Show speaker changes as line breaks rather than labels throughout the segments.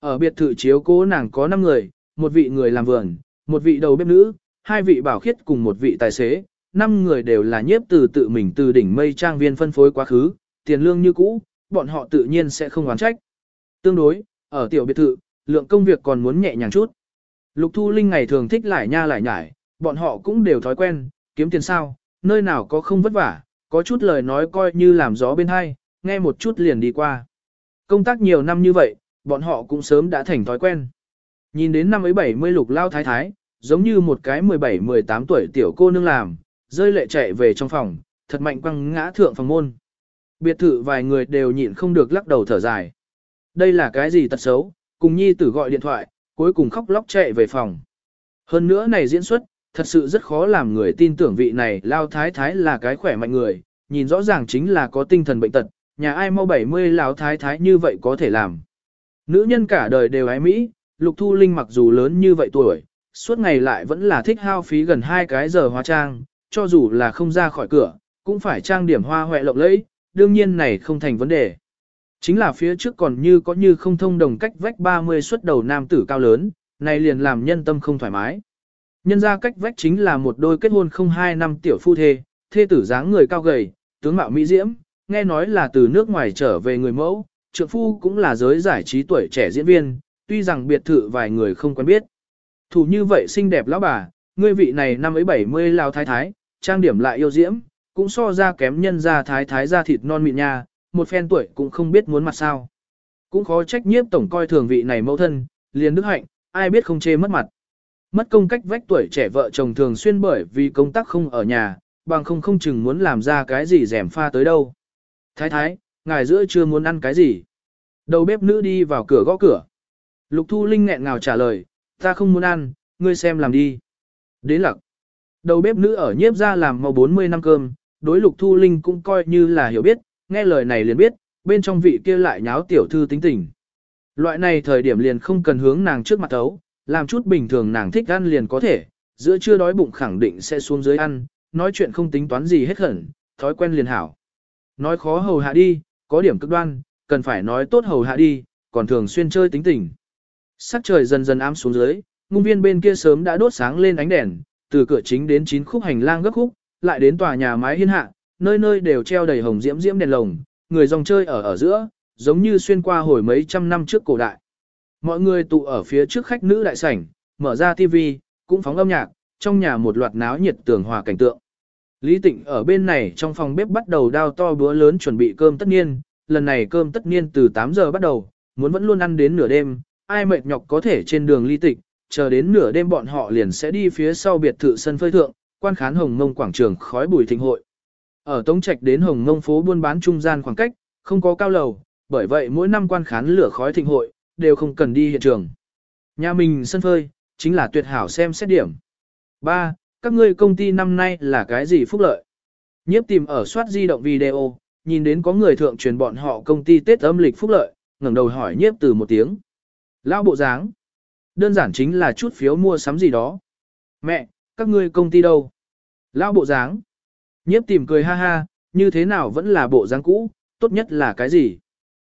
Ở biệt thự chiếu cố nàng có 5 người, một vị người làm vườn, một vị đầu bếp nữ, hai vị bảo khiết cùng một vị tài xế, 5 người đều là nhiếp từ tự mình từ đỉnh mây trang viên phân phối quá khứ, tiền lương như cũ, bọn họ tự nhiên sẽ không oán trách. Tương đối, ở tiểu biệt thự, lượng công việc còn muốn nhẹ nhàng chút. Lục Thu Linh ngày thường thích lại nha lại nhải, bọn họ cũng đều thói quen, kiếm tiền sao, nơi nào có không vất vả, có chút lời nói coi như làm gió bên hai, nghe một chút liền đi qua. Công tác nhiều năm như vậy, bọn họ cũng sớm đã thành thói quen. Nhìn đến năm ấy 70 lục lao thái thái, giống như một cái 17-18 tuổi tiểu cô nương làm, rơi lệ chạy về trong phòng, thật mạnh quăng ngã thượng phòng môn. Biệt thự vài người đều nhịn không được lắc đầu thở dài. Đây là cái gì tật xấu, cùng nhi tử gọi điện thoại, cuối cùng khóc lóc chạy về phòng. Hơn nữa này diễn xuất, thật sự rất khó làm người tin tưởng vị này lao thái thái là cái khỏe mạnh người, nhìn rõ ràng chính là có tinh thần bệnh tật, nhà ai mau 70 lão thái thái như vậy có thể làm. Nữ nhân cả đời đều ái Mỹ, Lục Thu Linh mặc dù lớn như vậy tuổi, suốt ngày lại vẫn là thích hao phí gần hai cái giờ hóa trang, cho dù là không ra khỏi cửa, cũng phải trang điểm hoa hoẹ lộng lẫy, đương nhiên này không thành vấn đề. Chính là phía trước còn như có như không thông đồng cách vách 30 xuất đầu nam tử cao lớn, này liền làm nhân tâm không thoải mái. Nhân ra cách vách chính là một đôi kết hôn không hai năm tiểu phu thê, thê tử dáng người cao gầy, tướng mạo mỹ diễm, nghe nói là từ nước ngoài trở về người mẫu, trượng phu cũng là giới giải trí tuổi trẻ diễn viên, tuy rằng biệt thự vài người không quen biết. Thủ như vậy xinh đẹp lão bà, ngươi vị này năm ấy 70 lao thái thái, trang điểm lại yêu diễm, cũng so ra kém nhân ra thái thái ra thịt non mịn nha, một phen tuổi cũng không biết muốn mặt sao. Cũng khó trách nhiếp tổng coi thường vị này mẫu thân, liền đức hạnh, ai biết không chê mất mặt. Mất công cách vách tuổi trẻ vợ chồng thường xuyên bởi vì công tác không ở nhà, bằng không không chừng muốn làm ra cái gì rèm pha tới đâu. Thái thái, ngài giữa chưa muốn ăn cái gì? Đầu bếp nữ đi vào cửa gõ cửa. Lục Thu Linh nghẹn ngào trả lời, ta không muốn ăn, ngươi xem làm đi. Đến lặc. Đầu bếp nữ ở nhiếp ra làm mau 40 năm cơm, đối Lục Thu Linh cũng coi như là hiểu biết, nghe lời này liền biết, bên trong vị kia lại nháo tiểu thư tính tình. Loại này thời điểm liền không cần hướng nàng trước mặt thấu, làm chút bình thường nàng thích ăn liền có thể, giữa trưa đói bụng khẳng định sẽ xuống dưới ăn, nói chuyện không tính toán gì hết hẳn, thói quen liền hảo. Nói khó hầu hạ đi, có điểm cực đoan, cần phải nói tốt hầu hạ đi, còn thường xuyên chơi tính tình. Sắc trời dần dần ám xuống dưới, ngung viên bên kia sớm đã đốt sáng lên ánh đèn, từ cửa chính đến chín khúc hành lang gấp khúc, lại đến tòa nhà mái hiên hạ, nơi nơi đều treo đầy hồng diễm diễm đèn lồng, người dòng chơi ở ở giữa, giống như xuyên qua hồi mấy trăm năm trước cổ đại. Mọi người tụ ở phía trước khách nữ đại sảnh, mở ra TV, cũng phóng âm nhạc, trong nhà một loạt náo nhiệt tường hòa cảnh tượng. Lý Tịnh ở bên này trong phòng bếp bắt đầu đao to bữa lớn chuẩn bị cơm tất niên, lần này cơm tất niên từ 8 giờ bắt đầu, muốn vẫn luôn ăn đến nửa đêm, ai mệt nhọc có thể trên đường Lý Tịnh, chờ đến nửa đêm bọn họ liền sẽ đi phía sau biệt thự sân phơi thượng, quan khán Hồng Mông quảng trường khói bùi thịnh hội. Ở Tống Trạch đến Hồng Mông phố buôn bán trung gian khoảng cách, không có cao lầu, bởi vậy mỗi năm quan khán lửa khói thịnh hội, đều không cần đi hiện trường. Nhà mình sân phơi, chính là tuyệt hảo xem xét điểm. 3. Các ngươi công ty năm nay là cái gì phúc lợi? Nhiếp tìm ở soát di động video, nhìn đến có người thượng truyền bọn họ công ty Tết âm lịch phúc lợi, ngẩng đầu hỏi nhiếp từ một tiếng. Lão bộ dáng. Đơn giản chính là chút phiếu mua sắm gì đó. Mẹ, các ngươi công ty đâu? Lão bộ dáng. Nhiếp tìm cười ha ha, như thế nào vẫn là bộ dáng cũ, tốt nhất là cái gì?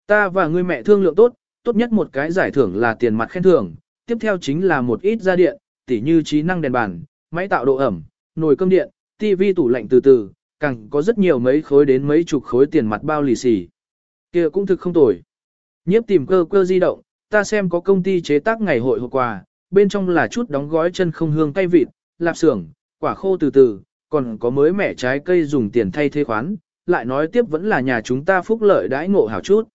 Ta và ngươi mẹ thương lượng tốt, tốt nhất một cái giải thưởng là tiền mặt khen thưởng, tiếp theo chính là một ít gia điện, tỉ như trí năng đèn bàn, máy tạo độ ẩm, nồi cơm điện, tivi tủ lạnh từ từ, càng có rất nhiều mấy khối đến mấy chục khối tiền mặt bao lì xì. kia cũng thực không tồi. Nhiếp tìm cơ cơ di động, ta xem có công ty chế tác ngày hội hộp quà, bên trong là chút đóng gói chân không hương cay vịt, lạp xưởng, quả khô từ từ, còn có mới mẻ trái cây dùng tiền thay thế khoán, lại nói tiếp vẫn là nhà chúng ta phúc lợi đãi ngộ hảo chút.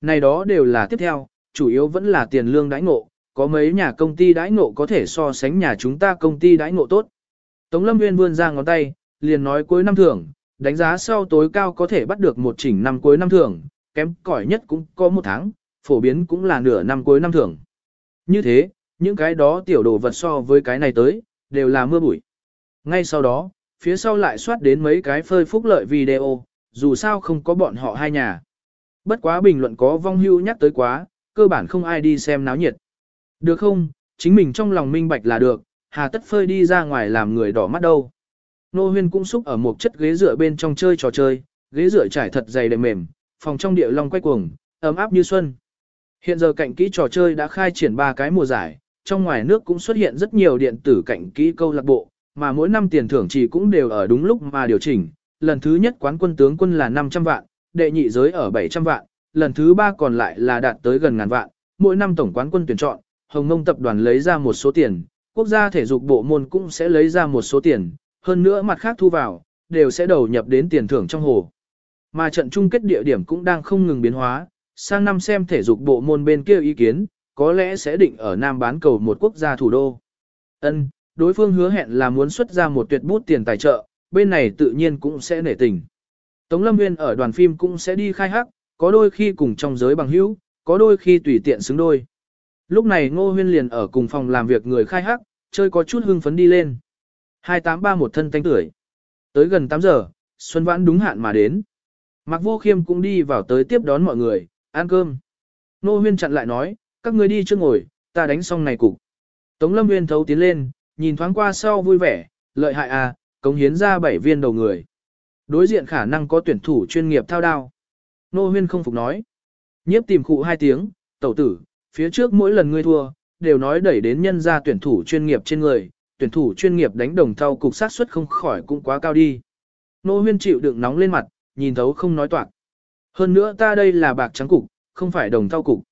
Này đó đều là tiếp theo, chủ yếu vẫn là tiền lương đãi ngộ, có mấy nhà công ty đãi ngộ có thể so sánh nhà chúng ta công ty đãi ngộ tốt. Tống Lâm Nguyên vươn ra ngón tay, liền nói cuối năm thưởng, đánh giá sau tối cao có thể bắt được một chỉnh năm cuối năm thưởng, kém cỏi nhất cũng có một tháng, phổ biến cũng là nửa năm cuối năm thưởng. Như thế, những cái đó tiểu đồ vật so với cái này tới, đều là mưa bụi. Ngay sau đó, phía sau lại soát đến mấy cái phơi phúc lợi video, dù sao không có bọn họ hai nhà. Bất quá bình luận có vong hưu nhắc tới quá, cơ bản không ai đi xem náo nhiệt. Được không, chính mình trong lòng minh bạch là được, hà tất phơi đi ra ngoài làm người đỏ mắt đâu. Nô huyên cũng xúc ở một chất ghế dựa bên trong chơi trò chơi, ghế dựa trải thật dày đệm mềm, phòng trong địa long quay cuồng, ấm áp như xuân. Hiện giờ cạnh kỹ trò chơi đã khai triển ba cái mùa giải, trong ngoài nước cũng xuất hiện rất nhiều điện tử cạnh kỹ câu lạc bộ, mà mỗi năm tiền thưởng chỉ cũng đều ở đúng lúc mà điều chỉnh. Lần thứ nhất quán quân tướng quân là 500 vạn, đệ nhị giới ở 700 vạn, lần thứ ba còn lại là đạt tới gần ngàn vạn. Mỗi năm tổng quán quân tuyển chọn, Hồng Mông tập đoàn lấy ra một số tiền, quốc gia thể dục bộ môn cũng sẽ lấy ra một số tiền, hơn nữa mặt khác thu vào, đều sẽ đầu nhập đến tiền thưởng trong hồ. Mà trận chung kết địa điểm cũng đang không ngừng biến hóa, sang năm xem thể dục bộ môn bên kia ý kiến, có lẽ sẽ định ở Nam bán cầu một quốc gia thủ đô. Ân, đối phương hứa hẹn là muốn xuất ra một tuyệt bút tiền tài trợ, bên này tự nhiên cũng sẽ nể tình. Tống Lâm Nguyên ở đoàn phim cũng sẽ đi khai hắc, có đôi khi cùng trong giới bằng hữu, có đôi khi tùy tiện xứng đôi. Lúc này Ngô Huyên liền ở cùng phòng làm việc người khai hắc, chơi có chút hưng phấn đi lên. 283 một thân tanh tuổi. Tới gần 8 giờ, Xuân Vãn đúng hạn mà đến. Mạc Vô Khiêm cũng đi vào tới tiếp đón mọi người, ăn cơm. Nô Huyên chặn lại nói, các người đi trước ngồi, ta đánh xong này cục. Tống Lâm Huyên thấu tiến lên, nhìn thoáng qua sau vui vẻ, lợi hại à, cống hiến ra 7 viên đầu người. Đối diện khả năng có tuyển thủ chuyên nghiệp thao đao. Nô Huyên không phục nói. Nhiếp tìm khụ hai tiếng, tẩu tử, phía trước mỗi lần ngươi thua, đều nói đẩy đến nhân ra tuyển thủ chuyên nghiệp trên người, tuyển thủ chuyên nghiệp đánh đồng thau cục sát suất không khỏi cũng quá cao đi. Nô Huyên chịu đựng nóng lên mặt, nhìn thấu không nói toạc. Hơn nữa ta đây là bạc trắng cục, không phải đồng thau cục.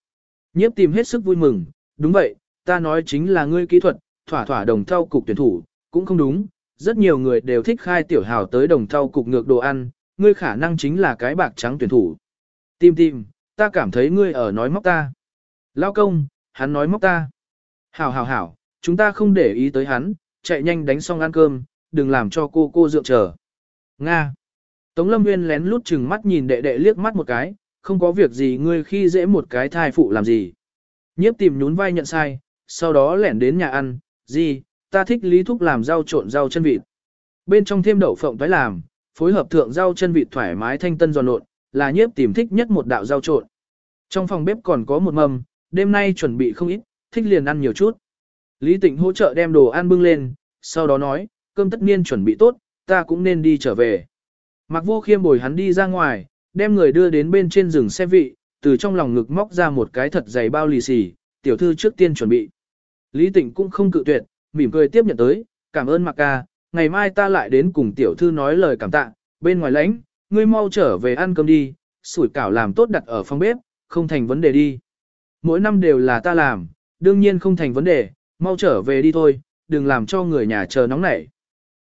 Nhiếp tìm hết sức vui mừng, đúng vậy, ta nói chính là ngươi kỹ thuật, thỏa thỏa đồng thau cục tuyển thủ, cũng không đúng, rất nhiều người đều thích khai tiểu hào tới đồng thau cục ngược đồ ăn, ngươi khả năng chính là cái bạc trắng tuyển thủ. tìm tìm ta cảm thấy ngươi ở nói móc ta. Lao công, hắn nói móc ta. Hảo hảo hảo, chúng ta không để ý tới hắn, chạy nhanh đánh xong ăn cơm, đừng làm cho cô cô dựa chờ. Nga. Tống Lâm Nguyên lén lút chừng mắt nhìn đệ đệ liếc mắt một cái, không có việc gì ngươi khi dễ một cái thai phụ làm gì. Nhiếp tìm nhún vai nhận sai, sau đó lẻn đến nhà ăn, gì, ta thích lý thúc làm rau trộn rau chân vịt. Bên trong thêm đậu phộng tái làm, phối hợp thượng rau chân vịt thoải mái thanh tân giòn nộn, là nhiếp tìm thích nhất một đạo rau trộn. Trong phòng bếp còn có một mâm, đêm nay chuẩn bị không ít, thích liền ăn nhiều chút. Lý Tịnh hỗ trợ đem đồ ăn bưng lên, sau đó nói, cơm tất niên chuẩn bị tốt, ta cũng nên đi trở về. Mặc vô khiêm bồi hắn đi ra ngoài, đem người đưa đến bên trên rừng xe vị, từ trong lòng ngực móc ra một cái thật dày bao lì xì, tiểu thư trước tiên chuẩn bị. Lý Tịnh cũng không cự tuyệt, mỉm cười tiếp nhận tới, cảm ơn Mạc ca, ngày mai ta lại đến cùng tiểu thư nói lời cảm tạ, bên ngoài lãnh, ngươi mau trở về ăn cơm đi, sủi cảo làm tốt đặt ở phòng bếp, không thành vấn đề đi. Mỗi năm đều là ta làm, đương nhiên không thành vấn đề, mau trở về đi thôi, đừng làm cho người nhà chờ nóng nảy.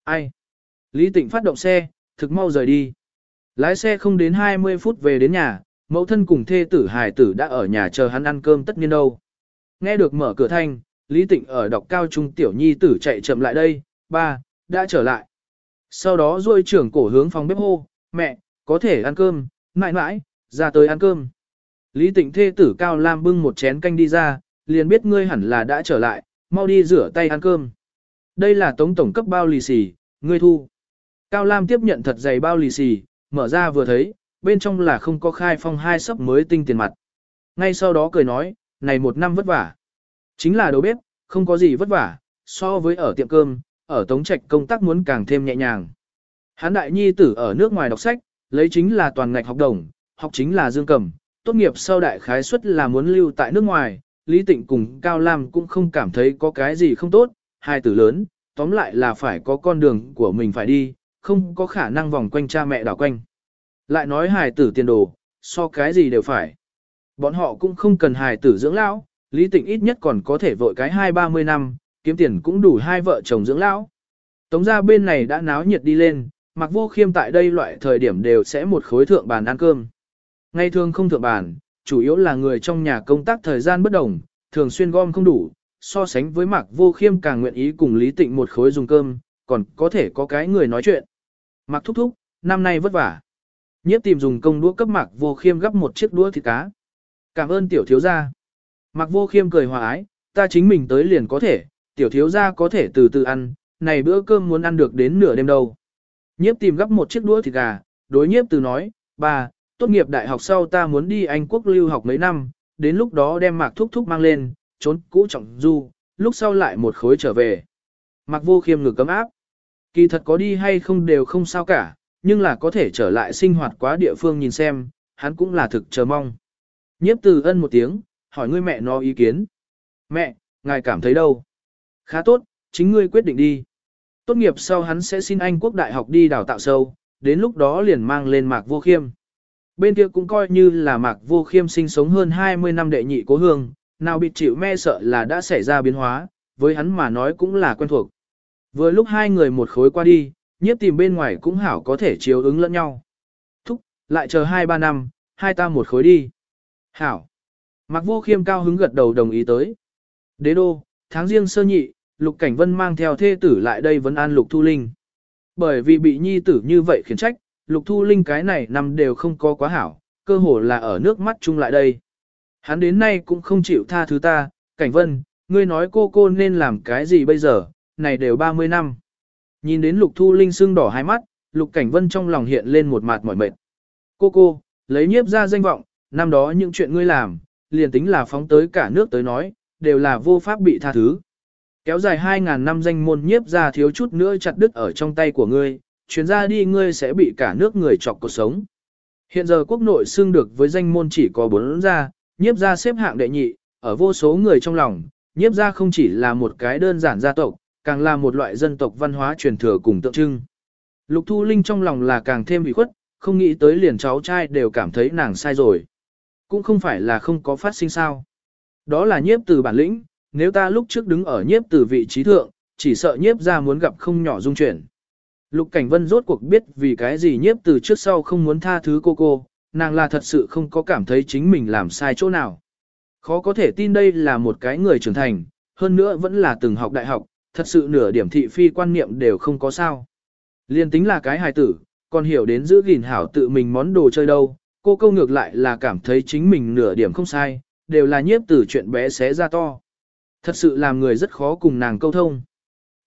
Ai? Lý Tịnh phát động xe, thực mau rời đi. Lái xe không đến 20 phút về đến nhà, mẫu thân cùng thê tử hài tử đã ở nhà chờ hắn ăn cơm tất nhiên đâu. Nghe được mở cửa thanh, Lý Tịnh ở đọc cao trung tiểu nhi tử chạy chậm lại đây, ba, đã trở lại. Sau đó ruôi trưởng cổ hướng phòng bếp hô, mẹ, có thể ăn cơm, mãi mãi, ra tới ăn cơm. Lý Tịnh thê tử Cao Lam bưng một chén canh đi ra, liền biết ngươi hẳn là đã trở lại, mau đi rửa tay ăn cơm. Đây là tống tổng cấp bao lì xì, ngươi thu. Cao Lam tiếp nhận thật dày bao lì xì, mở ra vừa thấy, bên trong là không có khai phong hai sấp mới tinh tiền mặt. Ngay sau đó cười nói, này một năm vất vả. Chính là đầu bếp, không có gì vất vả, so với ở tiệm cơm, ở tống trạch công tác muốn càng thêm nhẹ nhàng. Hán đại nhi tử ở nước ngoài đọc sách, lấy chính là toàn ngạch học đồng, học chính là dương cầm, tốt nghiệp sau đại khái suất là muốn lưu tại nước ngoài, Lý Tịnh cùng Cao Lam cũng không cảm thấy có cái gì không tốt, hai tử lớn, tóm lại là phải có con đường của mình phải đi, không có khả năng vòng quanh cha mẹ đảo quanh. Lại nói hài tử tiền đồ, so cái gì đều phải. Bọn họ cũng không cần hài tử dưỡng lão, Lý Tịnh ít nhất còn có thể vội cái hai ba mươi năm, kiếm tiền cũng đủ hai vợ chồng dưỡng lão. Tống ra bên này đã náo nhiệt đi lên, mặc vô khiêm tại đây loại thời điểm đều sẽ một khối thượng bàn ăn cơm. Ngay thường không thượng bàn, chủ yếu là người trong nhà công tác thời gian bất đồng, thường xuyên gom không đủ, so sánh với Mạc Vô Khiêm càng nguyện ý cùng Lý Tịnh một khối dùng cơm, còn có thể có cái người nói chuyện. Mạc thúc thúc, năm nay vất vả. Nhiếp tìm dùng công đũa cấp Mạc Vô Khiêm gấp một chiếc đũa thịt cá. Cảm ơn tiểu thiếu gia. Mạc Vô Khiêm cười hòa ái, ta chính mình tới liền có thể, tiểu thiếu gia có thể từ từ ăn, này bữa cơm muốn ăn được đến nửa đêm đâu. Nhiếp tìm gấp một chiếc đũa thịt gà, đối nhiếp từ nói, bà, tốt nghiệp đại học sau ta muốn đi Anh quốc lưu học mấy năm, đến lúc đó đem mạc thúc thúc mang lên, trốn cũ trọng du, lúc sau lại một khối trở về. Mạc vô khiêm ngực cấm áp. Kỳ thật có đi hay không đều không sao cả, nhưng là có thể trở lại sinh hoạt quá địa phương nhìn xem, hắn cũng là thực chờ mong. Nhiếp từ ân một tiếng, hỏi ngươi mẹ nó ý kiến. Mẹ, ngài cảm thấy đâu? Khá tốt, chính ngươi quyết định đi. Tốt nghiệp sau hắn sẽ xin Anh quốc đại học đi đào tạo sâu, đến lúc đó liền mang lên mạc vô khiêm. Bên kia cũng coi như là mạc vô khiêm sinh sống hơn 20 năm đệ nhị cố hương, nào bị chịu me sợ là đã xảy ra biến hóa, với hắn mà nói cũng là quen thuộc. Vừa lúc hai người một khối qua đi, nhiếp tìm bên ngoài cũng hảo có thể chiếu ứng lẫn nhau. Thúc, lại chờ 2-3 năm, hai ta một khối đi. Hảo. Mạc vô khiêm cao hứng gật đầu đồng ý tới. Đế đô, tháng riêng sơ nhị, Lục Cảnh Vân mang theo thê tử lại đây vấn an Lục Thu Linh. Bởi vì bị nhi tử như vậy khiến trách, Lục Thu Linh cái này năm đều không có quá hảo, cơ hồ là ở nước mắt chung lại đây. Hắn đến nay cũng không chịu tha thứ ta, Cảnh Vân, ngươi nói cô cô nên làm cái gì bây giờ, này đều 30 năm. Nhìn đến Lục Thu Linh sưng đỏ hai mắt, Lục Cảnh Vân trong lòng hiện lên một mặt mỏi mệt. Cô cô, lấy nhiếp ra danh vọng, năm đó những chuyện ngươi làm, liền tính là phóng tới cả nước tới nói, đều là vô pháp bị tha thứ. Kéo dài 2.000 năm danh môn nhiếp ra thiếu chút nữa chặt đứt ở trong tay của ngươi, chuyến ra đi ngươi sẽ bị cả nước người chọc cuộc sống. Hiện giờ quốc nội xưng được với danh môn chỉ có bốn gia, nhiếp gia xếp hạng đệ nhị, ở vô số người trong lòng, nhiếp gia không chỉ là một cái đơn giản gia tộc, càng là một loại dân tộc văn hóa truyền thừa cùng tượng trưng. Lục Thu Linh trong lòng là càng thêm bị khuất, không nghĩ tới liền cháu trai đều cảm thấy nàng sai rồi. Cũng không phải là không có phát sinh sao. Đó là nhiếp từ bản lĩnh, nếu ta lúc trước đứng ở nhiếp từ vị trí thượng, chỉ sợ nhiếp ra muốn gặp không nhỏ dung chuyển. Lục Cảnh Vân rốt cuộc biết vì cái gì nhiếp từ trước sau không muốn tha thứ cô cô, nàng là thật sự không có cảm thấy chính mình làm sai chỗ nào. Khó có thể tin đây là một cái người trưởng thành, hơn nữa vẫn là từng học đại học, thật sự nửa điểm thị phi quan niệm đều không có sao. Liên tính là cái hài tử, còn hiểu đến giữ gìn hảo tự mình món đồ chơi đâu, cô câu ngược lại là cảm thấy chính mình nửa điểm không sai, đều là nhiếp từ chuyện bé xé ra to. Thật sự làm người rất khó cùng nàng câu thông.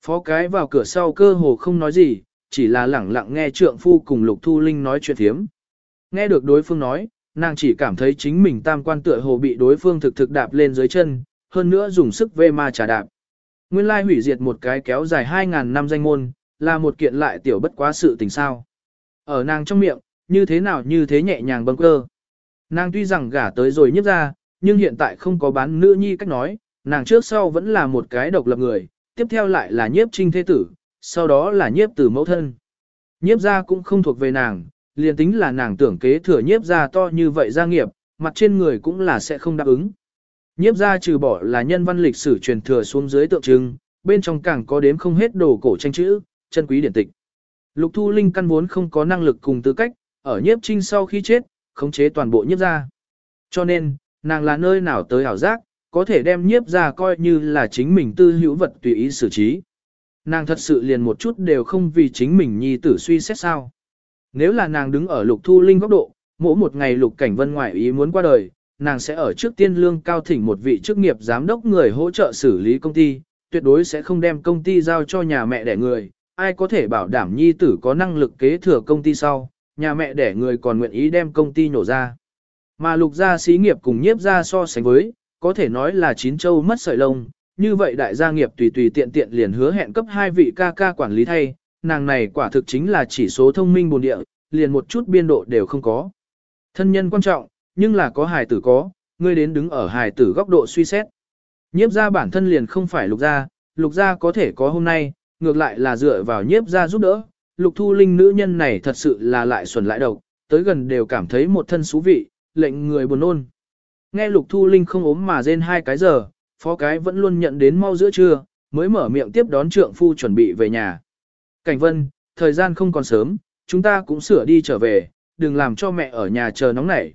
Phó cái vào cửa sau cơ hồ không nói gì, chỉ là lẳng lặng nghe trượng phu cùng Lục Thu Linh nói chuyện thiếm. Nghe được đối phương nói, nàng chỉ cảm thấy chính mình tam quan tựa hồ bị đối phương thực thực đạp lên dưới chân, hơn nữa dùng sức vê ma trả đạp. Nguyên lai hủy diệt một cái kéo dài 2.000 năm danh môn, là một kiện lại tiểu bất quá sự tình sao. Ở nàng trong miệng, như thế nào như thế nhẹ nhàng bâng cơ. Nàng tuy rằng gả tới rồi nhấp ra, nhưng hiện tại không có bán nữ nhi cách nói, nàng trước sau vẫn là một cái độc lập người, tiếp theo lại là nhiếp trinh thế tử, sau đó là nhiếp tử mẫu thân. Nhiếp gia cũng không thuộc về nàng, liền tính là nàng tưởng kế thừa nhiếp gia to như vậy gia nghiệp, mặt trên người cũng là sẽ không đáp ứng. Nhiếp gia trừ bỏ là nhân văn lịch sử truyền thừa xuống dưới tượng trưng, bên trong càng có đếm không hết đồ cổ tranh chữ, chân quý điển tịch. Lục Thu Linh căn vốn không có năng lực cùng tư cách, ở nhiếp trinh sau khi chết, khống chế toàn bộ nhiếp gia, Cho nên, nàng là nơi nào tới hảo giác, có thể đem nhiếp gia coi như là chính mình tư hữu vật tùy ý xử trí. Nàng thật sự liền một chút đều không vì chính mình nhi tử suy xét sao. Nếu là nàng đứng ở lục thu linh góc độ, mỗi một ngày lục cảnh vân ngoại ý muốn qua đời, nàng sẽ ở trước tiên lương cao thỉnh một vị chức nghiệp giám đốc người hỗ trợ xử lý công ty, tuyệt đối sẽ không đem công ty giao cho nhà mẹ đẻ người, ai có thể bảo đảm nhi tử có năng lực kế thừa công ty sau, nhà mẹ đẻ người còn nguyện ý đem công ty nổ ra. Mà lục gia xí nghiệp cùng nhiếp gia so sánh với, có thể nói là chín châu mất sợi lông, như vậy đại gia nghiệp tùy tùy tiện tiện liền hứa hẹn cấp hai vị ca ca quản lý thay, nàng này quả thực chính là chỉ số thông minh bồn địa, liền một chút biên độ đều không có. Thân nhân quan trọng, nhưng là có hài tử có, ngươi đến đứng ở hài tử góc độ suy xét. Nhiếp gia bản thân liền không phải lục gia, lục gia có thể có hôm nay, ngược lại là dựa vào nhiếp gia giúp đỡ. Lục thu linh nữ nhân này thật sự là lại xuẩn lại độc, tới gần đều cảm thấy một thân xú vị, lệnh người buồn ôn. Nghe lục thu linh không ốm mà rên hai cái giờ, phó cái vẫn luôn nhận đến mau giữa trưa, mới mở miệng tiếp đón trượng phu chuẩn bị về nhà. Cảnh vân, thời gian không còn sớm, chúng ta cũng sửa đi trở về, đừng làm cho mẹ ở nhà chờ nóng nảy.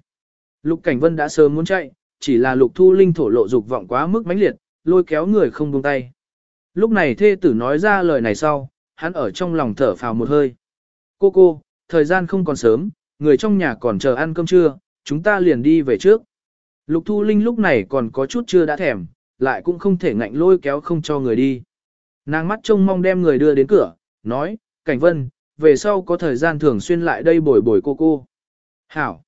Lục Cảnh Vân đã sớm muốn chạy, chỉ là Lục Thu Linh thổ lộ dục vọng quá mức mãnh liệt, lôi kéo người không buông tay. Lúc này thê tử nói ra lời này sau, hắn ở trong lòng thở phào một hơi. Cô cô, thời gian không còn sớm, người trong nhà còn chờ ăn cơm trưa, chúng ta liền đi về trước. Lục Thu Linh lúc này còn có chút chưa đã thèm, lại cũng không thể ngạnh lôi kéo không cho người đi. Nàng mắt trông mong đem người đưa đến cửa, nói, Cảnh Vân, về sau có thời gian thường xuyên lại đây bồi bồi cô cô. Hảo.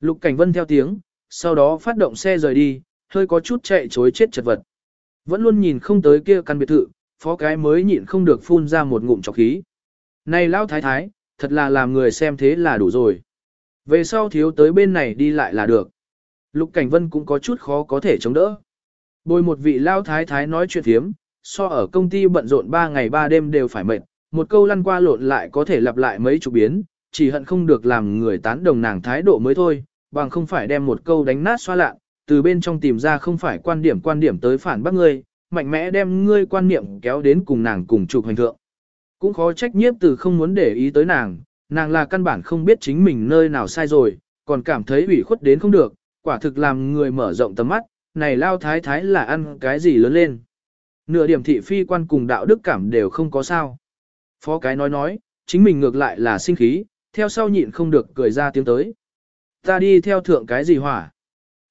Lục Cảnh Vân theo tiếng, sau đó phát động xe rời đi, hơi có chút chạy chối chết chật vật. Vẫn luôn nhìn không tới kia căn biệt thự, phó cái mới nhịn không được phun ra một ngụm trọc khí. Này lao thái thái, thật là làm người xem thế là đủ rồi. Về sau thiếu tới bên này đi lại là được. Lục Cảnh Vân cũng có chút khó có thể chống đỡ. Bồi một vị lao thái thái nói chuyện thiếm, so ở công ty bận rộn 3 ngày 3 đêm đều phải mệt, một câu lăn qua lộn lại có thể lặp lại mấy chục biến, chỉ hận không được làm người tán đồng nàng thái độ mới thôi, bằng không phải đem một câu đánh nát xoa lạ, từ bên trong tìm ra không phải quan điểm quan điểm tới phản bác ngươi, mạnh mẽ đem ngươi quan niệm kéo đến cùng nàng cùng chụp hành thượng. Cũng khó trách nhiếp từ không muốn để ý tới nàng, nàng là căn bản không biết chính mình nơi nào sai rồi, còn cảm thấy ủy khuất đến không được, quả thực làm người mở rộng tầm mắt, này lao thái thái là ăn cái gì lớn lên. Nửa điểm thị phi quan cùng đạo đức cảm đều không có sao. Phó cái nói nói, chính mình ngược lại là sinh khí, theo sau nhịn không được cười ra tiếng tới. Ta đi theo thượng cái gì hỏa?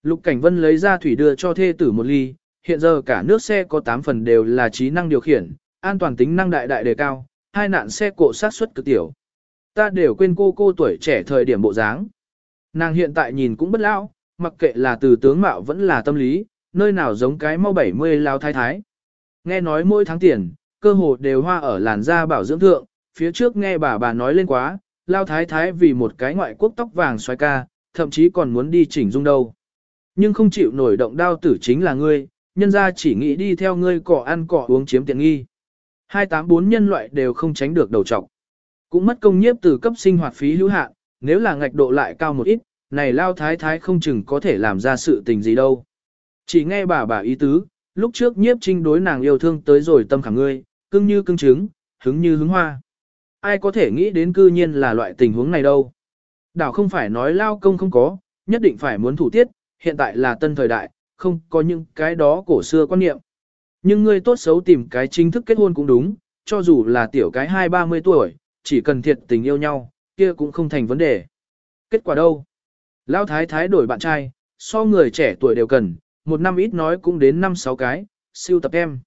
Lục Cảnh Vân lấy ra thủy đưa cho thê tử một ly, hiện giờ cả nước xe có 8 phần đều là trí năng điều khiển, an toàn tính năng đại đại đề cao, hai nạn xe cộ sát suất cực tiểu. Ta đều quên cô cô tuổi trẻ thời điểm bộ dáng. Nàng hiện tại nhìn cũng bất lão, mặc kệ là từ tướng mạo vẫn là tâm lý, nơi nào giống cái mau 70 lao thái thái. Nghe nói mỗi tháng tiền, cơ hồ đều hoa ở làn da bảo dưỡng thượng, phía trước nghe bà bà nói lên quá, lao thái thái vì một cái ngoại quốc tóc vàng xoay ca, thậm chí còn muốn đi chỉnh dung đâu. Nhưng không chịu nổi động đao tử chính là ngươi, nhân ra chỉ nghĩ đi theo ngươi cỏ ăn cỏ uống chiếm tiện nghi. 284 nhân loại đều không tránh được đầu trọc. Cũng mất công nhiếp từ cấp sinh hoạt phí hữu hạn, nếu là ngạch độ lại cao một ít, này lao thái thái không chừng có thể làm ra sự tình gì đâu. Chỉ nghe bà bà ý tứ, lúc trước nhiếp trinh đối nàng yêu thương tới rồi tâm khẳng ngươi, cưng như cưng trứng, hứng như hứng hoa. Ai có thể nghĩ đến cư nhiên là loại tình huống này đâu. Đảo không phải nói lao công không có, nhất định phải muốn thủ tiết, hiện tại là tân thời đại, không có những cái đó cổ xưa quan niệm. Nhưng ngươi tốt xấu tìm cái chính thức kết hôn cũng đúng, cho dù là tiểu cái hai ba mươi tuổi, chỉ cần thiệt tình yêu nhau, kia cũng không thành vấn đề. Kết quả đâu? Lão thái thái đổi bạn trai, so người trẻ tuổi đều cần, một năm ít nói cũng đến năm sáu cái, siêu tập em.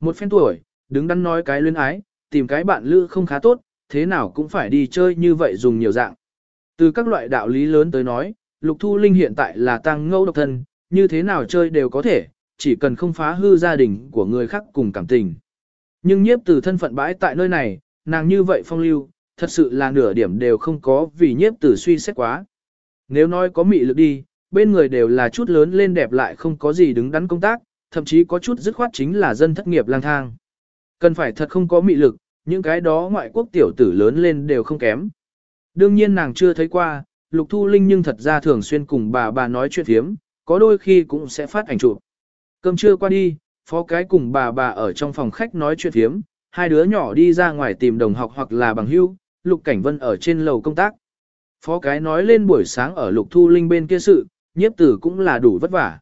Một phen tuổi, đứng đắn nói cái luyến ái, tìm cái bạn lữ không khá tốt, thế nào cũng phải đi chơi như vậy dùng nhiều dạng. Từ các loại đạo lý lớn tới nói, Lục Thu Linh hiện tại là tăng ngẫu độc thân, như thế nào chơi đều có thể, chỉ cần không phá hư gia đình của người khác cùng cảm tình. Nhưng nhiếp từ thân phận bãi tại nơi này, nàng như vậy phong lưu, thật sự là nửa điểm đều không có vì nhiếp từ suy xét quá. Nếu nói có mị lực đi, bên người đều là chút lớn lên đẹp lại không có gì đứng đắn công tác, thậm chí có chút dứt khoát chính là dân thất nghiệp lang thang. Cần phải thật không có mị lực, những cái đó ngoại quốc tiểu tử lớn lên đều không kém. Đương nhiên nàng chưa thấy qua, Lục Thu Linh nhưng thật ra thường xuyên cùng bà bà nói chuyện thiếm, có đôi khi cũng sẽ phát ảnh chụp. Cơm trưa qua đi, phó cái cùng bà bà ở trong phòng khách nói chuyện thiếm, hai đứa nhỏ đi ra ngoài tìm đồng học hoặc là bằng hưu, Lục Cảnh Vân ở trên lầu công tác. Phó cái nói lên buổi sáng ở Lục Thu Linh bên kia sự, nhiếp tử cũng là đủ vất vả.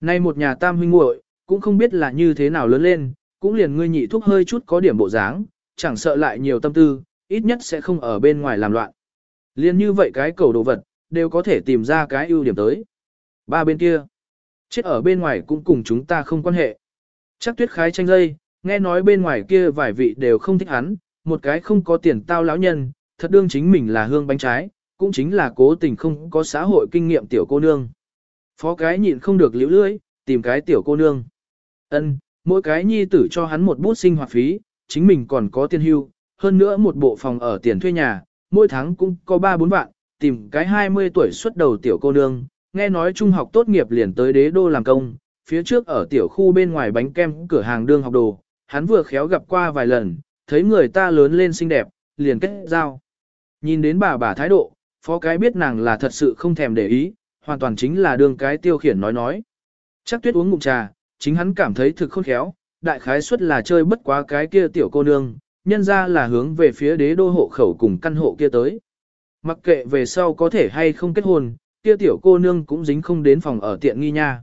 Nay một nhà tam huynh muội cũng không biết là như thế nào lớn lên, cũng liền ngươi nhị thuốc hơi chút có điểm bộ dáng, chẳng sợ lại nhiều tâm tư, ít nhất sẽ không ở bên ngoài làm loạn. Liên như vậy cái cầu đồ vật, đều có thể tìm ra cái ưu điểm tới. Ba bên kia, chết ở bên ngoài cũng cùng chúng ta không quan hệ. Chắc tuyết khái tranh dây, nghe nói bên ngoài kia vài vị đều không thích hắn, một cái không có tiền tao lão nhân, thật đương chính mình là hương bánh trái, cũng chính là cố tình không có xã hội kinh nghiệm tiểu cô nương. Phó cái nhịn không được liễu lưỡi, tìm cái tiểu cô nương. Ân, mỗi cái nhi tử cho hắn một bút sinh hoạt phí, chính mình còn có tiền hưu, hơn nữa một bộ phòng ở tiền thuê nhà, mỗi tháng cũng có 3-4 vạn, tìm cái 20 tuổi xuất đầu tiểu cô nương, nghe nói trung học tốt nghiệp liền tới đế đô làm công, phía trước ở tiểu khu bên ngoài bánh kem cửa hàng đương học đồ, hắn vừa khéo gặp qua vài lần, thấy người ta lớn lên xinh đẹp, liền kết giao. Nhìn đến bà bà thái độ, phó cái biết nàng là thật sự không thèm để ý, hoàn toàn chính là đương cái tiêu khiển nói nói. Chắc tuyết uống ngụm trà, chính hắn cảm thấy thực khôn khéo, đại khái suất là chơi bất quá cái kia tiểu cô nương, nhân ra là hướng về phía đế đô hộ khẩu cùng căn hộ kia tới. Mặc kệ về sau có thể hay không kết hôn, kia tiểu cô nương cũng dính không đến phòng ở tiện nghi nha.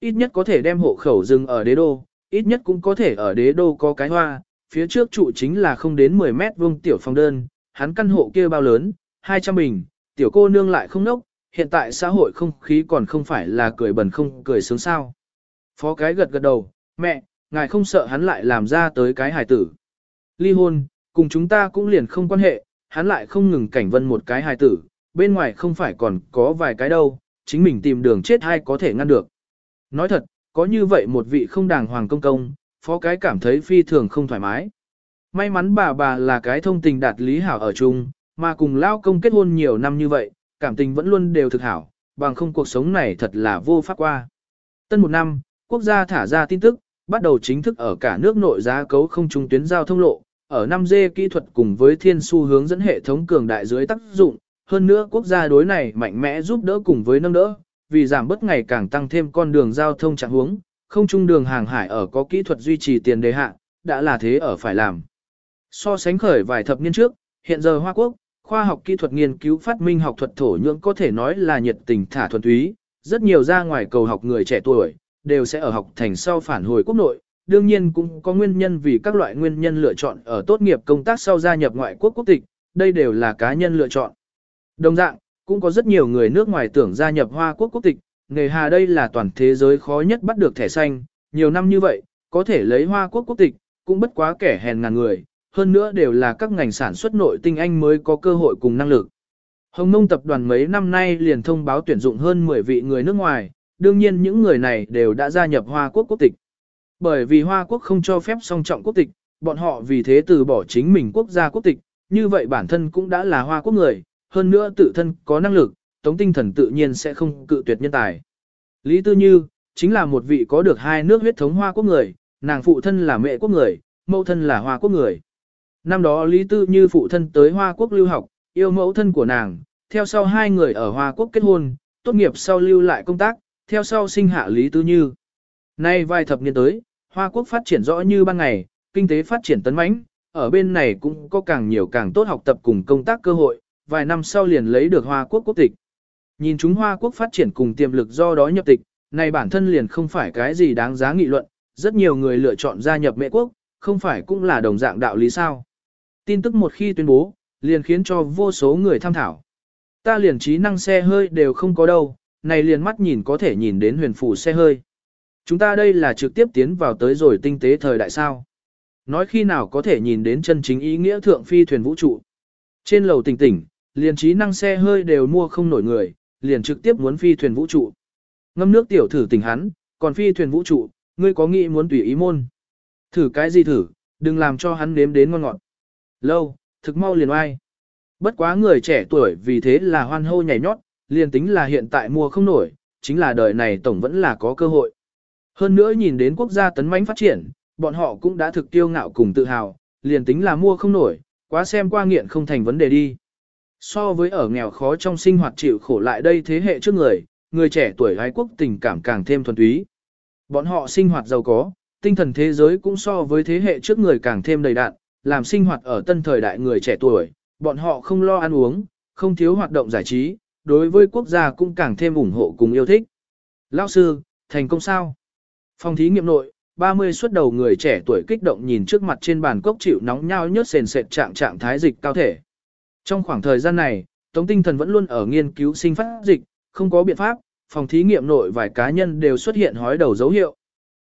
Ít nhất có thể đem hộ khẩu dừng ở đế đô, ít nhất cũng có thể ở đế đô có cái hoa, phía trước trụ chính là không đến 10 mét vuông tiểu phòng đơn, hắn căn hộ kia bao lớn, 200 bình, tiểu cô nương lại không nốc, hiện tại xã hội không khí còn không phải là cười bẩn không cười sướng sao. Phó cái gật gật đầu, mẹ, ngài không sợ hắn lại làm ra tới cái hài tử. Ly hôn, cùng chúng ta cũng liền không quan hệ, hắn lại không ngừng cảnh vân một cái hài tử, bên ngoài không phải còn có vài cái đâu, chính mình tìm đường chết hay có thể ngăn được. Nói thật, có như vậy một vị không đàng hoàng công công, phó cái cảm thấy phi thường không thoải mái. May mắn bà bà là cái thông tình đạt lý hảo ở chung, mà cùng lao công kết hôn nhiều năm như vậy, cảm tình vẫn luôn đều thực hảo, bằng không cuộc sống này thật là vô pháp qua. Tân một năm, quốc gia thả ra tin tức, bắt đầu chính thức ở cả nước nội giá cấu không trung tuyến giao thông lộ, ở 5G kỹ thuật cùng với thiên xu hướng dẫn hệ thống cường đại dưới tác dụng, hơn nữa quốc gia đối này mạnh mẽ giúp đỡ cùng với nâng đỡ, vì giảm bớt ngày càng tăng thêm con đường giao thông trạng hướng, không trung đường hàng hải ở có kỹ thuật duy trì tiền đề hạ, đã là thế ở phải làm. So sánh khởi vài thập niên trước, hiện giờ Hoa Quốc, khoa học kỹ thuật nghiên cứu phát minh học thuật thổ nhưỡng có thể nói là nhiệt tình thả thuần túy, rất nhiều ra ngoài cầu học người trẻ tuổi, đều sẽ ở học thành sau phản hồi quốc nội, đương nhiên cũng có nguyên nhân vì các loại nguyên nhân lựa chọn ở tốt nghiệp công tác sau gia nhập ngoại quốc quốc tịch, đây đều là cá nhân lựa chọn. Đồng dạng, cũng có rất nhiều người nước ngoài tưởng gia nhập Hoa quốc quốc tịch, nghề hà đây là toàn thế giới khó nhất bắt được thẻ xanh, nhiều năm như vậy, có thể lấy Hoa quốc quốc tịch, cũng bất quá kẻ hèn ngàn người, hơn nữa đều là các ngành sản xuất nội tinh anh mới có cơ hội cùng năng lực. Hồng Nông tập đoàn mấy năm nay liền thông báo tuyển dụng hơn 10 vị người nước ngoài, đương nhiên những người này đều đã gia nhập Hoa quốc quốc tịch. Bởi vì Hoa quốc không cho phép song trọng quốc tịch, bọn họ vì thế từ bỏ chính mình quốc gia quốc tịch, như vậy bản thân cũng đã là Hoa quốc người, hơn nữa tự thân có năng lực, tống tinh thần tự nhiên sẽ không cự tuyệt nhân tài. Lý Tư Như, chính là một vị có được hai nước huyết thống Hoa quốc người, nàng phụ thân là mẹ quốc người, mẫu thân là Hoa quốc người. Năm đó Lý Tư Như phụ thân tới Hoa quốc lưu học, yêu mẫu thân của nàng, theo sau hai người ở Hoa quốc kết hôn, tốt nghiệp sau lưu lại công tác, theo sau sinh hạ Lý Tư Như. Nay vài thập niên tới, Hoa quốc phát triển rõ như ban ngày, kinh tế phát triển tấn mãnh, ở bên này cũng có càng nhiều càng tốt học tập cùng công tác cơ hội, vài năm sau liền lấy được Hoa quốc quốc tịch. Nhìn chúng Hoa quốc phát triển cùng tiềm lực do đó nhập tịch, này bản thân liền không phải cái gì đáng giá nghị luận, rất nhiều người lựa chọn gia nhập mẹ quốc, không phải cũng là đồng dạng đạo lý sao. Tin tức một khi tuyên bố, liền khiến cho vô số người tham thảo. Ta liền trí năng xe hơi đều không có đâu, này liền mắt nhìn có thể nhìn đến huyền phủ xe hơi. Chúng ta đây là trực tiếp tiến vào tới rồi tinh tế thời đại sao. Nói khi nào có thể nhìn đến chân chính ý nghĩa thượng phi thuyền vũ trụ. Trên lầu tỉnh tỉnh, liền trí năng xe hơi đều mua không nổi người, liền trực tiếp muốn phi thuyền vũ trụ. Ngâm nước tiểu thử tỉnh hắn, còn phi thuyền vũ trụ, ngươi có nghĩ muốn tùy ý môn. Thử cái gì thử, đừng làm cho hắn nếm đến ngon ngọt. Lâu, thực mau liền oai. Bất quá người trẻ tuổi vì thế là hoan hô nhảy nhót, liền tính là hiện tại mua không nổi, chính là đời này tổng vẫn là có cơ hội. Hơn nữa nhìn đến quốc gia tấn mãnh phát triển, bọn họ cũng đã thực tiêu ngạo cùng tự hào, liền tính là mua không nổi, quá xem qua nghiện không thành vấn đề đi. So với ở nghèo khó trong sinh hoạt chịu khổ lại đây thế hệ trước người, người trẻ tuổi gái quốc tình cảm càng thêm thuần túy. Bọn họ sinh hoạt giàu có, tinh thần thế giới cũng so với thế hệ trước người càng thêm đầy đạn, làm sinh hoạt ở tân thời đại người trẻ tuổi, bọn họ không lo ăn uống, không thiếu hoạt động giải trí, đối với quốc gia cũng càng thêm ủng hộ cùng yêu thích. Lão sư, thành công sao? Phòng thí nghiệm nội, 30 xuất đầu người trẻ tuổi kích động nhìn trước mặt trên bàn cốc chịu nóng nhau nhớt sền sệt trạng trạng thái dịch cao thể. Trong khoảng thời gian này, Tống Tinh Thần vẫn luôn ở nghiên cứu sinh phát dịch, không có biện pháp, phòng thí nghiệm nội vài cá nhân đều xuất hiện hói đầu dấu hiệu.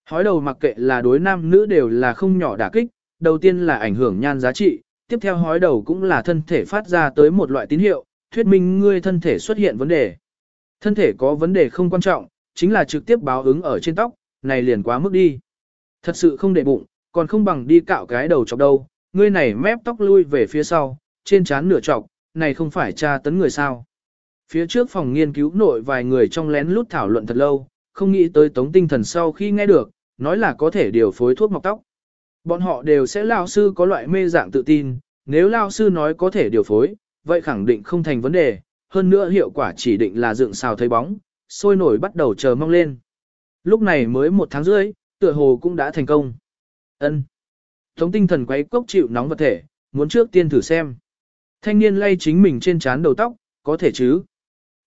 Hói đầu mặc kệ là đối nam nữ đều là không nhỏ đả kích, đầu tiên là ảnh hưởng nhan giá trị, tiếp theo hói đầu cũng là thân thể phát ra tới một loại tín hiệu, thuyết minh ngươi thân thể xuất hiện vấn đề. Thân thể có vấn đề không quan trọng, chính là trực tiếp báo ứng ở trên tóc, này liền quá mức đi. Thật sự không để bụng, còn không bằng đi cạo cái đầu chọc đâu, ngươi này mép tóc lui về phía sau, trên trán nửa chọc, này không phải tra tấn người sao. Phía trước phòng nghiên cứu nội vài người trong lén lút thảo luận thật lâu, không nghĩ tới tống tinh thần sau khi nghe được, nói là có thể điều phối thuốc mọc tóc. Bọn họ đều sẽ lao sư có loại mê dạng tự tin, nếu lao sư nói có thể điều phối, vậy khẳng định không thành vấn đề, hơn nữa hiệu quả chỉ định là dựng xào thấy bóng, sôi nổi bắt đầu chờ mong lên. Lúc này mới một tháng rưỡi, tựa hồ cũng đã thành công. Ân. Tống tinh thần quấy cốc chịu nóng vật thể, muốn trước tiên thử xem. Thanh niên lay chính mình trên trán đầu tóc, có thể chứ.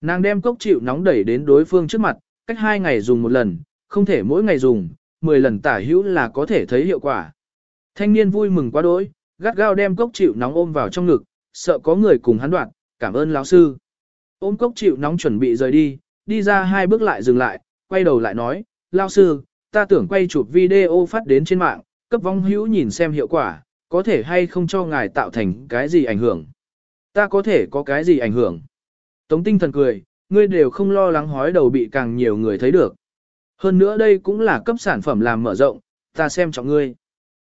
Nàng đem cốc chịu nóng đẩy đến đối phương trước mặt, cách hai ngày dùng một lần, không thể mỗi ngày dùng, 10 lần tả hữu là có thể thấy hiệu quả. Thanh niên vui mừng quá đỗi, gắt gao đem cốc chịu nóng ôm vào trong ngực, sợ có người cùng hắn đoạn, cảm ơn lão sư. Ôm cốc chịu nóng chuẩn bị rời đi, đi ra hai bước lại dừng lại, quay đầu lại nói, lão sư, ta tưởng quay chụp video phát đến trên mạng, cấp vong hữu nhìn xem hiệu quả, có thể hay không cho ngài tạo thành cái gì ảnh hưởng. Ta có thể có cái gì ảnh hưởng. Tống tinh thần cười, ngươi đều không lo lắng hói đầu bị càng nhiều người thấy được. Hơn nữa đây cũng là cấp sản phẩm làm mở rộng, ta xem trọng ngươi.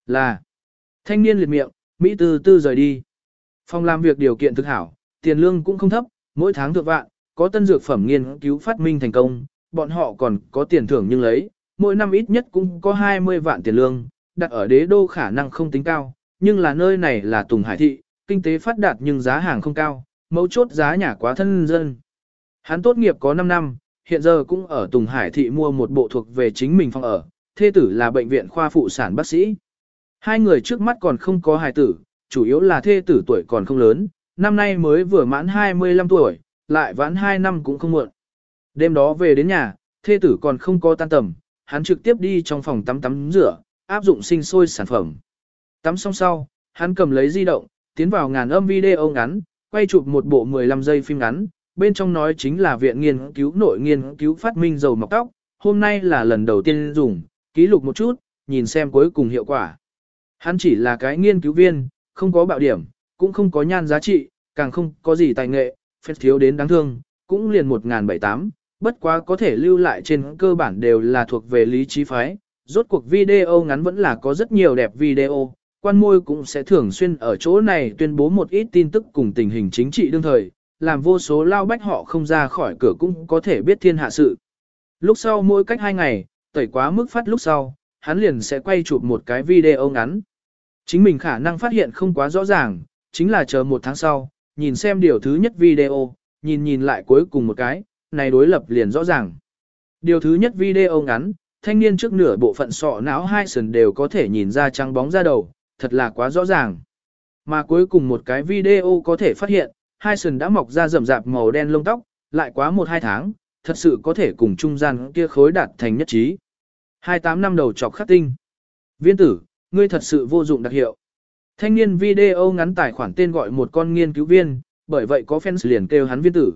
Là, thanh niên liệt miệng, Mỹ tư tư rời đi. Phòng làm việc điều kiện thực hảo, tiền lương cũng không thấp, mỗi tháng thượng vạn, có tân dược phẩm nghiên cứu phát minh thành công, bọn họ còn có tiền thưởng nhưng lấy, mỗi năm ít nhất cũng có 20 vạn tiền lương, đặt ở đế đô khả năng không tính cao, nhưng là nơi này là Tùng Hải Thị, kinh tế phát đạt nhưng giá hàng không cao, mấu chốt giá nhà quá thân dân. Hắn tốt nghiệp có 5 năm, hiện giờ cũng ở Tùng Hải Thị mua một bộ thuộc về chính mình phòng ở, thê tử là bệnh viện khoa phụ sản bác sĩ. Hai người trước mắt còn không có hài tử, chủ yếu là thê tử tuổi còn không lớn, năm nay mới vừa mãn 25 tuổi, lại vãn 2 năm cũng không muộn. Đêm đó về đến nhà, thê tử còn không có tan tầm, hắn trực tiếp đi trong phòng tắm tắm rửa, áp dụng sinh sôi sản phẩm. Tắm xong sau, hắn cầm lấy di động, tiến vào ngàn âm video ngắn, quay chụp một bộ 15 giây phim ngắn, bên trong nói chính là viện nghiên cứu nội nghiên cứu phát minh dầu mọc tóc, hôm nay là lần đầu tiên dùng, ký lục một chút, nhìn xem cuối cùng hiệu quả. Hắn chỉ là cái nghiên cứu viên, không có bạo điểm, cũng không có nhan giá trị, càng không có gì tài nghệ, phép thiếu đến đáng thương, cũng liền 1078, bất quá có thể lưu lại trên cơ bản đều là thuộc về lý trí phái. Rốt cuộc video ngắn vẫn là có rất nhiều đẹp video, quan môi cũng sẽ thường xuyên ở chỗ này tuyên bố một ít tin tức cùng tình hình chính trị đương thời, làm vô số lao bách họ không ra khỏi cửa cũng có thể biết thiên hạ sự. Lúc sau mỗi cách hai ngày, tẩy quá mức phát lúc sau, hắn liền sẽ quay chụp một cái video ngắn. Chính mình khả năng phát hiện không quá rõ ràng, chính là chờ một tháng sau, nhìn xem điều thứ nhất video, nhìn nhìn lại cuối cùng một cái, này đối lập liền rõ ràng. Điều thứ nhất video ngắn, thanh niên trước nửa bộ phận sọ não hai sườn đều có thể nhìn ra trắng bóng ra đầu, thật là quá rõ ràng. Mà cuối cùng một cái video có thể phát hiện, hai sườn đã mọc ra rậm rạp màu đen lông tóc, lại quá một hai tháng, thật sự có thể cùng trung gian kia khối đạt thành nhất trí. 28 năm đầu chọc khắc tinh. Viên tử, ngươi thật sự vô dụng đặc hiệu. Thanh niên video ngắn tài khoản tên gọi một con nghiên cứu viên, bởi vậy có fans liền kêu hắn viên tử.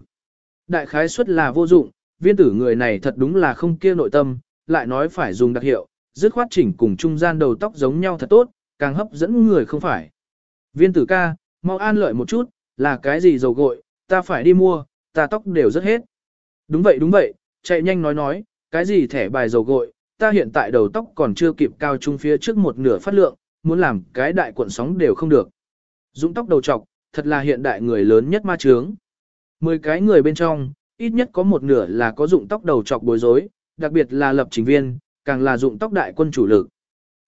Đại khái suất là vô dụng, viên tử người này thật đúng là không kia nội tâm, lại nói phải dùng đặc hiệu, dứt khoát chỉnh cùng trung gian đầu tóc giống nhau thật tốt, càng hấp dẫn người không phải. Viên tử ca, mau an lợi một chút, là cái gì dầu gội, ta phải đi mua, ta tóc đều rất hết. Đúng vậy đúng vậy, chạy nhanh nói nói, cái gì thẻ bài dầu gội, ta hiện tại đầu tóc còn chưa kịp cao trung phía trước một nửa phát lượng, muốn làm cái đại cuộn sóng đều không được. Dũng tóc đầu trọc, thật là hiện đại người lớn nhất ma trướng. Mười cái người bên trong, ít nhất có một nửa là có dụng tóc đầu trọc bối rối, đặc biệt là lập trình viên, càng là dụng tóc đại quân chủ lực.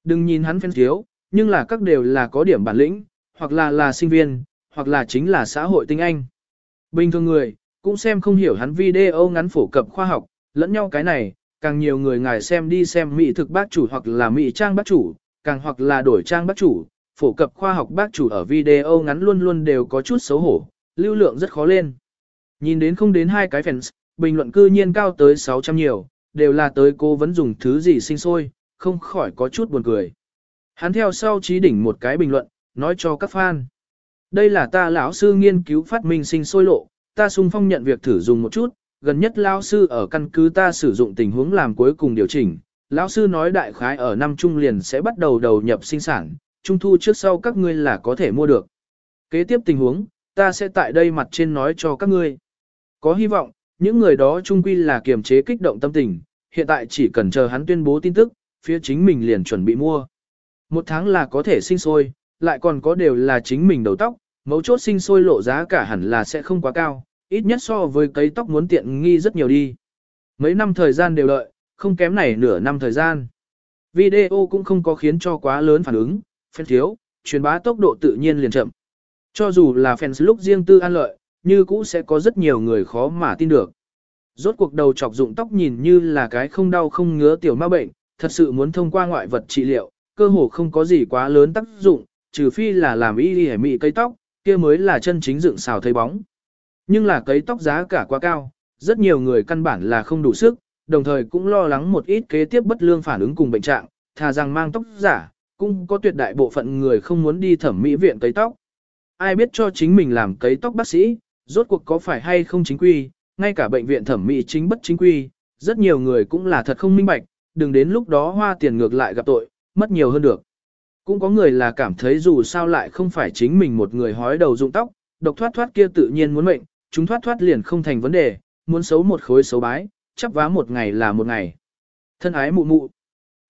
Đừng nhìn hắn phen thiếu, nhưng là các đều là có điểm bản lĩnh, hoặc là là sinh viên, hoặc là chính là xã hội tinh anh. Bình thường người, cũng xem không hiểu hắn video ngắn phổ cập khoa học, lẫn nhau cái này, càng nhiều người ngài xem đi xem mỹ thực bác chủ hoặc là mỹ trang bác chủ, càng hoặc là đổi trang bác chủ, phổ cập khoa học bác chủ ở video ngắn luôn luôn đều có chút xấu hổ, lưu lượng rất khó lên. Nhìn đến không đến hai cái fans, bình luận cư nhiên cao tới 600 nhiều, đều là tới cô vẫn dùng thứ gì sinh sôi, không khỏi có chút buồn cười. Hắn theo sau trí đỉnh một cái bình luận, nói cho các fan. Đây là ta lão sư nghiên cứu phát minh sinh sôi lộ, ta sung phong nhận việc thử dùng một chút, gần nhất lão sư ở căn cứ ta sử dụng tình huống làm cuối cùng điều chỉnh. Lão sư nói đại khái ở năm trung liền sẽ bắt đầu đầu nhập sinh sản, trung thu trước sau các ngươi là có thể mua được. Kế tiếp tình huống, ta sẽ tại đây mặt trên nói cho các ngươi. Có hy vọng, những người đó trung quy là kiềm chế kích động tâm tình, hiện tại chỉ cần chờ hắn tuyên bố tin tức, phía chính mình liền chuẩn bị mua. Một tháng là có thể sinh sôi, lại còn có đều là chính mình đầu tóc, mấu chốt sinh sôi lộ giá cả hẳn là sẽ không quá cao, ít nhất so với cấy tóc muốn tiện nghi rất nhiều đi. Mấy năm thời gian đều đợi, không kém này nửa năm thời gian. Video cũng không có khiến cho quá lớn phản ứng, fan thiếu, truyền bá tốc độ tự nhiên liền chậm. Cho dù là fans lúc riêng tư an lợi, như cũ sẽ có rất nhiều người khó mà tin được. Rốt cuộc đầu chọc dụng tóc nhìn như là cái không đau không ngứa tiểu ma bệnh, thật sự muốn thông qua ngoại vật trị liệu, cơ hồ không có gì quá lớn tác dụng, trừ phi là làm y y mị cây tóc, kia mới là chân chính dựng xào thấy bóng. Nhưng là cấy tóc giá cả quá cao, rất nhiều người căn bản là không đủ sức, đồng thời cũng lo lắng một ít kế tiếp bất lương phản ứng cùng bệnh trạng, thà rằng mang tóc giả, cũng có tuyệt đại bộ phận người không muốn đi thẩm mỹ viện cấy tóc. Ai biết cho chính mình làm cấy tóc bác sĩ, rốt cuộc có phải hay không chính quy, ngay cả bệnh viện thẩm mỹ chính bất chính quy, rất nhiều người cũng là thật không minh bạch, đừng đến lúc đó hoa tiền ngược lại gặp tội, mất nhiều hơn được. Cũng có người là cảm thấy dù sao lại không phải chính mình một người hói đầu dụng tóc, độc thoát thoát kia tự nhiên muốn mệnh, chúng thoát thoát liền không thành vấn đề, muốn xấu một khối xấu bái, chắp vá một ngày là một ngày. Thân ái mụ mụ.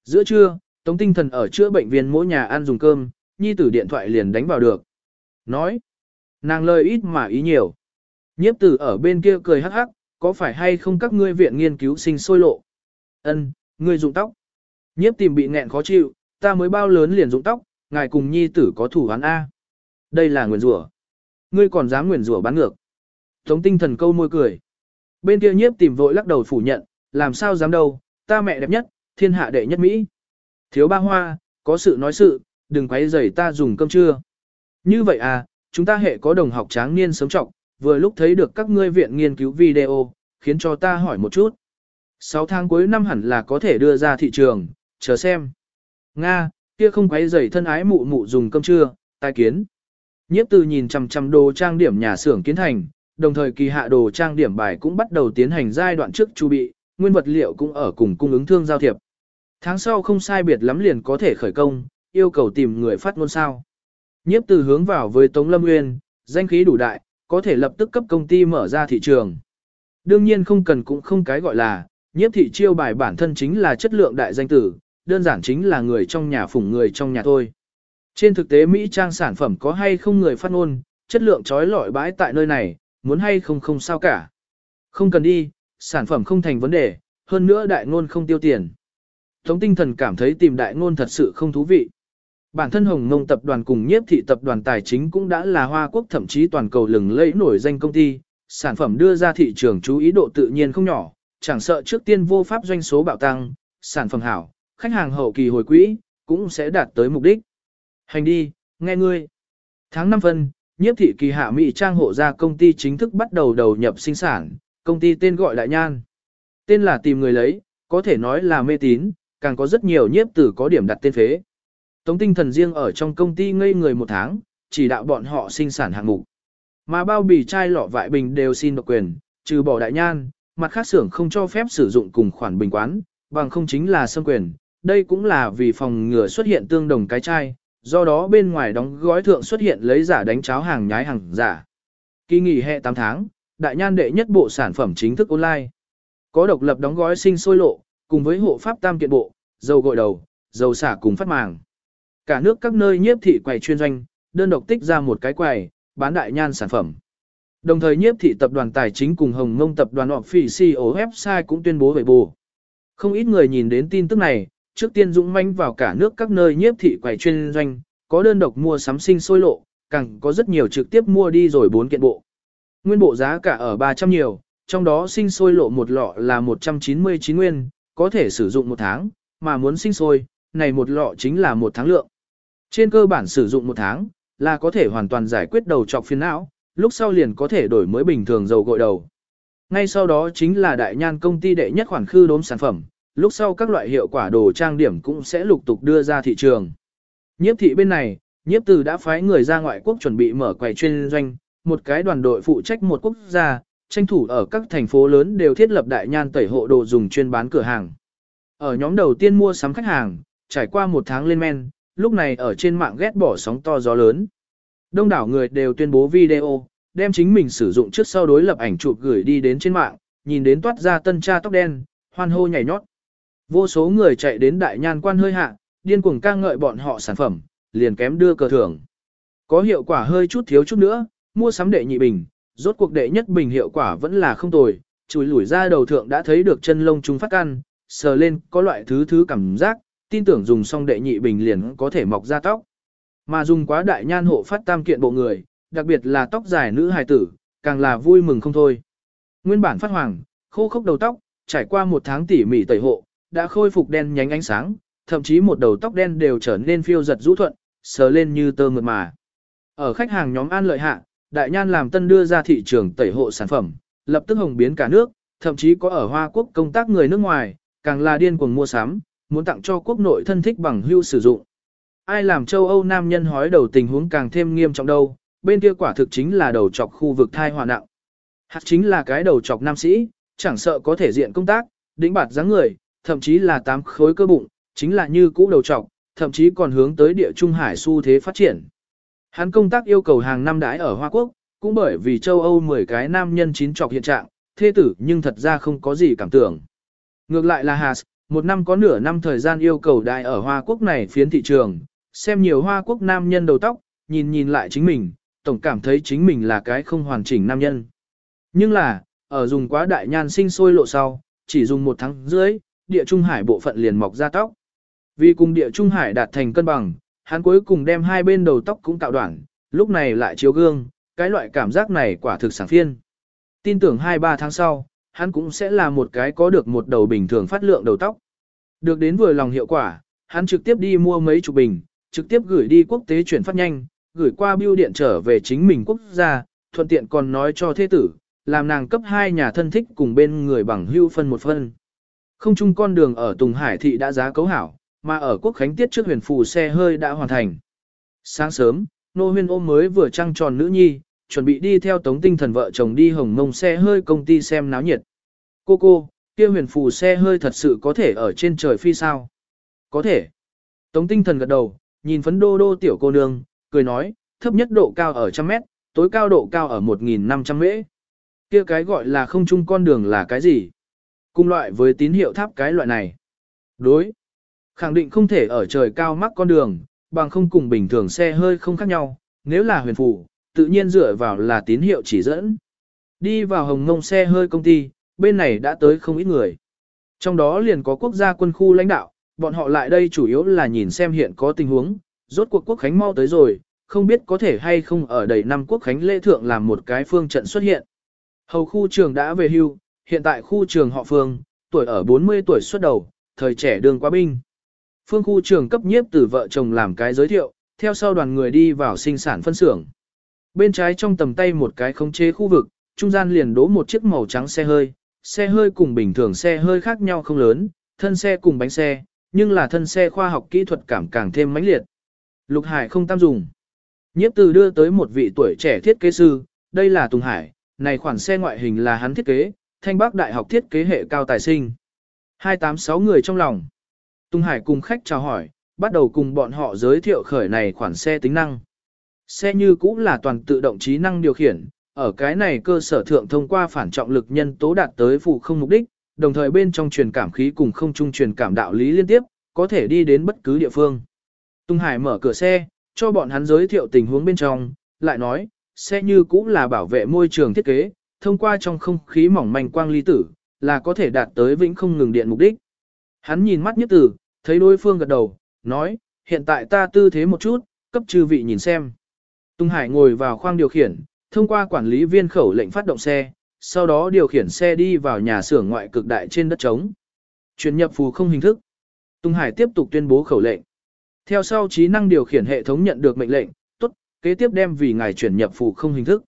Giữa trưa, Tống Tinh Thần ở chữa bệnh viện mỗi nhà ăn dùng cơm, nhi tử điện thoại liền đánh vào được. Nói, nàng lời ít mà ý nhiều. Nhiếp tử ở bên kia cười hắc hắc, có phải hay không các ngươi viện nghiên cứu sinh sôi lộ? Ân, ngươi dụng tóc. Nhiếp tìm bị nghẹn khó chịu, ta mới bao lớn liền dụng tóc, ngài cùng nhi tử có thủ án A. Đây là nguyền rủa. Ngươi còn dám nguyền rủa bán ngược. Tống tinh thần câu môi cười. Bên kia nhiếp tìm vội lắc đầu phủ nhận, làm sao dám đâu, ta mẹ đẹp nhất, thiên hạ đệ nhất Mỹ. Thiếu ba hoa, có sự nói sự, đừng quấy rầy ta dùng cơm trưa. Như vậy à, chúng ta hệ có đồng học tráng niên sớm trọng, vừa lúc thấy được các ngươi viện nghiên cứu video, khiến cho ta hỏi một chút. 6 tháng cuối năm hẳn là có thể đưa ra thị trường, chờ xem. Nga, kia không quấy rầy thân ái mụ mụ dùng cơm trưa, tai kiến. Nhiếp từ nhìn chằm chằm đồ trang điểm nhà xưởng kiến thành, đồng thời kỳ hạ đồ trang điểm bài cũng bắt đầu tiến hành giai đoạn trước chu bị, nguyên vật liệu cũng ở cùng cung ứng thương giao thiệp. Tháng sau không sai biệt lắm liền có thể khởi công, yêu cầu tìm người phát ngôn sao. Nhiếp từ hướng vào với Tống Lâm Nguyên, danh khí đủ đại, có thể lập tức cấp công ty mở ra thị trường. Đương nhiên không cần cũng không cái gọi là, nhiếp thị chiêu bài bản thân chính là chất lượng đại danh tử, đơn giản chính là người trong nhà phủng người trong nhà thôi. Trên thực tế Mỹ trang sản phẩm có hay không người phát ngôn, chất lượng trói lọi bãi tại nơi này, muốn hay không không sao cả. Không cần đi, sản phẩm không thành vấn đề, hơn nữa đại ngôn không tiêu tiền. Tống tinh thần cảm thấy tìm đại ngôn thật sự không thú vị. Bản thân Hồng Ngông tập đoàn cùng nhiếp thị tập đoàn tài chính cũng đã là Hoa Quốc thậm chí toàn cầu lừng lẫy nổi danh công ty, sản phẩm đưa ra thị trường chú ý độ tự nhiên không nhỏ, chẳng sợ trước tiên vô pháp doanh số bạo tăng, sản phẩm hảo, khách hàng hậu kỳ hồi quỹ, cũng sẽ đạt tới mục đích. Hành đi, nghe ngươi. Tháng 5 phân, nhiếp thị kỳ hạ Mỹ trang hộ ra công ty chính thức bắt đầu đầu nhập sinh sản, công ty tên gọi Đại Nhan. Tên là tìm người lấy, có thể nói là mê tín, càng có rất nhiều nhiếp tử có điểm đặt tên phế. Tống tinh thần riêng ở trong công ty ngây người một tháng, chỉ đạo bọn họ sinh sản hạng mục. Mà bao bì chai lọ vại bình đều xin độc quyền, trừ bỏ đại nhan, mặt khác xưởng không cho phép sử dụng cùng khoản bình quán, bằng không chính là xâm quyền. Đây cũng là vì phòng ngừa xuất hiện tương đồng cái chai, do đó bên ngoài đóng gói thượng xuất hiện lấy giả đánh cháo hàng nhái hàng giả. Kỳ nghỉ hè 8 tháng, đại nhan đệ nhất bộ sản phẩm chính thức online. Có độc lập đóng gói sinh sôi lộ, cùng với hộ pháp tam kiện bộ, dầu gội đầu, dầu xả cùng phát màng. Cả nước các nơi nhiếp thị quầy chuyên doanh, đơn độc tích ra một cái quầy, bán đại nhan sản phẩm. Đồng thời nhiếp thị tập đoàn tài chính cùng Hồng Ngông tập đoàn Officio website cũng tuyên bố về bù. Không ít người nhìn đến tin tức này, trước tiên dũng manh vào cả nước các nơi nhiếp thị quầy chuyên doanh, có đơn độc mua sắm sinh sôi lộ, càng có rất nhiều trực tiếp mua đi rồi bốn kiện bộ. Nguyên bộ giá cả ở 300 nhiều, trong đó sinh sôi lộ một lọ là 199 nguyên, có thể sử dụng một tháng, mà muốn sinh sôi, này một lọ chính là một tháng lượng. Trên cơ bản sử dụng một tháng, là có thể hoàn toàn giải quyết đầu trọc phiền não, lúc sau liền có thể đổi mới bình thường dầu gội đầu. Ngay sau đó chính là đại nhan công ty đệ nhất khoản khư đốm sản phẩm, lúc sau các loại hiệu quả đồ trang điểm cũng sẽ lục tục đưa ra thị trường. Nhiếp thị bên này, nhiếp từ đã phái người ra ngoại quốc chuẩn bị mở quầy chuyên doanh, một cái đoàn đội phụ trách một quốc gia, tranh thủ ở các thành phố lớn đều thiết lập đại nhan tẩy hộ đồ dùng chuyên bán cửa hàng. Ở nhóm đầu tiên mua sắm khách hàng, trải qua một tháng lên men, lúc này ở trên mạng ghét bỏ sóng to gió lớn. Đông đảo người đều tuyên bố video, đem chính mình sử dụng trước sau đối lập ảnh chụp gửi đi đến trên mạng, nhìn đến toát ra tân cha tóc đen, hoan hô nhảy nhót. Vô số người chạy đến đại nhan quan hơi hạ, điên cuồng ca ngợi bọn họ sản phẩm, liền kém đưa cờ thưởng. Có hiệu quả hơi chút thiếu chút nữa, mua sắm đệ nhị bình, rốt cuộc đệ nhất bình hiệu quả vẫn là không tồi, chùi lủi ra đầu thượng đã thấy được chân lông chúng phát ăn, sờ lên có loại thứ thứ cảm giác, tin tưởng dùng xong đệ nhị bình liền có thể mọc ra tóc. Mà dùng quá đại nhan hộ phát tam kiện bộ người, đặc biệt là tóc dài nữ hài tử, càng là vui mừng không thôi. Nguyên bản phát hoàng, khô khốc đầu tóc, trải qua một tháng tỉ mỉ tẩy hộ, đã khôi phục đen nhánh ánh sáng, thậm chí một đầu tóc đen đều trở nên phiêu giật rũ thuận, sờ lên như tơ mượt mà. Ở khách hàng nhóm an lợi hạ, đại nhan làm tân đưa ra thị trường tẩy hộ sản phẩm, lập tức hồng biến cả nước, thậm chí có ở Hoa Quốc công tác người nước ngoài, càng là điên cuồng mua sắm, muốn tặng cho quốc nội thân thích bằng hưu sử dụng. Ai làm châu Âu nam nhân hói đầu tình huống càng thêm nghiêm trọng đâu, bên kia quả thực chính là đầu chọc khu vực thai hòa nặng. Hạt chính là cái đầu chọc nam sĩ, chẳng sợ có thể diện công tác, đỉnh bạt dáng người, thậm chí là tám khối cơ bụng, chính là như cũ đầu trọc, thậm chí còn hướng tới địa trung hải xu thế phát triển. Hắn công tác yêu cầu hàng năm đãi ở Hoa Quốc, cũng bởi vì châu Âu 10 cái nam nhân chín trọc hiện trạng, thê tử nhưng thật ra không có gì cảm tưởng. Ngược lại là Haas, một năm có nửa năm thời gian yêu cầu đại ở Hoa Quốc này phiến thị trường, xem nhiều Hoa Quốc nam nhân đầu tóc, nhìn nhìn lại chính mình, tổng cảm thấy chính mình là cái không hoàn chỉnh nam nhân. Nhưng là, ở dùng quá đại nhan sinh sôi lộ sau, chỉ dùng một tháng dưới, địa trung hải bộ phận liền mọc ra tóc. Vì cùng địa trung hải đạt thành cân bằng, hắn cuối cùng đem hai bên đầu tóc cũng tạo đoạn, lúc này lại chiếu gương, cái loại cảm giác này quả thực sảng phiên. Tin tưởng 2-3 tháng sau, hắn cũng sẽ là một cái có được một đầu bình thường phát lượng đầu tóc. Được đến vừa lòng hiệu quả, hắn trực tiếp đi mua mấy chục bình, trực tiếp gửi đi quốc tế chuyển phát nhanh, gửi qua bưu điện trở về chính mình quốc gia, thuận tiện còn nói cho thế tử, làm nàng cấp hai nhà thân thích cùng bên người bằng hưu phân một phân. Không chung con đường ở Tùng Hải thị đã giá cấu hảo, mà ở quốc khánh tiết trước huyền phù xe hơi đã hoàn thành. Sáng sớm, nô huyên ôm mới vừa trăng tròn nữ nhi, chuẩn bị đi theo tống tinh thần vợ chồng đi hồng mông xe hơi công ty xem náo nhiệt. Cô cô, kia huyền phù xe hơi thật sự có thể ở trên trời phi sao? Có thể. Tống tinh thần gật đầu, nhìn phấn đô đô tiểu cô nương, cười nói, thấp nhất độ cao ở trăm mét, tối cao độ cao ở 1.500 mễ. Kia cái gọi là không chung con đường là cái gì? Cùng loại với tín hiệu tháp cái loại này. Đối. Khẳng định không thể ở trời cao mắc con đường, bằng không cùng bình thường xe hơi không khác nhau, nếu là huyền phù, tự nhiên dựa vào là tín hiệu chỉ dẫn. Đi vào hồng ngông xe hơi công ty, bên này đã tới không ít người. Trong đó liền có quốc gia quân khu lãnh đạo, bọn họ lại đây chủ yếu là nhìn xem hiện có tình huống, rốt cuộc quốc khánh mau tới rồi, không biết có thể hay không ở đầy năm quốc khánh lễ thượng làm một cái phương trận xuất hiện. Hầu khu trường đã về hưu, hiện tại khu trường họ phương, tuổi ở 40 tuổi xuất đầu, thời trẻ đường quá binh. Phương khu trường cấp nhiếp từ vợ chồng làm cái giới thiệu, theo sau đoàn người đi vào sinh sản phân xưởng. Bên trái trong tầm tay một cái khống chế khu vực, trung gian liền đố một chiếc màu trắng xe hơi, xe hơi cùng bình thường xe hơi khác nhau không lớn, thân xe cùng bánh xe, nhưng là thân xe khoa học kỹ thuật cảm càng thêm mãnh liệt. Lục Hải không tam dùng. Nhiếp từ đưa tới một vị tuổi trẻ thiết kế sư, đây là Tùng Hải, này khoản xe ngoại hình là hắn thiết kế, thanh bác đại học thiết kế hệ cao tài sinh. 286 người trong lòng. Tùng Hải cùng khách chào hỏi, bắt đầu cùng bọn họ giới thiệu khởi này khoản xe tính năng. Xe như cũng là toàn tự động trí năng điều khiển, ở cái này cơ sở thượng thông qua phản trọng lực nhân tố đạt tới phụ không mục đích, đồng thời bên trong truyền cảm khí cùng không trung truyền cảm đạo lý liên tiếp, có thể đi đến bất cứ địa phương. Tung Hải mở cửa xe, cho bọn hắn giới thiệu tình huống bên trong, lại nói, xe như cũng là bảo vệ môi trường thiết kế, thông qua trong không khí mỏng manh quang ly tử, là có thể đạt tới vĩnh không ngừng điện mục đích. Hắn nhìn mắt nhất tử, thấy đối phương gật đầu, nói, hiện tại ta tư thế một chút, cấp chư vị nhìn xem. Tung Hải ngồi vào khoang điều khiển, thông qua quản lý viên khẩu lệnh phát động xe, sau đó điều khiển xe đi vào nhà xưởng ngoại cực đại trên đất trống. Chuyển nhập phù không hình thức. Tung Hải tiếp tục tuyên bố khẩu lệnh. Theo sau trí năng điều khiển hệ thống nhận được mệnh lệnh, tốt, kế tiếp đem vì ngài chuyển nhập phù không hình thức.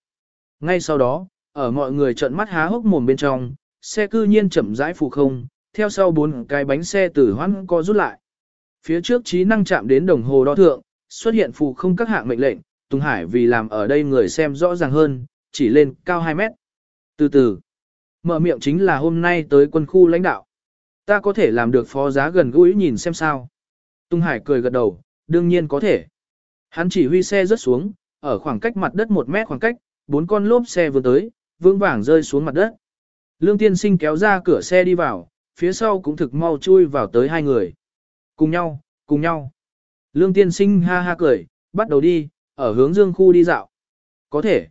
Ngay sau đó, ở mọi người trợn mắt há hốc mồm bên trong, xe cư nhiên chậm rãi phù không, theo sau bốn cái bánh xe tử hoãn co rút lại. Phía trước trí năng chạm đến đồng hồ đo thượng, xuất hiện phù không các hạng mệnh lệnh, Tùng Hải vì làm ở đây người xem rõ ràng hơn, chỉ lên cao 2 mét. Từ từ, mở miệng chính là hôm nay tới quân khu lãnh đạo. Ta có thể làm được phó giá gần gũi nhìn xem sao. Tùng Hải cười gật đầu, đương nhiên có thể. Hắn chỉ huy xe rớt xuống, ở khoảng cách mặt đất 1 mét khoảng cách, bốn con lốp xe vừa tới, vững vàng rơi xuống mặt đất. Lương tiên sinh kéo ra cửa xe đi vào, phía sau cũng thực mau chui vào tới hai người. Cùng nhau, cùng nhau. Lương tiên sinh ha ha cười, bắt đầu đi, ở hướng dương khu đi dạo. Có thể.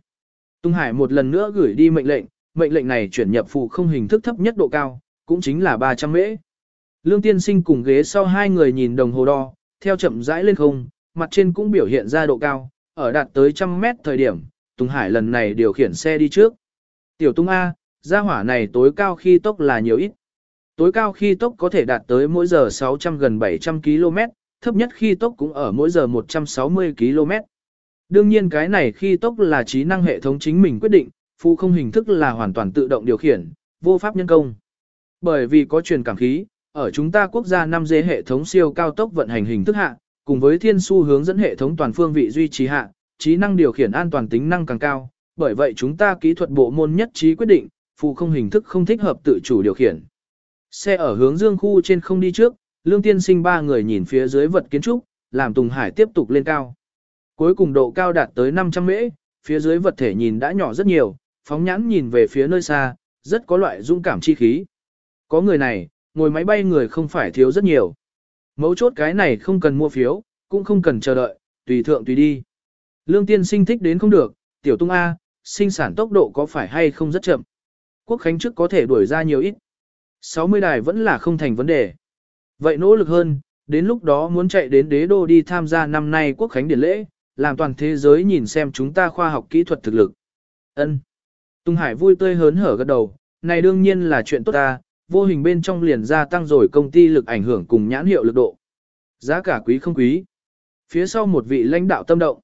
Tung Hải một lần nữa gửi đi mệnh lệnh, mệnh lệnh này chuyển nhập phụ không hình thức thấp nhất độ cao, cũng chính là 300 mễ. Lương tiên sinh cùng ghế sau hai người nhìn đồng hồ đo, theo chậm rãi lên không, mặt trên cũng biểu hiện ra độ cao, ở đạt tới trăm mét thời điểm, Tùng Hải lần này điều khiển xe đi trước. Tiểu Tung A, gia hỏa này tối cao khi tốc là nhiều ít. Tối cao khi tốc có thể đạt tới mỗi giờ 600 gần 700 km, thấp nhất khi tốc cũng ở mỗi giờ 160 km. Đương nhiên cái này khi tốc là trí năng hệ thống chính mình quyết định, phụ không hình thức là hoàn toàn tự động điều khiển, vô pháp nhân công. Bởi vì có truyền cảm khí, ở chúng ta quốc gia 5G hệ thống siêu cao tốc vận hành hình thức hạ, cùng với thiên su hướng dẫn hệ thống toàn phương vị duy trì hạ, trí năng điều khiển an toàn tính năng càng cao, bởi vậy chúng ta kỹ thuật bộ môn nhất trí quyết định, phụ không hình thức không thích hợp tự chủ điều khiển. Xe ở hướng dương khu trên không đi trước, lương tiên sinh ba người nhìn phía dưới vật kiến trúc, làm Tùng Hải tiếp tục lên cao. Cuối cùng độ cao đạt tới 500 mễ, phía dưới vật thể nhìn đã nhỏ rất nhiều, phóng nhãn nhìn về phía nơi xa, rất có loại dung cảm chi khí. Có người này, ngồi máy bay người không phải thiếu rất nhiều. Mấu chốt cái này không cần mua phiếu, cũng không cần chờ đợi, tùy thượng tùy đi. Lương tiên sinh thích đến không được, tiểu tung A, sinh sản tốc độ có phải hay không rất chậm. Quốc khánh trước có thể đuổi ra nhiều ít. 60 đài vẫn là không thành vấn đề. Vậy nỗ lực hơn, đến lúc đó muốn chạy đến đế đô đi tham gia năm nay quốc khánh điển lễ, làm toàn thế giới nhìn xem chúng ta khoa học kỹ thuật thực lực. Ân. Tung Hải vui tươi hớn hở gật đầu, này đương nhiên là chuyện tốt ta, vô hình bên trong liền gia tăng rồi công ty lực ảnh hưởng cùng nhãn hiệu lực độ. Giá cả quý không quý. Phía sau một vị lãnh đạo tâm động.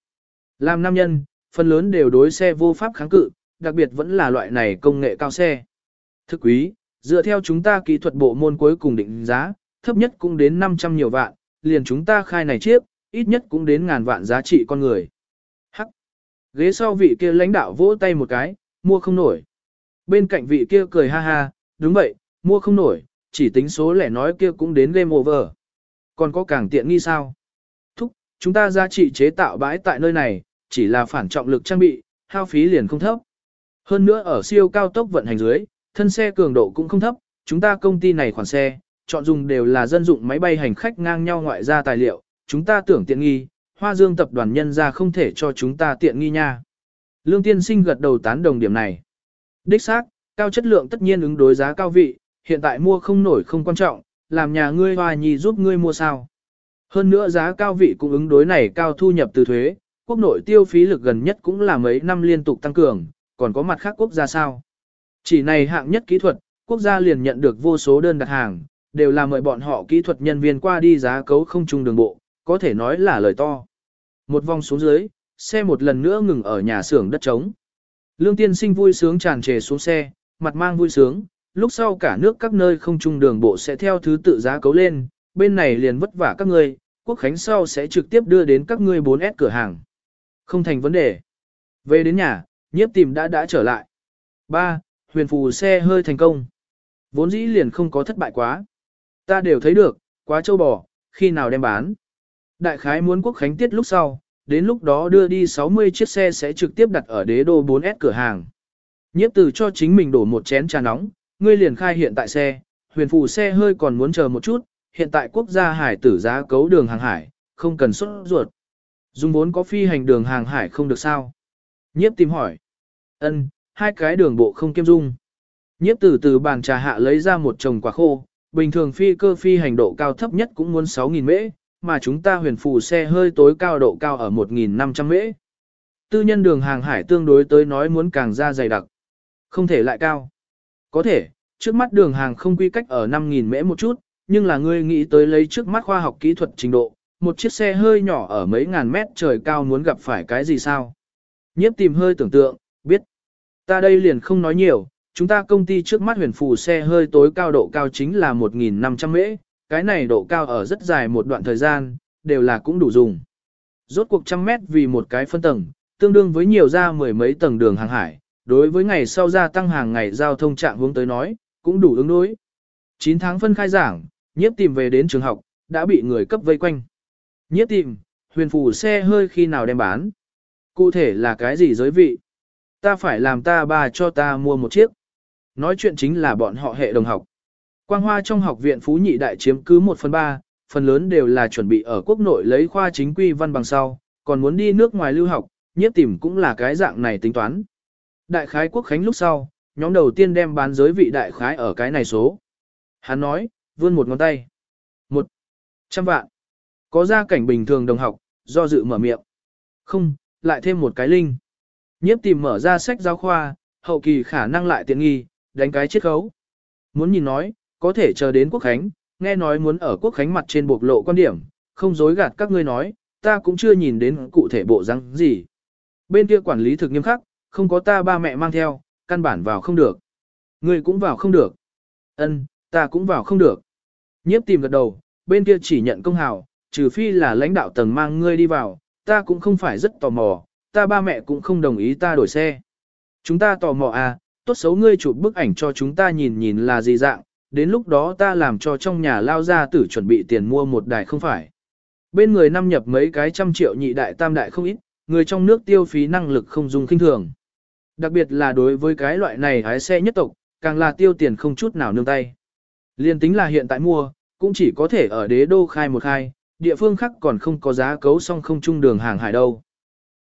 Làm nam nhân, phần lớn đều đối xe vô pháp kháng cự, đặc biệt vẫn là loại này công nghệ cao xe. Thức quý, dựa theo chúng ta kỹ thuật bộ môn cuối cùng định giá, thấp nhất cũng đến 500 nhiều vạn, liền chúng ta khai này chiếc, ít nhất cũng đến ngàn vạn giá trị con người. Hắc. Ghế sau vị kia lãnh đạo vỗ tay một cái, mua không nổi. Bên cạnh vị kia cười ha ha, đúng vậy, mua không nổi, chỉ tính số lẻ nói kia cũng đến game over. Còn có càng tiện nghi sao? Thúc, chúng ta giá trị chế tạo bãi tại nơi này, chỉ là phản trọng lực trang bị, hao phí liền không thấp. Hơn nữa ở siêu cao tốc vận hành dưới, thân xe cường độ cũng không thấp, chúng ta công ty này khoản xe, chọn dùng đều là dân dụng máy bay hành khách ngang nhau ngoại ra tài liệu, chúng ta tưởng tiện nghi, Hoa Dương tập đoàn nhân ra không thể cho chúng ta tiện nghi nha. Lương tiên sinh gật đầu tán đồng điểm này. Đích xác, cao chất lượng tất nhiên ứng đối giá cao vị, hiện tại mua không nổi không quan trọng, làm nhà ngươi hoa nhi giúp ngươi mua sao. Hơn nữa giá cao vị cũng ứng đối này cao thu nhập từ thuế, quốc nội tiêu phí lực gần nhất cũng là mấy năm liên tục tăng cường, còn có mặt khác quốc gia sao. Chỉ này hạng nhất kỹ thuật, quốc gia liền nhận được vô số đơn đặt hàng, đều là mời bọn họ kỹ thuật nhân viên qua đi giá cấu không chung đường bộ, có thể nói là lời to. Một vòng xuống dưới, xe một lần nữa ngừng ở nhà xưởng đất trống. Lương tiên sinh vui sướng tràn trề xuống xe, mặt mang vui sướng, lúc sau cả nước các nơi không chung đường bộ sẽ theo thứ tự giá cấu lên, bên này liền vất vả các ngươi, quốc khánh sau sẽ trực tiếp đưa đến các ngươi 4S cửa hàng. Không thành vấn đề. Về đến nhà, nhiếp tìm đã đã trở lại. 3. Huyền phù xe hơi thành công. Vốn dĩ liền không có thất bại quá. Ta đều thấy được, quá châu bò, khi nào đem bán. Đại khái muốn quốc khánh tiết lúc sau, đến lúc đó đưa đi 60 chiếc xe sẽ trực tiếp đặt ở đế đô 4S cửa hàng. Nhiếp từ cho chính mình đổ một chén trà nóng, ngươi liền khai hiện tại xe, huyền phù xe hơi còn muốn chờ một chút, hiện tại quốc gia hải tử giá cấu đường hàng hải, không cần xuất ruột. Dùng vốn có phi hành đường hàng hải không được sao? Nhiếp tìm hỏi. Ân, hai cái đường bộ không kiêm dung. Nhiếp từ từ bàn trà hạ lấy ra một chồng quả khô, bình thường phi cơ phi hành độ cao thấp nhất cũng muốn 6.000 mễ, mà chúng ta huyền phù xe hơi tối cao độ cao ở 1.500 mễ. Tư nhân đường hàng hải tương đối tới nói muốn càng ra dày đặc. Không thể lại cao. Có thể, trước mắt đường hàng không quy cách ở 5.000 mễ một chút, nhưng là ngươi nghĩ tới lấy trước mắt khoa học kỹ thuật trình độ, một chiếc xe hơi nhỏ ở mấy ngàn mét trời cao muốn gặp phải cái gì sao? Nhiếp tìm hơi tưởng tượng, biết. Ta đây liền không nói nhiều, chúng ta công ty trước mắt huyền phù xe hơi tối cao độ cao chính là 1.500 mễ, cái này độ cao ở rất dài một đoạn thời gian, đều là cũng đủ dùng. Rốt cuộc trăm mét vì một cái phân tầng, tương đương với nhiều ra mười mấy tầng đường hàng hải, đối với ngày sau gia tăng hàng ngày giao thông trạng hướng tới nói, cũng đủ ứng đối. 9 tháng phân khai giảng, nhiếp tìm về đến trường học, đã bị người cấp vây quanh. Nhiếp tìm, huyền phù xe hơi khi nào đem bán. Cụ thể là cái gì giới vị? Ta phải làm ta bà cho ta mua một chiếc. Nói chuyện chính là bọn họ hệ đồng học. Quang hoa trong học viện Phú Nhị Đại chiếm cứ 1 phần 3, phần lớn đều là chuẩn bị ở quốc nội lấy khoa chính quy văn bằng sau, còn muốn đi nước ngoài lưu học, nhiếp tìm cũng là cái dạng này tính toán. Đại khái quốc khánh lúc sau, nhóm đầu tiên đem bán giới vị đại khái ở cái này số. Hắn nói, vươn một ngón tay. Một trăm vạn. Có gia cảnh bình thường đồng học, do dự mở miệng. Không, lại thêm một cái linh. Nhiếp tìm mở ra sách giáo khoa, hậu kỳ khả năng lại tiện nghi, đánh cái chiết khấu. Muốn nhìn nói, có thể chờ đến quốc khánh, nghe nói muốn ở quốc khánh mặt trên bộc lộ quan điểm, không dối gạt các ngươi nói, ta cũng chưa nhìn đến cụ thể bộ răng gì. Bên kia quản lý thực nghiêm khắc, không có ta ba mẹ mang theo, căn bản vào không được. Ngươi cũng vào không được. Ân, ta cũng vào không được. Nhiếp tìm gật đầu, bên kia chỉ nhận công hào, trừ phi là lãnh đạo tầng mang ngươi đi vào, ta cũng không phải rất tò mò, ta ba mẹ cũng không đồng ý ta đổi xe. Chúng ta tò mò à, tốt xấu ngươi chụp bức ảnh cho chúng ta nhìn nhìn là gì dạng, đến lúc đó ta làm cho trong nhà lao ra tử chuẩn bị tiền mua một đài không phải. Bên người năm nhập mấy cái trăm triệu nhị đại tam đại không ít, người trong nước tiêu phí năng lực không dùng kinh thường. Đặc biệt là đối với cái loại này hái xe nhất tộc, càng là tiêu tiền không chút nào nương tay. Liên tính là hiện tại mua, cũng chỉ có thể ở đế đô khai một khai, địa phương khác còn không có giá cấu song không trung đường hàng hải đâu.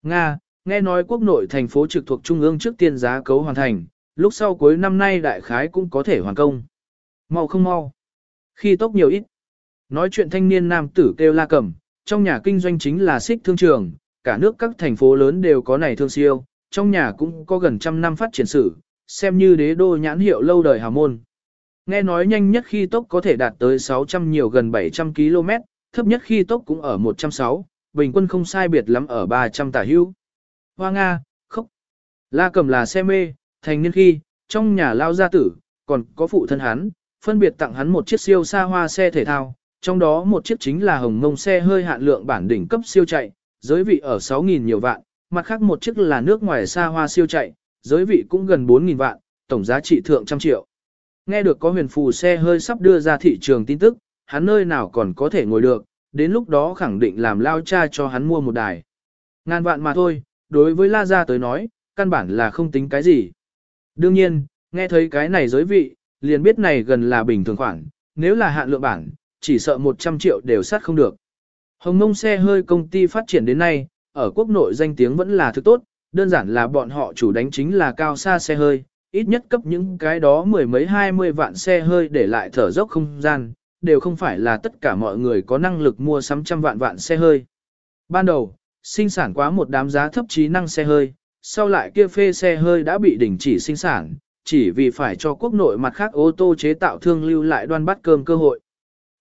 Nga, nghe nói quốc nội thành phố trực thuộc trung ương trước tiên giá cấu hoàn thành, lúc sau cuối năm nay đại khái cũng có thể hoàn công. Mau không mau. Khi tốc nhiều ít. Nói chuyện thanh niên nam tử kêu la cẩm trong nhà kinh doanh chính là xích thương trường, cả nước các thành phố lớn đều có này thương siêu, trong nhà cũng có gần trăm năm phát triển sử, xem như đế đô nhãn hiệu lâu đời hào môn. Nghe nói nhanh nhất khi tốc có thể đạt tới 600 nhiều gần 700 km, thấp nhất khi tốc cũng ở 160, bình quân không sai biệt lắm ở 300 tả hữu. Hoa Nga, khóc. La cầm là xe mê, thành niên khi, trong nhà lao gia tử, còn có phụ thân hắn, phân biệt tặng hắn một chiếc siêu xa hoa xe thể thao, trong đó một chiếc chính là hồng mông xe hơi hạn lượng bản đỉnh cấp siêu chạy, giới vị ở 6.000 nhiều vạn, mặt khác một chiếc là nước ngoài xa hoa siêu chạy, giới vị cũng gần 4.000 vạn, tổng giá trị thượng trăm triệu. Nghe được có huyền phù xe hơi sắp đưa ra thị trường tin tức, hắn nơi nào còn có thể ngồi được, đến lúc đó khẳng định làm lao cha cho hắn mua một đài. Ngàn vạn mà thôi, đối với La Gia tới nói, căn bản là không tính cái gì. Đương nhiên, nghe thấy cái này giới vị, liền biết này gần là bình thường khoản, nếu là hạn lượng bản, chỉ sợ 100 triệu đều sát không được. Hồng Nông xe hơi công ty phát triển đến nay, ở quốc nội danh tiếng vẫn là thứ tốt, đơn giản là bọn họ chủ đánh chính là cao xa xe hơi, ít nhất cấp những cái đó mười mấy hai mươi vạn xe hơi để lại thở dốc không gian, đều không phải là tất cả mọi người có năng lực mua sắm trăm vạn vạn xe hơi. Ban đầu, sinh sản quá một đám giá thấp trí năng xe hơi, sau lại kia phê xe hơi đã bị đình chỉ sinh sản, chỉ vì phải cho quốc nội mặt khác ô tô chế tạo thương lưu lại đoan bắt cơm cơ hội.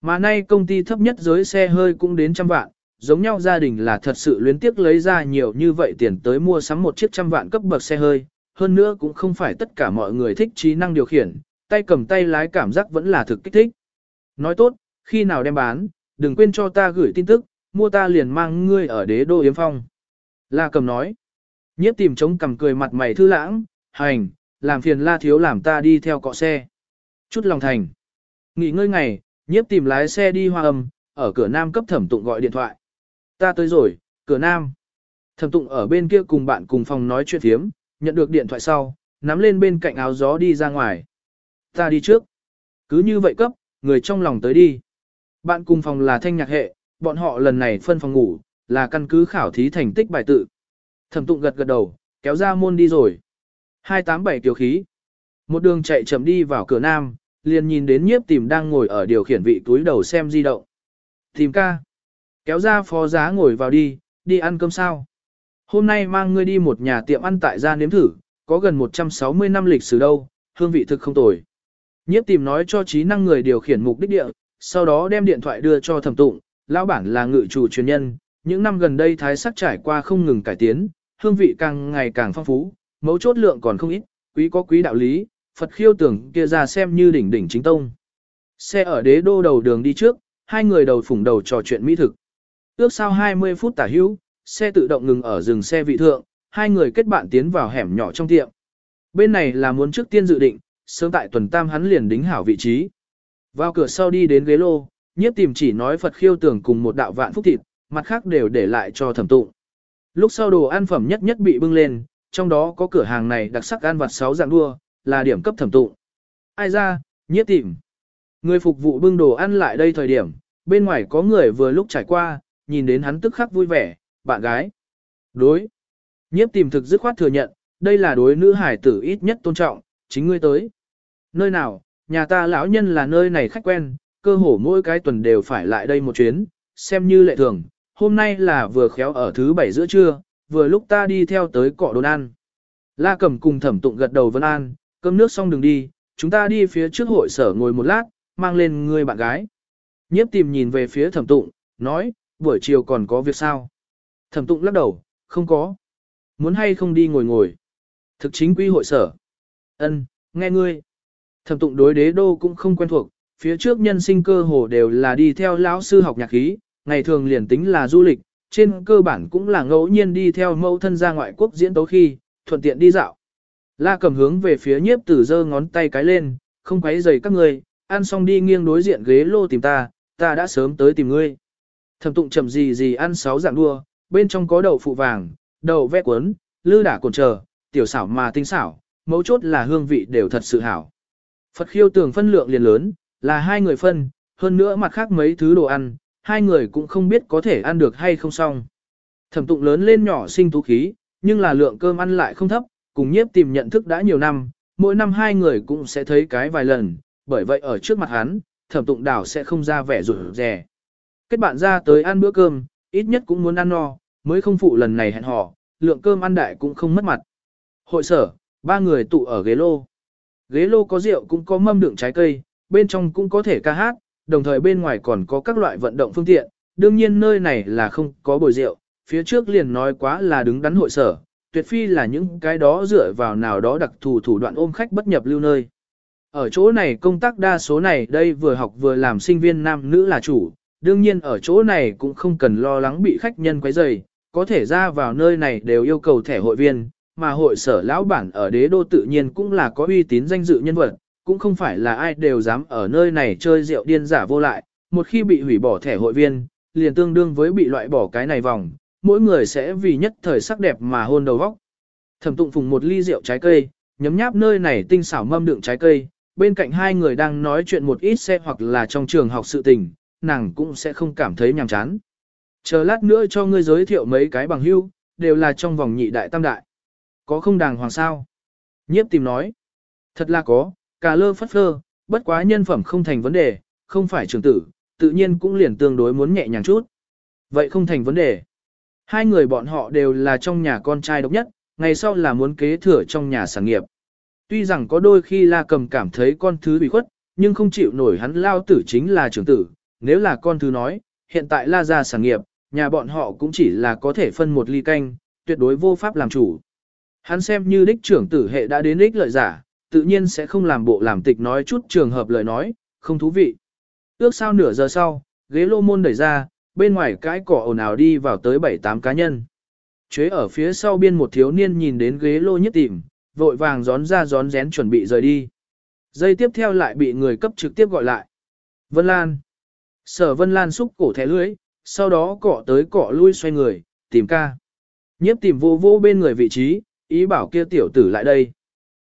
Mà nay công ty thấp nhất giới xe hơi cũng đến trăm vạn, giống nhau gia đình là thật sự luyến tiếc lấy ra nhiều như vậy tiền tới mua sắm một chiếc trăm vạn cấp bậc xe hơi, hơn nữa cũng không phải tất cả mọi người thích trí năng điều khiển, tay cầm tay lái cảm giác vẫn là thực kích thích. Nói tốt, khi nào đem bán, đừng quên cho ta gửi tin tức, mua ta liền mang ngươi ở đế đô yếm phong. La cầm nói, nhiếp tìm chống cầm cười mặt mày thư lãng, hành, làm phiền la thiếu làm ta đi theo cọ xe. Chút lòng thành. Nghỉ ngơi ngày, nhiếp tìm lái xe đi hoa âm, ở cửa nam cấp thẩm tụng gọi điện thoại. Ta tới rồi, cửa nam. Thẩm tụng ở bên kia cùng bạn cùng phòng nói chuyện thiếm, nhận được điện thoại sau, nắm lên bên cạnh áo gió đi ra ngoài. Ta đi trước. Cứ như vậy cấp, người trong lòng tới đi. Bạn cùng phòng là thanh nhạc hệ, bọn họ lần này phân phòng ngủ, là căn cứ khảo thí thành tích bài tự. Thẩm tụng gật gật đầu, kéo ra môn đi rồi. 287 tiểu khí. Một đường chạy chậm đi vào cửa nam, liền nhìn đến nhiếp tìm đang ngồi ở điều khiển vị túi đầu xem di động. Tìm ca. Kéo ra phó giá ngồi vào đi, đi ăn cơm sao. Hôm nay mang ngươi đi một nhà tiệm ăn tại gia nếm thử, có gần 160 năm lịch sử đâu, hương vị thực không tồi. Nhiếp tìm nói cho trí năng người điều khiển mục đích địa, sau đó đem điện thoại đưa cho thẩm tụng, lão bản là ngự chủ truyền nhân, những năm gần đây thái sắc trải qua không ngừng cải tiến, hương vị càng ngày càng phong phú, mấu chốt lượng còn không ít, quý có quý đạo lý, Phật khiêu tưởng kia ra xem như đỉnh đỉnh chính tông. Xe ở đế đô đầu đường đi trước, hai người đầu phủng đầu trò chuyện mỹ thực. Ước sau 20 phút tả hữu, xe tự động ngừng ở rừng xe vị thượng, hai người kết bạn tiến vào hẻm nhỏ trong tiệm. Bên này là muốn trước tiên dự định, sớm tại tuần tam hắn liền đính hảo vị trí. Vào cửa sau đi đến ghế lô, nhiếp tìm chỉ nói Phật khiêu tưởng cùng một đạo vạn phúc thịt, mặt khác đều để lại cho thẩm tụng. Lúc sau đồ ăn phẩm nhất nhất bị bưng lên, trong đó có cửa hàng này đặc sắc ăn vặt sáu dạng đua, là điểm cấp thẩm tụng. Ai ra, nhiếp tìm. Người phục vụ bưng đồ ăn lại đây thời điểm, bên ngoài có người vừa lúc trải qua, nhìn đến hắn tức khắc vui vẻ, bạn gái. Đối. Nhiếp tìm thực dứt khoát thừa nhận, đây là đối nữ hải tử ít nhất tôn trọng, chính ngươi tới. Nơi nào, nhà ta lão nhân là nơi này khách quen, cơ hồ mỗi cái tuần đều phải lại đây một chuyến, xem như lệ thường. Hôm nay là vừa khéo ở thứ bảy giữa trưa, vừa lúc ta đi theo tới cọ đồn ăn. La Cẩm cùng thẩm tụng gật đầu vân an, cơm nước xong đừng đi, chúng ta đi phía trước hội sở ngồi một lát, mang lên người bạn gái. Nhiếp tìm nhìn về phía thẩm tụng, nói, buổi chiều còn có việc sao? Thẩm tụng lắc đầu, không có. Muốn hay không đi ngồi ngồi. Thực chính quy hội sở. Ân, nghe ngươi. Thẩm tụng đối đế đô cũng không quen thuộc, phía trước nhân sinh cơ hồ đều là đi theo lão sư học nhạc khí, ngày thường liền tính là du lịch, trên cơ bản cũng là ngẫu nhiên đi theo mẫu thân ra ngoại quốc diễn tấu khi, thuận tiện đi dạo. La cầm hướng về phía nhiếp tử giơ ngón tay cái lên, không quấy rầy các người, ăn xong đi nghiêng đối diện ghế lô tìm ta, ta đã sớm tới tìm ngươi. Thẩm tụng chậm gì gì ăn sáu dạng đua, bên trong có đậu phụ vàng, đậu ve cuốn, lư đả cồn chờ, tiểu xảo mà tinh xảo, mấu chốt là hương vị đều thật sự hảo. Phật khiêu tưởng phân lượng liền lớn, là hai người phân, hơn nữa mặt khác mấy thứ đồ ăn, hai người cũng không biết có thể ăn được hay không xong. Thẩm tụng lớn lên nhỏ sinh thú khí, nhưng là lượng cơm ăn lại không thấp, cùng nhiếp tìm nhận thức đã nhiều năm, mỗi năm hai người cũng sẽ thấy cái vài lần, bởi vậy ở trước mặt hắn, thẩm tụng đảo sẽ không ra vẻ rủi rè. Kết bạn ra tới ăn bữa cơm, ít nhất cũng muốn ăn no, mới không phụ lần này hẹn hò, lượng cơm ăn đại cũng không mất mặt. Hội sở, ba người tụ ở ghế lô. Ghế lô có rượu cũng có mâm đựng trái cây, bên trong cũng có thể ca hát, đồng thời bên ngoài còn có các loại vận động phương tiện, đương nhiên nơi này là không có bồi rượu, phía trước liền nói quá là đứng đắn hội sở, tuyệt phi là những cái đó dựa vào nào đó đặc thù thủ đoạn ôm khách bất nhập lưu nơi. Ở chỗ này công tác đa số này đây vừa học vừa làm sinh viên nam nữ là chủ, đương nhiên ở chỗ này cũng không cần lo lắng bị khách nhân quấy rầy, có thể ra vào nơi này đều yêu cầu thẻ hội viên, mà hội sở lão bản ở đế đô tự nhiên cũng là có uy tín danh dự nhân vật, cũng không phải là ai đều dám ở nơi này chơi rượu điên giả vô lại, một khi bị hủy bỏ thẻ hội viên, liền tương đương với bị loại bỏ cái này vòng, mỗi người sẽ vì nhất thời sắc đẹp mà hôn đầu vóc. Thẩm tụng phùng một ly rượu trái cây, nhấm nháp nơi này tinh xảo mâm đựng trái cây, bên cạnh hai người đang nói chuyện một ít xe hoặc là trong trường học sự tình, nàng cũng sẽ không cảm thấy nhàm chán. Chờ lát nữa cho ngươi giới thiệu mấy cái bằng hưu, đều là trong vòng nhị đại tam đại. Có không đàng hoàng sao? Nhiếp tìm nói. Thật là có, cả lơ phất phơ, bất quá nhân phẩm không thành vấn đề, không phải trường tử, tự nhiên cũng liền tương đối muốn nhẹ nhàng chút. Vậy không thành vấn đề. Hai người bọn họ đều là trong nhà con trai độc nhất, ngày sau là muốn kế thừa trong nhà sản nghiệp. Tuy rằng có đôi khi la cầm cảm thấy con thứ bị khuất, nhưng không chịu nổi hắn lao tử chính là trưởng tử, nếu là con thứ nói, hiện tại la ra sản nghiệp, nhà bọn họ cũng chỉ là có thể phân một ly canh, tuyệt đối vô pháp làm chủ. Hắn xem như đích trưởng tử hệ đã đến đích lợi giả, tự nhiên sẽ không làm bộ làm tịch nói chút trường hợp lời nói, không thú vị. Ước sau nửa giờ sau, ghế lô môn đẩy ra, bên ngoài cái cỏ ồn ào đi vào tới 7-8 cá nhân. Chế ở phía sau biên một thiếu niên nhìn đến ghế lô nhất tìm, vội vàng gión ra gión rén chuẩn bị rời đi. dây tiếp theo lại bị người cấp trực tiếp gọi lại. Vân Lan. Sở Vân Lan xúc cổ thẻ lưới, sau đó cọ tới cọ lui xoay người, tìm ca. Nhiếp tìm vô vô bên người vị trí, ý bảo kia tiểu tử lại đây.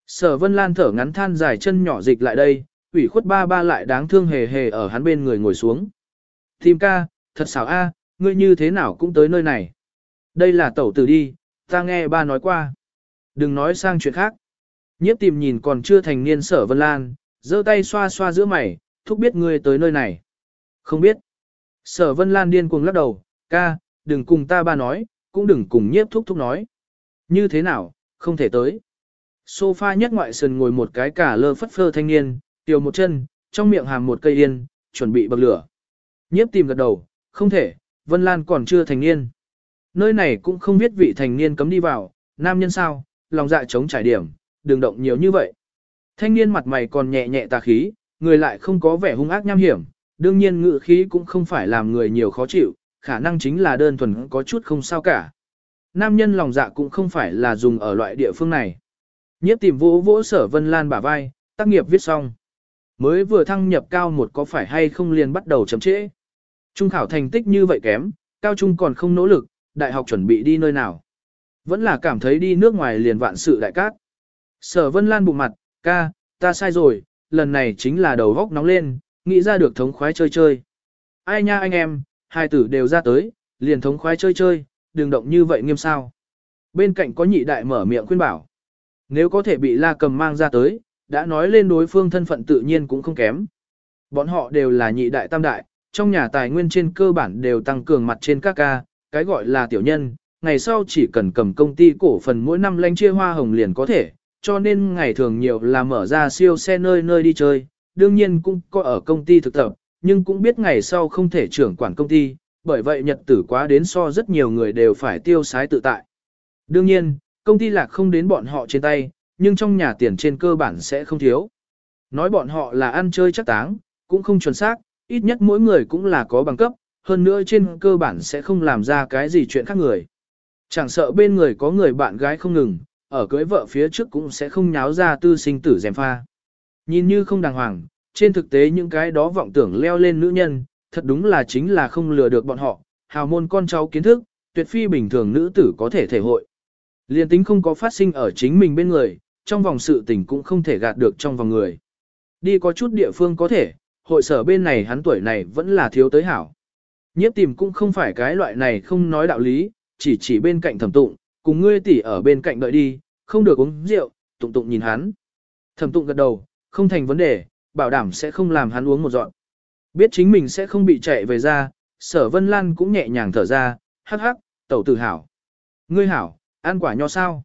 Sở Vân Lan thở ngắn than dài chân nhỏ dịch lại đây, ủy khuất ba ba lại đáng thương hề hề ở hắn bên người ngồi xuống. Tìm ca, thật xảo a, ngươi như thế nào cũng tới nơi này. Đây là tẩu tử đi, ta nghe ba nói qua. Đừng nói sang chuyện khác. Nhiếp tìm nhìn còn chưa thành niên sở Vân Lan, giơ tay xoa xoa giữa mày, thúc biết ngươi tới nơi này. Không biết. Sở Vân Lan điên cuồng lắc đầu, ca, đừng cùng ta ba nói, cũng đừng cùng nhiếp thúc thúc nói. Như thế nào, không thể tới. Sofa nhất ngoại sườn ngồi một cái cả lơ phất phơ thanh niên, tiểu một chân, trong miệng hàm một cây yên, chuẩn bị bậc lửa. Nhiếp tìm gật đầu, không thể, Vân Lan còn chưa thành niên. Nơi này cũng không biết vị thành niên cấm đi vào, nam nhân sao, lòng dạ chống trải điểm, đừng động nhiều như vậy. Thanh niên mặt mày còn nhẹ nhẹ tà khí, người lại không có vẻ hung ác nham hiểm, đương nhiên ngự khí cũng không phải làm người nhiều khó chịu, khả năng chính là đơn thuần có chút không sao cả. Nam nhân lòng dạ cũng không phải là dùng ở loại địa phương này. Nhiếp tìm vỗ vỗ sở vân lan bả vai, tác nghiệp viết xong. Mới vừa thăng nhập cao một có phải hay không liền bắt đầu chấm trễ. Trung khảo thành tích như vậy kém, cao trung còn không nỗ lực, đại học chuẩn bị đi nơi nào. Vẫn là cảm thấy đi nước ngoài liền vạn sự đại cát. Sở Vân Lan bụng mặt, ca, ta sai rồi, lần này chính là đầu góc nóng lên, nghĩ ra được thống khoái chơi chơi. Ai nha anh em, hai tử đều ra tới, liền thống khoái chơi chơi, đừng động như vậy nghiêm sao. Bên cạnh có nhị đại mở miệng khuyên bảo. Nếu có thể bị la cầm mang ra tới, đã nói lên đối phương thân phận tự nhiên cũng không kém. Bọn họ đều là nhị đại tam đại, trong nhà tài nguyên trên cơ bản đều tăng cường mặt trên các ca, cái gọi là tiểu nhân, ngày sau chỉ cần cầm công ty cổ phần mỗi năm lanh chia hoa hồng liền có thể, cho nên ngày thường nhiều là mở ra siêu xe nơi nơi đi chơi, đương nhiên cũng có ở công ty thực tập, nhưng cũng biết ngày sau không thể trưởng quản công ty, bởi vậy nhật tử quá đến so rất nhiều người đều phải tiêu sái tự tại. Đương nhiên, công ty lạc không đến bọn họ trên tay, nhưng trong nhà tiền trên cơ bản sẽ không thiếu. Nói bọn họ là ăn chơi chắc táng, cũng không chuẩn xác, ít nhất mỗi người cũng là có bằng cấp, hơn nữa trên cơ bản sẽ không làm ra cái gì chuyện khác người. Chẳng sợ bên người có người bạn gái không ngừng, ở cưới vợ phía trước cũng sẽ không nháo ra tư sinh tử dèm pha. Nhìn như không đàng hoàng, trên thực tế những cái đó vọng tưởng leo lên nữ nhân, thật đúng là chính là không lừa được bọn họ, hào môn con cháu kiến thức, tuyệt phi bình thường nữ tử có thể thể hội. Liên tính không có phát sinh ở chính mình bên người, trong vòng sự tình cũng không thể gạt được trong vòng người. Đi có chút địa phương có thể, hội sở bên này hắn tuổi này vẫn là thiếu tới hảo. Nhiếp tìm cũng không phải cái loại này không nói đạo lý, chỉ chỉ bên cạnh thẩm tụng, cùng ngươi tỷ ở bên cạnh đợi đi, không được uống rượu, tụng tụng nhìn hắn. Thẩm tụng gật đầu, không thành vấn đề, bảo đảm sẽ không làm hắn uống một dọn. Biết chính mình sẽ không bị chạy về ra, sở vân lan cũng nhẹ nhàng thở ra, hắc hắc, tẩu tử hảo. Ngươi hảo, ăn quả nho sao?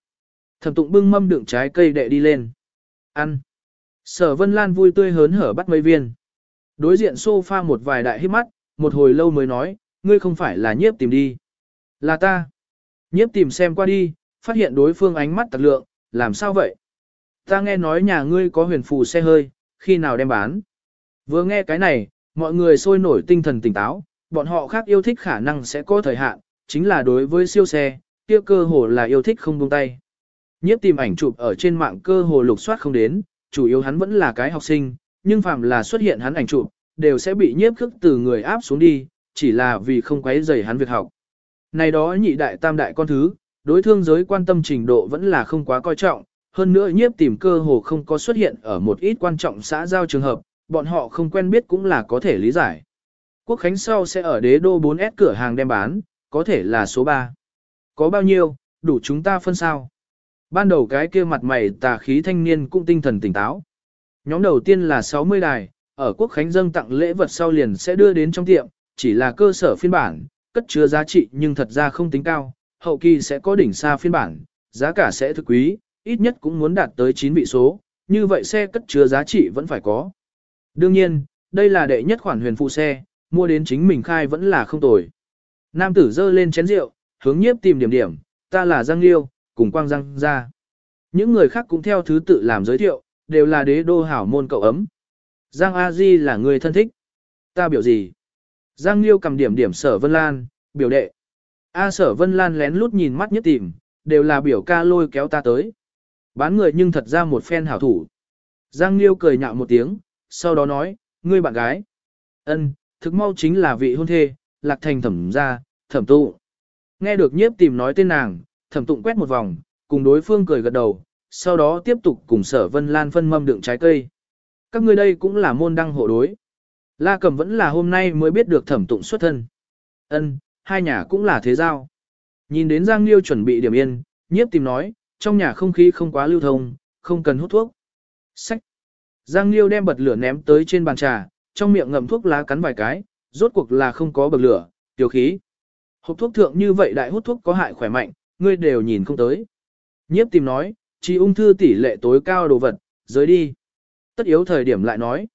Thẩm tụng bưng mâm đựng trái cây đệ đi lên. Ăn. Sở vân lan vui tươi hớn hở bắt mấy viên. Đối diện sofa một vài đại hít mắt, một hồi lâu mới nói, ngươi không phải là nhiếp tìm đi. Là ta. Nhiếp tìm xem qua đi, phát hiện đối phương ánh mắt tặc lượng, làm sao vậy? Ta nghe nói nhà ngươi có huyền phù xe hơi, khi nào đem bán? Vừa nghe cái này, mọi người sôi nổi tinh thần tỉnh táo, bọn họ khác yêu thích khả năng sẽ có thời hạn, chính là đối với siêu xe, kia cơ hồ là yêu thích không buông tay. Nhiếp tìm ảnh chụp ở trên mạng cơ hồ lục soát không đến, chủ yếu hắn vẫn là cái học sinh, nhưng phàm là xuất hiện hắn ảnh chụp, đều sẽ bị nhiếp khức từ người áp xuống đi, chỉ là vì không quấy rầy hắn việc học. Này đó nhị đại tam đại con thứ, đối thương giới quan tâm trình độ vẫn là không quá coi trọng, hơn nữa nhiếp tìm cơ hồ không có xuất hiện ở một ít quan trọng xã giao trường hợp, bọn họ không quen biết cũng là có thể lý giải. Quốc Khánh sau sẽ ở đế đô 4S cửa hàng đem bán, có thể là số 3. Có bao nhiêu, đủ chúng ta phân sao. Ban đầu cái kia mặt mày tà khí thanh niên cũng tinh thần tỉnh táo. Nhóm đầu tiên là 60 đài, ở Quốc Khánh dâng tặng lễ vật sau liền sẽ đưa đến trong tiệm, chỉ là cơ sở phiên bản, cất chứa giá trị nhưng thật ra không tính cao, hậu kỳ sẽ có đỉnh xa phiên bản, giá cả sẽ thực quý, ít nhất cũng muốn đạt tới 9 vị số, như vậy xe cất chứa giá trị vẫn phải có. Đương nhiên, đây là đệ nhất khoản huyền phụ xe, mua đến chính mình khai vẫn là không tồi. Nam tử dơ lên chén rượu, hướng nhiếp tìm điểm điểm, ta là Giang Liêu, cùng Quang Giang ra. Những người khác cũng theo thứ tự làm giới thiệu, đều là đế đô hảo môn cậu ấm. Giang A Di là người thân thích. Ta biểu gì? Giang Liêu cầm điểm điểm sở Vân Lan, biểu đệ. A sở Vân Lan lén lút nhìn mắt nhất tìm, đều là biểu ca lôi kéo ta tới. Bán người nhưng thật ra một phen hảo thủ. Giang Liêu cười nhạo một tiếng, sau đó nói, ngươi bạn gái. ân, thực mau chính là vị hôn thê, lạc thành thẩm gia, thẩm tụ. Nghe được nhiếp tìm nói tên nàng, thẩm tụng quét một vòng, cùng đối phương cười gật đầu, sau đó tiếp tục cùng sở vân lan phân mâm đựng trái cây. Các ngươi đây cũng là môn đăng hộ đối. La cầm vẫn là hôm nay mới biết được thẩm tụng xuất thân. ân hai nhà cũng là thế giao. Nhìn đến Giang Liêu chuẩn bị điểm yên, nhiếp tìm nói, trong nhà không khí không quá lưu thông, không cần hút thuốc. Sách. Giang Liêu đem bật lửa ném tới trên bàn trà, trong miệng ngậm thuốc lá cắn vài cái, rốt cuộc là không có bật lửa, tiểu khí. Hộp thuốc thượng như vậy đại hút thuốc có hại khỏe mạnh, ngươi đều nhìn không tới. Nhiếp tìm nói, chỉ ung thư tỷ lệ tối cao đồ vật, giới đi. Tất yếu thời điểm lại nói.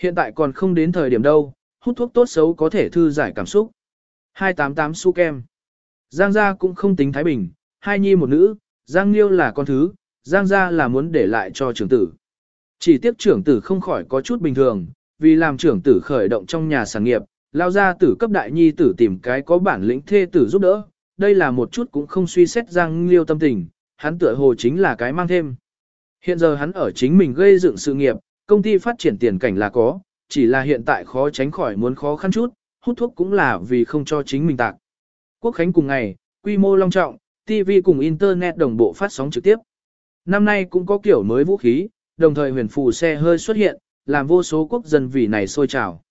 Hiện tại còn không đến thời điểm đâu, hút thuốc tốt xấu có thể thư giải cảm xúc. 288 su kem. Giang gia cũng không tính thái bình, hai nhi một nữ, Giang Liêu là con thứ, Giang gia là muốn để lại cho trưởng tử. Chỉ tiếc trưởng tử không khỏi có chút bình thường, vì làm trưởng tử khởi động trong nhà sản nghiệp, lao ra tử cấp đại nhi tử tìm cái có bản lĩnh thê tử giúp đỡ, đây là một chút cũng không suy xét Giang Liêu tâm tình, hắn tựa hồ chính là cái mang thêm. Hiện giờ hắn ở chính mình gây dựng sự nghiệp, công ty phát triển tiền cảnh là có, chỉ là hiện tại khó tránh khỏi muốn khó khăn chút, hút thuốc cũng là vì không cho chính mình tạc. Quốc khánh cùng ngày, quy mô long trọng, TV cùng Internet đồng bộ phát sóng trực tiếp. Năm nay cũng có kiểu mới vũ khí, đồng thời huyền phù xe hơi xuất hiện, làm vô số quốc dân vì này sôi trào.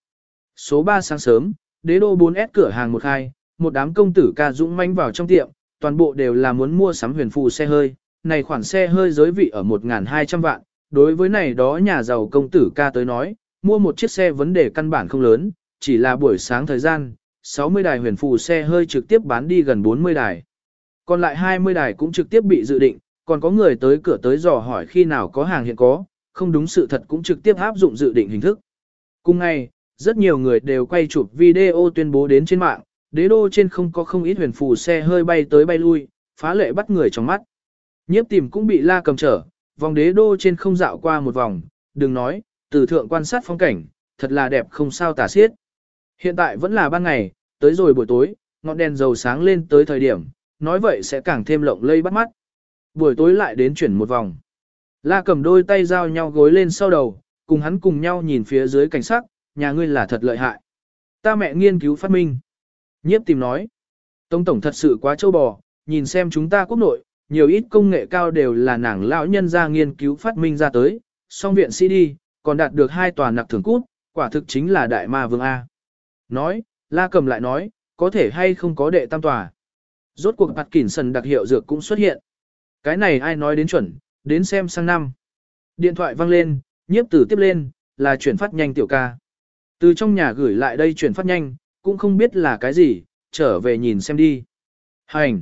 Số 3 sáng sớm, đế đô 4S cửa hàng một hai, một đám công tử ca dũng manh vào trong tiệm, toàn bộ đều là muốn mua sắm huyền phù xe hơi, này khoản xe hơi giới vị ở 1.200 vạn, đối với này đó nhà giàu công tử ca tới nói, mua một chiếc xe vấn đề căn bản không lớn, chỉ là buổi sáng thời gian, 60 đài huyền phù xe hơi trực tiếp bán đi gần 40 đài. Còn lại 20 đài cũng trực tiếp bị dự định, còn có người tới cửa tới dò hỏi khi nào có hàng hiện có, không đúng sự thật cũng trực tiếp áp dụng dự định hình thức. Cùng ngày, rất nhiều người đều quay chụp video tuyên bố đến trên mạng, đế đô trên không có không ít huyền phù xe hơi bay tới bay lui, phá lệ bắt người trong mắt. Nhiếp tìm cũng bị la cầm trở, vòng đế đô trên không dạo qua một vòng, đừng nói, từ thượng quan sát phong cảnh, thật là đẹp không sao tả xiết. Hiện tại vẫn là ban ngày, tới rồi buổi tối, ngọn đèn dầu sáng lên tới thời điểm, nói vậy sẽ càng thêm lộng lây bắt mắt. Buổi tối lại đến chuyển một vòng. La cầm đôi tay giao nhau gối lên sau đầu, cùng hắn cùng nhau nhìn phía dưới cảnh sắc, nhà ngươi là thật lợi hại. Ta mẹ nghiên cứu phát minh. Nhiếp tìm nói. Tông tổng thật sự quá châu bò, nhìn xem chúng ta quốc nội, nhiều ít công nghệ cao đều là nàng lão nhân ra nghiên cứu phát minh ra tới, song viện sĩ đi, còn đạt được hai tòa nặc thưởng cút, quả thực chính là đại ma vương A. Nói, la cầm lại nói, có thể hay không có đệ tam tòa. Rốt cuộc bạt kỉn sần đặc hiệu dược cũng xuất hiện. Cái này ai nói đến chuẩn, đến xem sang năm. Điện thoại vang lên, nhiếp tử tiếp lên, là chuyển phát nhanh tiểu ca. Từ trong nhà gửi lại đây chuyển phát nhanh, cũng không biết là cái gì, trở về nhìn xem đi. Hành!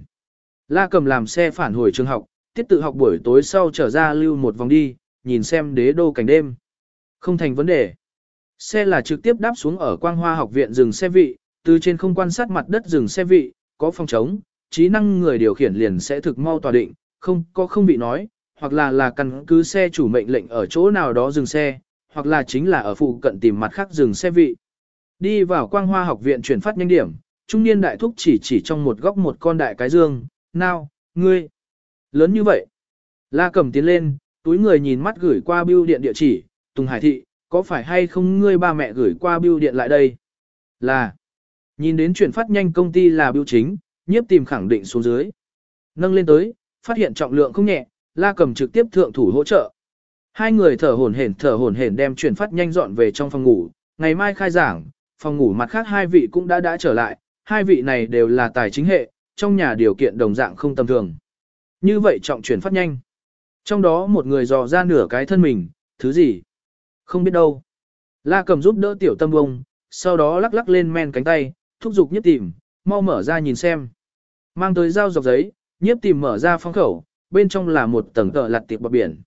La cầm làm xe phản hồi trường học, tiết tự học buổi tối sau trở ra lưu một vòng đi, nhìn xem đế đô cảnh đêm. Không thành vấn đề. Xe là trực tiếp đáp xuống ở quang hoa học viện dừng xe vị, từ trên không quan sát mặt đất dừng xe vị, có phòng trống, trí năng người điều khiển liền sẽ thực mau tòa định, không có không bị nói, hoặc là là căn cứ xe chủ mệnh lệnh ở chỗ nào đó dừng xe, hoặc là chính là ở phụ cận tìm mặt khác dừng xe vị. Đi vào quang hoa học viện chuyển phát nhanh điểm, trung niên đại thúc chỉ chỉ trong một góc một con đại cái dương, nào, ngươi, lớn như vậy. La cầm tiến lên, túi người nhìn mắt gửi qua bưu điện địa chỉ, Tùng Hải Thị, có phải hay không ngươi ba mẹ gửi qua bưu điện lại đây? Là, nhìn đến chuyển phát nhanh công ty là bưu chính, nhiếp tìm khẳng định xuống dưới. Nâng lên tới, phát hiện trọng lượng không nhẹ, la cầm trực tiếp thượng thủ hỗ trợ. Hai người thở hổn hển thở hổn hển đem chuyển phát nhanh dọn về trong phòng ngủ, ngày mai khai giảng, phòng ngủ mặt khác hai vị cũng đã đã trở lại, hai vị này đều là tài chính hệ, trong nhà điều kiện đồng dạng không tầm thường. Như vậy trọng chuyển phát nhanh. Trong đó một người dò ra nửa cái thân mình, thứ gì? Không biết đâu. La cầm giúp đỡ tiểu tâm bông, sau đó lắc lắc lên men cánh tay, thúc giục nhất tìm, mau mở ra nhìn xem. Mang tới dao dọc giấy, nhiếp tìm mở ra phong khẩu, bên trong là một tầng tờ lặt tiệp bọc biển.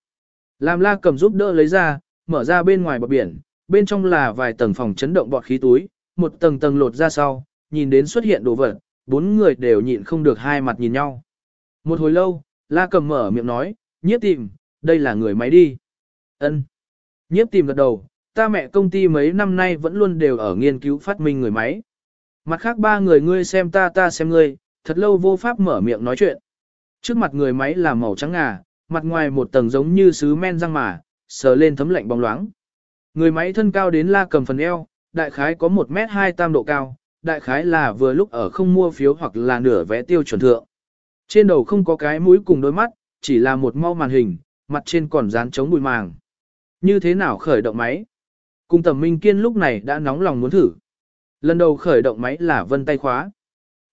Làm la cầm giúp đỡ lấy ra, mở ra bên ngoài bọc biển, bên trong là vài tầng phòng chấn động bọt khí túi, một tầng tầng lột ra sau, nhìn đến xuất hiện đồ vật, bốn người đều nhịn không được hai mặt nhìn nhau. Một hồi lâu, la cầm mở miệng nói, nhiếp tìm, đây là người máy đi. ân Nhiếp tìm gật đầu, ta mẹ công ty mấy năm nay vẫn luôn đều ở nghiên cứu phát minh người máy. Mặt khác ba người ngươi xem ta ta xem ngươi, thật lâu vô pháp mở miệng nói chuyện. Trước mặt người máy là màu trắng ngà, mặt ngoài một tầng giống như sứ men răng mà, sờ lên thấm lạnh bóng loáng. Người máy thân cao đến la cầm phần eo, đại khái có 1 mét 2 tam độ cao, đại khái là vừa lúc ở không mua phiếu hoặc là nửa vé tiêu chuẩn thượng. Trên đầu không có cái mũi cùng đôi mắt, chỉ là một mau màn hình, mặt trên còn dán chống bụi màng. Như thế nào khởi động máy? Cùng tầm minh kiên lúc này đã nóng lòng muốn thử. Lần đầu khởi động máy là vân tay khóa.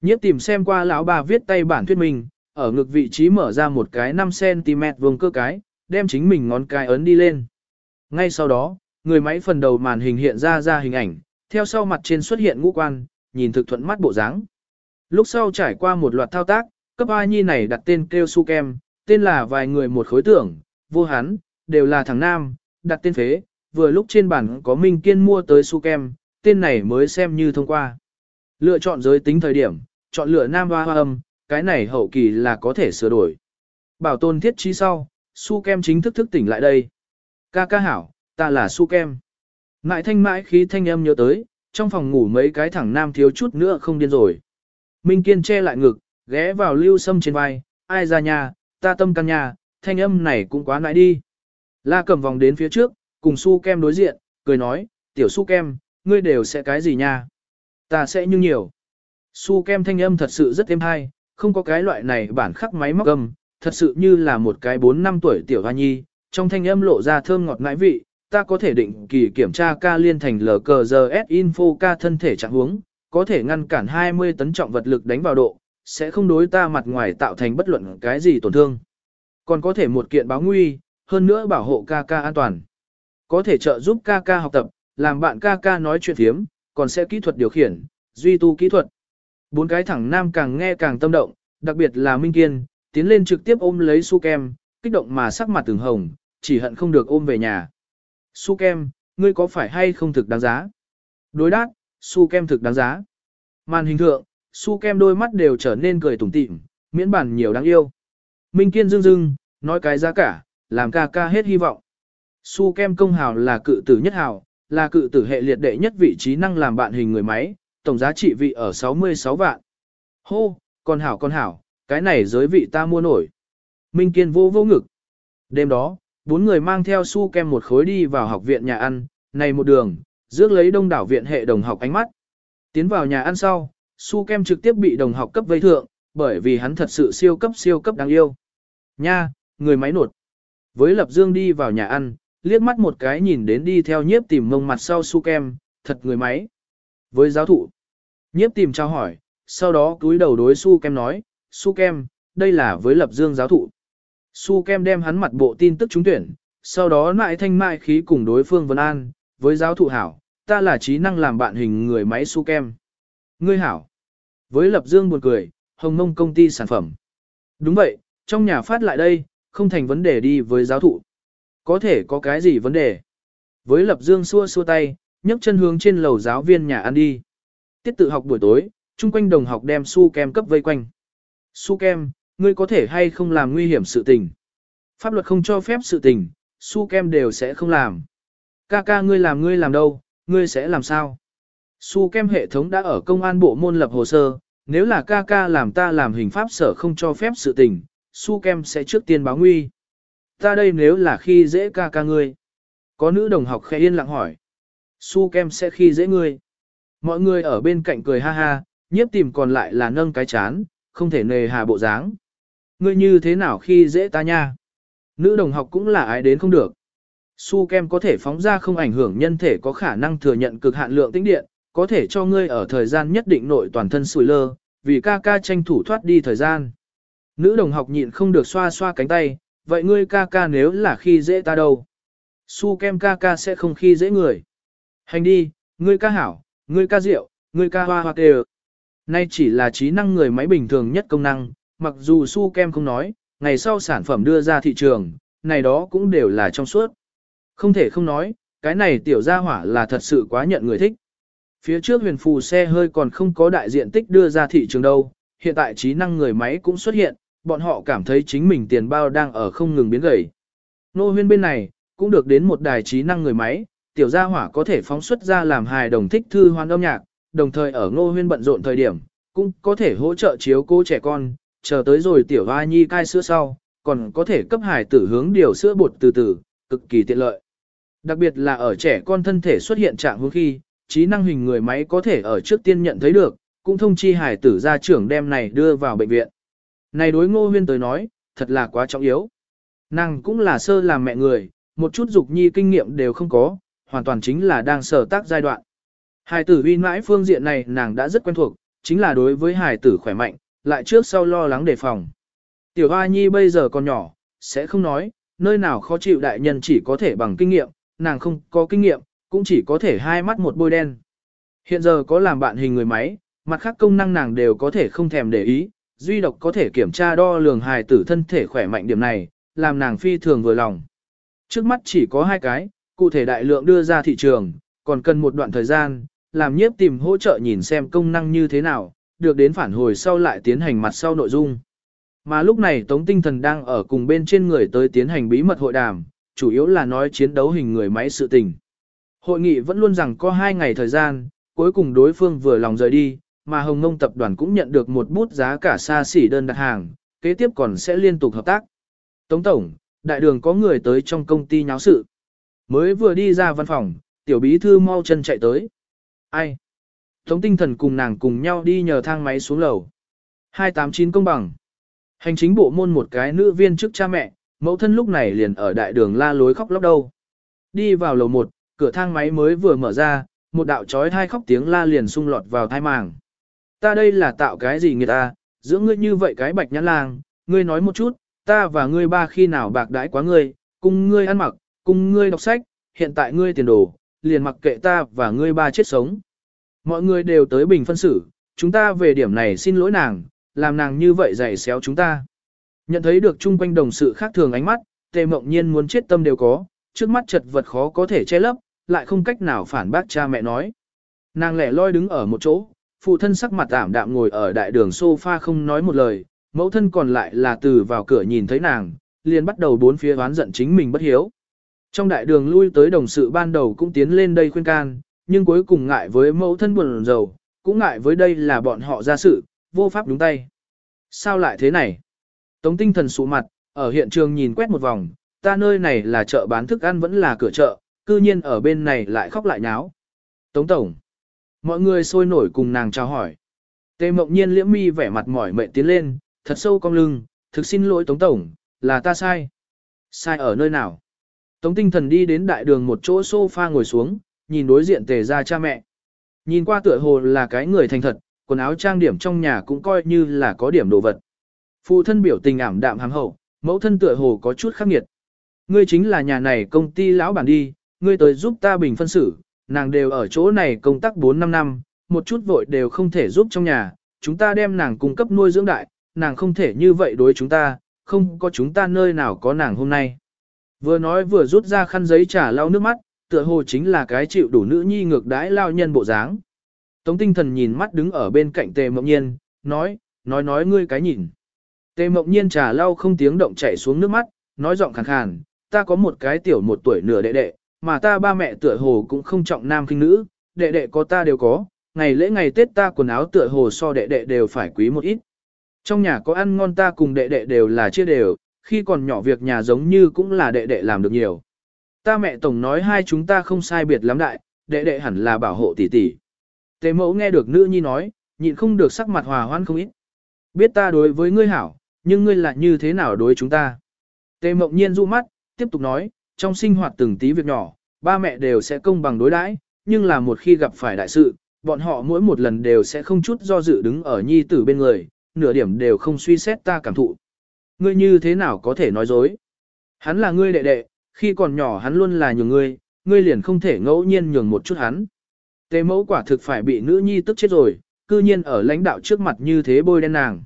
Nhiếp tìm xem qua lão bà viết tay bản thuyết minh, ở ngực vị trí mở ra một cái 5cm vuông cơ cái, đem chính mình ngón cái ấn đi lên. Ngay sau đó, người máy phần đầu màn hình hiện ra ra hình ảnh, theo sau mặt trên xuất hiện ngũ quan, nhìn thực thuận mắt bộ dáng. Lúc sau trải qua một loạt thao tác, cấp A Nhi này đặt tên kêu su kem, tên là vài người một khối tưởng, vô hán, đều là thằng nam, đặt tên phế, vừa lúc trên bản có Minh Kiên mua tới su kem, tên này mới xem như thông qua. Lựa chọn giới tính thời điểm, chọn lựa nam hoa hoa âm, cái này hậu kỳ là có thể sửa đổi. Bảo tồn thiết trí sau, su kem chính thức thức tỉnh lại đây. Ca ca hảo, ta là su kem. Mãi thanh mãi khí thanh âm nhớ tới, trong phòng ngủ mấy cái thẳng nam thiếu chút nữa không điên rồi. Minh Kiên che lại ngực, ghé vào lưu sâm trên vai, ai ra nhà, ta tâm căn nhà, thanh âm này cũng quá nãi đi. La cầm vòng đến phía trước, cùng su kem đối diện, cười nói, tiểu su kem, ngươi đều sẽ cái gì nha? Ta sẽ như nhiều. Su kem thanh âm thật sự rất êm hay, không có cái loại này bản khắc máy móc âm, thật sự như là một cái 4 năm tuổi tiểu hoa nhi, trong thanh âm lộ ra thơm ngọt ngãi vị, ta có thể định kỳ kiểm tra ca liên thành LKGS info ca thân thể trạng huống, có thể ngăn cản 20 tấn trọng vật lực đánh vào độ, sẽ không đối ta mặt ngoài tạo thành bất luận cái gì tổn thương. Còn có thể một kiện báo nguy, hơn nữa bảo hộ ca ca an toàn. Có thể trợ giúp ca ca học tập, làm bạn ca ca nói chuyện thiếm, còn sẽ kỹ thuật điều khiển, duy tu kỹ thuật. Bốn cái thẳng nam càng nghe càng tâm động, đặc biệt là Minh Kiên, tiến lên trực tiếp ôm lấy su kem, kích động mà sắc mặt từng hồng, chỉ hận không được ôm về nhà. Su kem, ngươi có phải hay không thực đáng giá? Đối đáp, su kem thực đáng giá. Màn hình thượng, su kem đôi mắt đều trở nên cười tủm tỉm, miễn bản nhiều đáng yêu. Minh Kiên dưng dưng, nói cái giá cả, làm ca ca hết hy vọng. Su kem công hào là cự tử nhất hào, là cự tử hệ liệt đệ nhất vị trí năng làm bạn hình người máy, tổng giá trị vị ở 66 vạn. Hô, con hảo con hảo, cái này giới vị ta mua nổi. Minh Kiên vô vô ngực. Đêm đó, bốn người mang theo su kem một khối đi vào học viện nhà ăn, này một đường, rước lấy đông đảo viện hệ đồng học ánh mắt. Tiến vào nhà ăn sau, su kem trực tiếp bị đồng học cấp vây thượng, bởi vì hắn thật sự siêu cấp siêu cấp đáng yêu. Nha, người máy nột. Với Lập Dương đi vào nhà ăn, liếc mắt một cái nhìn đến đi theo nhiếp tìm mông mặt sau su kem, thật người máy. Với giáo thụ, nhiếp tìm trao hỏi, sau đó túi đầu đối su kem nói, su kem, đây là với Lập Dương giáo thụ. Su kem đem hắn mặt bộ tin tức trúng tuyển, sau đó lại thanh mại khí cùng đối phương Vân An, với giáo thụ hảo, ta là trí năng làm bạn hình người máy su kem. Ngươi hảo. Với Lập Dương buồn cười, hồng mông công ty sản phẩm. Đúng vậy, trong nhà phát lại đây, không thành vấn đề đi với giáo thụ. Có thể có cái gì vấn đề? Với Lập Dương xua xua tay, nhấc chân hướng trên lầu giáo viên nhà ăn đi. Tiết tự học buổi tối, chung quanh đồng học đem su kem cấp vây quanh. Su kem, ngươi có thể hay không làm nguy hiểm sự tình. Pháp luật không cho phép sự tình, su kem đều sẽ không làm. Ca ca ngươi làm ngươi làm đâu, ngươi sẽ làm sao? Su kem hệ thống đã ở công an bộ môn lập hồ sơ, nếu là ca ca làm ta làm hình pháp sở không cho phép sự tình, su kem sẽ trước tiên báo nguy. Ta đây nếu là khi dễ ca ca ngươi. Có nữ đồng học khẽ yên lặng hỏi. Su kem sẽ khi dễ ngươi. Mọi người ở bên cạnh cười ha ha, nhiếp tìm còn lại là nâng cái chán, không thể nề hà bộ dáng. Ngươi như thế nào khi dễ ta nha? Nữ đồng học cũng là ai đến không được. Su kem có thể phóng ra không ảnh hưởng nhân thể có khả năng thừa nhận cực hạn lượng tĩnh điện, có thể cho ngươi ở thời gian nhất định nội toàn thân sủi lơ, vì ca ca tranh thủ thoát đi thời gian. Nữ đồng học nhịn không được xoa xoa cánh tay, vậy ngươi ca ca nếu là khi dễ ta đâu? Su kem ca ca sẽ không khi dễ người. Hành đi, ngươi ca hảo, ngươi ca rượu, ngươi ca hoa hoa kê Nay chỉ là trí năng người máy bình thường nhất công năng, mặc dù su kem không nói, ngày sau sản phẩm đưa ra thị trường, này đó cũng đều là trong suốt. Không thể không nói, cái này tiểu gia hỏa là thật sự quá nhận người thích. Phía trước huyền phù xe hơi còn không có đại diện tích đưa ra thị trường đâu, hiện tại trí năng người máy cũng xuất hiện, bọn họ cảm thấy chính mình tiền bao đang ở không ngừng biến gầy. Nô huyên bên này, cũng được đến một đài trí năng người máy, tiểu gia hỏa có thể phóng xuất ra làm hài đồng thích thư hoan âm nhạc, đồng thời ở ngô huyên bận rộn thời điểm, cũng có thể hỗ trợ chiếu cố trẻ con, chờ tới rồi tiểu hoa nhi cai sữa sau, còn có thể cấp hài tử hướng điều sữa bột từ từ, cực kỳ tiện lợi. Đặc biệt là ở trẻ con thân thể xuất hiện trạng hướng khi, trí năng hình người máy có thể ở trước tiên nhận thấy được, cũng thông chi hài tử gia trưởng đem này đưa vào bệnh viện. Này đối ngô huyên tới nói, thật là quá trọng yếu. Nàng cũng là sơ làm mẹ người, một chút dục nhi kinh nghiệm đều không có, hoàn toàn chính là đang sở tác giai đoạn. Hải tử uy mãi phương diện này nàng đã rất quen thuộc, chính là đối với hải tử khỏe mạnh, lại trước sau lo lắng đề phòng. Tiểu Hoa Nhi bây giờ còn nhỏ, sẽ không nói, nơi nào khó chịu đại nhân chỉ có thể bằng kinh nghiệm, nàng không có kinh nghiệm, cũng chỉ có thể hai mắt một bôi đen. Hiện giờ có làm bạn hình người máy, mặt khác công năng nàng đều có thể không thèm để ý, duy độc có thể kiểm tra đo lường hài tử thân thể khỏe mạnh điểm này, làm nàng phi thường vừa lòng. Trước mắt chỉ có hai cái, cụ thể đại lượng đưa ra thị trường, còn cần một đoạn thời gian, làm nhiếp tìm hỗ trợ nhìn xem công năng như thế nào, được đến phản hồi sau lại tiến hành mặt sau nội dung. Mà lúc này Tống Tinh Thần đang ở cùng bên trên người tới tiến hành bí mật hội đàm, chủ yếu là nói chiến đấu hình người máy sự tình. Hội nghị vẫn luôn rằng có hai ngày thời gian, cuối cùng đối phương vừa lòng rời đi, mà Hồng Ngông tập đoàn cũng nhận được một bút giá cả xa xỉ đơn đặt hàng, kế tiếp còn sẽ liên tục hợp tác. Tống Tổng, đại đường có người tới trong công ty nháo sự. Mới vừa đi ra văn phòng, tiểu bí thư mau chân chạy tới. Ai? Tống tinh thần cùng nàng cùng nhau đi nhờ thang máy xuống lầu. 289 công bằng. Hành chính bộ môn một cái nữ viên trước cha mẹ, mẫu thân lúc này liền ở đại đường la lối khóc lóc đâu. Đi vào lầu 1, cửa thang máy mới vừa mở ra, một đạo trói thai khóc tiếng la liền xung lọt vào thai màng. Ta đây là tạo cái gì người ta, giữa ngươi như vậy cái bạch nhãn lang, ngươi nói một chút, ta và ngươi ba khi nào bạc đãi quá ngươi, cùng ngươi ăn mặc, cùng ngươi đọc sách, hiện tại ngươi tiền đồ, liền mặc kệ ta và ngươi ba chết sống. Mọi người đều tới bình phân xử, chúng ta về điểm này xin lỗi nàng, làm nàng như vậy dày xéo chúng ta. Nhận thấy được chung quanh đồng sự khác thường ánh mắt, tề mộng nhiên muốn chết tâm đều có, trước mắt chật vật khó có thể che lấp, lại không cách nào phản bác cha mẹ nói. Nàng lẻ loi đứng ở một chỗ, phụ thân sắc mặt ảm đạm ngồi ở đại đường sofa không nói một lời, mẫu thân còn lại là từ vào cửa nhìn thấy nàng, liền bắt đầu bốn phía oán giận chính mình bất hiếu. Trong đại đường lui tới đồng sự ban đầu cũng tiến lên đây khuyên can, nhưng cuối cùng ngại với mẫu thân buồn rầu, cũng ngại với đây là bọn họ ra sự, vô pháp đúng tay. Sao lại thế này? Tống tinh thần sụ mặt, ở hiện trường nhìn quét một vòng, ta nơi này là chợ bán thức ăn vẫn là cửa chợ, cư nhiên ở bên này lại khóc lại nháo. Tống tổng. Mọi người sôi nổi cùng nàng chào hỏi. Tề mộng nhiên liễm mi vẻ mặt mỏi mệt tiến lên, thật sâu cong lưng, thực xin lỗi Tống tổng, là ta sai. Sai ở nơi nào? Tống tinh thần đi đến đại đường một chỗ sofa ngồi xuống, nhìn đối diện tề ra cha mẹ. Nhìn qua tựa hồ là cái người thành thật, quần áo trang điểm trong nhà cũng coi như là có điểm đồ vật. Phụ thân biểu tình ảm đạm hàm hậu, mẫu thân tựa hồ có chút khắc nghiệt. ngươi chính là nhà này công ty lão bản đi, ngươi tới giúp ta bình phân xử, nàng đều ở chỗ này công tác 4-5 năm, một chút vội đều không thể giúp trong nhà, chúng ta đem nàng cung cấp nuôi dưỡng đại, nàng không thể như vậy đối chúng ta, không có chúng ta nơi nào có nàng hôm nay. Vừa nói vừa rút ra khăn giấy trả lau nước mắt, tựa hồ chính là cái chịu đủ nữ nhi ngược đãi lao nhân bộ dáng. Tống tinh thần nhìn mắt đứng ở bên cạnh tề mộng nhiên, nói, nói nói ngươi cái nhìn. Tề mộng nhiên trà lau không tiếng động chảy xuống nước mắt, nói giọng khàn khàn, ta có một cái tiểu một tuổi nửa đệ đệ, mà ta ba mẹ tựa hồ cũng không trọng nam khinh nữ, đệ đệ có ta đều có, ngày lễ ngày Tết ta quần áo tựa hồ so đệ đệ đều phải quý một ít. Trong nhà có ăn ngon ta cùng đệ đệ đều là chia đều, khi còn nhỏ việc nhà giống như cũng là đệ đệ làm được nhiều. Ta mẹ tổng nói hai chúng ta không sai biệt lắm đại, đệ đệ hẳn là bảo hộ tỷ tỷ. Tề mẫu nghe được nữ nhi nói, nhịn không được sắc mặt hòa hoan không ít. Biết ta đối với ngươi hảo, nhưng ngươi lại như thế nào đối chúng ta. Tề mộng nhiên du mắt, tiếp tục nói, trong sinh hoạt từng tí việc nhỏ, ba mẹ đều sẽ công bằng đối đãi, nhưng là một khi gặp phải đại sự, bọn họ mỗi một lần đều sẽ không chút do dự đứng ở nhi tử bên người, nửa điểm đều không suy xét ta cảm thụ. Ngươi như thế nào có thể nói dối? Hắn là ngươi đệ đệ, khi còn nhỏ hắn luôn là nhường ngươi, ngươi liền không thể ngẫu nhiên nhường một chút hắn. Tề mẫu quả thực phải bị nữ nhi tức chết rồi, cư nhiên ở lãnh đạo trước mặt như thế bôi đen nàng.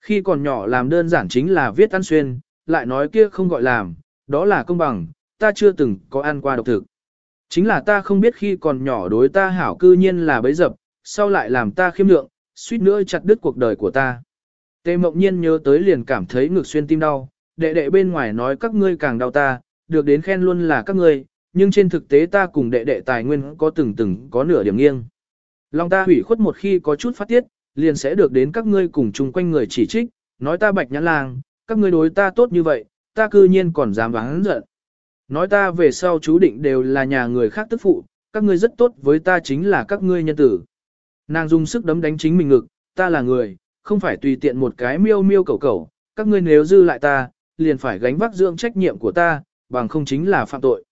Khi còn nhỏ làm đơn giản chính là viết ăn xuyên, lại nói kia không gọi làm, đó là công bằng, ta chưa từng có ăn qua độc thực. Chính là ta không biết khi còn nhỏ đối ta hảo cư nhiên là bấy dập, sau lại làm ta khiêm lượng, suýt nữa chặt đứt cuộc đời của ta. Tề mộng nhiên nhớ tới liền cảm thấy ngực xuyên tim đau, đệ đệ bên ngoài nói các ngươi càng đau ta, được đến khen luôn là các ngươi, nhưng trên thực tế ta cùng đệ đệ tài nguyên có từng từng có nửa điểm nghiêng. Lòng ta hủy khuất một khi có chút phát tiết, liền sẽ được đến các ngươi cùng chung quanh người chỉ trích, nói ta bạch nhãn lang, các ngươi đối ta tốt như vậy, ta cư nhiên còn dám vắng giận. Nói ta về sau chú định đều là nhà người khác tức phụ, các ngươi rất tốt với ta chính là các ngươi nhân tử. Nàng dùng sức đấm đánh chính mình ngực, ta là người, không phải tùy tiện một cái miêu miêu cầu cầu, các ngươi nếu dư lại ta, liền phải gánh vác dưỡng trách nhiệm của ta, bằng không chính là phạm tội.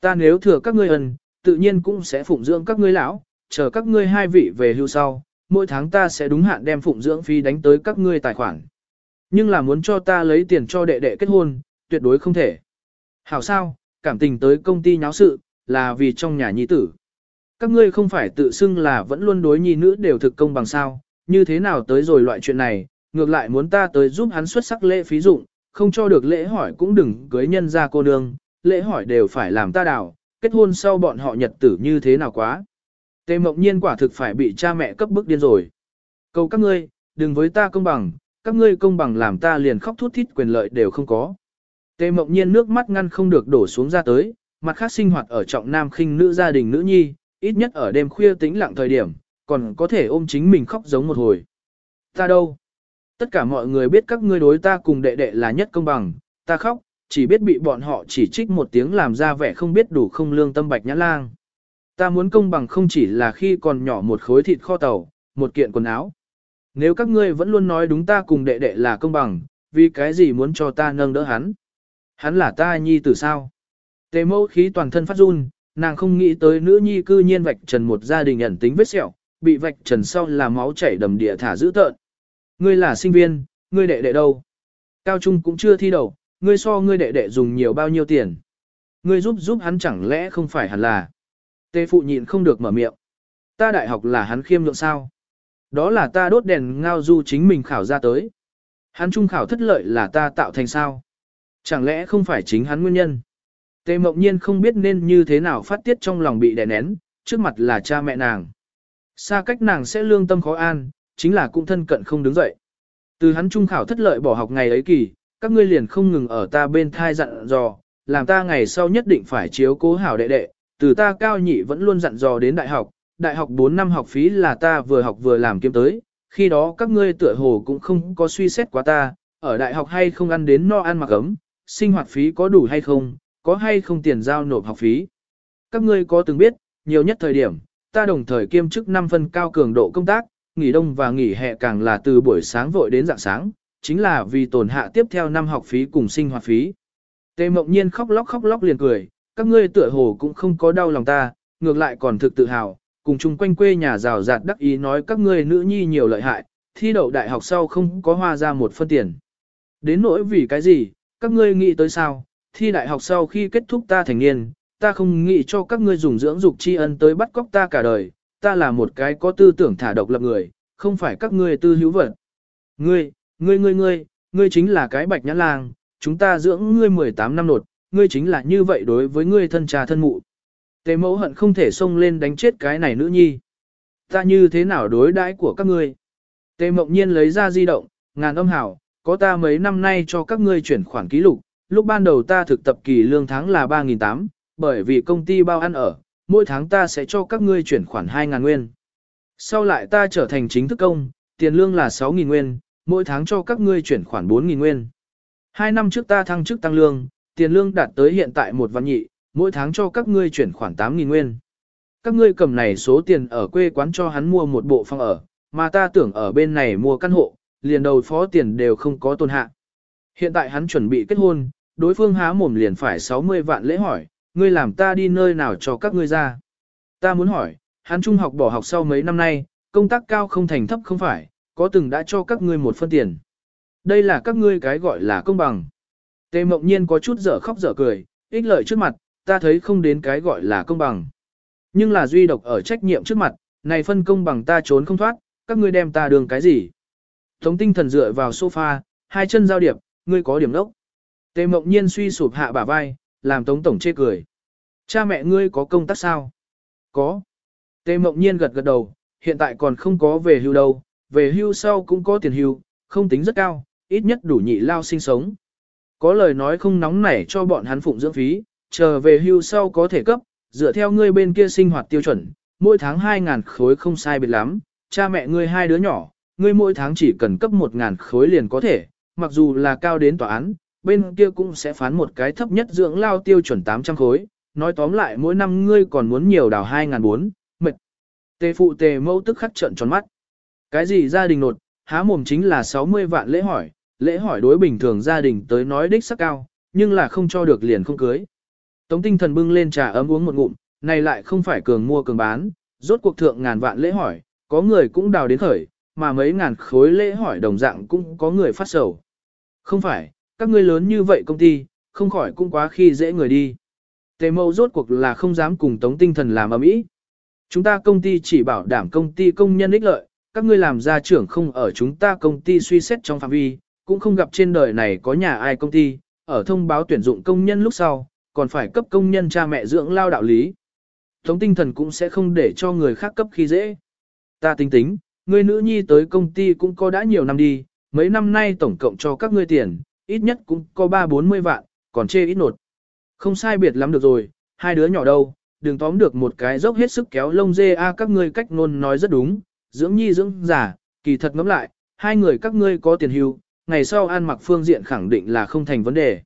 Ta nếu thừa các ngươi ân, tự nhiên cũng sẽ phụng dưỡng các ngươi lão, chờ các ngươi hai vị về hưu sau, mỗi tháng ta sẽ đúng hạn đem phụng dưỡng phí đánh tới các ngươi tài khoản. Nhưng là muốn cho ta lấy tiền cho đệ đệ kết hôn, tuyệt đối không thể. Hảo sao, cảm tình tới công ty nháo sự, là vì trong nhà nhi tử. Các ngươi không phải tự xưng là vẫn luôn đối nhi nữ đều thực công bằng sao, như thế nào tới rồi loại chuyện này, ngược lại muốn ta tới giúp hắn xuất sắc lễ phí dụng, không cho được lễ hỏi cũng đừng cưới nhân ra cô nương, lễ hỏi đều phải làm ta đảo, kết hôn sau bọn họ nhật tử như thế nào quá. Tề mộng nhiên quả thực phải bị cha mẹ cấp bức điên rồi. Cầu các ngươi, đừng với ta công bằng, các ngươi công bằng làm ta liền khóc thút thít quyền lợi đều không có. Tề mộng nhiên nước mắt ngăn không được đổ xuống ra tới, mặt khác sinh hoạt ở trọng nam khinh nữ gia đình nữ nhi, ít nhất ở đêm khuya tĩnh lặng thời điểm, còn có thể ôm chính mình khóc giống một hồi. Ta đâu? Tất cả mọi người biết các ngươi đối ta cùng đệ đệ là nhất công bằng, ta khóc, chỉ biết bị bọn họ chỉ trích một tiếng làm ra vẻ không biết đủ không lương tâm bạch nhã lang. Ta muốn công bằng không chỉ là khi còn nhỏ một khối thịt kho tàu, một kiện quần áo. Nếu các ngươi vẫn luôn nói đúng ta cùng đệ đệ là công bằng, vì cái gì muốn cho ta nâng đỡ hắn? Hắn là ta nhi tử sao? Tề mẫu khí toàn thân phát run, nàng không nghĩ tới nữ nhi cư nhiên vạch trần một gia đình ẩn tính vết sẹo, bị vạch trần sau là máu chảy đầm địa thả dữ tợn. Ngươi là sinh viên, ngươi đệ đệ đâu? Cao trung cũng chưa thi đầu, ngươi so ngươi đệ đệ dùng nhiều bao nhiêu tiền? Ngươi giúp giúp hắn chẳng lẽ không phải hẳn là? Tề phụ nhịn không được mở miệng. Ta đại học là hắn khiêm lượng sao? Đó là ta đốt đèn ngao du chính mình khảo ra tới. Hắn trung khảo thất lợi là ta tạo thành sao? Chẳng lẽ không phải chính hắn nguyên nhân? Tề mộng nhiên không biết nên như thế nào phát tiết trong lòng bị đè nén, trước mặt là cha mẹ nàng. Xa cách nàng sẽ lương tâm khó an, chính là cũng thân cận không đứng dậy. Từ hắn trung khảo thất lợi bỏ học ngày ấy kỳ, các ngươi liền không ngừng ở ta bên thai dặn dò, làm ta ngày sau nhất định phải chiếu cố hảo đệ đệ, từ ta cao nhị vẫn luôn dặn dò đến đại học, đại học 4 năm học phí là ta vừa học vừa làm kiếm tới, khi đó các ngươi tựa hồ cũng không có suy xét quá ta, ở đại học hay không ăn đến no ăn mặc ấm, sinh hoạt phí có đủ hay không, có hay không tiền giao nộp học phí. Các ngươi có từng biết, nhiều nhất thời điểm, ta đồng thời kiêm chức 5 phân cao cường độ công tác, nghỉ đông và nghỉ hè càng là từ buổi sáng vội đến dạng sáng, chính là vì tổn hạ tiếp theo năm học phí cùng sinh hoạt phí. Tề mộng nhiên khóc lóc khóc lóc liền cười, các ngươi tựa hồ cũng không có đau lòng ta, ngược lại còn thực tự hào, cùng chung quanh quê nhà rào rạt đắc ý nói các ngươi nữ nhi nhiều lợi hại, thi đậu đại học sau không có hoa ra một phân tiền. Đến nỗi vì cái gì, các ngươi nghĩ tới sao, thi đại học sau khi kết thúc ta thành niên, ta không nghĩ cho các ngươi dùng dưỡng dục tri ân tới bắt cóc ta cả đời, ta là một cái có tư tưởng thả độc lập người, không phải các ngươi tư hữu vật. Ngươi, ngươi ngươi ngươi, ngươi chính là cái bạch nhãn lang, chúng ta dưỡng ngươi 18 năm nột, ngươi chính là như vậy đối với ngươi thân cha thân mụ. Tề mẫu hận không thể xông lên đánh chết cái này nữ nhi. Ta như thế nào đối đãi của các ngươi? Tề mộng nhiên lấy ra di động, ngàn âm hảo, có ta mấy năm nay cho các ngươi chuyển khoản ký lục, lúc ban đầu ta thực tập kỳ lương tháng là 3.800, bởi vì công ty bao ăn ở, mỗi tháng ta sẽ cho các ngươi chuyển khoản 2.000 nguyên. Sau lại ta trở thành chính thức công, tiền lương là 6.000 nguyên, mỗi tháng cho các ngươi chuyển khoản 4.000 nguyên. Hai năm trước ta thăng chức tăng lương, tiền lương đạt tới hiện tại một vạn nhị, mỗi tháng cho các ngươi chuyển khoản 8.000 nguyên. Các ngươi cầm này số tiền ở quê quán cho hắn mua một bộ phòng ở, mà ta tưởng ở bên này mua căn hộ, liền đầu phó tiền đều không có tôn hạ. Hiện tại hắn chuẩn bị kết hôn, đối phương há mồm liền phải 60 vạn lễ hỏi, ngươi làm ta đi nơi nào cho các ngươi ra. Ta muốn hỏi, hắn trung học bỏ học sau mấy năm nay, công tác cao không thành thấp không phải, có từng đã cho các ngươi một phân tiền. Đây là các ngươi cái gọi là công bằng. Tề mộng nhiên có chút dở khóc dở cười, ích lợi trước mặt, ta thấy không đến cái gọi là công bằng. Nhưng là duy độc ở trách nhiệm trước mặt, này phân công bằng ta trốn không thoát, các ngươi đem ta đường cái gì. Tống tinh thần dựa vào sofa, hai chân giao điệp, ngươi có điểm đốc. Tề mộng nhiên suy sụp hạ bả vai, làm tống tổng chê cười. Cha mẹ ngươi có công tác sao? Có. Tề mộng nhiên gật gật đầu, hiện tại còn không có về hưu đâu, về hưu sau cũng có tiền hưu, không tính rất cao, ít nhất đủ nhị lao sinh sống. Có lời nói không nóng nảy cho bọn hắn phụng dưỡng phí, chờ về hưu sau có thể cấp, dựa theo ngươi bên kia sinh hoạt tiêu chuẩn, mỗi tháng 2.000 khối không sai biệt lắm, cha mẹ ngươi hai đứa nhỏ, ngươi mỗi tháng chỉ cần cấp 1.000 khối liền có thể, mặc dù là cao đến tòa án, bên kia cũng sẽ phán một cái thấp nhất dưỡng lao tiêu chuẩn 800 khối, nói tóm lại mỗi năm ngươi còn muốn nhiều đào 2.400, mệt. Tề phụ tề mẫu tức khắc trận tròn mắt. Cái gì gia đình nột, há mồm chính là 60 vạn lễ hỏi, lễ hỏi đối bình thường gia đình tới nói đích sắc cao, nhưng là không cho được liền không cưới. Tống tinh thần bưng lên trà ấm uống một ngụm, này lại không phải cường mua cường bán, rốt cuộc thượng ngàn vạn lễ hỏi, có người cũng đào đến khởi, mà mấy ngàn khối lễ hỏi đồng dạng cũng có người phát sầu. Không phải, các ngươi lớn như vậy công ty, không khỏi cũng quá khi dễ người đi. Tề mâu rốt cuộc là không dám cùng tống tinh thần làm ầm ĩ. Chúng ta công ty chỉ bảo đảm công ty công nhân ích lợi, các ngươi làm gia trưởng không ở chúng ta công ty suy xét trong phạm vi, cũng không gặp trên đời này có nhà ai công ty, ở thông báo tuyển dụng công nhân lúc sau, còn phải cấp công nhân cha mẹ dưỡng lao đạo lý. Tống tinh thần cũng sẽ không để cho người khác cấp khi dễ. Ta tính tính, người nữ nhi tới công ty cũng có đã nhiều năm đi, mấy năm nay tổng cộng cho các ngươi tiền, ít nhất cũng có 3-40 vạn, còn chê ít nột. Không sai biệt lắm được rồi, hai đứa nhỏ đâu, đừng tóm được một cái dốc hết sức kéo lông dê a các ngươi cách ngôn nói rất đúng, dưỡng nhi dưỡng giả, kỳ thật ngẫm lại, hai người các ngươi có tiền hưu, ngày sau an mặc phương diện khẳng định là không thành vấn đề.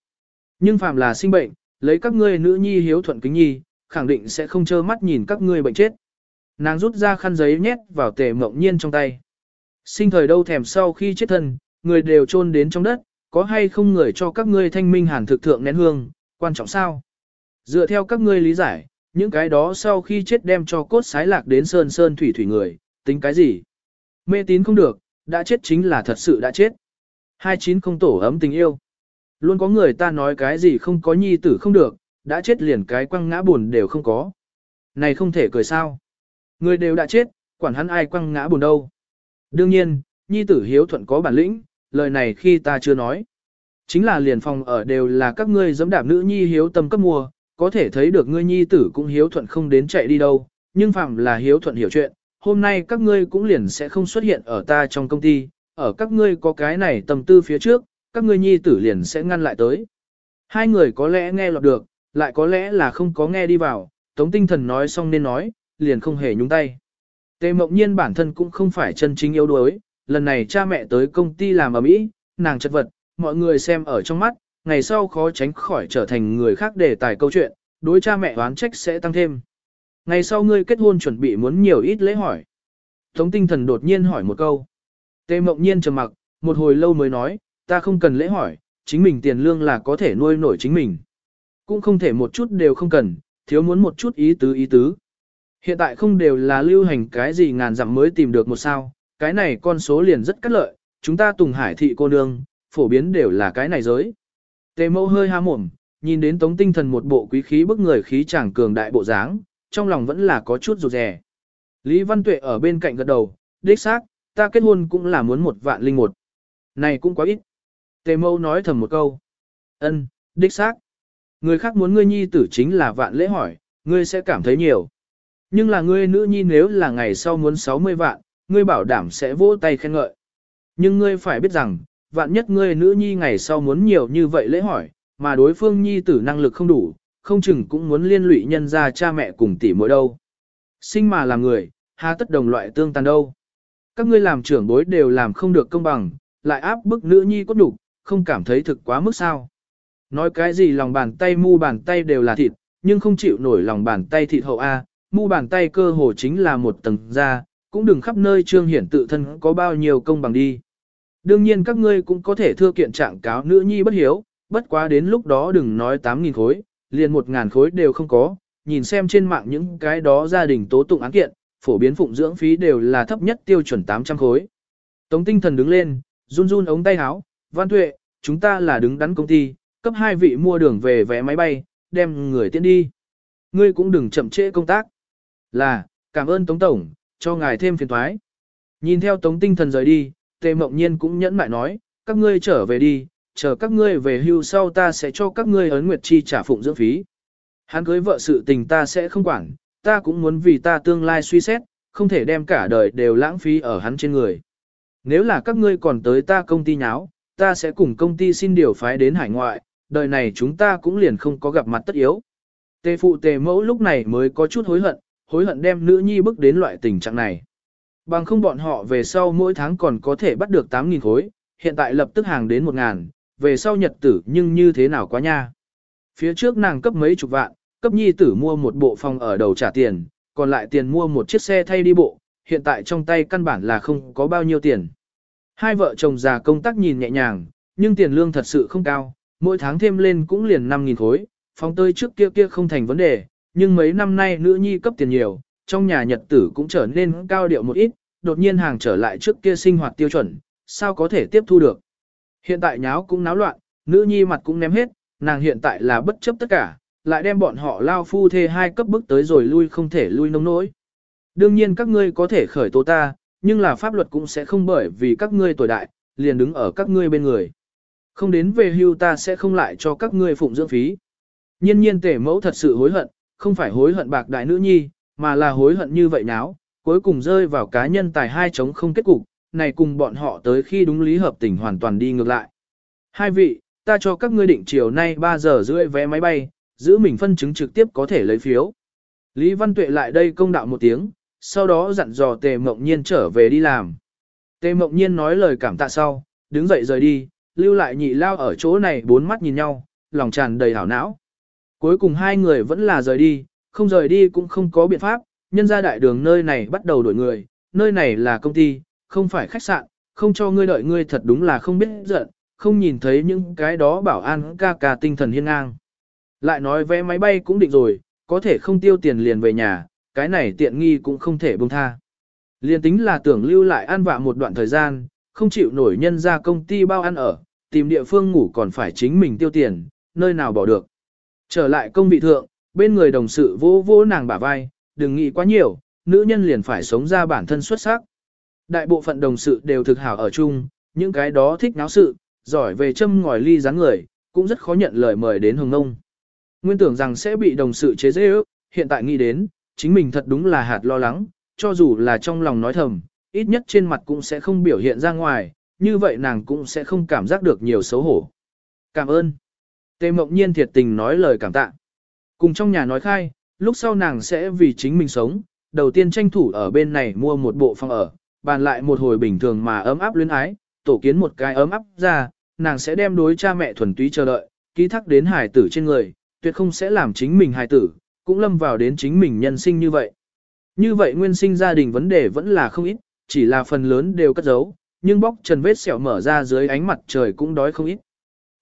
Nhưng phàm là sinh bệnh, lấy các ngươi nữ nhi hiếu thuận kính nhi, khẳng định sẽ không trơ mắt nhìn các ngươi bệnh chết. Nàng rút ra khăn giấy nhét vào tề mộng nhiên trong tay. Sinh thời đâu thèm sau khi chết thân, người đều chôn đến trong đất, có hay không người cho các ngươi thanh minh hàn thực thượng nén hương, quan trọng sao? Dựa theo các ngươi lý giải, những cái đó sau khi chết đem cho cốt sái lạc đến sơn sơn thủy thủy người, tính cái gì? Mê tín không được, đã chết chính là thật sự đã chết. Hai chín không tổ ấm tình yêu. Luôn có người ta nói cái gì không có nhi tử không được, đã chết liền cái quăng ngã buồn đều không có. Này không thể cười sao. Người đều đã chết, quản hắn ai quăng ngã buồn đâu. Đương nhiên, nhi tử hiếu thuận có bản lĩnh, lời này khi ta chưa nói. Chính là liền phòng ở đều là các ngươi dẫm đạp nữ nhi hiếu tâm cấp mua, có thể thấy được ngươi nhi tử cũng hiếu thuận không đến chạy đi đâu, nhưng phạm là hiếu thuận hiểu chuyện, hôm nay các ngươi cũng liền sẽ không xuất hiện ở ta trong công ty, ở các ngươi có cái này tầm tư phía trước, các ngươi nhi tử liền sẽ ngăn lại tới. Hai người có lẽ nghe lọt được, lại có lẽ là không có nghe đi vào, tống tinh thần nói xong nên nói, liền không hề nhúng tay. Tề mộng nhiên bản thân cũng không phải chân chính yếu đuối, lần này cha mẹ tới công ty làm ở mỹ, nàng chất vật, mọi người xem ở trong mắt, ngày sau khó tránh khỏi trở thành người khác để tài câu chuyện, đối cha mẹ oán trách sẽ tăng thêm. Ngày sau ngươi kết hôn chuẩn bị muốn nhiều ít lễ hỏi. Tống tinh thần đột nhiên hỏi một câu. tê mộng nhiên trầm mặc, một hồi lâu mới nói, ta không cần lễ hỏi, chính mình tiền lương là có thể nuôi nổi chính mình. Cũng không thể một chút đều không cần, thiếu muốn một chút ý tứ ý tứ. Hiện tại không đều là lưu hành cái gì ngàn dặm mới tìm được một sao, cái này con số liền rất cắt lợi, chúng ta tùng hải thị cô nương, phổ biến đều là cái này giới. Tề mẫu hơi há mồm, Nhìn đến tống tinh thần một bộ quý khí bức người khí chàng cường đại bộ dáng, trong lòng vẫn là có chút rụt rè. Lý Văn Tuệ ở bên cạnh gật đầu, đích xác, ta kết hôn cũng là muốn một vạn linh một. Này cũng quá ít. Tề mâu nói thầm một câu. ân, đích xác. Người khác muốn ngươi nhi tử chính là vạn lễ hỏi, ngươi sẽ cảm thấy nhiều. Nhưng là ngươi nữ nhi nếu là ngày sau muốn 60 vạn, ngươi bảo đảm sẽ vỗ tay khen ngợi. Nhưng ngươi phải biết rằng, vạn nhất ngươi nữ nhi ngày sau muốn nhiều như vậy lễ hỏi, mà đối phương nhi tử năng lực không đủ, không chừng cũng muốn liên lụy nhân ra cha mẹ cùng tỷ mỗi đâu. Sinh mà làm người, há tất đồng loại tương tàn đâu. Các ngươi làm trưởng bối đều làm không được công bằng, lại áp bức nữ nhi cốt đủ, không cảm thấy thực quá mức sao. Nói cái gì lòng bàn tay mu bàn tay đều là thịt, nhưng không chịu nổi lòng bàn tay thịt hậu A, mu bàn tay cơ hồ chính là một tầng da, cũng đừng khắp nơi trương hiển tự thân có bao nhiêu công bằng đi. Đương nhiên các ngươi cũng có thể thưa kiện trạng cáo nữ nhi bất hiếu, bất quá đến lúc đó đừng nói 8.000 khối, liền 1.000 khối đều không có, nhìn xem trên mạng những cái đó gia đình tố tụng án kiện, phổ biến phụng dưỡng phí đều là thấp nhất tiêu chuẩn 800 khối. Tống tinh thần đứng lên, run run ống tay áo, văn tuệ, chúng ta là đứng đắn công ty, cấp hai vị mua đường về vé máy bay, đem người tiễn đi. Ngươi cũng đừng chậm trễ công tác. Là, cảm ơn Tống Tổng, cho ngài thêm phiền thoái. Nhìn theo Tống tinh thần rời đi, Tề Mộng Nhiên cũng nhẫn mại nói, các ngươi trở về đi, chờ các ngươi về hưu sau ta sẽ cho các ngươi ấn nguyệt chi trả phụng dưỡng phí. Hắn cưới vợ sự tình ta sẽ không quản, ta cũng muốn vì ta tương lai suy xét, không thể đem cả đời đều lãng phí ở hắn trên người. Nếu là các ngươi còn tới ta công ty nháo, ta sẽ cùng công ty xin điều phái đến hải ngoại, đời này chúng ta cũng liền không có gặp mặt tất yếu. Tề phụ tề mẫu lúc này mới có chút hối hận, hối hận đem nữ nhi bước đến loại tình trạng này. Bằng không bọn họ về sau mỗi tháng còn có thể bắt được 8.000 khối, hiện tại lập tức hàng đến 1.000, về sau nhật tử nhưng như thế nào quá nha. Phía trước nàng cấp mấy chục vạn, cấp nhi tử mua một bộ phòng ở đầu trả tiền, còn lại tiền mua một chiếc xe thay đi bộ, hiện tại trong tay căn bản là không có bao nhiêu tiền. Hai vợ chồng già công tác nhìn nhẹ nhàng, nhưng tiền lương thật sự không cao, mỗi tháng thêm lên cũng liền 5.000 khối, phóng tơi trước kia kia không thành vấn đề, nhưng mấy năm nay nữ nhi cấp tiền nhiều, trong nhà nhật tử cũng trở nên cao điệu một ít, đột nhiên hàng trở lại trước kia sinh hoạt tiêu chuẩn, sao có thể tiếp thu được. Hiện tại nháo cũng náo loạn, nữ nhi mặt cũng ném hết, nàng hiện tại là bất chấp tất cả, lại đem bọn họ lao phu thê hai cấp bước tới rồi lui không thể lui nông nỗi. Đương nhiên các ngươi có thể khởi tố ta, nhưng là pháp luật cũng sẽ không bởi vì các ngươi tuổi đại, liền đứng ở các ngươi bên người. Không đến về hưu ta sẽ không lại cho các ngươi phụng dưỡng phí. Nhiên nhiên tể mẫu thật sự hối hận, không phải hối hận bạc đại nữ nhi, mà là hối hận như vậy náo, cuối cùng rơi vào cá nhân tài hai chống không kết cục, này cùng bọn họ tới khi đúng lý hợp tình hoàn toàn đi ngược lại. Hai vị, ta cho các ngươi định chiều nay 3 giờ rưỡi vé máy bay, giữ mình phân chứng trực tiếp có thể lấy phiếu. Lý Văn Tuệ lại đây công đạo một tiếng, sau đó dặn dò Tề Mộng Nhiên trở về đi làm. Tề Mộng Nhiên nói lời cảm tạ sau, đứng dậy rời đi, lưu lại nhị lao ở chỗ này bốn mắt nhìn nhau, lòng tràn đầy hảo não. Cuối cùng hai người vẫn là rời đi, không rời đi cũng không có biện pháp, nhân ra đại đường nơi này bắt đầu đổi người, nơi này là công ty, không phải khách sạn, không cho ngươi đợi ngươi thật đúng là không biết giận, không nhìn thấy những cái đó bảo an ca ca tinh thần hiên ngang. Lại nói vé máy bay cũng định rồi, có thể không tiêu tiền liền về nhà, cái này tiện nghi cũng không thể buông tha. Liên tính là tưởng lưu lại ăn vạ một đoạn thời gian, không chịu nổi nhân ra công ty bao ăn ở, tìm địa phương ngủ còn phải chính mình tiêu tiền, nơi nào bỏ được. Trở lại công vị thượng, bên người đồng sự vô vô nàng bả vai, đừng nghĩ quá nhiều, nữ nhân liền phải sống ra bản thân xuất sắc. Đại bộ phận đồng sự đều thực hảo ở chung, những cái đó thích náo sự, giỏi về châm ngòi ly dáng người, cũng rất khó nhận lời mời đến hồng nông. Nguyên tưởng rằng sẽ bị đồng sự chế dễ ước, hiện tại nghĩ đến, chính mình thật đúng là hạt lo lắng, cho dù là trong lòng nói thầm, ít nhất trên mặt cũng sẽ không biểu hiện ra ngoài, như vậy nàng cũng sẽ không cảm giác được nhiều xấu hổ. Cảm ơn. Tề mộng nhiên thiệt tình nói lời cảm tạ. Cùng trong nhà nói khai, lúc sau nàng sẽ vì chính mình sống, đầu tiên tranh thủ ở bên này mua một bộ phòng ở, bàn lại một hồi bình thường mà ấm áp luyến ái, tổ kiến một cái ấm áp ra, nàng sẽ đem đối cha mẹ thuần túy chờ đợi, ký thác đến hài tử trên người, tuyệt không sẽ làm chính mình hài tử, cũng lâm vào đến chính mình nhân sinh như vậy. Như vậy nguyên sinh gia đình vấn đề vẫn là không ít, chỉ là phần lớn đều cất giấu, nhưng bóc trần vết sẹo mở ra dưới ánh mặt trời cũng đói không ít.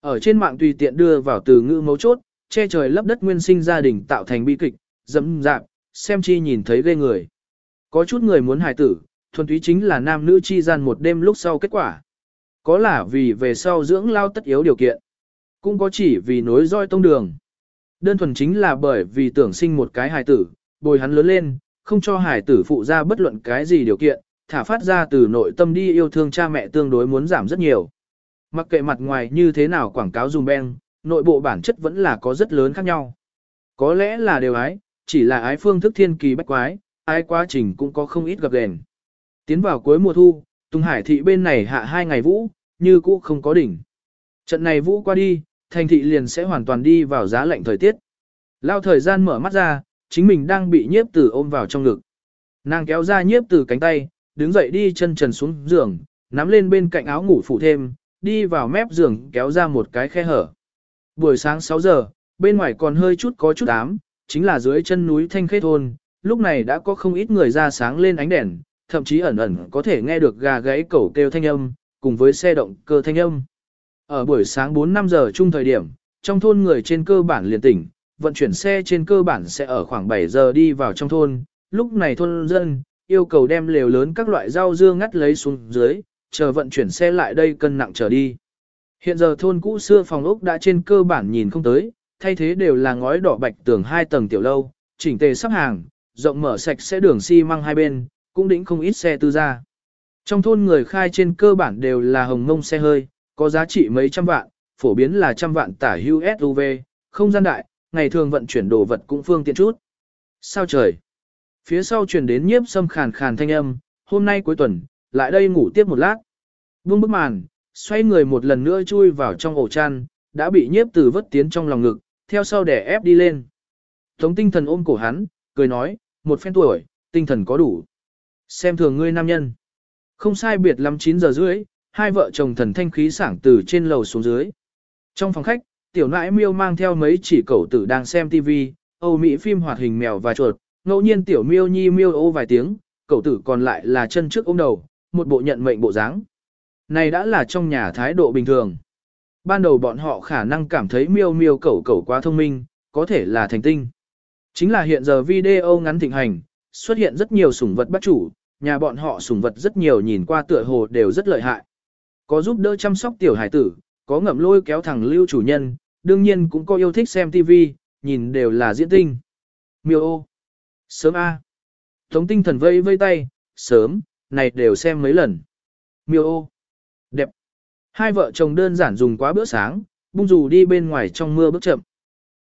Ở trên mạng tùy tiện đưa vào từ ngữ mấu chốt, che trời lấp đất nguyên sinh gia đình tạo thành bi kịch, dẫm dạp, xem chi nhìn thấy ghê người. Có chút người muốn hài tử, thuần túy chính là nam nữ chi gian một đêm lúc sau kết quả. Có là vì về sau dưỡng lao tất yếu điều kiện. cũng có chỉ vì nối roi tông đường. Đơn thuần chính là bởi vì tưởng sinh một cái hài tử, bồi hắn lớn lên, không cho hài tử phụ ra bất luận cái gì điều kiện, thả phát ra từ nội tâm đi yêu thương cha mẹ tương đối muốn giảm rất nhiều. Mặc kệ mặt ngoài như thế nào quảng cáo dùm beng, nội bộ bản chất vẫn là có rất lớn khác nhau. Có lẽ là đều ái, chỉ là ái phương thức thiên kỳ bách quái, ái quá trình cũng có không ít gặp đèn. Tiến vào cuối mùa thu, Tùng Hải thị bên này hạ hai ngày vũ, như cũ không có đỉnh. Trận này vũ qua đi, thành thị liền sẽ hoàn toàn đi vào giá lạnh thời tiết. Lao thời gian mở mắt ra, chính mình đang bị nhiếp tử ôm vào trong ngực. Nàng kéo ra nhiếp tử cánh tay, đứng dậy đi chân trần xuống giường, nắm lên bên cạnh áo ngủ phủ thêm, đi vào mép giường kéo ra một cái khe hở. Buổi sáng 6 giờ, bên ngoài còn hơi chút có chút ám, chính là dưới chân núi Thanh Khê Thôn, lúc này đã có không ít người ra sáng lên ánh đèn, thậm chí ẩn ẩn có thể nghe được gà gáy cẩu kêu thanh âm, cùng với xe động cơ thanh âm. Ở buổi sáng 4-5 giờ chung thời điểm, trong thôn người trên cơ bản liền tỉnh, vận chuyển xe trên cơ bản sẽ ở khoảng 7 giờ đi vào trong thôn, lúc này thôn dân, yêu cầu đem lều lớn các loại rau dưa ngắt lấy xuống dưới, chờ vận chuyển xe lại đây cân nặng trở đi. Hiện giờ thôn cũ xưa phòng ốc đã trên cơ bản nhìn không tới, thay thế đều là ngói đỏ bạch tường hai tầng tiểu lâu, chỉnh tề sắp hàng, rộng mở sạch sẽ đường xi măng hai bên, cũng đỉnh không ít xe tư ra. Trong thôn người khai trên cơ bản đều là hồng ngông xe hơi, có giá trị mấy trăm vạn, phổ biến là trăm vạn tả hưu SUV, không gian đại, ngày thường vận chuyển đồ vật cũng phương tiện chút. Sao trời? Phía sau truyền đến nhiếp sâm khàn khàn thanh âm, hôm nay cuối tuần, lại đây ngủ tiếp một lát. Buông bức màn, xoay người một lần nữa chui vào trong ổ chăn, đã bị nhiếp tử vất tiến trong lòng ngực, theo sau đè ép đi lên. Tống tinh thần ôm cổ hắn, cười nói, một phen tuổi, tinh thần có đủ. Xem thường ngươi nam nhân. Không sai biệt lắm 9 giờ rưỡi, hai vợ chồng thần thanh khí sảng từ trên lầu xuống dưới. Trong phòng khách, tiểu nãi miêu mang theo mấy chỉ cậu tử đang xem TV, Âu Mỹ phim hoạt hình mèo và chuột, ngẫu nhiên tiểu miêu nhi miêu ô vài tiếng, cậu tử còn lại là chân trước ôm đầu, một bộ nhận mệnh bộ dáng. Này đã là trong nhà thái độ bình thường. Ban đầu bọn họ khả năng cảm thấy miêu miêu cẩu cẩu quá thông minh, có thể là thành tinh. Chính là hiện giờ video ngắn thịnh hành, xuất hiện rất nhiều sủng vật bắt chủ, nhà bọn họ sủng vật rất nhiều nhìn qua tựa hồ đều rất lợi hại. Có giúp đỡ chăm sóc tiểu hải tử, có ngậm lôi kéo thằng lưu chủ nhân, đương nhiên cũng có yêu thích xem TV, nhìn đều là diễn tinh. Miêu ô. Sớm A. Tống tinh thần vây vây tay, sớm, này đều xem mấy lần. Miêu ô. Đẹp. Hai vợ chồng đơn giản dùng quá bữa sáng, bung dù đi bên ngoài trong mưa bước chậm.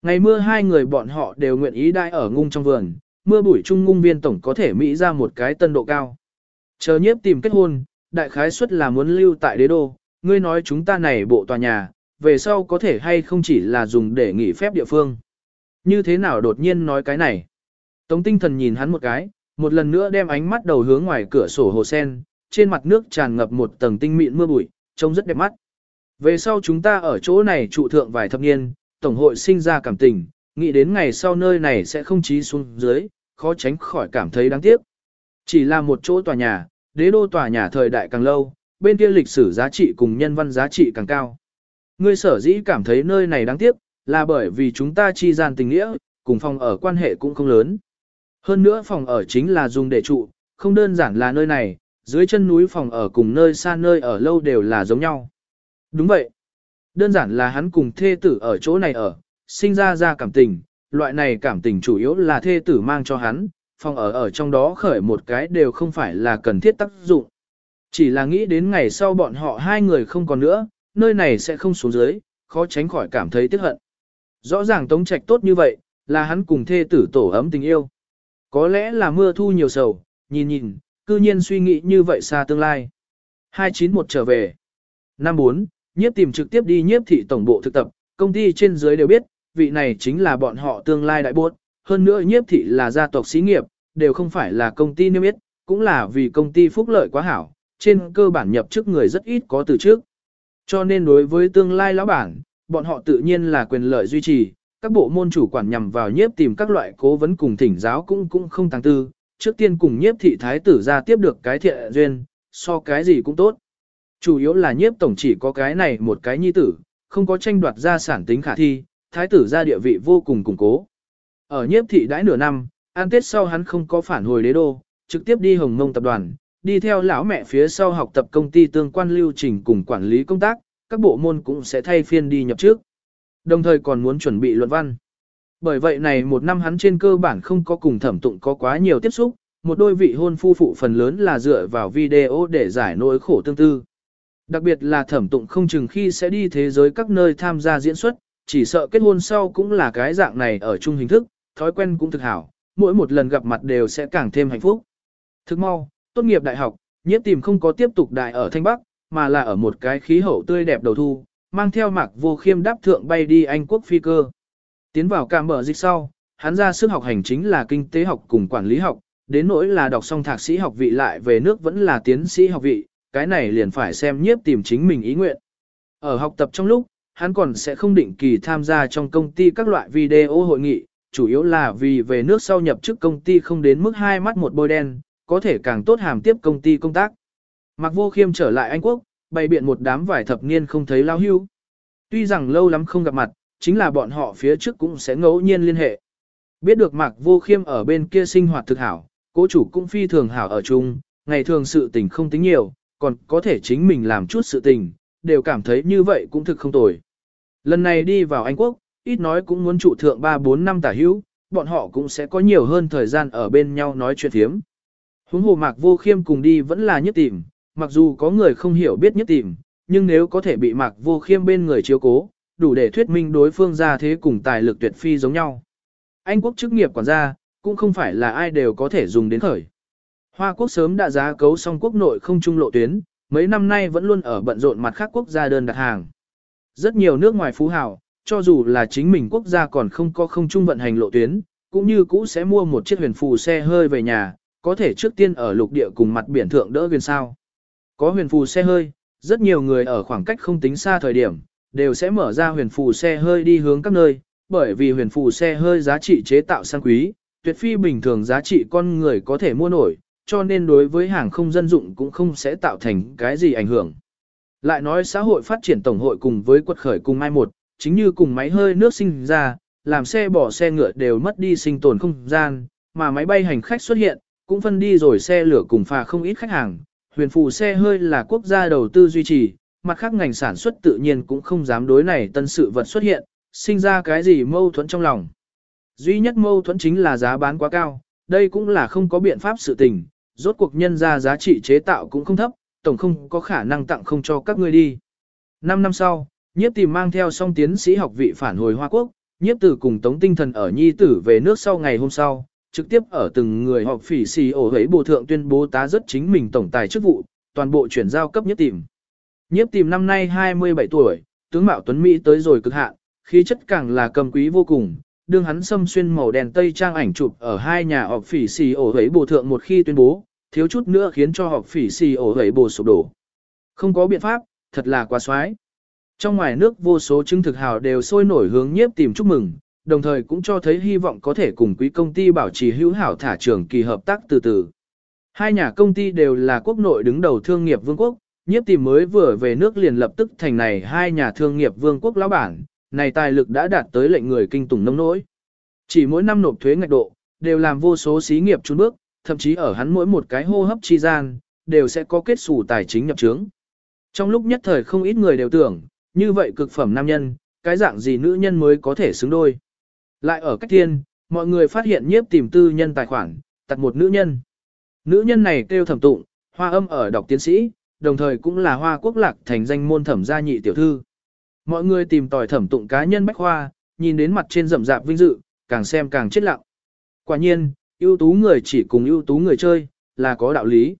Ngày mưa hai người bọn họ đều nguyện ý đai ở ngung trong vườn, mưa bụi trung ngung viên tổng có thể mỹ ra một cái tân độ cao. Chờ nhiếp tìm kết hôn, đại khái suất là muốn lưu tại đế đô, ngươi nói chúng ta này bộ tòa nhà, về sau có thể hay không chỉ là dùng để nghỉ phép địa phương. Như thế nào đột nhiên nói cái này? Tống tinh thần nhìn hắn một cái, một lần nữa đem ánh mắt đầu hướng ngoài cửa sổ hồ sen, trên mặt nước tràn ngập một tầng tinh mịn mưa bụi, trông rất đẹp mắt. Về sau chúng ta ở chỗ này trụ thượng vài thập niên, Tổng hội sinh ra cảm tình, nghĩ đến ngày sau nơi này sẽ không trí xuống dưới, khó tránh khỏi cảm thấy đáng tiếc. Chỉ là một chỗ tòa nhà, đế đô tòa nhà thời đại càng lâu, bên kia lịch sử giá trị cùng nhân văn giá trị càng cao. Ngươi sở dĩ cảm thấy nơi này đáng tiếc, là bởi vì chúng ta chi gian tình nghĩa, cùng phòng ở quan hệ cũng không lớn. Hơn nữa phòng ở chính là dùng để trụ, không đơn giản là nơi này, dưới chân núi phòng ở cùng nơi xa nơi ở lâu đều là giống nhau. Đúng vậy. Đơn giản là hắn cùng thê tử ở chỗ này ở, sinh ra ra cảm tình, loại này cảm tình chủ yếu là thê tử mang cho hắn, phòng ở ở trong đó khởi một cái đều không phải là cần thiết tác dụng. Chỉ là nghĩ đến ngày sau bọn họ hai người không còn nữa, nơi này sẽ không xuống dưới, khó tránh khỏi cảm thấy tiếc hận. Rõ ràng tống trạch tốt như vậy, là hắn cùng thê tử tổ ấm tình yêu. Có lẽ là mưa thu nhiều sầu, nhìn nhìn, cư nhiên suy nghĩ như vậy xa tương lai. 291 trở về. Năm 4, nhiếp tìm trực tiếp đi nhiếp thị tổng bộ thực tập, công ty trên dưới đều biết, vị này chính là bọn họ tương lai đại bốt. Hơn nữa nhiếp thị là gia tộc xí nghiệp, đều không phải là công ty niêm yết, cũng là vì công ty phúc lợi quá hảo, trên cơ bản nhập chức người rất ít có từ trước. Cho nên đối với tương lai lão bản, bọn họ tự nhiên là quyền lợi duy trì, các bộ môn chủ quản nhằm vào nhiếp tìm các loại cố vấn cùng thỉnh giáo cũng cũng không tăng tư, trước tiên cùng nhiếp thị thái tử ra tiếp được cái thiện duyên, so cái gì cũng tốt. Chủ yếu là nhiếp tổng chỉ có cái này một cái nhi tử, không có tranh đoạt gia sản tính khả thi, thái tử ra địa vị vô cùng củng cố. Ở nhiếp thị đãi nửa năm, an tết sau hắn không có phản hồi đế đô, trực tiếp đi hồng mông tập đoàn, đi theo lão mẹ phía sau học tập công ty tương quan lưu trình cùng quản lý công tác, các bộ môn cũng sẽ thay phiên đi nhập trước đồng thời còn muốn chuẩn bị luận văn. Bởi vậy này một năm hắn trên cơ bản không có cùng thẩm tụng có quá nhiều tiếp xúc, một đôi vị hôn phu phụ phần lớn là dựa vào video để giải nỗi khổ tương tư. Đặc biệt là thẩm tụng không chừng khi sẽ đi thế giới các nơi tham gia diễn xuất, chỉ sợ kết hôn sau cũng là cái dạng này ở chung hình thức, thói quen cũng thực hảo, mỗi một lần gặp mặt đều sẽ càng thêm hạnh phúc. Thức mau, tốt nghiệp đại học, nhiếp tìm không có tiếp tục đại ở Thanh Bắc, mà là ở một cái khí hậu tươi đẹp đầu thu, mang theo mạc vô khiêm đáp thượng bay đi Anh quốc phi cơ. Tiến vào cả mở dịch sau, hắn ra sức học hành chính là kinh tế học cùng quản lý học, đến nỗi là đọc xong thạc sĩ học vị lại về nước vẫn là tiến sĩ học vị, cái này liền phải xem nhiếp tìm chính mình ý nguyện. Ở học tập trong lúc, hắn còn sẽ không định kỳ tham gia trong công ty các loại video hội nghị, chủ yếu là vì về nước sau nhập chức công ty không đến mức hai mắt một bôi đen, có thể càng tốt hàm tiếp công ty công tác. Mặc vô khiêm trở lại Anh Quốc, bày biện một đám vải thập niên không thấy lao hưu. Tuy rằng lâu lắm không gặp mặt, chính là bọn họ phía trước cũng sẽ ngẫu nhiên liên hệ. Biết được Mạc Vô Khiêm ở bên kia sinh hoạt thực hảo, cố chủ cũng phi thường hảo ở chung, ngày thường sự tình không tính nhiều, còn có thể chính mình làm chút sự tình, đều cảm thấy như vậy cũng thực không tồi. Lần này đi vào Anh Quốc, ít nói cũng muốn trụ thượng 3-4 năm tả hữu, bọn họ cũng sẽ có nhiều hơn thời gian ở bên nhau nói chuyện thiếm. Huống hồ Mạc Vô Khiêm cùng đi vẫn là nhất tìm, mặc dù có người không hiểu biết nhất tìm, nhưng nếu có thể bị Mạc Vô Khiêm bên người chiếu cố, đủ để thuyết minh đối phương ra thế cùng tài lực tuyệt phi giống nhau. Anh quốc chức nghiệp quản gia, cũng không phải là ai đều có thể dùng đến khởi. Hoa quốc sớm đã giá cấu xong quốc nội không trung lộ tuyến, mấy năm nay vẫn luôn ở bận rộn mặt khác quốc gia đơn đặt hàng. Rất nhiều nước ngoài phú hào, cho dù là chính mình quốc gia còn không có không trung vận hành lộ tuyến, cũng như cũ sẽ mua một chiếc huyền phù xe hơi về nhà, có thể trước tiên ở lục địa cùng mặt biển thượng đỡ viên sao. Có huyền phù xe hơi, rất nhiều người ở khoảng cách không tính xa thời điểm, đều sẽ mở ra huyền phù xe hơi đi hướng các nơi, bởi vì huyền phù xe hơi giá trị chế tạo sang quý, tuyệt phi bình thường giá trị con người có thể mua nổi, cho nên đối với hàng không dân dụng cũng không sẽ tạo thành cái gì ảnh hưởng. Lại nói xã hội phát triển tổng hội cùng với quật khởi cùng mai một, chính như cùng máy hơi nước sinh ra, làm xe bỏ xe ngựa đều mất đi sinh tồn không gian, mà máy bay hành khách xuất hiện, cũng phân đi rồi xe lửa cùng phà không ít khách hàng. Huyền phù xe hơi là quốc gia đầu tư duy trì, mặt khác ngành sản xuất tự nhiên cũng không dám đối này tân sự vật xuất hiện, sinh ra cái gì mâu thuẫn trong lòng. Duy nhất mâu thuẫn chính là giá bán quá cao, đây cũng là không có biện pháp sự tình, rốt cuộc nhân ra giá trị chế tạo cũng không thấp, tổng không có khả năng tặng không cho các ngươi đi. Năm năm sau, nhiếp tìm mang theo song tiến sĩ học vị phản hồi Hoa Quốc, nhiếp tử cùng tống tinh thần ở nhi tử về nước sau ngày hôm sau, trực tiếp ở từng người họp phỉ xì ổ hấy bộ thượng tuyên bố tá rất chính mình tổng tài chức vụ, toàn bộ chuyển giao cấp nhiếp tìm. Nhiếp tìm năm nay 27 tuổi, tướng mạo tuấn Mỹ tới rồi cực hạn, khí chất càng là cầm quý vô cùng, đương hắn xâm xuyên màu đèn tây trang ảnh chụp ở hai nhà họp phỉ xì ổ hấy bộ thượng một khi tuyên bố, thiếu chút nữa khiến cho họp phỉ xì ổ hấy bộ sụp đổ. Không có biện pháp, thật là quá xoái. Trong ngoài nước vô số chứng thực hào đều sôi nổi hướng nhiếp tìm chúc mừng, đồng thời cũng cho thấy hy vọng có thể cùng quý công ty bảo trì hữu hảo thả trường kỳ hợp tác từ từ. Hai nhà công ty đều là quốc nội đứng đầu thương nghiệp vương quốc, nhiếp tìm mới vừa về nước liền lập tức thành này hai nhà thương nghiệp vương quốc lão bản, này tài lực đã đạt tới lệnh người kinh tủng nông nỗi. Chỉ mỗi năm nộp thuế ngạch độ, đều làm vô số xí nghiệp trốn bước, thậm chí ở hắn mỗi một cái hô hấp chi gian, đều sẽ có kết xù tài chính nhập trướng. Trong lúc nhất thời không ít người đều tưởng, như vậy cực phẩm nam nhân, cái dạng gì nữ nhân mới có thể xứng đôi. Lại ở cách thiên, mọi người phát hiện nhiếp tìm tư nhân tài khoản, tặt một nữ nhân. Nữ nhân này kêu thẩm tụng, hoa âm ở đọc tiến sĩ, đồng thời cũng là hoa quốc lạc thành danh môn thẩm gia nhị tiểu thư. Mọi người tìm tòi thẩm tụng cá nhân bách hoa nhìn đến mặt trên rậm rạp vinh dự, càng xem càng chết lặng. Quả nhiên, ưu tú người chỉ cùng ưu tú người chơi, là có đạo lý.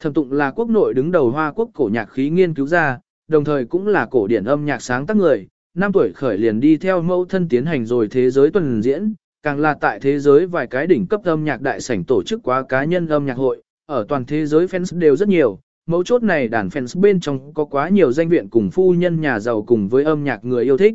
Thẩm tụng là quốc nội đứng đầu hoa quốc cổ nhạc khí nghiên cứu ra, đồng thời cũng là cổ điển âm nhạc sáng tác người, năm tuổi khởi liền đi theo mẫu thân tiến hành rồi thế giới tuần diễn, càng là tại thế giới vài cái đỉnh cấp âm nhạc đại sảnh tổ chức quá cá nhân âm nhạc hội, ở toàn thế giới fans đều rất nhiều, mấu chốt này đàn fans bên trong có quá nhiều danh viện cùng phu nhân nhà giàu cùng với âm nhạc người yêu thích.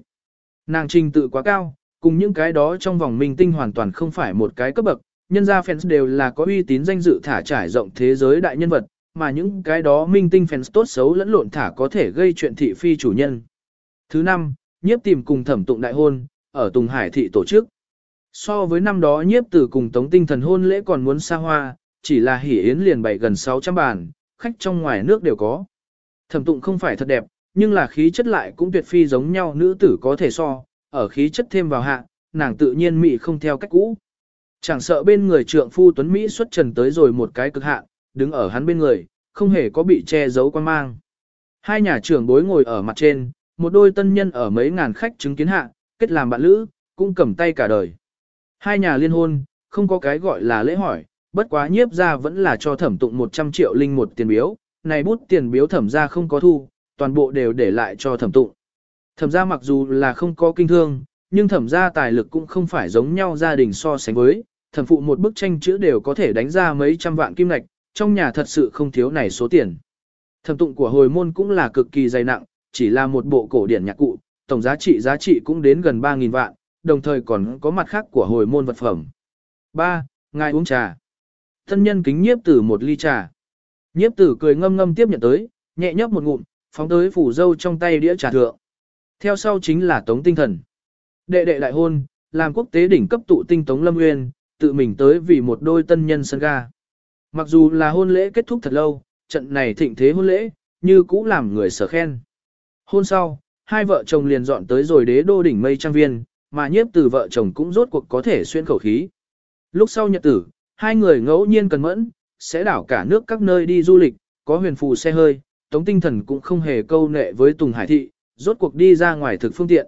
Nàng trình tự quá cao, cùng những cái đó trong vòng minh tinh hoàn toàn không phải một cái cấp bậc, nhân gia fans đều là có uy tín danh dự thả trải rộng thế giới đại nhân vật, mà những cái đó minh tinh fans tốt xấu lẫn lộn thả có thể gây chuyện thị phi chủ nhân. Thứ năm, nhiếp tìm cùng thẩm tụng đại hôn, ở Tùng Hải thị tổ chức. So với năm đó nhiếp tử cùng tống tinh thần hôn lễ còn muốn xa hoa, chỉ là hỉ yến liền bày gần 600 bàn, khách trong ngoài nước đều có. Thẩm tụng không phải thật đẹp, nhưng là khí chất lại cũng tuyệt phi giống nhau nữ tử có thể so, ở khí chất thêm vào hạ, nàng tự nhiên mị không theo cách cũ. Chẳng sợ bên người trượng phu Tuấn Mỹ xuất trần tới rồi một cái cực hạn, đứng ở hắn bên người, không hề có bị che giấu quan mang. Hai nhà trưởng bối ngồi ở mặt trên, một đôi tân nhân ở mấy ngàn khách chứng kiến hạ, kết làm bạn lữ, cũng cầm tay cả đời. Hai nhà liên hôn, không có cái gọi là lễ hỏi, bất quá nhiếp ra vẫn là cho thẩm tụng 100 triệu linh một tiền biếu, này bút tiền biếu thẩm ra không có thu, toàn bộ đều để lại cho thẩm tụng. Thẩm ra mặc dù là không có kinh thương, nhưng thẩm ra tài lực cũng không phải giống nhau gia đình so sánh với, thẩm phụ một bức tranh chữ đều có thể đánh ra mấy trăm vạn kim lạch, trong nhà thật sự không thiếu này số tiền. Thẩm tụng của hồi môn cũng là cực kỳ dày nặng, chỉ là một bộ cổ điển nhạc cụ, tổng giá trị giá trị cũng đến gần 3.000 vạn, đồng thời còn có mặt khác của hồi môn vật phẩm. 3. Ngài uống trà. Thân nhân kính nhiếp tử một ly trà. Nhiếp tử cười ngâm ngâm tiếp nhận tới, nhẹ nhấp một ngụm, phóng tới phủ dâu trong tay đĩa trà thượng. Theo sau chính là tống tinh thần. Đệ đệ đại hôn, làm quốc tế đỉnh cấp tụ tinh tống lâm nguyên, tự mình tới vì một đôi tân nhân sân ga. Mặc dù là hôn lễ kết thúc thật lâu, trận này thịnh thế hôn lễ, như cũ làm người sở khen. Hôn sau, hai vợ chồng liền dọn tới rồi đế đô đỉnh mây trang viên, mà nhiếp từ vợ chồng cũng rốt cuộc có thể xuyên khẩu khí. Lúc sau nhật tử, hai người ngẫu nhiên cần mẫn, sẽ đảo cả nước các nơi đi du lịch, có huyền phù xe hơi, tống tinh thần cũng không hề câu nệ với Tùng Hải Thị, rốt cuộc đi ra ngoài thực phương tiện.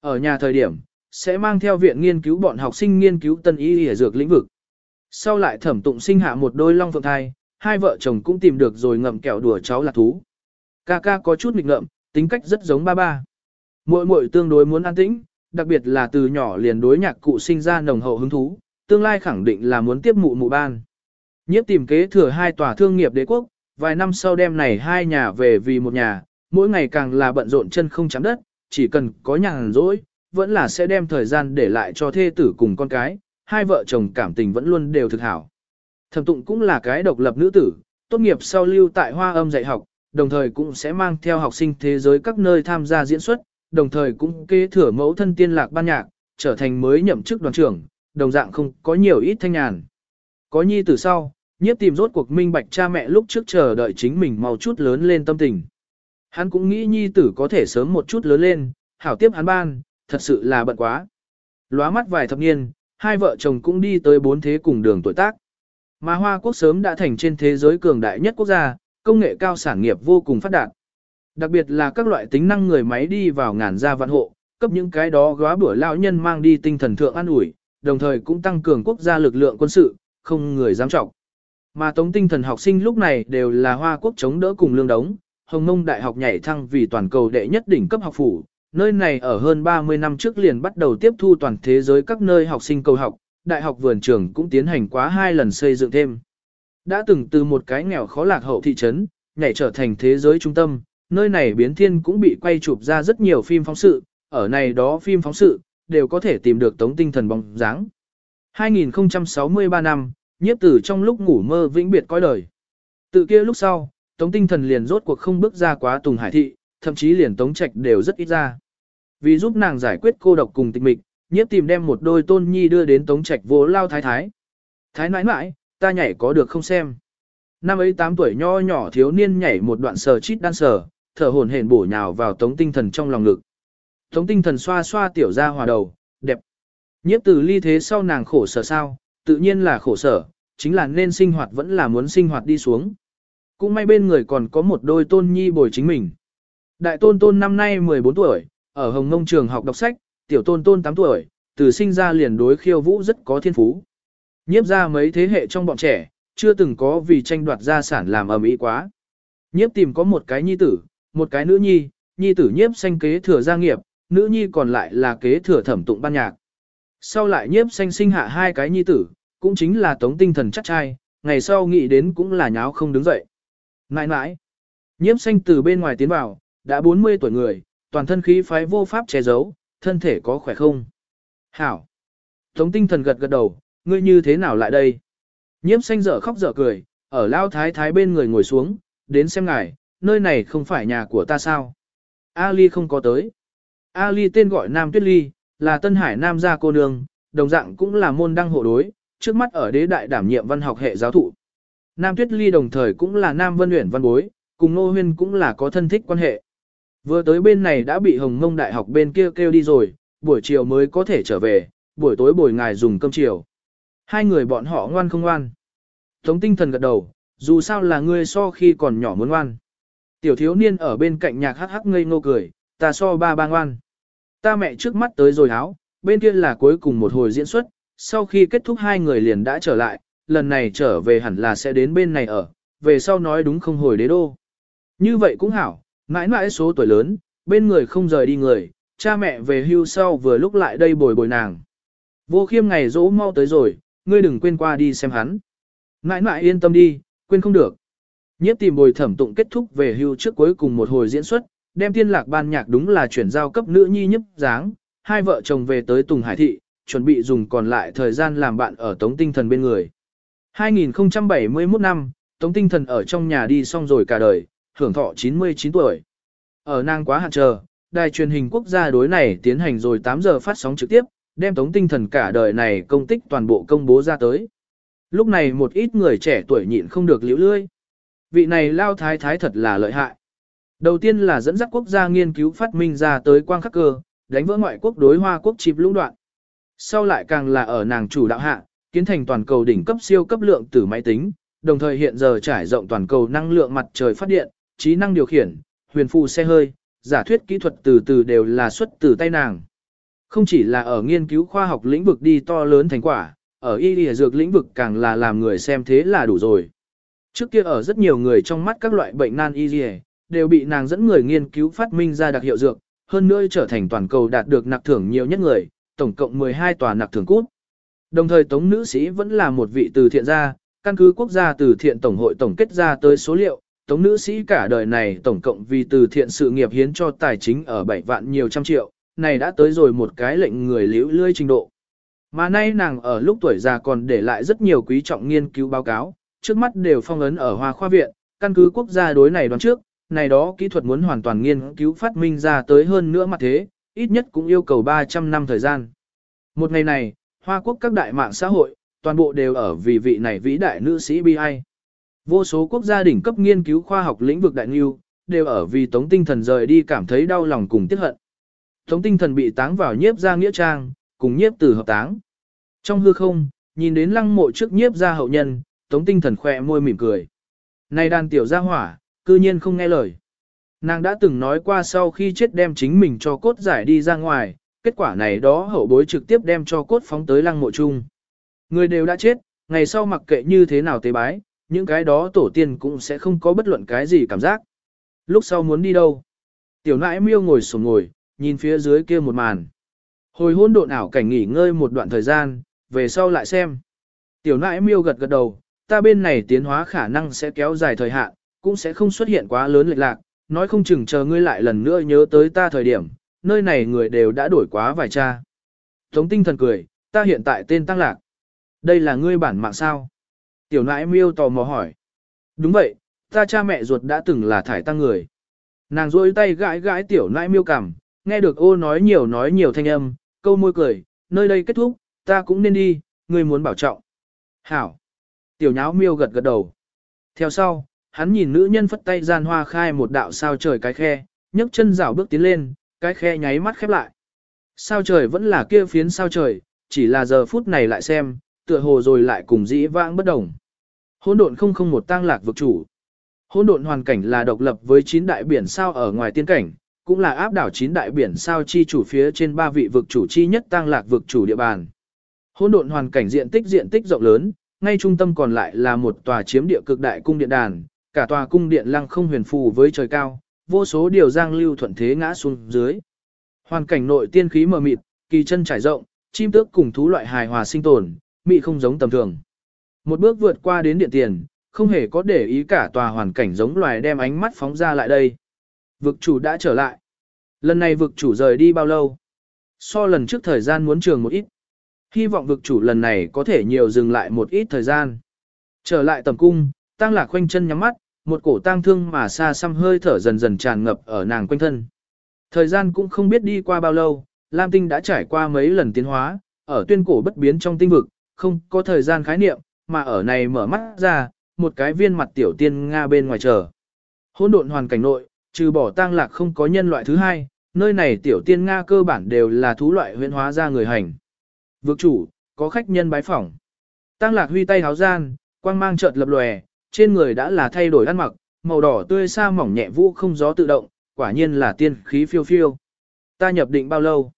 Ở nhà thời điểm, sẽ mang theo viện nghiên cứu bọn học sinh nghiên cứu tân y y dược lĩnh vực. Sau lại thẩm tụng sinh hạ một đôi long phượng thai, hai vợ chồng cũng tìm được rồi ngậm kẹo đùa cháu là thú. Ca ca có chút nghịch ngợm, tính cách rất giống ba ba. Muội muội tương đối muốn an tĩnh, đặc biệt là từ nhỏ liền đối nhạc cụ sinh ra nồng hậu hứng thú, tương lai khẳng định là muốn tiếp mụ mụ ban. Nhiếp tìm kế thừa hai tòa thương nghiệp đế quốc, vài năm sau đêm này hai nhà về vì một nhà, mỗi ngày càng là bận rộn chân không chạm đất, chỉ cần có nhàn rỗi, vẫn là sẽ đem thời gian để lại cho thê tử cùng con cái, hai vợ chồng cảm tình vẫn luôn đều thực hảo. Thẩm tụng cũng là cái độc lập nữ tử, tốt nghiệp sau lưu tại hoa âm dạy học, đồng thời cũng sẽ mang theo học sinh thế giới các nơi tham gia diễn xuất, đồng thời cũng kế thừa mẫu thân tiên lạc ban nhạc, trở thành mới nhậm chức đoàn trưởng, đồng dạng không có nhiều ít thanh nhàn. Có nhi từ sau, nhiếp tìm rốt cuộc minh bạch cha mẹ lúc trước chờ đợi chính mình mau chút lớn lên tâm tình. Hắn cũng nghĩ nhi tử có thể sớm một chút lớn lên, hảo tiếp hắn ban, thật sự là bận quá. Lóa mắt vài thập niên, hai vợ chồng cũng đi tới bốn thế cùng đường tuổi tác. Mà Hoa Quốc sớm đã thành trên thế giới cường đại nhất quốc gia, công nghệ cao sản nghiệp vô cùng phát đạt. Đặc biệt là các loại tính năng người máy đi vào ngàn gia vạn hộ, cấp những cái đó góa bữa lão nhân mang đi tinh thần thượng an ủi, đồng thời cũng tăng cường quốc gia lực lượng quân sự, không người dám trọng. Mà tống tinh thần học sinh lúc này đều là Hoa Quốc chống đỡ cùng lương đống, Hồng Mông Đại học nhảy thăng vì toàn cầu đệ nhất đỉnh cấp học phủ, nơi này ở hơn 30 năm trước liền bắt đầu tiếp thu toàn thế giới các nơi học sinh cầu học, đại học vườn trường cũng tiến hành quá hai lần xây dựng thêm. Đã từng từ một cái nghèo khó lạc hậu thị trấn, nhảy trở thành thế giới trung tâm, nơi này biến thiên cũng bị quay chụp ra rất nhiều phim phóng sự, ở này đó phim phóng sự, đều có thể tìm được tống tinh thần bóng dáng. 2063 năm, nhiếp tử trong lúc ngủ mơ vĩnh biệt coi đời. Từ kia lúc sau, tống tinh thần liền rốt cuộc không bước ra quá tùng hải thị, thậm chí liền tống trạch đều rất ít ra. Vì giúp nàng giải quyết cô độc cùng tịch mịch, nhiếp tìm đem một đôi tôn nhi đưa đến tống trạch vô lao thái thái. Thái nãi nãi, ta nhảy có được không xem. Năm ấy 8 tuổi nho nhỏ thiếu niên nhảy một đoạn sờ chít đan sờ, thở hồn hển bổ nhào vào tống tinh thần trong lòng ngực. Tống tinh thần xoa xoa tiểu ra hòa đầu, đẹp. Nhiếp từ ly thế sau nàng khổ sở sao, tự nhiên là khổ sở, chính là nên sinh hoạt vẫn là muốn sinh hoạt đi xuống. Cũng may bên người còn có một đôi tôn nhi bồi chính mình. Đại tôn tôn năm nay 14 tuổi, ở Hồng Ngông trường học đọc sách, tiểu tôn tôn 8 tuổi, từ sinh ra liền đối khiêu vũ rất có thiên phú. Nhiếp ra mấy thế hệ trong bọn trẻ, chưa từng có vì tranh đoạt gia sản làm ầm ĩ quá. Nhiếp tìm có một cái nhi tử, một cái nữ nhi, nhi tử nhiếp sanh kế thừa gia nghiệp, nữ nhi còn lại là kế thừa thẩm tụng ban nhạc. Sau lại nhiếp sanh sinh hạ hai cái nhi tử, cũng chính là tống tinh thần chắc trai, ngày sau nghĩ đến cũng là nháo không đứng dậy. Nãi nãi, nhiếp sanh từ bên ngoài tiến vào, đã 40 tuổi người, toàn thân khí phái vô pháp che giấu, thân thể có khỏe không? Hảo. Tống tinh thần gật gật đầu, ngươi như thế nào lại đây? Nhiếp xanh dở khóc dở cười, ở lao thái thái bên người ngồi xuống, đến xem ngài, nơi này không phải nhà của ta sao? Ali không có tới. Ali tên gọi Nam Tuyết Ly, là Tân Hải Nam gia cô nương, đồng dạng cũng là môn đăng hộ đối, trước mắt ở đế đại đảm nhiệm văn học hệ giáo thụ. Nam Tuyết Ly đồng thời cũng là Nam Vân Uyển văn bối, cùng Nô Huyên cũng là có thân thích quan hệ. Vừa tới bên này đã bị Hồng Ngông Đại học bên kia kêu đi rồi, buổi chiều mới có thể trở về, buổi tối bồi ngài dùng cơm chiều. Hai người bọn họ ngoan không ngoan. Tống tinh thần gật đầu, dù sao là ngươi so khi còn nhỏ muốn ngoan. Tiểu thiếu niên ở bên cạnh nhạc hắc hắc ngây ngô cười, ta so ba ba ngoan. Ta mẹ trước mắt tới rồi áo, bên kia là cuối cùng một hồi diễn xuất, sau khi kết thúc hai người liền đã trở lại, lần này trở về hẳn là sẽ đến bên này ở, về sau nói đúng không hồi đế đô. Như vậy cũng hảo, mãi mãi số tuổi lớn, bên người không rời đi người, cha mẹ về hưu sau vừa lúc lại đây bồi bồi nàng. Vô khiêm ngày dỗ mau tới rồi, ngươi đừng quên qua đi xem hắn. Ngãi mãi yên tâm đi, quên không được. Nhiếp tìm bồi thẩm tụng kết thúc về hưu trước cuối cùng một hồi diễn xuất, đem tiên lạc ban nhạc đúng là chuyển giao cấp nữ nhi nhấp dáng, hai vợ chồng về tới Tùng Hải Thị, chuẩn bị dùng còn lại thời gian làm bạn ở Tống Tinh Thần bên người. 2071 năm, Tống Tinh Thần ở trong nhà đi xong rồi cả đời, hưởng thọ 99 tuổi. Ở nàng quá hạn chờ, đài truyền hình quốc gia đối này tiến hành rồi 8 giờ phát sóng trực tiếp, đem Tống Tinh Thần cả đời này công tích toàn bộ công bố ra tới. Lúc này một ít người trẻ tuổi nhịn không được liễu lươi. Vị này lao thái thái thật là lợi hại. Đầu tiên là dẫn dắt quốc gia nghiên cứu phát minh ra tới quang khắc cơ, đánh vỡ ngoại quốc đối hoa quốc chịp lũng đoạn. Sau lại càng là ở nàng chủ đạo hạ, kiến thành toàn cầu đỉnh cấp siêu cấp lượng tử máy tính, đồng thời hiện giờ trải rộng toàn cầu năng lượng mặt trời phát điện, trí năng điều khiển, huyền phù xe hơi, giả thuyết kỹ thuật từ từ đều là xuất từ tay nàng. Không chỉ là ở nghiên cứu khoa học lĩnh vực đi to lớn thành quả, ở y y dược lĩnh vực càng là làm người xem thế là đủ rồi. Trước kia ở rất nhiều người trong mắt các loại bệnh nan y y, đều bị nàng dẫn người nghiên cứu phát minh ra đặc hiệu dược, hơn nữa trở thành toàn cầu đạt được nặc thưởng nhiều nhất người, tổng cộng 12 tòa nặc thưởng cút. Đồng thời tống nữ sĩ vẫn là một vị từ thiện gia, căn cứ quốc gia từ thiện tổng hội tổng kết ra tới số liệu, tống nữ sĩ cả đời này tổng cộng vì từ thiện sự nghiệp hiến cho tài chính ở 7 vạn nhiều trăm triệu, này đã tới rồi một cái lệnh người liễu lươi trình độ. Mà nay nàng ở lúc tuổi già còn để lại rất nhiều quý trọng nghiên cứu báo cáo, trước mắt đều phong ấn ở Hoa Khoa Viện, căn cứ quốc gia đối này đoán trước, này đó kỹ thuật muốn hoàn toàn nghiên cứu phát minh ra tới hơn nữa mặt thế, ít nhất cũng yêu cầu 300 năm thời gian. Một ngày này, Hoa Quốc các đại mạng xã hội, toàn bộ đều ở vì vị này vĩ đại nữ sĩ bi ai. Vô số quốc gia đỉnh cấp nghiên cứu khoa học lĩnh vực đại nghiêu, đều ở vì tống tinh thần rời đi cảm thấy đau lòng cùng tiếc hận. Tống tinh thần bị táng vào nhiếp ra nghĩa trang, cùng nhiếp tử hợp táng. Trong hư không, nhìn đến lăng mộ trước nhiếp ra hậu nhân, tống tinh thần khỏe môi mỉm cười. Này đàn tiểu gia hỏa, cư nhiên không nghe lời. Nàng đã từng nói qua sau khi chết đem chính mình cho cốt giải đi ra ngoài, kết quả này đó hậu bối trực tiếp đem cho cốt phóng tới lăng mộ chung. Người đều đã chết, ngày sau mặc kệ như thế nào tế bái, những cái đó tổ tiên cũng sẽ không có bất luận cái gì cảm giác. Lúc sau muốn đi đâu? Tiểu nãi miêu ngồi sổ ngồi, nhìn phía dưới kia một màn. Hồi hôn độn ảo cảnh nghỉ ngơi một đoạn thời gian, về sau lại xem. Tiểu nãi miêu gật gật đầu, ta bên này tiến hóa khả năng sẽ kéo dài thời hạn, cũng sẽ không xuất hiện quá lớn lệch lạc, nói không chừng chờ ngươi lại lần nữa nhớ tới ta thời điểm, nơi này người đều đã đổi quá vài cha. Tống tinh thần cười, ta hiện tại tên Tăng Lạc. Đây là ngươi bản mạng sao? Tiểu nãi miêu tò mò hỏi. Đúng vậy, ta cha mẹ ruột đã từng là thải tăng người. Nàng rôi tay gãi gãi tiểu nãi miêu cằm, nghe được ô nói nhiều nói nhiều thanh âm, câu môi cười, nơi đây kết thúc, ta cũng nên đi, ngươi muốn bảo trọng. Hảo. Tiểu nháo miêu gật gật đầu. Theo sau, hắn nhìn nữ nhân phất tay gian hoa khai một đạo sao trời cái khe, nhấc chân rảo bước tiến lên, cái khe nháy mắt khép lại. Sao trời vẫn là kia phiến sao trời, chỉ là giờ phút này lại xem, tựa hồ rồi lại cùng dĩ vãng bất đồng. Hỗn độn không không một tang lạc vực chủ. Hỗn độn hoàn cảnh là độc lập với chín đại biển sao ở ngoài tiên cảnh, cũng là áp đảo chín đại biển sao chi chủ phía trên ba vị vực chủ chi nhất tăng lạc vực chủ địa bàn. Hỗn độn hoàn cảnh diện tích diện tích rộng lớn, ngay trung tâm còn lại là một tòa chiếm địa cực đại cung điện đàn, cả tòa cung điện lăng không huyền phù với trời cao, vô số điều giang lưu thuận thế ngã xuống dưới. Hoàn cảnh nội tiên khí mờ mịt, kỳ chân trải rộng, chim tước cùng thú loại hài hòa sinh tồn, mị không giống tầm thường. Một bước vượt qua đến điện tiền, không hề có để ý cả tòa hoàn cảnh giống loài đem ánh mắt phóng ra lại đây. Vực chủ đã trở lại. Lần này vực chủ rời đi bao lâu? So lần trước thời gian muốn trường một ít. Hy vọng vực chủ lần này có thể nhiều dừng lại một ít thời gian. Trở lại tầm cung, tăng lạc khoanh chân nhắm mắt, một cổ tang thương mà xa xăm hơi thở dần dần tràn ngập ở nàng quanh thân. Thời gian cũng không biết đi qua bao lâu, Lam Tinh đã trải qua mấy lần tiến hóa, ở tuyên cổ bất biến trong tinh vực, không có thời gian khái niệm, mà ở này mở mắt ra, một cái viên mặt tiểu tiên Nga bên ngoài chờ. Hỗn độn hoàn cảnh nội, trừ bỏ tang lạc không có nhân loại thứ hai, nơi này tiểu tiên Nga cơ bản đều là thú loại huyễn hóa ra người hành. Vực chủ, có khách nhân bái phỏng. Tăng lạc huy tay háo gian, quang mang chợt lập lòe, trên người đã là thay đổi ăn mặc, màu đỏ tươi sa mỏng nhẹ vũ không gió tự động, quả nhiên là tiên khí phiêu phiêu. Ta nhập định bao lâu?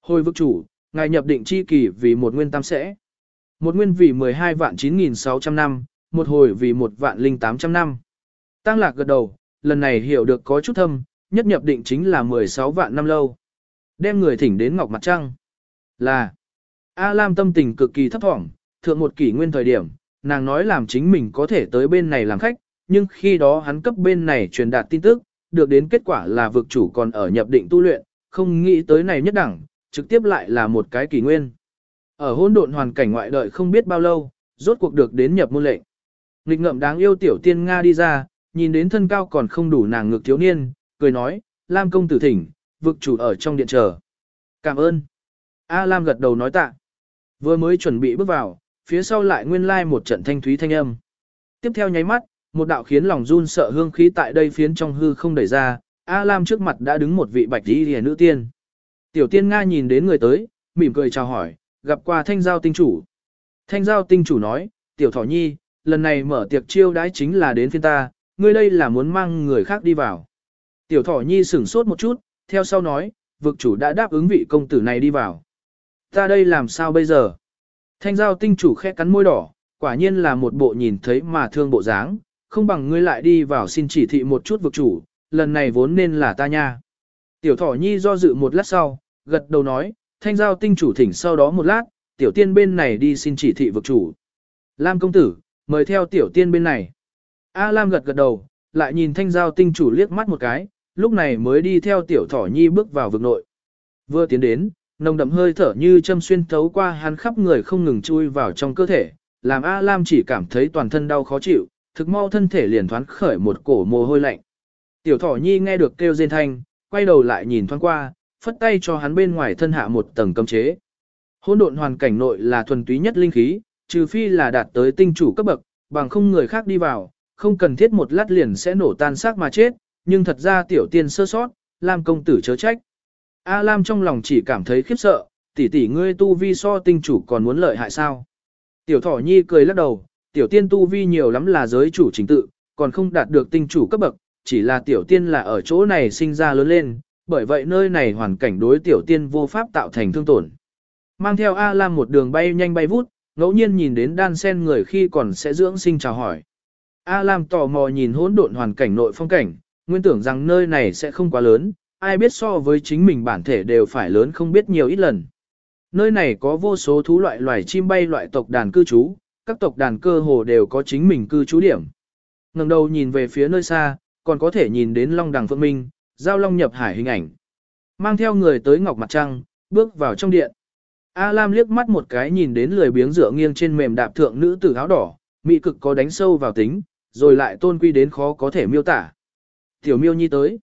Hồi vực chủ, ngài nhập định chi kỳ vì một nguyên tam sẽ. Một nguyên vì 12 vạn 9.600 năm, một hồi vì một vạn linh 800 năm. Tăng lạc gật đầu, lần này hiểu được có chút thâm, nhất nhập định chính là 16 vạn năm lâu. Đem người thỉnh đến Ngọc Mặt Trăng. Là, A Lam tâm tình cực kỳ thấp thỏm, thượng một kỷ nguyên thời điểm, nàng nói làm chính mình có thể tới bên này làm khách, nhưng khi đó hắn cấp bên này truyền đạt tin tức, được đến kết quả là vực chủ còn ở nhập định tu luyện, không nghĩ tới này nhất đẳng, trực tiếp lại là một cái kỷ nguyên. Ở hỗn độn hoàn cảnh ngoại đợi không biết bao lâu, rốt cuộc được đến nhập môn lệnh. Nghịch ngậm đáng yêu tiểu tiên Nga đi ra, nhìn đến thân cao còn không đủ nàng ngược thiếu niên, cười nói, Lam công tử thỉnh, vực chủ ở trong điện chờ. Cảm ơn. A Lam gật đầu nói tạ. Vừa mới chuẩn bị bước vào, phía sau lại nguyên lai like một trận thanh thúy thanh âm. Tiếp theo nháy mắt, một đạo khiến lòng run sợ hương khí tại đây phiến trong hư không đẩy ra, A Lam trước mặt đã đứng một vị bạch y liễu nữ tiên. Tiểu tiên Nga nhìn đến người tới, mỉm cười chào hỏi, gặp qua thanh giao tinh chủ. Thanh giao tinh chủ nói, tiểu thỏ nhi, lần này mở tiệc chiêu đãi chính là đến phiên ta, ngươi đây là muốn mang người khác đi vào. Tiểu thỏ nhi sửng sốt một chút, theo sau nói, vực chủ đã đáp ứng vị công tử này đi vào. Ta đây làm sao bây giờ? Thanh giao tinh chủ khẽ cắn môi đỏ, quả nhiên là một bộ nhìn thấy mà thương bộ dáng, không bằng ngươi lại đi vào xin chỉ thị một chút vực chủ, lần này vốn nên là ta nha. Tiểu thỏ nhi do dự một lát sau, gật đầu nói, thanh giao tinh chủ thỉnh sau đó một lát, tiểu tiên bên này đi xin chỉ thị vực chủ. Lam công tử, mời theo tiểu tiên bên này. A Lam gật gật đầu, lại nhìn thanh giao tinh chủ liếc mắt một cái, lúc này mới đi theo tiểu thỏ nhi bước vào vực nội. Vừa tiến đến, nồng đậm hơi thở như châm xuyên thấu qua hắn khắp người không ngừng chui vào trong cơ thể, làm A Lam chỉ cảm thấy toàn thân đau khó chịu, thực mau thân thể liền thoáng khởi một cổ mồ hôi lạnh. Tiểu thỏ nhi nghe được kêu rên thanh, quay đầu lại nhìn thoáng qua, phất tay cho hắn bên ngoài thân hạ một tầng cấm chế. Hỗn độn hoàn cảnh nội là thuần túy nhất linh khí, trừ phi là đạt tới tinh chủ cấp bậc, bằng không người khác đi vào, không cần thiết một lát liền sẽ nổ tan xác mà chết, nhưng thật ra tiểu tiên sơ sót, Lam công tử chớ trách. A Lam trong lòng chỉ cảm thấy khiếp sợ, tỷ tỷ ngươi tu vi so tinh chủ còn muốn lợi hại sao. Tiểu thỏ nhi cười lắc đầu, tiểu tiên tu vi nhiều lắm là giới chủ chính tự, còn không đạt được tinh chủ cấp bậc, chỉ là tiểu tiên là ở chỗ này sinh ra lớn lên, bởi vậy nơi này hoàn cảnh đối tiểu tiên vô pháp tạo thành thương tổn. Mang theo A Lam một đường bay nhanh bay vút, ngẫu nhiên nhìn đến đan sen người khi còn sẽ dưỡng sinh chào hỏi. A Lam tò mò nhìn hỗn độn hoàn cảnh nội phong cảnh, nguyên tưởng rằng nơi này sẽ không quá lớn, ai biết so với chính mình bản thể đều phải lớn không biết nhiều ít lần. Nơi này có vô số thú loại loài chim bay loại tộc đàn cư trú, các tộc đàn cơ hồ đều có chính mình cư trú điểm. ngẩng đầu nhìn về phía nơi xa, còn có thể nhìn đến long đằng phượng minh, giao long nhập hải hình ảnh. Mang theo người tới ngọc mặt trăng, bước vào trong điện. A Lam liếc mắt một cái nhìn đến lười biếng dựa nghiêng trên mềm đạp thượng nữ tử áo đỏ, mị cực có đánh sâu vào tính, rồi lại tôn quy đến khó có thể miêu tả. Tiểu miêu nhi tới.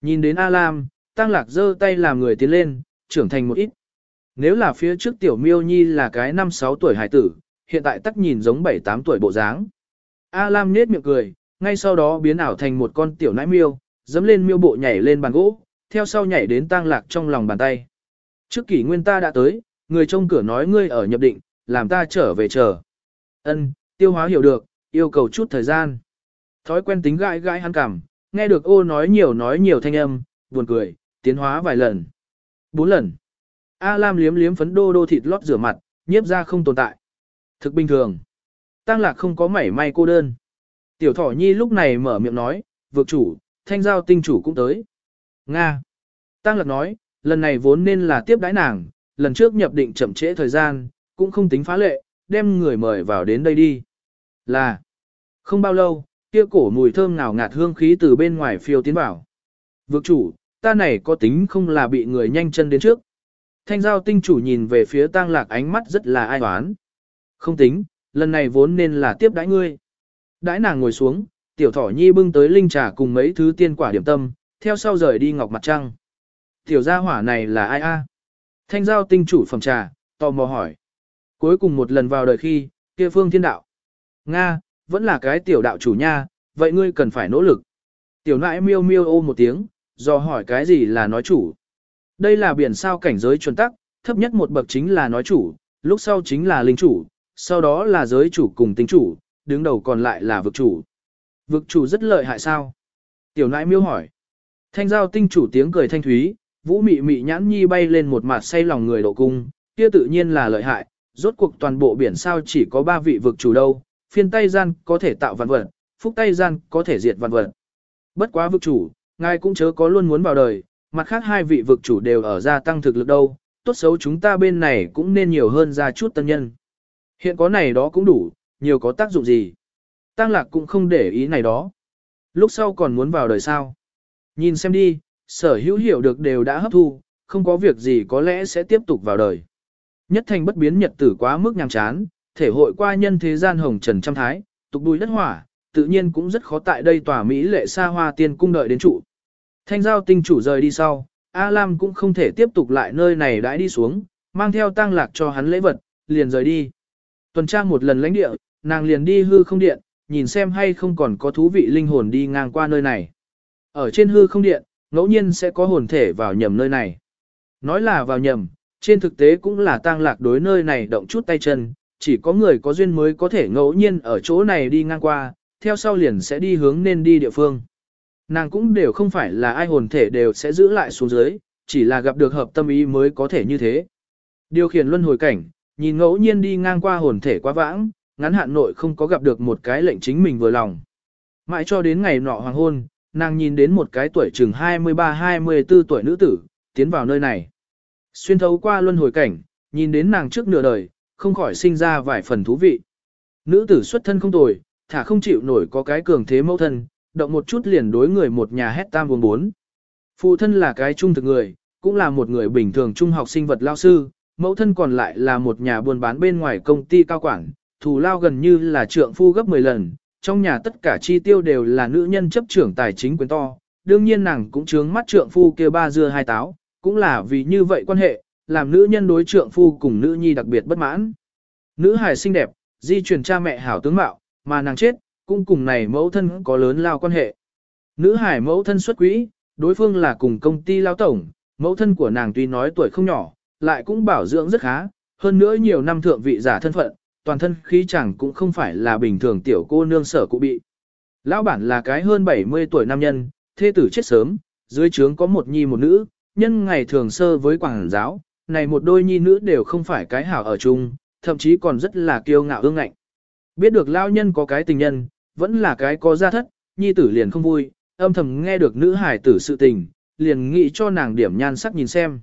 Nhìn đến A Lam, tăng lạc giơ tay làm người tiến lên, trưởng thành một ít. Nếu là phía trước tiểu miêu nhi là cái 5-6 tuổi hải tử, hiện tại tắc nhìn giống 7-8 tuổi bộ dáng. A Lam nết miệng cười, ngay sau đó biến ảo thành một con tiểu nãi miêu, dẫm lên miêu bộ nhảy lên bàn gỗ, theo sau nhảy đến Tăng lạc trong lòng bàn tay. Trước kỷ nguyên ta đã tới, người trông cửa nói ngươi ở nhập định, làm ta trở về chờ. Ân, tiêu hóa hiểu được, yêu cầu chút thời gian. Thói quen tính gãi gãi hắn cảm, nghe được ô nói nhiều nói nhiều thanh âm, buồn cười, tiến hóa vài lần. Bốn lần. A Lam liếm liếm phấn đô đô thịt lót rửa mặt, nhiếp ra không tồn tại. Thực bình thường. Tăng lạc không có mảy may cô đơn. Tiểu thỏ nhi lúc này mở miệng nói, vượt chủ, thanh giao tinh chủ cũng tới. Nga. Tăng lạc nói, lần này vốn nên là tiếp đái nàng, lần trước nhập định chậm trễ thời gian, cũng không tính phá lệ, đem người mời vào đến đây đi. Là. Không bao lâu, kia cổ mùi thơm nào ngạt hương khí từ bên ngoài phiêu tiến vào. Vực chủ, ta này có tính không là bị người nhanh chân đến trước. Thanh giao tinh chủ nhìn về phía tang lạc ánh mắt rất là ai oán. Không tính, lần này vốn nên là tiếp đãi ngươi. Đãi nàng ngồi xuống, tiểu thỏ nhi bưng tới linh trà cùng mấy thứ tiên quả điểm tâm, theo sau rời đi ngọc mặt trăng. Tiểu gia hỏa này là ai a? Thanh giao tinh chủ phẩm trà, tò mò hỏi. Cuối cùng một lần vào đời khi, kia phương thiên đạo. Nga, vẫn là cái tiểu đạo chủ nha, vậy ngươi cần phải nỗ lực. Tiểu nãi miêu miêu ô một tiếng, do hỏi cái gì là nói chủ. Đây là biển sao cảnh giới chuẩn tắc, thấp nhất một bậc chính là nói chủ, lúc sau chính là linh chủ, sau đó là giới chủ cùng tính chủ, đứng đầu còn lại là vực chủ. Vực chủ rất lợi hại sao? Tiểu nãi miêu hỏi. Thanh giao tinh chủ tiếng cười thanh thúy, vũ mị mị nhãn nhi bay lên một mặt say lòng người độ cung, kia tự nhiên là lợi hại, rốt cuộc toàn bộ biển sao chỉ có ba vị vực chủ đâu, phiên tay gian có thể tạo vạn vật, phúc tay gian có thể diệt vạn vật. Bất quá vực chủ, ngài cũng chớ có luôn muốn vào đời, mặt khác hai vị vực chủ đều ở gia tăng thực lực đâu, tốt xấu chúng ta bên này cũng nên nhiều hơn ra chút tân nhân. Hiện có này đó cũng đủ, nhiều có tác dụng gì. Tăng lạc cũng không để ý này đó. Lúc sau còn muốn vào đời sao. Nhìn xem đi, sở hữu hiểu được đều đã hấp thu, không có việc gì có lẽ sẽ tiếp tục vào đời. Nhất thành bất biến nhật tử quá mức nhàm chán, thể hội qua nhân thế gian hồng trần trăm thái, tục đuôi đất hỏa, tự nhiên cũng rất khó tại đây tòa Mỹ lệ xa hoa tiên cung đợi đến trụ. Thanh giao tinh chủ rời đi sau, A Lam cũng không thể tiếp tục lại nơi này đãi đi xuống, mang theo tang lạc cho hắn lễ vật, liền rời đi. Tuần tra một lần lãnh địa, nàng liền đi hư không điện, nhìn xem hay không còn có thú vị linh hồn đi ngang qua nơi này. Ở trên hư không điện, ngẫu nhiên sẽ có hồn thể vào nhầm nơi này. Nói là vào nhầm, trên thực tế cũng là tang lạc đối nơi này động chút tay chân, chỉ có người có duyên mới có thể ngẫu nhiên ở chỗ này đi ngang qua, theo sau liền sẽ đi hướng nên đi địa phương. Nàng cũng đều không phải là ai hồn thể đều sẽ giữ lại xuống dưới, chỉ là gặp được hợp tâm ý mới có thể như thế. Điều khiển luân hồi cảnh, nhìn ngẫu nhiên đi ngang qua hồn thể quá vãng, ngắn hạn nội không có gặp được một cái lệnh chính mình vừa lòng. Mãi cho đến ngày nọ hoàng hôn, nàng nhìn đến một cái tuổi chừng 23-24 tuổi nữ tử, tiến vào nơi này. Xuyên thấu qua luân hồi cảnh, nhìn đến nàng trước nửa đời, không khỏi sinh ra vài phần thú vị. Nữ tử xuất thân không tồi, thả không chịu nổi có cái cường thế mẫu thân, động một chút liền đối người một nhà hét tam vùng bốn. Phụ thân là cái trung thực người, cũng là một người bình thường trung học sinh vật lao sư, mẫu thân còn lại là một nhà buôn bán bên ngoài công ty cao quản, thù lao gần như là trượng phu gấp 10 lần, trong nhà tất cả chi tiêu đều là nữ nhân chấp trưởng tài chính quyền to, đương nhiên nàng cũng chướng mắt trượng phu kia ba dưa hai táo, cũng là vì như vậy quan hệ, làm nữ nhân đối trượng phu cùng nữ nhi đặc biệt bất mãn. Nữ hài xinh đẹp, di truyền cha mẹ hảo tướng mạo, mà nàng chết, cũng cùng này mẫu thân có lớn lao quan hệ. Nữ hải mẫu thân xuất quỹ, đối phương là cùng công ty lao tổng, mẫu thân của nàng tuy nói tuổi không nhỏ, lại cũng bảo dưỡng rất khá, hơn nữa nhiều năm thượng vị giả thân phận, toàn thân khí chẳng cũng không phải là bình thường tiểu cô nương sở cụ bị. Lão bản là cái hơn 70 tuổi nam nhân, thê tử chết sớm, dưới trướng có một nhi một nữ, nhân ngày thường sơ với quảng giáo, này một đôi nhi nữ đều không phải cái hảo ở chung, thậm chí còn rất là kiêu ngạo ương ngạnh. Biết được lao nhân có cái tình nhân, vẫn là cái có gia thất, nhi tử liền không vui, âm thầm nghe được nữ hải tử sự tình, liền nghĩ cho nàng điểm nhan sắc nhìn xem.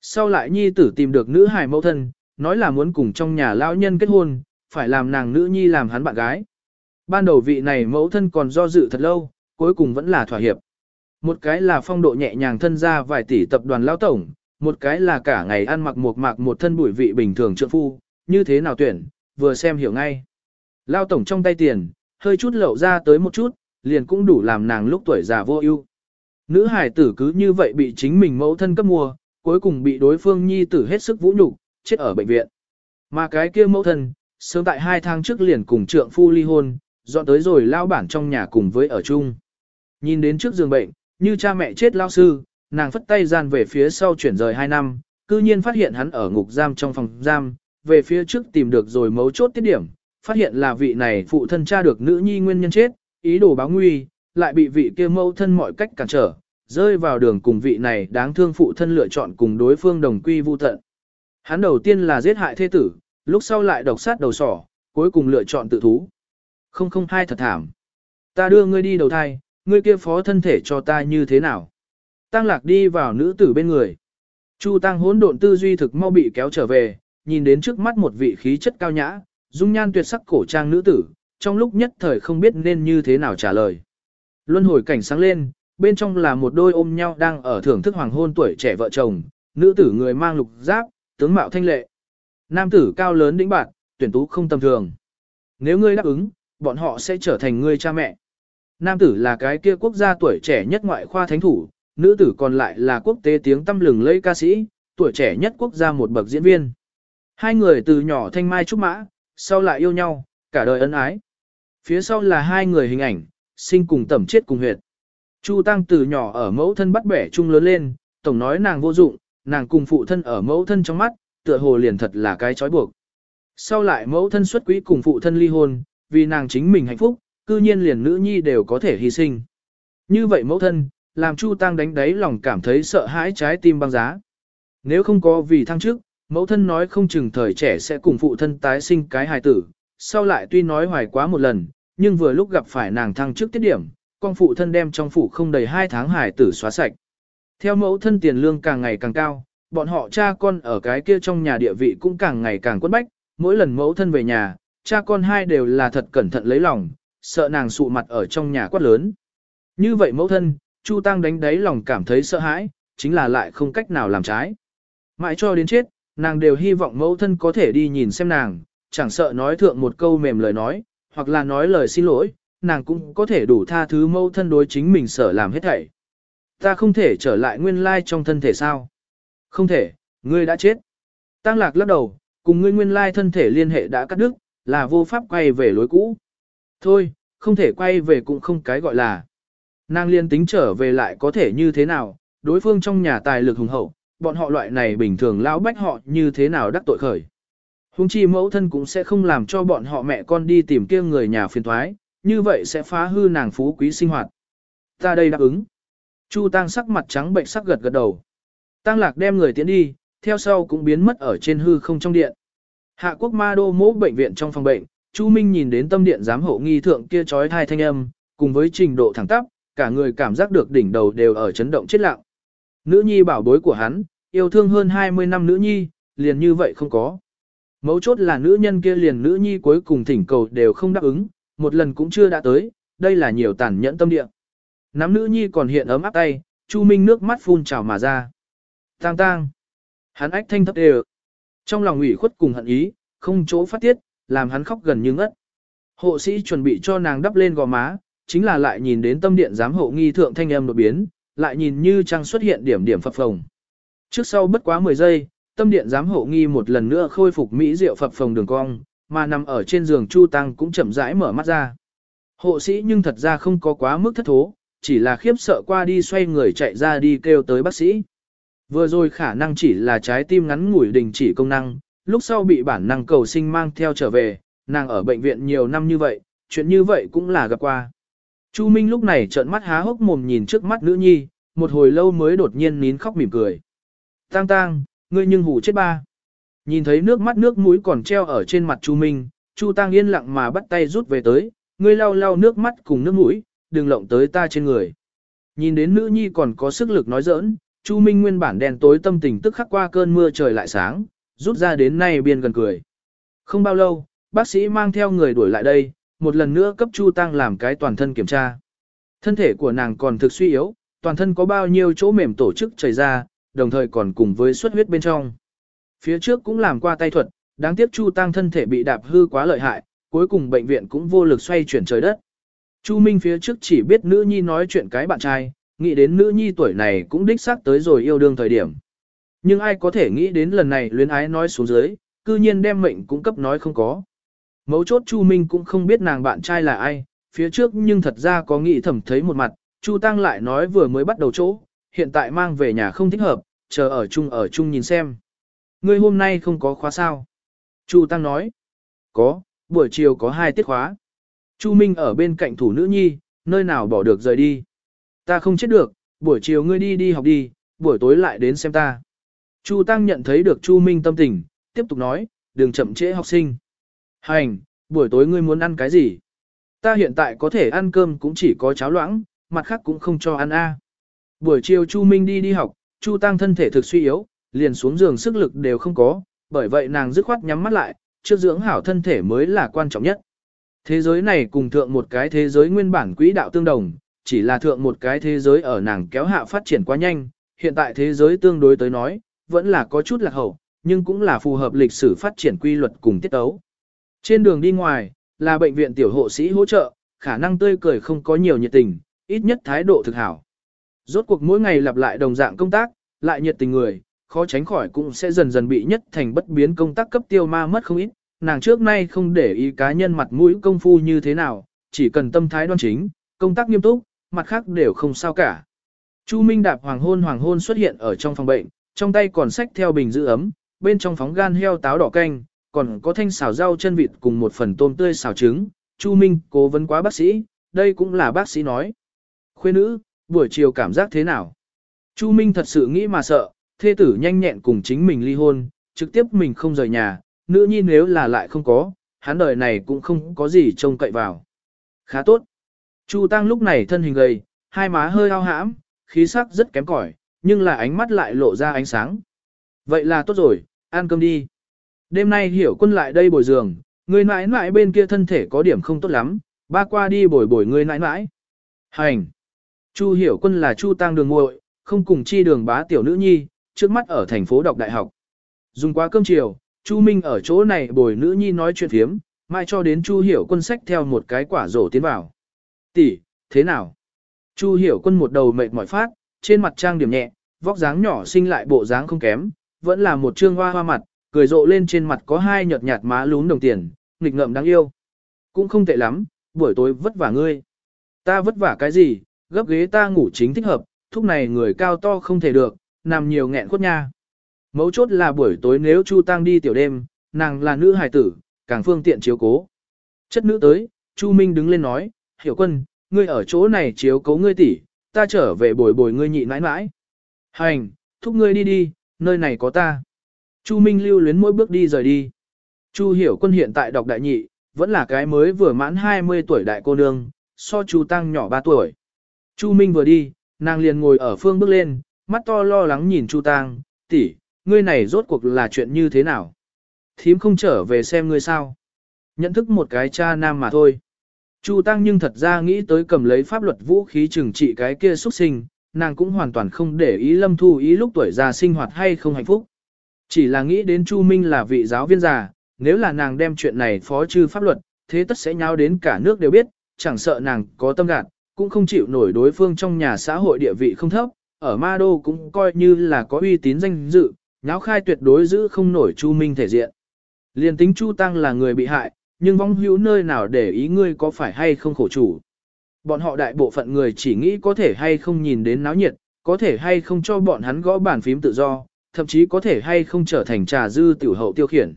Sau lại nhi tử tìm được nữ hải mẫu thân, nói là muốn cùng trong nhà lão nhân kết hôn, phải làm nàng nữ nhi làm hắn bạn gái. Ban đầu vị này mẫu thân còn do dự thật lâu, cuối cùng vẫn là thỏa hiệp. Một cái là phong độ nhẹ nhàng thân ra vài tỷ tập đoàn lão tổng, một cái là cả ngày ăn mặc một mạc một thân bụi vị bình thường trượng phu, như thế nào tuyển, vừa xem hiểu ngay. Lao tổng trong tay tiền, hơi chút lậu ra tới một chút, liền cũng đủ làm nàng lúc tuổi già vô ưu. Nữ hải tử cứ như vậy bị chính mình mẫu thân cấp mua, cuối cùng bị đối phương nhi tử hết sức vũ nhục, chết ở bệnh viện. Mà cái kia mẫu thân, sớm tại hai tháng trước liền cùng trượng phu ly hôn, dọn tới rồi lao bản trong nhà cùng với ở chung. Nhìn đến trước giường bệnh, như cha mẹ chết lao sư, nàng phất tay gian về phía sau chuyển rời hai năm, cư nhiên phát hiện hắn ở ngục giam trong phòng giam, về phía trước tìm được rồi mấu chốt tiết điểm, phát hiện là vị này phụ thân cha được nữ nhi nguyên nhân chết, ý đồ báo nguy, lại bị vị kia mâu thân mọi cách cản trở, rơi vào đường cùng vị này đáng thương phụ thân lựa chọn cùng đối phương đồng quy vu tận. Hắn đầu tiên là giết hại thế tử, lúc sau lại độc sát đầu sỏ, cuối cùng lựa chọn tự thú. Không không hai thật thảm. Ta đưa ngươi đi đầu thai, ngươi kia phó thân thể cho ta như thế nào? Tăng lạc đi vào nữ tử bên người. Chu tăng hỗn độn tư duy thực mau bị kéo trở về, nhìn đến trước mắt một vị khí chất cao nhã, dung nhan tuyệt sắc cổ trang nữ tử, trong lúc nhất thời không biết nên như thế nào trả lời. Luân hồi cảnh sáng lên, bên trong là một đôi ôm nhau đang ở thưởng thức hoàng hôn tuổi trẻ vợ chồng, nữ tử người mang lục giáp, tướng mạo thanh lệ. Nam tử cao lớn đĩnh bạc, tuyển tú không tầm thường. Nếu ngươi đáp ứng, bọn họ sẽ trở thành ngươi cha mẹ. Nam tử là cái kia quốc gia tuổi trẻ nhất ngoại khoa thánh thủ, nữ tử còn lại là quốc tế tiếng tâm lừng lẫy ca sĩ, tuổi trẻ nhất quốc gia một bậc diễn viên. Hai người từ nhỏ thanh mai trúc mã, sau lại yêu nhau, cả đời ân ái. Phía sau là hai người hình ảnh, sinh cùng tẩm chết cùng huyệt. Chu Tăng từ nhỏ ở mẫu thân bắt bẻ chung lớn lên, tổng nói nàng vô dụng, nàng cùng phụ thân ở mẫu thân trong mắt, tựa hồ liền thật là cái trói buộc. Sau lại mẫu thân xuất quỹ cùng phụ thân ly hôn, vì nàng chính mình hạnh phúc, cư nhiên liền nữ nhi đều có thể hy sinh. Như vậy mẫu thân, làm Chu Tăng đánh đáy lòng cảm thấy sợ hãi trái tim băng giá. Nếu không có vì thăng chức, mẫu thân nói không chừng thời trẻ sẽ cùng phụ thân tái sinh cái hài tử, sau lại tuy nói hoài quá một lần, nhưng vừa lúc gặp phải nàng thăng chức tiết điểm, con phụ thân đem trong phủ không đầy hai tháng hài tử xóa sạch. Theo mẫu thân tiền lương càng ngày càng cao, bọn họ cha con ở cái kia trong nhà địa vị cũng càng ngày càng quất bách, mỗi lần mẫu thân về nhà, cha con hai đều là thật cẩn thận lấy lòng, sợ nàng sụ mặt ở trong nhà quát lớn. Như vậy mẫu thân, Chu Tăng đánh đáy lòng cảm thấy sợ hãi, chính là lại không cách nào làm trái. Mãi cho đến chết, nàng đều hy vọng mẫu thân có thể đi nhìn xem nàng, chẳng sợ nói thượng một câu mềm lời nói, hoặc là nói lời xin lỗi, nàng cũng có thể đủ tha thứ mẫu thân đối chính mình sợ làm hết thảy. Ta không thể trở lại nguyên lai trong thân thể sao? Không thể, ngươi đã chết. Tăng lạc lắc đầu, cùng ngươi nguyên lai thân thể liên hệ đã cắt đứt, là vô pháp quay về lối cũ. Thôi, không thể quay về cũng không cái gọi là. Nàng liên tính trở về lại có thể như thế nào, đối phương trong nhà tài lực hùng hậu, bọn họ loại này bình thường lão bách họ như thế nào đắc tội khởi. Hùng chi mẫu thân cũng sẽ không làm cho bọn họ mẹ con đi tìm kia người nhà phiền thoái, như vậy sẽ phá hư nàng phú quý sinh hoạt. Ta đây đáp ứng. Chu Tăng sắc mặt trắng bệnh sắc gật gật đầu. Tăng Lạc đem người tiến đi, theo sau cũng biến mất ở trên hư không trong điện. Hạ quốc ma đô mỗ bệnh viện trong phòng bệnh, Chu Minh nhìn đến tâm điện giám hộ nghi thượng kia trói thai thanh âm, cùng với trình độ thẳng tắp, cả người cảm giác được đỉnh đầu đều ở chấn động chết lặng. Nữ nhi bảo bối của hắn, yêu thương hơn 20 năm nữ nhi, liền như vậy không có. Mấu chốt là nữ nhân kia liền nữ nhi cuối cùng thỉnh cầu đều không đáp ứng, một lần cũng chưa đã tới, đây là nhiều tàn nhẫn tâm địa. Nắm nữ nhi còn hiện ấm áp tay, Chu Minh nước mắt phun trào mà ra. Tang tang. Hắn ách thanh thấp đều. Trong lòng ủy khuất cùng hận ý, không chỗ phát tiết, làm hắn khóc gần như ngất. Hộ sĩ chuẩn bị cho nàng đắp lên gò má, chính là lại nhìn đến tâm điện giám hộ nghi thượng thanh âm đột biến, lại nhìn như trang xuất hiện điểm điểm phập phồng. Trước sau bất quá 10 giây, tâm điện giám hộ nghi một lần nữa khôi phục mỹ diệu phập phồng đường cong, mà nằm ở trên giường Chu Tăng cũng chậm rãi mở mắt ra. Hộ sĩ nhưng thật ra không có quá mức thất thố, chỉ là khiếp sợ qua đi xoay người chạy ra đi kêu tới bác sĩ. Vừa rồi khả năng chỉ là trái tim ngắn ngủi đình chỉ công năng, lúc sau bị bản năng cầu sinh mang theo trở về, nàng ở bệnh viện nhiều năm như vậy, chuyện như vậy cũng là gặp qua. Chu Minh lúc này trợn mắt há hốc mồm nhìn trước mắt nữ nhi, một hồi lâu mới đột nhiên nín khóc mỉm cười. Tang tang, ngươi nhưng hù chết ba. Nhìn thấy nước mắt nước mũi còn treo ở trên mặt Chu Minh, Chu Tang yên lặng mà bắt tay rút về tới, ngươi lau lau nước mắt cùng nước mũi, đừng lộng tới ta trên người. Nhìn đến nữ nhi còn có sức lực nói giỡn, Chu Minh nguyên bản đen tối tâm tình tức khắc qua cơn mưa trời lại sáng, rút ra đến nay biên gần cười. Không bao lâu, bác sĩ mang theo người đuổi lại đây, một lần nữa cấp Chu Tăng làm cái toàn thân kiểm tra. Thân thể của nàng còn thực suy yếu, toàn thân có bao nhiêu chỗ mềm tổ chức chảy ra, đồng thời còn cùng với xuất huyết bên trong. Phía trước cũng làm qua tay thuật, đáng tiếc Chu Tăng thân thể bị đạp hư quá lợi hại, cuối cùng bệnh viện cũng vô lực xoay chuyển trời đất. Chu Minh phía trước chỉ biết nữ nhi nói chuyện cái bạn trai, nghĩ đến nữ nhi tuổi này cũng đích xác tới rồi yêu đương thời điểm. Nhưng ai có thể nghĩ đến lần này luyến ái nói xuống dưới, cư nhiên đem mệnh cũng cấp nói không có. Mấu chốt Chu Minh cũng không biết nàng bạn trai là ai, phía trước nhưng thật ra có nghĩ thẩm thấy một mặt, Chu Tăng lại nói vừa mới bắt đầu chỗ, hiện tại mang về nhà không thích hợp, chờ ở chung ở chung nhìn xem. Ngươi hôm nay không có khóa sao? Chu Tăng nói. Có, buổi chiều có hai tiết khóa. Chu Minh ở bên cạnh thủ nữ nhi, nơi nào bỏ được rời đi. Ta không chết được, buổi chiều ngươi đi đi học đi, buổi tối lại đến xem ta. Chu Tăng nhận thấy được Chu Minh tâm tình, tiếp tục nói, đừng chậm trễ học sinh. Hành, buổi tối ngươi muốn ăn cái gì? Ta hiện tại có thể ăn cơm cũng chỉ có cháo loãng, mặt khác cũng không cho ăn a. Buổi chiều Chu Minh đi đi học, Chu Tăng thân thể thực suy yếu, liền xuống giường sức lực đều không có, bởi vậy nàng dứt khoát nhắm mắt lại, trước dưỡng hảo thân thể mới là quan trọng nhất. Thế giới này cùng thượng một cái thế giới nguyên bản quỹ đạo tương đồng, chỉ là thượng một cái thế giới ở nàng kéo hạ phát triển quá nhanh, hiện tại thế giới tương đối tới nói, vẫn là có chút lạc hậu, nhưng cũng là phù hợp lịch sử phát triển quy luật cùng tiết tấu. Trên đường đi ngoài, là bệnh viện tiểu hộ sĩ hỗ trợ, khả năng tươi cười không có nhiều nhiệt tình, ít nhất thái độ thực hảo. Rốt cuộc mỗi ngày lặp lại đồng dạng công tác, lại nhiệt tình người, khó tránh khỏi cũng sẽ dần dần bị nhất thành bất biến công tác cấp tiêu ma mất không ít. Nàng trước nay không để ý cá nhân mặt mũi công phu như thế nào, chỉ cần tâm thái đoan chính, công tác nghiêm túc, mặt khác đều không sao cả. Chu Minh đạp hoàng hôn hoàng hôn xuất hiện ở trong phòng bệnh, trong tay còn sách theo bình giữ ấm, bên trong phóng gan heo táo đỏ canh, còn có thanh xào rau chân vịt cùng một phần tôm tươi xào trứng. Chu Minh cố vấn quá bác sĩ, đây cũng là bác sĩ nói. Khuê nữ, buổi chiều cảm giác thế nào? Chu Minh thật sự nghĩ mà sợ, thê tử nhanh nhẹn cùng chính mình ly hôn, trực tiếp mình không rời nhà, nữ nhi nếu là lại không có, hắn đời này cũng không có gì trông cậy vào. Khá tốt. Chu Tăng lúc này thân hình gầy, hai má hơi ao hãm, khí sắc rất kém cỏi, nhưng là ánh mắt lại lộ ra ánh sáng. Vậy là tốt rồi, ăn cơm đi. Đêm nay hiểu quân lại đây bồi giường, người nãi nãi bên kia thân thể có điểm không tốt lắm, ba qua đi bồi bồi người nãi nãi. Hành. Chu hiểu quân là Chu Tăng đường muội, không cùng chi đường bá tiểu nữ nhi, trước mắt ở thành phố đọc đại học. Dùng quá cơm chiều, Chu Minh ở chỗ này bồi nữ nhi nói chuyện phiếm, mai cho đến Chu hiểu quân sách theo một cái quả rổ tiến vào. Tỷ, thế nào? Chu hiểu quân một đầu mệt mỏi phát, trên mặt trang điểm nhẹ, vóc dáng nhỏ xinh lại bộ dáng không kém, vẫn là một trương hoa hoa mặt, cười rộ lên trên mặt có hai nhợt nhạt má lún đồng tiền, nghịch ngợm đáng yêu. Cũng không tệ lắm, buổi tối vất vả ngươi. Ta vất vả cái gì, gấp ghế ta ngủ chính thích hợp, thúc này người cao to không thể được, nằm nhiều nghẹn khuất nha. Mấu chốt là buổi tối nếu Chu Tăng đi tiểu đêm, nàng là nữ hài tử, càng phương tiện chiếu cố. Chất nữ tới, Chu Minh đứng lên nói, hiểu quân, ngươi ở chỗ này chiếu cố ngươi tỷ, ta trở về bồi bồi ngươi nhị mãi mãi. Hành, thúc ngươi đi đi, nơi này có ta. Chu Minh lưu luyến mỗi bước đi rời đi. Chu hiểu quân hiện tại đọc đại nhị, vẫn là cái mới vừa mãn 20 tuổi đại cô nương, so Chu Tăng nhỏ 3 tuổi. Chu Minh vừa đi, nàng liền ngồi ở phương bước lên, mắt to lo lắng nhìn Chu Tăng, tỷ, ngươi này rốt cuộc là chuyện như thế nào? Thím không trở về xem ngươi sao? Nhận thức một cái cha nam mà thôi. Chu Tăng nhưng thật ra nghĩ tới cầm lấy pháp luật vũ khí trừng trị cái kia xuất sinh, nàng cũng hoàn toàn không để ý Lâm Thu ý lúc tuổi già sinh hoạt hay không hạnh phúc. Chỉ là nghĩ đến Chu Minh là vị giáo viên già, nếu là nàng đem chuyện này phó trừ pháp luật, thế tất sẽ nháo đến cả nước đều biết, chẳng sợ nàng có tâm gạt, cũng không chịu nổi đối phương trong nhà xã hội địa vị không thấp, ở Ma Đô cũng coi như là có uy tín danh dự, nháo khai tuyệt đối giữ không nổi Chu Minh thể diện. Liên tính Chu Tăng là người bị hại, nhưng vong hữu nơi nào để ý ngươi có phải hay không khổ chủ. Bọn họ đại bộ phận người chỉ nghĩ có thể hay không nhìn đến náo nhiệt, có thể hay không cho bọn hắn gõ bàn phím tự do, thậm chí có thể hay không trở thành trà dư tiểu hậu tiêu khiển.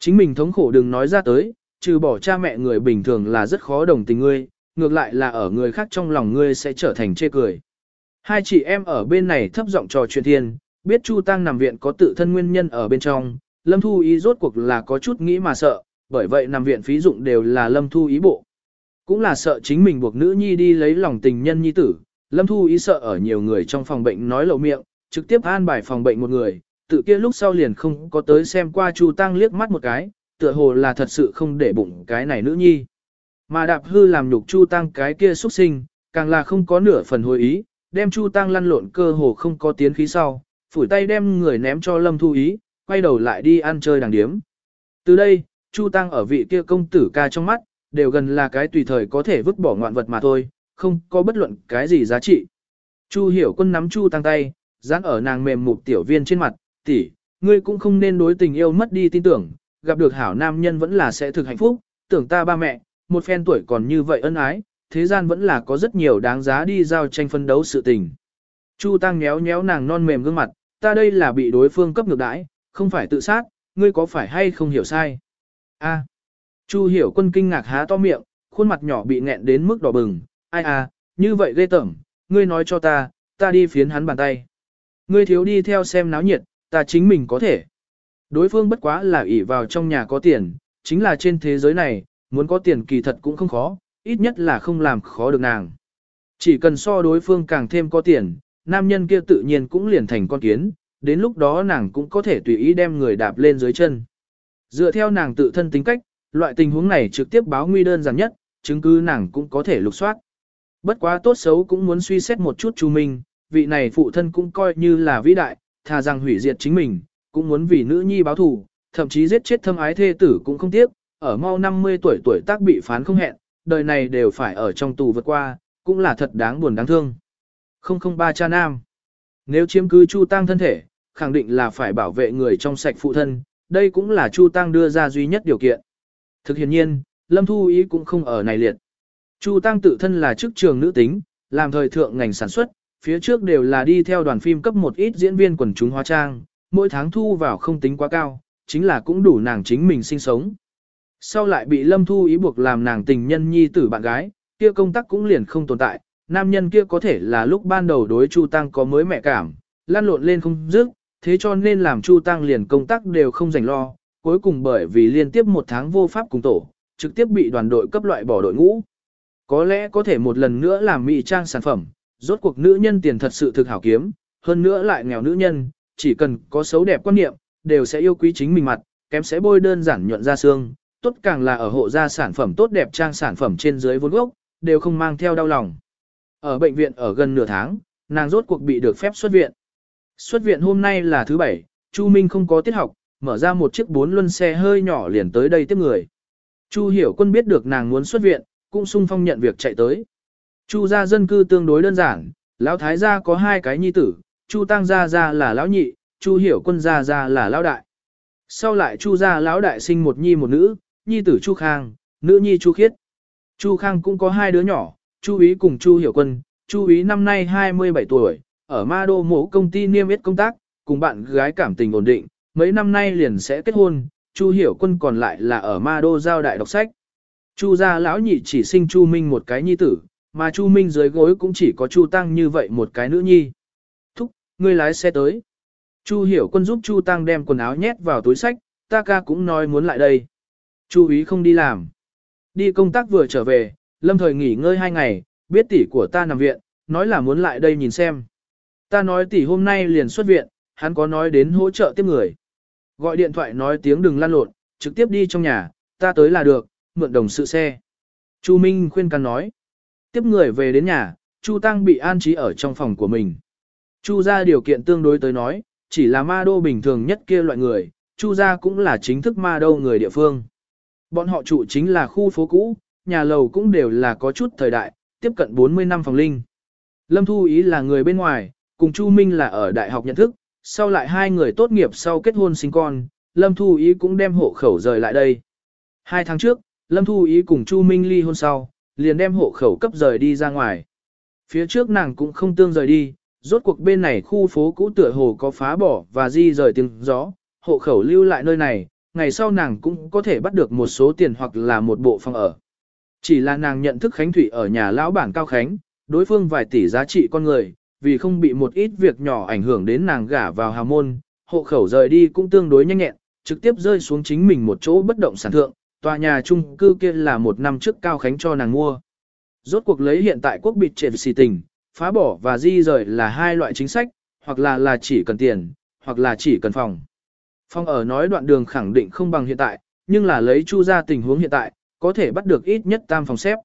Chính mình thống khổ đừng nói ra tới, trừ bỏ cha mẹ người bình thường là rất khó đồng tình ngươi, ngược lại là ở người khác trong lòng ngươi sẽ trở thành chê cười. Hai chị em ở bên này thấp giọng trò chuyện thiên, biết Chu Tăng nằm viện có tự thân nguyên nhân ở bên trong, Lâm Thu Ý rốt cuộc là có chút nghĩ mà sợ, bởi vậy nằm viện phí dụng đều là Lâm Thu Ý bộ. Cũng là sợ chính mình buộc nữ nhi đi lấy lòng tình nhân nhi tử, Lâm Thu Ý sợ ở nhiều người trong phòng bệnh nói lộ miệng, trực tiếp an bài phòng bệnh một người, tự kia lúc sau liền không có tới xem qua Chu Tăng liếc mắt một cái, tựa hồ là thật sự không để bụng cái này nữ nhi. Mà đạp hư làm nhục Chu Tăng cái kia xuất sinh, càng là không có nửa phần hồi ý, đem Chu Tăng lăn lộn cơ hồ không có tiến khí sau, phủi tay đem người ném cho Lâm Thu Ý, quay đầu lại đi ăn chơi đàng điếm. Từ đây, Chu Tăng ở vị kia công tử ca trong mắt, đều gần là cái tùy thời có thể vứt bỏ ngoạn vật mà thôi, không có bất luận cái gì giá trị. Chu hiểu quân nắm Chu Tăng tay, dán ở nàng mềm mục tiểu viên trên mặt, tỷ, ngươi cũng không nên đối tình yêu mất đi tin tưởng, gặp được hảo nam nhân vẫn là sẽ thực hạnh phúc, tưởng ta ba mẹ, một phen tuổi còn như vậy ân ái, thế gian vẫn là có rất nhiều đáng giá đi giao tranh phân đấu sự tình. Chu Tăng nhéo nhéo nàng non mềm gương mặt, ta đây là bị đối phương cấp ngược đãi, không phải tự sát, ngươi có phải hay không hiểu sai? A. Chu hiểu quân kinh ngạc há to miệng, khuôn mặt nhỏ bị nghẹn đến mức đỏ bừng, ai à, như vậy ghê tởm, ngươi nói cho ta, ta đi phiến hắn bàn tay. Ngươi thiếu đi theo xem náo nhiệt, ta chính mình có thể. Đối phương bất quá là ỷ vào trong nhà có tiền, chính là trên thế giới này, muốn có tiền kỳ thật cũng không khó, ít nhất là không làm khó được nàng. Chỉ cần so đối phương càng thêm có tiền, nam nhân kia tự nhiên cũng liền thành con kiến, đến lúc đó nàng cũng có thể tùy ý đem người đạp lên dưới chân. Dựa theo nàng tự thân tính cách, loại tình huống này trực tiếp báo nguy đơn giản nhất, chứng cứ nàng cũng có thể lục soát. Bất quá tốt xấu cũng muốn suy xét một chút Chu Minh, vị này phụ thân cũng coi như là vĩ đại, thà rằng hủy diệt chính mình, cũng muốn vì nữ nhi báo thù, thậm chí giết chết thâm ái thê tử cũng không tiếc, ở mau 50 tuổi tuổi tác bị phán không hẹn, đời này đều phải ở trong tù vượt qua, cũng là thật đáng buồn đáng thương. 003 cha nam. Nếu chiếm cứ Chu Tăng thân thể, khẳng định là phải bảo vệ người trong sạch phụ thân, đây cũng là Chu Tăng đưa ra duy nhất điều kiện. Thực hiện nhiên, Lâm Thu Ý cũng không ở này liệt. Chu Tăng tự thân là chức trường nữ tính, làm thời thượng ngành sản xuất, phía trước đều là đi theo đoàn phim cấp một ít diễn viên quần chúng hóa trang, mỗi tháng thu vào không tính quá cao, chính là cũng đủ nàng chính mình sinh sống. Sau lại bị Lâm Thu ý buộc làm nàng tình nhân nhi tử bạn gái, kia công tác cũng liền không tồn tại, nam nhân kia có thể là lúc ban đầu đối Chu Tăng có mới mẹ cảm, lan lộn lên không dứt, thế cho nên làm Chu Tăng liền công tác đều không dành lo, cuối cùng bởi vì liên tiếp một tháng vô pháp cùng tổ, trực tiếp bị đoàn đội cấp loại bỏ đội ngũ. Có lẽ có thể một lần nữa làm mỹ trang sản phẩm, rốt cuộc nữ nhân tiền thật sự thực hảo kiếm, hơn nữa lại nghèo nữ nhân, chỉ cần có xấu đẹp quan niệm, đều sẽ yêu quý chính mình mặt, kém sẽ bôi đơn giản nhuận ra xương, tốt càng là ở hộ gia sản phẩm tốt đẹp trang sản phẩm trên dưới vốn gốc, đều không mang theo đau lòng. Ở bệnh viện ở gần nửa tháng, nàng rốt cuộc bị được phép xuất viện. Xuất viện hôm nay là thứ bảy, Chu Minh không có tiết học, mở ra một chiếc bốn luân xe hơi nhỏ liền tới đây tiếp người. Chu Hiểu Quân biết được nàng muốn xuất viện, cũng sung phong nhận việc chạy tới. Chu gia dân cư tương đối đơn giản, lão thái gia có hai cái nhi tử, Chu Tăng gia gia là lão nhị, Chu Hiểu Quân gia gia là lão đại. Sau lại Chu gia lão đại sinh một nhi một nữ, nhi tử Chu Khang, nữ nhi Chu Khiết. Chu Khang cũng có hai đứa nhỏ, Chu Ý cùng Chu Hiểu Quân, Chu Ý năm nay 27 tuổi, ở Ma Đô mổ công ty niêm yết công tác, cùng bạn gái cảm tình ổn định, mấy năm nay liền sẽ kết hôn, Chu Hiểu Quân còn lại là ở Ma Đô giao đại đọc sách. Chu gia lão nhị chỉ sinh Chu Minh một cái nhi tử, mà Chu Minh dưới gối cũng chỉ có Chu Tăng như vậy một cái nữ nhi. Thúc, ngươi lái xe tới. Chu Hiểu Quân giúp Chu Tăng đem quần áo nhét vào túi sách, ta ca cũng nói muốn lại đây. Chu ý không đi làm. Đi công tác vừa trở về, lâm thời nghỉ ngơi hai ngày, biết tỷ của ta nằm viện, nói là muốn lại đây nhìn xem. Ta nói tỷ hôm nay liền xuất viện, hắn có nói đến hỗ trợ tiếp người. Gọi điện thoại nói tiếng đừng lan lộn, trực tiếp đi trong nhà, ta tới là được, mượn đồng sự xe. Chu Minh khuyên can nói. Tiếp người về đến nhà, Chu Tăng bị an trí ở trong phòng của mình. Chu ra điều kiện tương đối tới nói, chỉ là ma đô bình thường nhất kia loại người, Chu ra cũng là chính thức ma đô người địa phương. Bọn họ trụ chính là khu phố cũ, nhà lầu cũng đều là có chút thời đại, tiếp cận 40 năm phòng linh. Lâm Thu Ý là người bên ngoài, cùng Chu Minh là ở đại học nhận thức, sau lại hai người tốt nghiệp sau kết hôn sinh con, Lâm Thu Ý cũng đem hộ khẩu rời lại đây. Hai tháng trước, Lâm Thu Ý cùng Chu Minh ly hôn sau, liền đem hộ khẩu cấp rời đi ra ngoài. Phía trước nàng cũng không tương rời đi, rốt cuộc bên này khu phố cũ tựa hồ có phá bỏ và di rời tiếng gió, hộ khẩu lưu lại nơi này, ngày sau nàng cũng có thể bắt được một số tiền hoặc là một bộ phòng ở. Chỉ là nàng nhận thức Khánh Thủy ở nhà lão bản Cao Khánh, đối phương vài tỷ giá trị con người, vì không bị một ít việc nhỏ ảnh hưởng đến nàng gả vào hào môn, hộ khẩu rời đi cũng tương đối nhanh nhẹn, trực tiếp rơi xuống chính mình một chỗ bất động sản thượng, tòa nhà chung cư kia là một năm trước Cao Khánh cho nàng mua. Rốt cuộc lấy hiện tại quốc bịt trệ xì tình, phá bỏ và di rời là hai loại chính sách, hoặc là là chỉ cần tiền, hoặc là chỉ cần phòng. Phong ở nói đoạn đường khẳng định không bằng hiện tại, nhưng là lấy chu ra tình huống hiện tại, có thể bắt được ít nhất tam phòng xếp.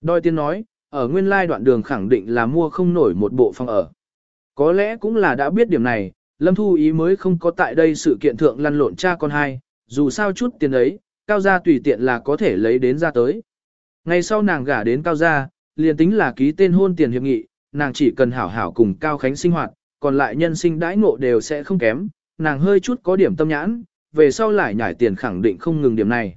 Đôi tiên nói, ở nguyên lai đoạn đường khẳng định là mua không nổi một bộ phòng ở. Có lẽ cũng là đã biết điểm này, Lâm Thu Ý mới không có tại đây sự kiện thượng lăn lộn cha con hai, dù sao chút tiền ấy, cao gia tùy tiện là có thể lấy đến ra tới. Ngày sau nàng gả đến cao gia, liền tính là ký tên hôn tiền hiệp nghị, nàng chỉ cần hảo hảo cùng Cao Khánh sinh hoạt, còn lại nhân sinh đãi ngộ đều sẽ không kém, nàng hơi chút có điểm tâm nhãn, về sau lại nhảy tiền khẳng định không ngừng điểm này.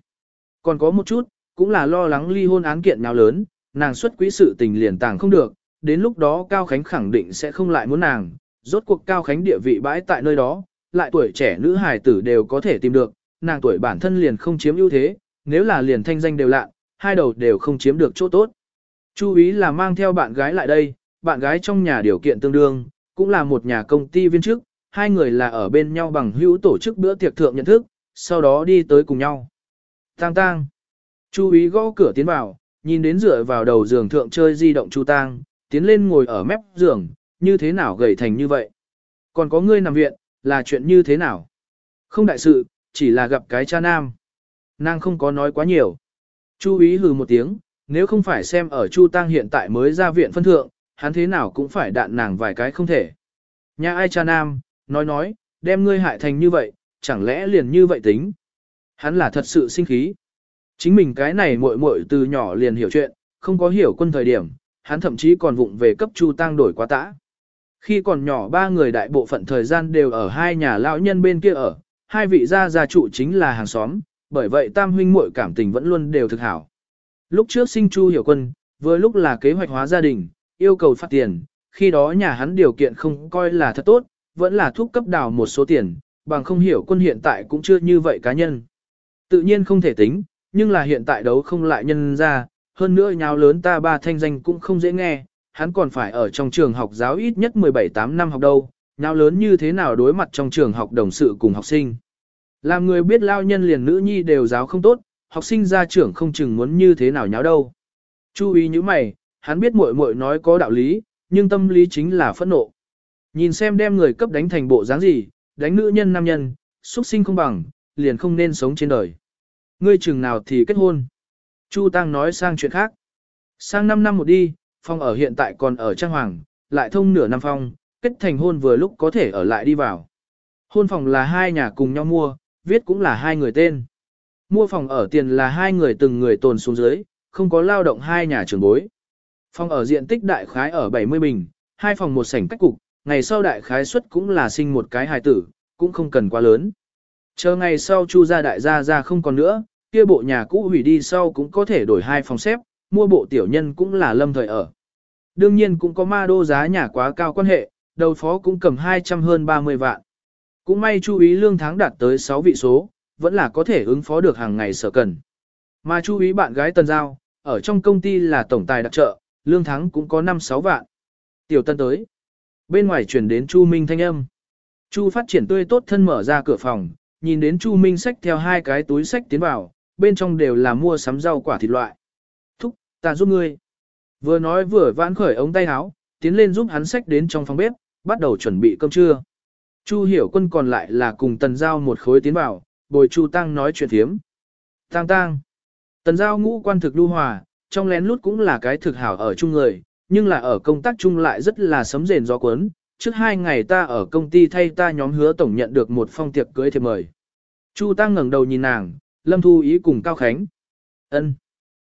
Còn có một chút, cũng là lo lắng ly hôn án kiện nào lớn, nàng xuất quỹ sự tình liền tàng không được, đến lúc đó Cao Khánh khẳng định sẽ không lại muốn nàng, rốt cuộc Cao Khánh địa vị bãi tại nơi đó, lại tuổi trẻ nữ hài tử đều có thể tìm được, nàng tuổi bản thân liền không chiếm ưu thế, nếu là liền thanh danh đều lạ, hai đầu đều không chiếm được chỗ tốt. Chú ý là mang theo bạn gái lại đây, bạn gái trong nhà điều kiện tương đương, cũng là một nhà công ty viên chức, hai người là ở bên nhau bằng hữu tổ chức bữa tiệc thượng nhận thức, sau đó đi tới cùng nhau. Tang tang. Chu ý gõ cửa tiến vào, nhìn đến dựa vào đầu giường thượng chơi di động Chu Tang, tiến lên ngồi ở mép giường, như thế nào gầy thành như vậy. Còn có ngươi nằm viện, là chuyện như thế nào? Không đại sự, chỉ là gặp cái cha nam. Nàng không có nói quá nhiều. Chu ý hừ một tiếng, nếu không phải xem ở Chu Tăng hiện tại mới ra viện phân thượng, hắn thế nào cũng phải đạn nàng vài cái không thể. Nhà ai cha nam, nói nói, đem ngươi hại thành như vậy, chẳng lẽ liền như vậy tính. Hắn là thật sự sinh khí. Chính mình cái này muội muội từ nhỏ liền hiểu chuyện, không có hiểu quân thời điểm, hắn thậm chí còn vụng về cấp Chu Tăng đổi quá tã. Khi còn nhỏ ba người đại bộ phận thời gian đều ở hai nhà lão nhân bên kia ở, hai vị gia gia trụ chính là hàng xóm, bởi vậy tam huynh muội cảm tình vẫn luôn đều thực hảo. Lúc trước sinh Chu Hiểu Quân, vừa lúc là kế hoạch hóa gia đình, yêu cầu phát tiền, khi đó nhà hắn điều kiện không coi là thật tốt, vẫn là thuốc cấp đào một số tiền, bằng không hiểu quân hiện tại cũng chưa như vậy cá nhân. Tự nhiên không thể tính, nhưng là hiện tại đấu không lại nhân ra, hơn nữa nháo lớn ta ba thanh danh cũng không dễ nghe, hắn còn phải ở trong trường học giáo ít nhất 17-8 năm học đâu, nháo lớn như thế nào đối mặt trong trường học đồng sự cùng học sinh. Làm người biết lao nhân liền nữ nhi đều giáo không tốt, học sinh ra trưởng không chừng muốn như thế nào nháo đâu. Chú ý như mày, hắn biết muội muội nói có đạo lý, nhưng tâm lý chính là phẫn nộ. Nhìn xem đem người cấp đánh thành bộ dáng gì, đánh nữ nhân nam nhân, xuất sinh không bằng, liền không nên sống trên đời. Ngươi chừng nào thì kết hôn. Chu Tăng nói sang chuyện khác. Sang 5 năm một đi, phong ở hiện tại còn ở Trang Hoàng, lại thông nửa năm phong, kết thành hôn vừa lúc có thể ở lại đi vào. Hôn phòng là hai nhà cùng nhau mua, viết cũng là hai người tên. Mua phòng ở tiền là hai người từng người tồn xuống dưới, không có lao động hai nhà trường bối. Phòng ở diện tích đại khái ở 70 bình, hai phòng một sảnh cách cục, ngày sau đại khái suất cũng là sinh một cái hài tử, cũng không cần quá lớn. Chờ ngày sau chu gia đại gia ra không còn nữa, kia bộ nhà cũ hủy đi sau cũng có thể đổi hai phòng xếp, mua bộ tiểu nhân cũng là lâm thời ở. Đương nhiên cũng có ma đô giá nhà quá cao quan hệ, đầu phó cũng cầm 200 hơn 30 vạn. Cũng may chú ý lương tháng đạt tới 6 vị số, vẫn là có thể ứng phó được hàng ngày sở cần. Mà chú ý bạn gái Tần Giao, ở trong công ty là tổng tài đặc trợ, lương tháng cũng có 5-6 vạn. Tiểu Tân tới. Bên ngoài chuyển đến Chu Minh thanh âm. Chu phát triển tươi tốt thân mở ra cửa phòng, nhìn đến Chu Minh xách theo hai cái túi xách tiến vào, bên trong đều là mua sắm rau quả thịt loại. Thúc, ta giúp ngươi. Vừa nói vừa vãn khởi ống tay áo, tiến lên giúp hắn xách đến trong phòng bếp, bắt đầu chuẩn bị cơm trưa. Chu hiểu quân còn lại là cùng tần giao một khối tiến vào, bồi Chu Tăng nói chuyện thiếm. Tăng tăng. Tần giao ngũ quan thực lưu hòa, trong lén lút cũng là cái thực hảo ở chung người, nhưng là ở công tác chung lại rất là sấm rền gió cuốn. Trước hai ngày ta ở công ty thay ta nhóm hứa tổng nhận được một phong tiệc cưới thiệp mời. Chu Tăng ngẩng đầu nhìn nàng, Lâm Thu Ý cùng Cao Khánh. Ân.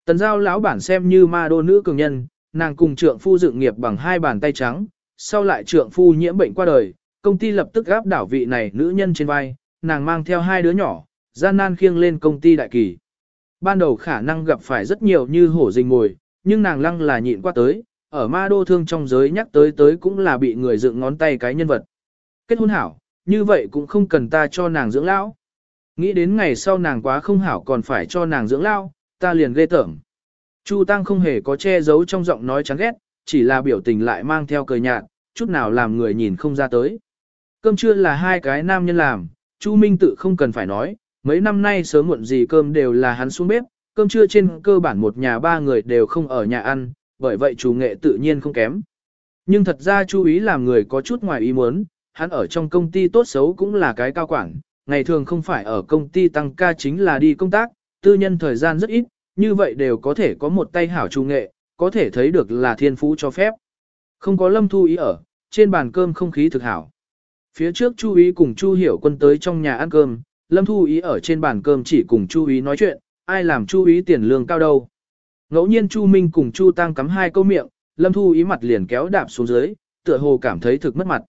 Tần giao lão bản xem như ma đô nữ cường nhân, nàng cùng trượng phu dựng nghiệp bằng hai bàn tay trắng, sau lại trượng phu nhiễm bệnh qua đời, công ty lập tức gáp đảo vị này nữ nhân trên vai, nàng mang theo hai đứa nhỏ, gian nan khiêng lên công ty đại kỳ. Ban đầu khả năng gặp phải rất nhiều như hổ rình ngồi, nhưng nàng lăng là nhịn qua tới, ở ma đô thương trong giới nhắc tới tới cũng là bị người dựng ngón tay cái nhân vật. Kết hôn hảo, như vậy cũng không cần ta cho nàng dưỡng lão. Nghĩ đến ngày sau nàng quá không hảo còn phải cho nàng dưỡng lão, ta liền ghê tởm. Chu Tăng không hề có che giấu trong giọng nói chán ghét, chỉ là biểu tình lại mang theo cười nhạt, chút nào làm người nhìn không ra tới. Cơm trưa là hai cái nam nhân làm, Chu Minh tự không cần phải nói, mấy năm nay sớm muộn gì cơm đều là hắn xuống bếp, cơm trưa trên cơ bản một nhà ba người đều không ở nhà ăn, bởi vậy chủ nghệ tự nhiên không kém. Nhưng thật ra chú ý làm người có chút ngoài ý muốn, hắn ở trong công ty tốt xấu cũng là cái cao quản, ngày thường không phải ở công ty tăng ca chính là đi công tác, tư nhân thời gian rất ít, như vậy đều có thể có một tay hảo chủ nghệ, có thể thấy được là thiên phú cho phép. Không có lâm thu ý ở, trên bàn cơm không khí thực hảo. Phía trước Chu Ý cùng Chu Hiểu Quân tới trong nhà ăn cơm, Lâm Thu Ý ở trên bàn cơm chỉ cùng Chu Ý nói chuyện, ai làm Chu Ý tiền lương cao đâu. Ngẫu nhiên Chu Minh cùng Chu Tăng cắm hai câu miệng, Lâm Thu Ý mặt liền kéo đạp xuống dưới, tựa hồ cảm thấy thực mất mặt.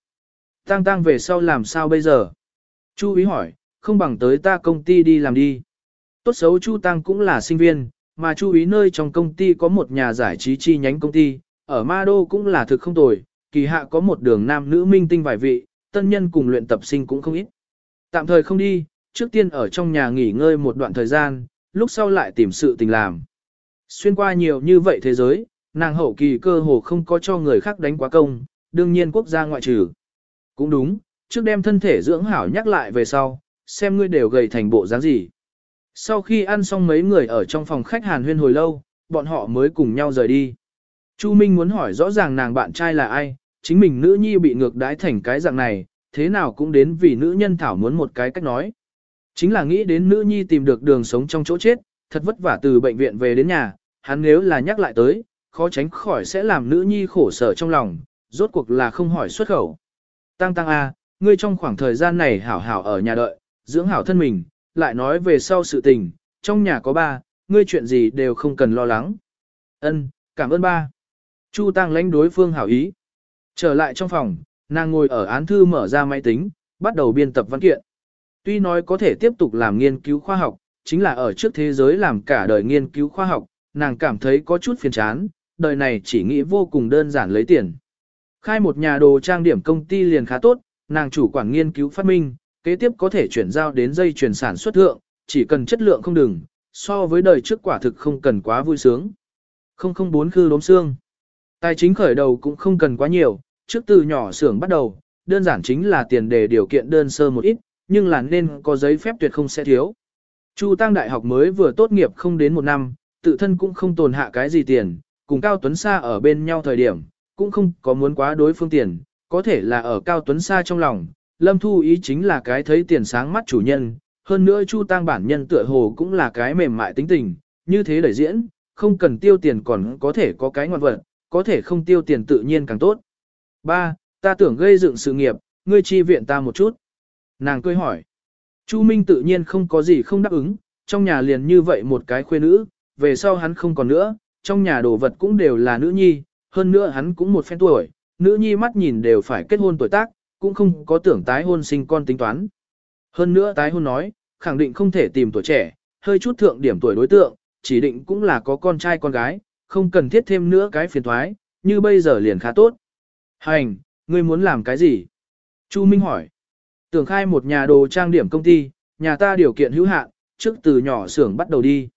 Tăng Tăng về sau làm sao bây giờ? Chu Ý hỏi, không bằng tới ta công ty đi làm đi. Tốt xấu Chu Tăng cũng là sinh viên, mà Chu Ý nơi trong công ty có một nhà giải trí chi nhánh công ty, ở Ma Đô cũng là thực không tồi, kỳ hạ có một đường nam nữ minh tinh vài vị, tân nhân cùng luyện tập sinh cũng không ít. Tạm thời không đi, trước tiên ở trong nhà nghỉ ngơi một đoạn thời gian, lúc sau lại tìm sự tình làm. Xuyên qua nhiều như vậy thế giới, nàng hậu kỳ cơ hồ không có cho người khác đánh quá công, đương nhiên quốc gia ngoại trừ. Cũng đúng, trước đem thân thể dưỡng hảo nhắc lại về sau, xem ngươi đều gầy thành bộ dáng gì. Sau khi ăn xong mấy người ở trong phòng khách hàn huyên hồi lâu, bọn họ mới cùng nhau rời đi. Chu Minh muốn hỏi rõ ràng nàng bạn trai là ai, chính mình nữ nhi bị ngược đãi thành cái dạng này, thế nào cũng đến vì nữ nhân thảo muốn một cái cách nói. Chính là nghĩ đến nữ nhi tìm được đường sống trong chỗ chết, thật vất vả từ bệnh viện về đến nhà, hắn nếu là nhắc lại tới, khó tránh khỏi sẽ làm nữ nhi khổ sở trong lòng, rốt cuộc là không hỏi xuất khẩu. Tăng tăng A, ngươi trong khoảng thời gian này hảo hảo ở nhà đợi, dưỡng hảo thân mình, lại nói về sau sự tình, trong nhà có ba, ngươi chuyện gì đều không cần lo lắng. Ân, cảm ơn ba. Chu Tăng lãnh đối phương hảo ý. Trở lại trong phòng, nàng ngồi ở án thư mở ra máy tính, bắt đầu biên tập văn kiện. Tuy nói có thể tiếp tục làm nghiên cứu khoa học, chính là ở trước thế giới làm cả đời nghiên cứu khoa học, nàng cảm thấy có chút phiền chán, đời này chỉ nghĩ vô cùng đơn giản lấy tiền. Khai một nhà đồ trang điểm công ty liền khá tốt, nàng chủ quản nghiên cứu phát minh, kế tiếp có thể chuyển giao đến dây chuyển sản xuất thượng, chỉ cần chất lượng không đừng, so với đời trước quả thực không cần quá vui sướng. 004 khư đốm xương. Tài chính khởi đầu cũng không cần quá nhiều, trước từ nhỏ xưởng bắt đầu, đơn giản chính là tiền đề điều kiện đơn sơ một ít, nhưng là nên có giấy phép tuyệt không sẽ thiếu. Chu Tăng đại học mới vừa tốt nghiệp không đến một năm, tự thân cũng không tồn hạ cái gì tiền, cùng Cao Tuấn Sa ở bên nhau thời điểm, cũng không có muốn quá đối phương tiền, có thể là ở Cao Tuấn Sa trong lòng, Lâm Thu ý chính là cái thấy tiền sáng mắt chủ nhân, hơn nữa Chu Tăng bản nhân tựa hồ cũng là cái mềm mại tính tình, như thế đẩy diễn, không cần tiêu tiền còn có thể có cái ngoan vật, có thể không tiêu tiền tự nhiên càng tốt. Ba, ta tưởng gây dựng sự nghiệp, ngươi chi viện ta một chút. Nàng cười hỏi. Chu Minh tự nhiên không có gì không đáp ứng, trong nhà liền như vậy một cái khuê nữ, về sau hắn không còn nữa, trong nhà đồ vật cũng đều là nữ nhi, hơn nữa hắn cũng một phen tuổi, nữ nhi mắt nhìn đều phải kết hôn tuổi tác, cũng không có tưởng tái hôn sinh con tính toán. Hơn nữa tái hôn nói, khẳng định không thể tìm tuổi trẻ, hơi chút thượng điểm tuổi đối tượng, chỉ định cũng là có con trai con gái, không cần thiết thêm nữa cái phiền thoái, như bây giờ liền khá tốt. Hành, ngươi muốn làm cái gì? Chu Minh hỏi. Tưởng khai một nhà đồ trang điểm công ty, nhà ta điều kiện hữu hạn, trước từ nhỏ xưởng bắt đầu đi.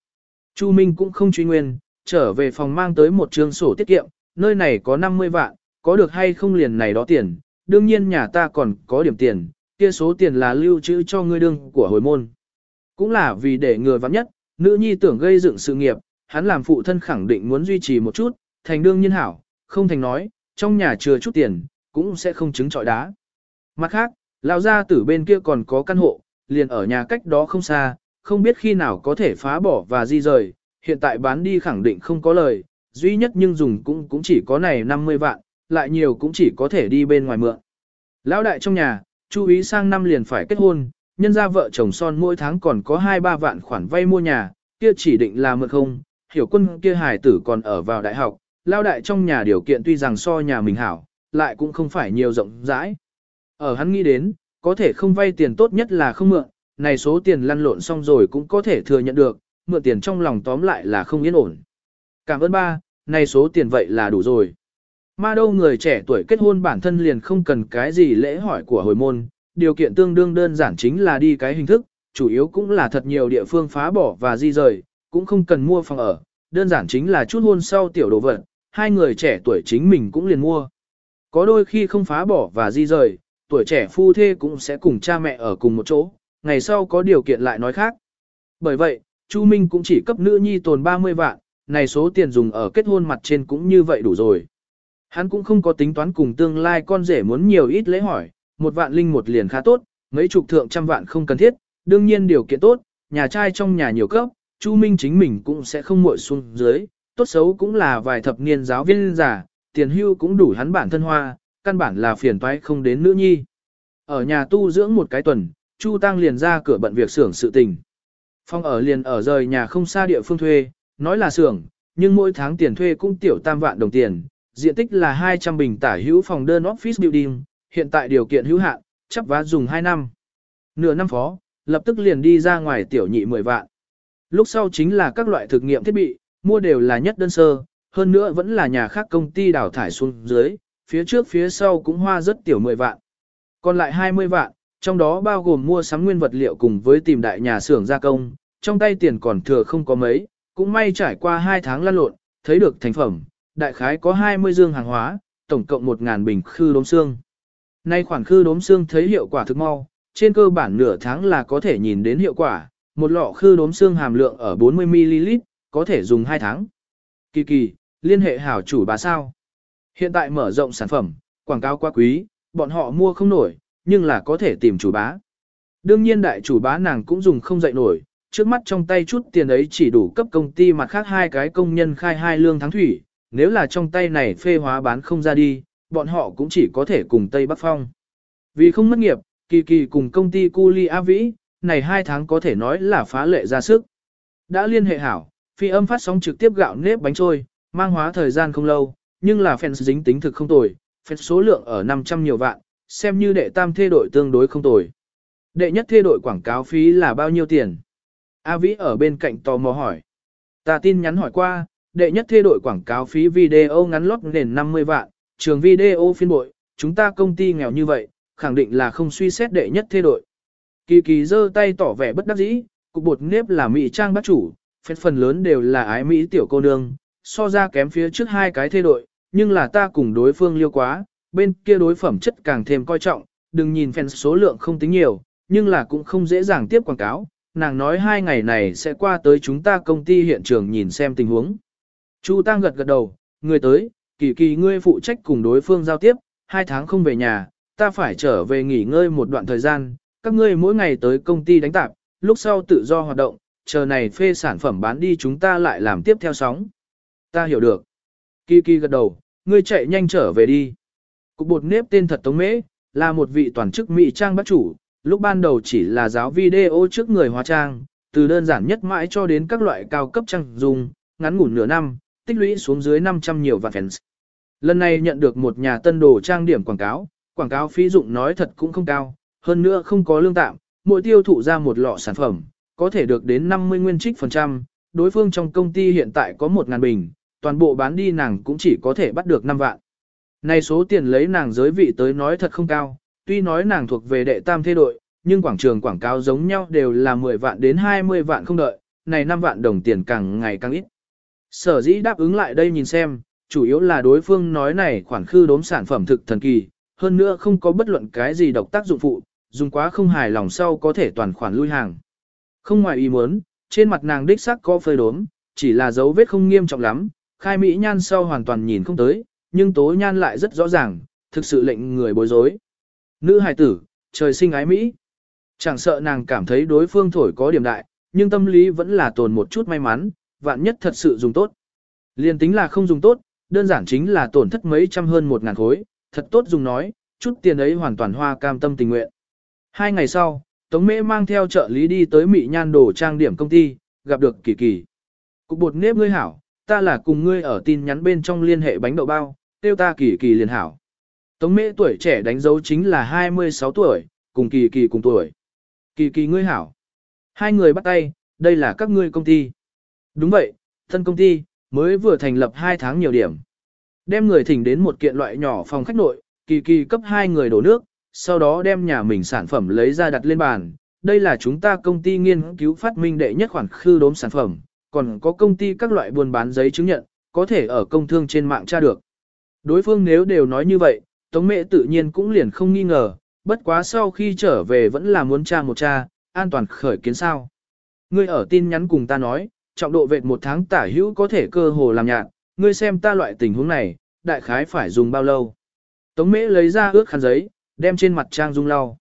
Chu Minh cũng không truy nguyên, trở về phòng mang tới một trường sổ tiết kiệm, nơi này có 50 vạn, có được hay không liền này đó tiền, đương nhiên nhà ta còn có điểm tiền, kia số tiền là lưu trữ cho ngươi đương của hồi môn. Cũng là vì để người vắng nhất, nữ nhi tưởng gây dựng sự nghiệp, hắn làm phụ thân khẳng định muốn duy trì một chút, thành đương nhiên hảo, không thành nói, trong nhà chưa chút tiền, cũng sẽ không chứng trọi đá. Mặt khác, lão gia tử bên kia còn có căn hộ, liền ở nhà cách đó không xa, không biết khi nào có thể phá bỏ và di rời, hiện tại bán đi khẳng định không có lời, duy nhất nhưng dùng cũng cũng chỉ có này 50 vạn, lại nhiều cũng chỉ có thể đi bên ngoài mượn. Lão đại trong nhà, chú ý sang năm liền phải kết hôn, nhân ra vợ chồng son mỗi tháng còn có 2-3 vạn khoản vay mua nhà, kia chỉ định là mượn không, hiểu quân kia hài tử còn ở vào đại học, lao đại trong nhà điều kiện tuy rằng so nhà mình hảo, lại cũng không phải nhiều rộng rãi. Ở hắn nghĩ đến, có thể không vay tiền tốt nhất là không mượn, này số tiền lăn lộn xong rồi cũng có thể thừa nhận được, mượn tiền trong lòng tóm lại là không yên ổn. Cảm ơn ba, này số tiền vậy là đủ rồi. Ma đâu người trẻ tuổi kết hôn bản thân liền không cần cái gì lễ hỏi của hồi môn, điều kiện tương đương đơn giản chính là đi cái hình thức, chủ yếu cũng là thật nhiều địa phương phá bỏ và di rời, cũng không cần mua phòng ở, đơn giản chính là chút hôn sau tiểu đồ vật, hai người trẻ tuổi chính mình cũng liền mua. Có đôi khi không phá bỏ và di rời, tuổi trẻ phu thê cũng sẽ cùng cha mẹ ở cùng một chỗ, ngày sau có điều kiện lại nói khác. Bởi vậy, Chu Minh cũng chỉ cấp nữ nhi tồn 30 vạn, này số tiền dùng ở kết hôn mặt trên cũng như vậy đủ rồi. Hắn cũng không có tính toán cùng tương lai con rể muốn nhiều ít lễ hỏi, một vạn linh một liền khá tốt, mấy chục thượng trăm vạn không cần thiết, đương nhiên điều kiện tốt, nhà trai trong nhà nhiều cấp, Chu Minh chính mình cũng sẽ không muội xuống dưới, tốt xấu cũng là vài thập niên giáo viên giả, tiền hưu cũng đủ hắn bản thân hoa, căn bản là phiền toái không đến nữ nhi. Ở nhà tu dưỡng một cái tuần, Chu Tăng liền ra cửa bận việc xưởng sự tình. Phong ở liền ở rời nhà không xa địa phương thuê, nói là xưởng, nhưng mỗi tháng tiền thuê cũng tiểu tam vạn đồng tiền, diện tích là 200 bình tả hữu phòng đơn office building, hiện tại điều kiện hữu hạn, chấp vá dùng 2 năm. Nửa năm phó, lập tức liền đi ra ngoài tiểu nhị 10 vạn. Lúc sau chính là các loại thực nghiệm thiết bị, mua đều là nhất đơn sơ, hơn nữa vẫn là nhà khác công ty đào thải xuống dưới, phía trước phía sau cũng hoa rất tiểu 10 vạn. Còn lại 20 vạn, trong đó bao gồm mua sắm nguyên vật liệu cùng với tìm đại nhà xưởng gia công, trong tay tiền còn thừa không có mấy, cũng may trải qua 2 tháng lăn lộn, thấy được thành phẩm, đại khái có 20 dương hàng hóa, tổng cộng 1.000 bình khư đốm xương. Nay khoản khư đốm xương thấy hiệu quả thực mau, trên cơ bản nửa tháng là có thể nhìn đến hiệu quả, một lọ khư đốm xương hàm lượng ở 40ml, có thể dùng 2 tháng. Kỳ kỳ, liên hệ hảo chủ bà sao. Hiện tại mở rộng sản phẩm, quảng cáo quá quý, bọn họ mua không nổi, nhưng là có thể tìm chủ bá. Đương nhiên đại chủ bá nàng cũng dùng không dậy nổi, trước mắt trong tay chút tiền ấy chỉ đủ cấp công ty mặt khác hai cái công nhân khai hai lương tháng thủy, nếu là trong tay này phê hóa bán không ra đi, bọn họ cũng chỉ có thể cùng Tây Bắc Phong. Vì không mất nghiệp, kỳ kỳ cùng công ty Culi A Vĩ, này hai tháng có thể nói là phá lệ ra sức. Đã liên hệ hảo, phi âm phát sóng trực tiếp gạo nếp bánh trôi, mang hóa thời gian không lâu, nhưng là fans dính tính thực không tồi, fans số lượng ở 500 nhiều vạn, xem như đệ tam thê đội tương đối không tồi. Đệ nhất thê đội quảng cáo phí là bao nhiêu tiền? A Vĩ ở bên cạnh tò mò hỏi. Ta tin nhắn hỏi qua, đệ nhất thê đội quảng cáo phí video ngắn lót nền 50 vạn, trường video phiên bội, chúng ta công ty nghèo như vậy, khẳng định là không suy xét đệ nhất thê đội. Kỳ kỳ giơ tay tỏ vẻ bất đắc dĩ, cục bột nếp là mỹ trang bác chủ, phép phần lớn đều là ái mỹ tiểu cô nương, so ra kém phía trước hai cái thê đội, nhưng là ta cùng đối phương liêu quá, bên kia đối phẩm chất càng thêm coi trọng, đừng nhìn fan số lượng không tính nhiều, nhưng là cũng không dễ dàng tiếp quảng cáo, nàng nói hai ngày này sẽ qua tới chúng ta công ty hiện trường nhìn xem tình huống. Chu Tăng gật gật đầu, người tới, kỳ kỳ ngươi phụ trách cùng đối phương giao tiếp, hai tháng không về nhà, ta phải trở về nghỉ ngơi một đoạn thời gian, các ngươi mỗi ngày tới công ty đánh tạp, lúc sau tự do hoạt động, chờ này phê sản phẩm bán đi chúng ta lại làm tiếp theo sóng. Ta hiểu được. Kỳ kỳ gật đầu, ngươi chạy nhanh trở về đi. Cục bột nếp tên thật Tống Mễ, là một vị toàn chức mỹ trang bác chủ, lúc ban đầu chỉ là giáo video trước người hóa trang, từ đơn giản nhất mãi cho đến các loại cao cấp trang dùng, ngắn ngủn nửa năm, tích lũy xuống dưới 500 nhiều vạn fans. Lần này nhận được một nhà tân đồ trang điểm quảng cáo, quảng cáo phí dụng nói thật cũng không cao, hơn nữa không có lương tạm, mỗi tiêu thụ ra một lọ sản phẩm, có thể được đến 50 nguyên trích phần trăm, đối phương trong công ty hiện tại có 1.000 bình, toàn bộ bán đi nàng cũng chỉ có thể bắt được 5 vạn. Này số tiền lấy nàng giới vị tới nói thật không cao, tuy nói nàng thuộc về đệ tam thế đội, nhưng quảng trường quảng cáo giống nhau đều là 10 vạn đến 20 vạn không đợi, này 5 vạn đồng tiền càng ngày càng ít. Sở dĩ đáp ứng lại đây nhìn xem, chủ yếu là đối phương nói này khoản khư đốm sản phẩm thực thần kỳ, hơn nữa không có bất luận cái gì độc tác dụng phụ, dùng quá không hài lòng sau có thể toàn khoản lui hàng. Không ngoài ý muốn, trên mặt nàng đích sắc có phơi đốm, chỉ là dấu vết không nghiêm trọng lắm, khai mỹ nhan sau hoàn toàn nhìn không tới, nhưng tố nhan lại rất rõ ràng, thực sự lệnh người bối rối. Nữ hài tử, trời sinh ái Mỹ. Chẳng sợ nàng cảm thấy đối phương thổi có điểm đại, nhưng tâm lý vẫn là tồn một chút may mắn, vạn nhất thật sự dùng tốt. Liên tính là không dùng tốt, đơn giản chính là tổn thất mấy trăm hơn một ngàn khối, thật tốt dùng nói, chút tiền ấy hoàn toàn hoa cam tâm tình nguyện. Hai ngày sau, Tống Mễ mang theo trợ lý đi tới Mỹ Nhan đồ trang điểm công ty, gặp được Kỳ Kỳ. Cục bột nếp ngươi hảo, ta là cùng ngươi ở tin nhắn bên trong liên hệ bánh đậu bao, tiêu ta Kỳ Kỳ liền hảo. Tống Mễ tuổi trẻ đánh dấu chính là 26 tuổi, cùng Kỳ Kỳ cùng tuổi. Kỳ Kỳ ngươi hảo. Hai người bắt tay, đây là các ngươi công ty. Đúng vậy, thân công ty, mới vừa thành lập 2 tháng nhiều điểm. Đem người thỉnh đến một kiện loại nhỏ phòng khách nội, Kỳ Kỳ cấp hai người đổ nước, sau đó đem nhà mình sản phẩm lấy ra đặt lên bàn. Đây là chúng ta công ty nghiên cứu phát minh đệ nhất khoản khư đốm sản phẩm, còn có công ty các loại buôn bán giấy chứng nhận, có thể ở công thương trên mạng tra được. Đối phương nếu đều nói như vậy, Tống mẹ tự nhiên cũng liền không nghi ngờ, bất quá sau khi trở về vẫn là muốn tra một tra, an toàn khởi kiến sao. Ngươi ở tin nhắn cùng ta nói, trọng độ vệt một tháng tả hữu có thể cơ hồ làm nhạt, ngươi xem ta loại tình huống này, đại khái phải dùng bao lâu. Tống Mễ lấy ra ước khăn giấy, đem trên mặt trang dung lau.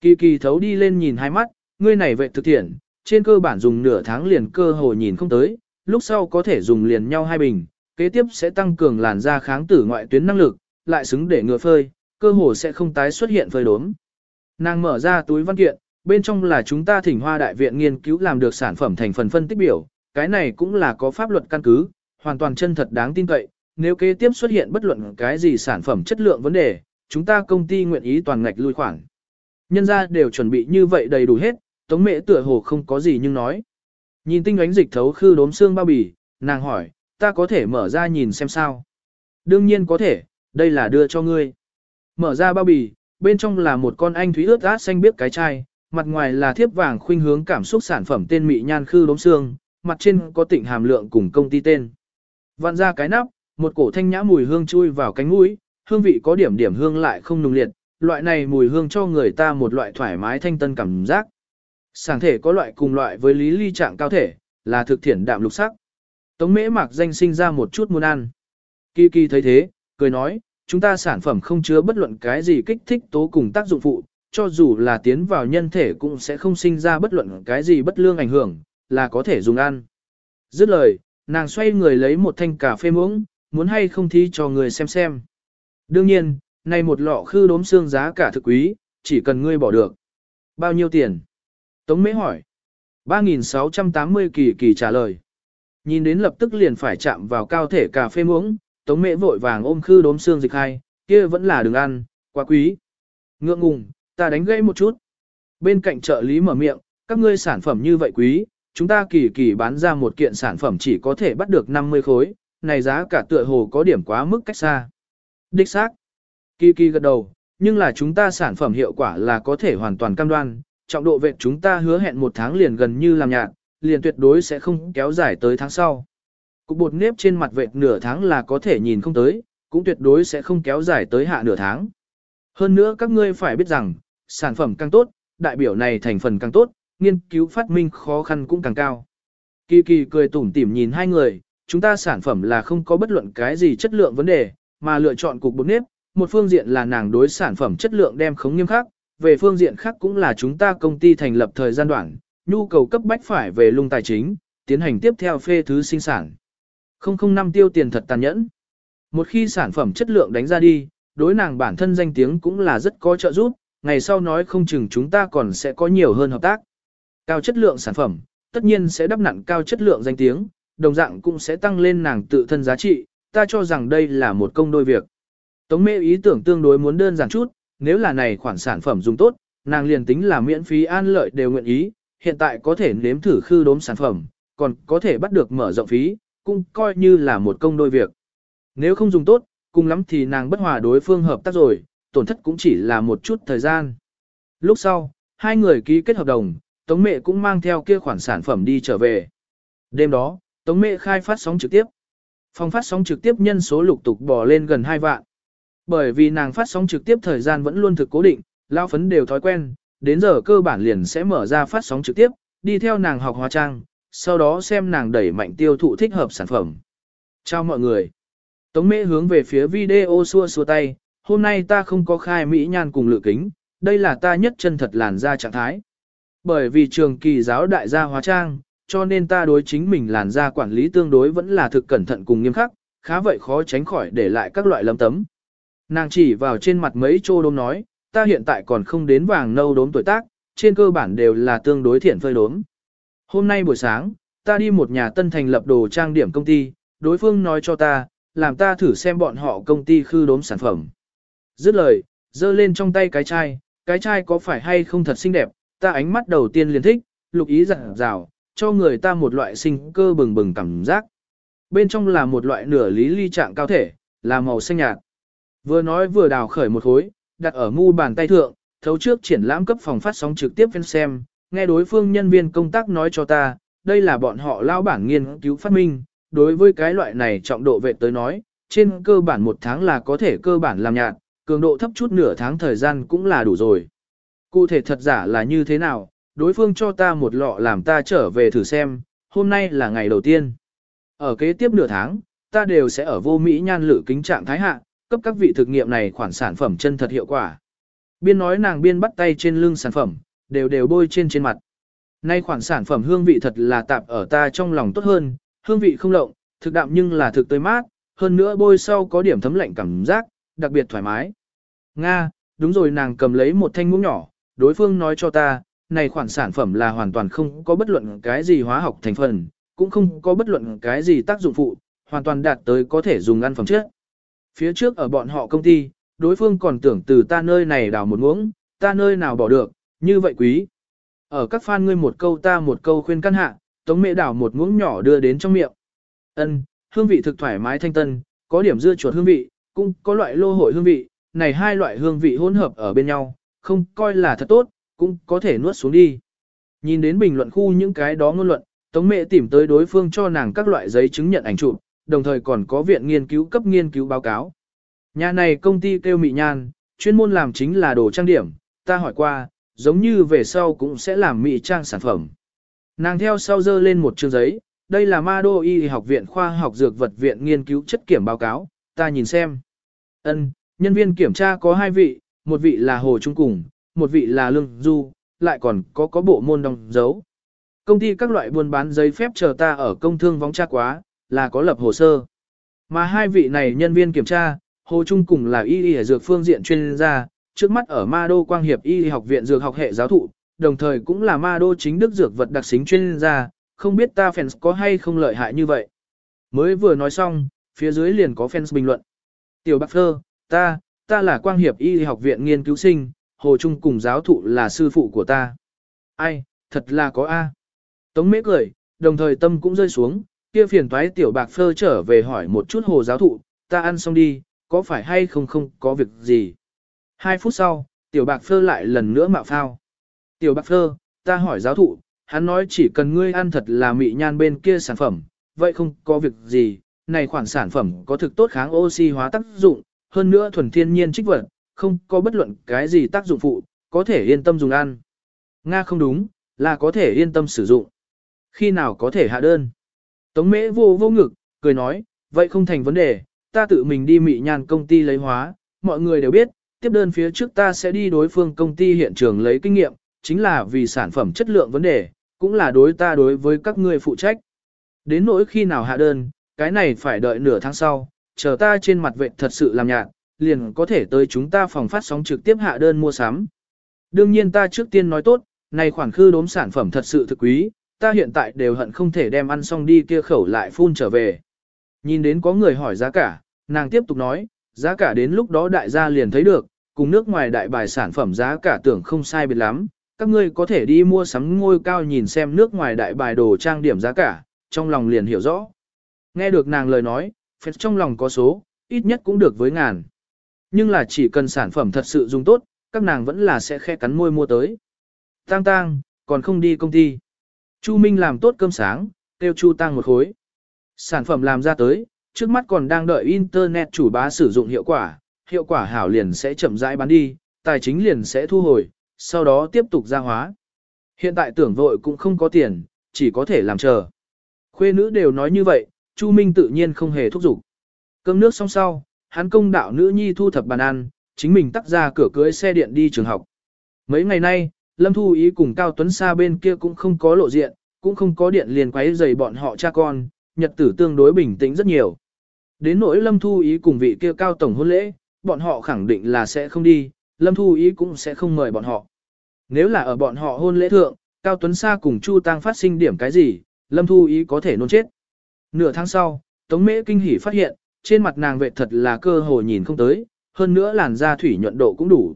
Kỳ kỳ thấu đi lên nhìn hai mắt, ngươi này vệ thực thiện, trên cơ bản dùng nửa tháng liền cơ hồ nhìn không tới, lúc sau có thể dùng liền nhau hai bình, kế tiếp sẽ tăng cường làn da kháng tử ngoại tuyến năng lực, lại xứng để ngừa phơi, cơ hồ sẽ không tái xuất hiện phơi đốm. Nàng mở ra túi văn kiện, bên trong là chúng ta thỉnh hoa đại viện nghiên cứu làm được sản phẩm thành phần phân tích biểu, cái này cũng là có pháp luật căn cứ, hoàn toàn chân thật đáng tin cậy, nếu kế tiếp xuất hiện bất luận cái gì sản phẩm chất lượng vấn đề, chúng ta công ty nguyện ý toàn ngạch lui khoản. Nhân ra đều chuẩn bị như vậy đầy đủ hết, tống mẹ tựa hồ không có gì nhưng nói. Nhìn tinh ánh dịch thấu khư đốm xương bao bì, nàng hỏi, ta có thể mở ra nhìn xem sao. Đương nhiên có thể, đây là đưa cho ngươi. Mở ra bao bì, bên trong là một con anh thúy ướt át xanh biếc cái chai, mặt ngoài là thiếp vàng khuynh hướng cảm xúc sản phẩm tên mị nhan khư đốm xương, mặt trên có tịnh hàm lượng cùng công ty tên. Vặn ra cái nắp, một cổ thanh nhã mùi hương chui vào cánh mũi, hương vị có điểm điểm hương lại không nùng liệt, loại này mùi hương cho người ta một loại thoải mái thanh tân cảm giác. Sàng thể có loại cùng loại với lý ly trạng cao thể, là thực thiện đạm lục sắc. Tống mễ mạc danh sinh ra một chút muốn ăn. Kỳ kỳ thấy thế, cười nói, chúng ta sản phẩm không chứa bất luận cái gì kích thích tố cùng tác dụng phụ, cho dù là tiến vào nhân thể cũng sẽ không sinh ra bất luận cái gì bất lương ảnh hưởng, là có thể dùng ăn. Dứt lời, nàng xoay người lấy một thanh cà phê muỗng, muốn hay không thi cho người xem xem. Đương nhiên, này một lọ khư đốm xương giá cả thực quý, chỉ cần ngươi bỏ được. Bao nhiêu tiền? Tống mễ hỏi. 3.680 kỳ kỳ trả lời. Nhìn đến lập tức liền phải chạm vào cao thể cà phê muỗng, tống mễ vội vàng ôm khư đốm xương dịch hai, kia vẫn là đừng ăn, quá quý. Ngượng ngùng, ta đánh gãy một chút. Bên cạnh trợ lý mở miệng, các ngươi sản phẩm như vậy quý, chúng ta kỳ kỳ bán ra một kiện sản phẩm chỉ có thể bắt được 50 khối, này giá cả tựa hồ có điểm quá mức cách xa. Đích xác. Kỳ kỳ gật đầu, nhưng là chúng ta sản phẩm hiệu quả là có thể hoàn toàn cam đoan, trọng độ vệ chúng ta hứa hẹn một tháng liền gần như làm nhạt, liền tuyệt đối sẽ không kéo dài tới tháng sau. Cục bột nếp trên mặt vệt nửa tháng là có thể nhìn không tới, cũng tuyệt đối sẽ không kéo dài tới hạ nửa tháng. Hơn nữa các ngươi phải biết rằng, sản phẩm càng tốt, đại biểu này thành phần càng tốt, nghiên cứu phát minh khó khăn cũng càng cao. Kỳ kỳ cười tủm tỉm nhìn hai người, chúng ta sản phẩm là không có bất luận cái gì chất lượng vấn đề, mà lựa chọn cục bột nếp, một phương diện là nàng đối sản phẩm chất lượng đem khống nghiêm khắc, về phương diện khác cũng là chúng ta công ty thành lập thời gian đoạn, nhu cầu cấp bách phải về lung tài chính, tiến hành tiếp theo phê thứ sinh sản. 005 tiêu tiền thật tàn nhẫn. Một khi sản phẩm chất lượng đánh ra đi, đối nàng bản thân danh tiếng cũng là rất có trợ giúp, ngày sau nói không chừng chúng ta còn sẽ có nhiều hơn hợp tác. Cao chất lượng sản phẩm, tất nhiên sẽ đắp nặng cao chất lượng danh tiếng, đồng dạng cũng sẽ tăng lên nàng tự thân giá trị, ta cho rằng đây là một công đôi việc. Tống mê ý tưởng tương đối muốn đơn giản chút, nếu là này khoản sản phẩm dùng tốt, nàng liền tính là miễn phí an lợi đều nguyện ý, hiện tại có thể nếm thử khư đốm sản phẩm, còn có thể bắt được mở rộng phí, cũng coi như là một công đôi việc. Nếu không dùng tốt, cùng lắm thì nàng bất hòa đối phương hợp tác rồi, tổn thất cũng chỉ là một chút thời gian. Lúc sau, hai người ký kết hợp đồng, Tống Mệ cũng mang theo kia khoản sản phẩm đi trở về. Đêm đó, Tống Mệ khai phát sóng trực tiếp. Phòng phát sóng trực tiếp nhân số lục tục bò lên gần 2 vạn. Bởi vì nàng phát sóng trực tiếp thời gian vẫn luôn thực cố định, lao phấn đều thói quen, đến giờ cơ bản liền sẽ mở ra phát sóng trực tiếp, đi theo nàng học hóa trang, sau đó xem nàng đẩy mạnh tiêu thụ thích hợp sản phẩm. Chào mọi người. Tống mễ hướng về phía video xua xua tay, hôm nay ta không có khai mỹ nhan cùng lựa kính, đây là ta nhất chân thật làn da trạng thái. Bởi vì trường kỳ giáo đại gia hóa trang, cho nên ta đối chính mình làn da quản lý tương đối vẫn là thực cẩn thận cùng nghiêm khắc, khá vậy khó tránh khỏi để lại các loại lấm tấm. Nàng chỉ vào trên mặt mấy chô đốm nói, ta hiện tại còn không đến vàng nâu đốm tuổi tác, trên cơ bản đều là tương đối thiện phơi đốm. Hôm nay buổi sáng, ta đi một nhà tân thành lập đồ trang điểm công ty, đối phương nói cho ta, làm ta thử xem bọn họ công ty khư đốm sản phẩm. Dứt lời, giơ lên trong tay cái chai, cái chai có phải hay không thật xinh đẹp, ta ánh mắt đầu tiên liền thích, lục ý dặn rào, cho người ta một loại sinh cơ bừng bừng cảm giác. Bên trong là một loại nửa lý ly trạng cao thể, là màu xanh nhạt. Vừa nói vừa đào khởi một khối, đặt ở mu bàn tay thượng, thấu trước triển lãm cấp phòng phát sóng trực tiếp bên xem, nghe đối phương nhân viên công tác nói cho ta, đây là bọn họ lao bản nghiên cứu phát minh, đối với cái loại này trọng độ vệ tới nói, trên cơ bản một tháng là có thể cơ bản làm nhạt, cường độ thấp chút nửa tháng thời gian cũng là đủ rồi. Cụ thể thật giả là như thế nào, đối phương cho ta một lọ làm ta trở về thử xem, hôm nay là ngày đầu tiên. Ở kế tiếp nửa tháng, ta đều sẽ ở vô Mỹ nhan lự kính trạng thái hạ, cấp các vị thực nghiệm này khoản sản phẩm chân thật hiệu quả. Biên nói nàng biên bắt tay trên lưng sản phẩm, đều đều bôi trên trên mặt. Nay khoản sản phẩm hương vị thật là tạp ở ta trong lòng tốt hơn, hương vị không lộng, thực đạm nhưng là thực tươi mát, hơn nữa bôi sau có điểm thấm lạnh cảm giác, đặc biệt thoải mái. Nga, đúng rồi nàng cầm lấy một thanh muỗng nhỏ, đối phương nói cho ta, này khoản sản phẩm là hoàn toàn không có bất luận cái gì hóa học thành phần, cũng không có bất luận cái gì tác dụng phụ, hoàn toàn đạt tới có thể dùng ăn phẩm trước. Phía trước ở bọn họ công ty, đối phương còn tưởng từ ta nơi này đào một muỗng, ta nơi nào bỏ được, như vậy quý. Ở các fan ngươi một câu ta một câu khuyên căn hạ, tống mẹ đảo một muỗng nhỏ đưa đến trong miệng. Ân, hương vị thực thoải mái thanh tân, có điểm dưa chuột hương vị, cũng có loại lô hội hương vị, này hai loại hương vị hỗn hợp ở bên nhau, không coi là thật tốt, cũng có thể nuốt xuống đi. Nhìn đến bình luận khu những cái đó ngôn luận, Tống mẹ tìm tới đối phương cho nàng các loại giấy chứng nhận ảnh chụp, đồng thời còn có viện nghiên cứu cấp nghiên cứu báo cáo. Nhà này công ty kêu Mị Nhan, chuyên môn làm chính là đồ trang điểm, ta hỏi qua, giống như về sau cũng sẽ làm mỹ trang sản phẩm. Nàng theo sau dơ lên một chương giấy, đây là Ma Đô Y học viện khoa học dược vật viện nghiên cứu chất kiểm báo cáo, ta nhìn xem. Ân, nhân viên kiểm tra có hai vị, một vị là Hồ Trung Cùng, một vị là Lương Du, lại còn có có bộ môn đóng dấu. Công ty các loại buôn bán giấy phép chờ ta ở công thương vóng tra quá, là có lập hồ sơ. Mà hai vị này nhân viên kiểm tra, Hồ Trung cùng là y y dược phương diện chuyên gia, trước mắt ở Ma Đô Quang Hiệp Y học viện dược học hệ giáo thụ, đồng thời cũng là Ma Đô chính đức dược vật đặc xính chuyên gia, không biết ta fans có hay không lợi hại như vậy. Mới vừa nói xong, phía dưới liền có fans bình luận. Tiểu Bạc Phơ, ta, ta là Quang Hiệp Y học viện nghiên cứu sinh, Hồ Trung cùng giáo thụ là sư phụ của ta. Ai, thật là có A. Tống mễ cười, đồng thời tâm cũng rơi xuống, kia phiền toái tiểu bạc phơ trở về hỏi một chút hồ giáo thụ, ta ăn xong đi, có phải hay không không có việc gì. Hai phút sau, tiểu bạc phơ lại lần nữa mạo phao. Tiểu bạc phơ, ta hỏi giáo thụ, hắn nói chỉ cần ngươi ăn thật là mị nhan bên kia sản phẩm, vậy không có việc gì, này khoản sản phẩm có thực tốt kháng oxy hóa tác dụng, hơn nữa thuần thiên nhiên trích vật, không có bất luận cái gì tác dụng phụ, có thể yên tâm dùng ăn. Nga không đúng, là có thể yên tâm sử dụng. Khi nào có thể hạ đơn? Tống mễ vô vô ngực, cười nói, vậy không thành vấn đề, ta tự mình đi mị nhàn công ty lấy hóa, mọi người đều biết, tiếp đơn phía trước ta sẽ đi đối phương công ty hiện trường lấy kinh nghiệm, chính là vì sản phẩm chất lượng vấn đề, cũng là đối ta đối với các ngươi phụ trách. Đến nỗi khi nào hạ đơn, cái này phải đợi nửa tháng sau, chờ ta trên mặt vệ thật sự làm nhạt, liền có thể tới chúng ta phòng phát sóng trực tiếp hạ đơn mua sắm. Đương nhiên ta trước tiên nói tốt, này khoản khư đốm sản phẩm thật sự thực quý, ta hiện tại đều hận không thể đem ăn xong đi kia khẩu lại phun trở về. Nhìn đến có người hỏi giá cả, nàng tiếp tục nói, giá cả đến lúc đó đại gia liền thấy được, cùng nước ngoài đại bài sản phẩm giá cả tưởng không sai biệt lắm, các ngươi có thể đi mua sắm ngôi cao nhìn xem nước ngoài đại bài đồ trang điểm giá cả, trong lòng liền hiểu rõ. Nghe được nàng lời nói, phép trong lòng có số, ít nhất cũng được với ngàn. Nhưng là chỉ cần sản phẩm thật sự dùng tốt, các nàng vẫn là sẽ khe cắn môi mua tới. Tang tang, còn không đi công ty. Chu Minh làm tốt cơm sáng, kêu Chu Tăng một khối. Sản phẩm làm ra tới, trước mắt còn đang đợi Internet chủ bá sử dụng hiệu quả, hiệu quả hảo liền sẽ chậm rãi bán đi, tài chính liền sẽ thu hồi, sau đó tiếp tục ra hóa. Hiện tại tưởng vội cũng không có tiền, chỉ có thể làm chờ. Khuê nữ đều nói như vậy, Chu Minh tự nhiên không hề thúc giục. Cơm nước xong sau, hắn công đạo nữ nhi thu thập bàn ăn, chính mình tắt ra cửa cưới xe điện đi trường học. Mấy ngày nay, Lâm Thu Ý cùng Cao Tuấn Sa bên kia cũng không có lộ diện, cũng không có điện liền quấy rầy bọn họ cha con, nhật tử tương đối bình tĩnh rất nhiều. Đến nỗi Lâm Thu Ý cùng vị kia Cao Tổng hôn lễ, bọn họ khẳng định là sẽ không đi, Lâm Thu Ý cũng sẽ không mời bọn họ. Nếu là ở bọn họ hôn lễ thượng, Cao Tuấn Sa cùng Chu Tăng phát sinh điểm cái gì, Lâm Thu Ý có thể nôn chết. Nửa tháng sau, Tống Mễ kinh hỉ phát hiện, trên mặt nàng vệ thật là cơ hồ nhìn không tới, hơn nữa làn da thủy nhuận độ cũng đủ.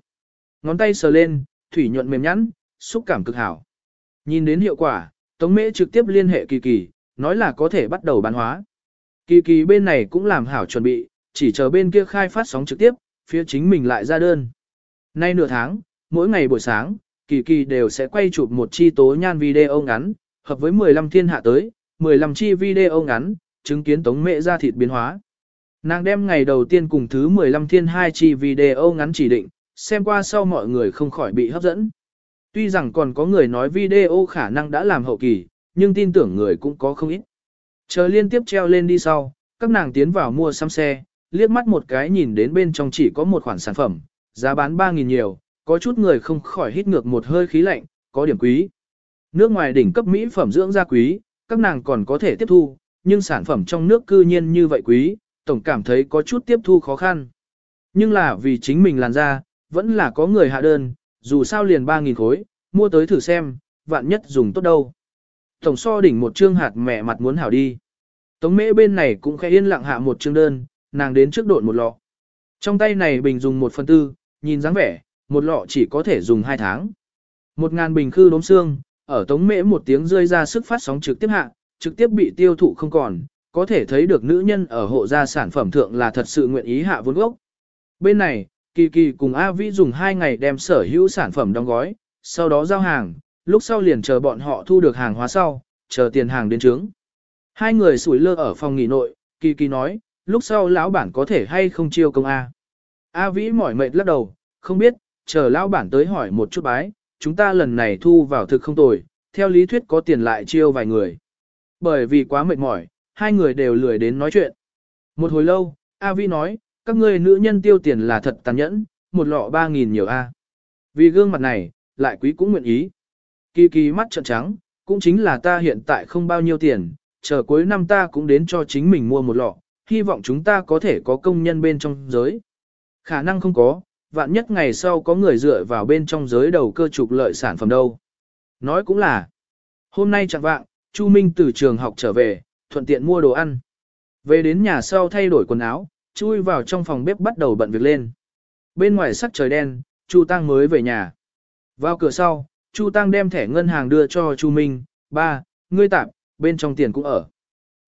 Ngón tay sờ lên, thủy nhuận mềm nhẵn, xúc cảm cực hảo. Nhìn đến hiệu quả, Tống Mễ trực tiếp liên hệ Kỳ Kỳ, nói là có thể bắt đầu bán hóa. Kỳ Kỳ bên này cũng làm hảo chuẩn bị, chỉ chờ bên kia khai phát sóng trực tiếp, phía chính mình lại ra đơn. Nay nửa tháng, mỗi ngày buổi sáng, Kỳ Kỳ đều sẽ quay chụp một chi tố nhan video ngắn, hợp với 15 thiên hạ tới, 15 chi video ngắn, chứng kiến Tống Mễ ra thịt biến hóa. Nàng đem ngày đầu tiên cùng thứ 15 thiên hai chi video ngắn chỉ định, xem qua sau mọi người không khỏi bị hấp dẫn. Tuy rằng còn có người nói video khả năng đã làm hậu kỳ, nhưng tin tưởng người cũng có không ít. Chờ liên tiếp treo lên đi sau, các nàng tiến vào mua xăm xe, liếc mắt một cái nhìn đến bên trong chỉ có một khoản sản phẩm, giá bán 3.000 nhiều, có chút người không khỏi hít ngược một hơi khí lạnh, có điểm quý. Nước ngoài đỉnh cấp mỹ phẩm dưỡng da quý, các nàng còn có thể tiếp thu, nhưng sản phẩm trong nước cư nhiên như vậy quý, tổng cảm thấy có chút tiếp thu khó khăn. Nhưng là vì chính mình làn da, vẫn là có người hạ đơn, dù sao liền 3.000 khối, mua tới thử xem, vạn nhất dùng tốt đâu. Tổng so đỉnh một trương hạt mẹ mặt muốn hảo đi. Tống mễ bên này cũng khẽ yên lặng hạ một trương đơn, nàng đến trước độn một lọ. Trong tay này bình dùng một phần tư, nhìn dáng vẻ, một lọ chỉ có thể dùng hai tháng. Một ngàn bình khư đốm xương, ở tống mễ một tiếng rơi ra sức phát sóng trực tiếp hạ, trực tiếp bị tiêu thụ không còn, có thể thấy được nữ nhân ở hộ gia sản phẩm thượng là thật sự nguyện ý hạ vốn gốc. Bên này, Kỳ Kỳ cùng A Vĩ dùng 2 ngày đem sở hữu sản phẩm đóng gói, sau đó giao hàng, lúc sau liền chờ bọn họ thu được hàng hóa sau, chờ tiền hàng đến trướng. Hai người sủi lơ ở phòng nghỉ nội, Kỳ Kỳ nói, lúc sau lão bản có thể hay không chiêu công A. A Vĩ mỏi mệt lắc đầu, không biết, chờ lão bản tới hỏi một chút bái, chúng ta lần này thu vào thực không tồi, theo lý thuyết có tiền lại chiêu vài người. Bởi vì quá mệt mỏi, hai người đều lười đến nói chuyện. Một hồi lâu, A Vi nói, các ngươi nữ nhân tiêu tiền là thật tàn nhẫn, một lọ ba nghìn nhiều A. Vì gương mặt này, lại quý cũng nguyện ý. Kỳ kỳ mắt trợn trắng, cũng chính là ta hiện tại không bao nhiêu tiền, chờ cuối năm ta cũng đến cho chính mình mua một lọ, hy vọng chúng ta có thể có công nhân bên trong giới. Khả năng không có, vạn nhất ngày sau có người dựa vào bên trong giới đầu cơ trục lợi sản phẩm đâu. Nói cũng là, hôm nay chẳng vạng, Chu Minh từ trường học trở về, thuận tiện mua đồ ăn. Về đến nhà sau thay đổi quần áo, chui vào trong phòng bếp bắt đầu bận việc lên. Bên ngoài sắc trời đen, Chu Tăng mới về nhà. Vào cửa sau, Chu Tăng đem thẻ ngân hàng đưa cho Chu Minh, ba, ngươi tạm bên trong tiền cũng ở.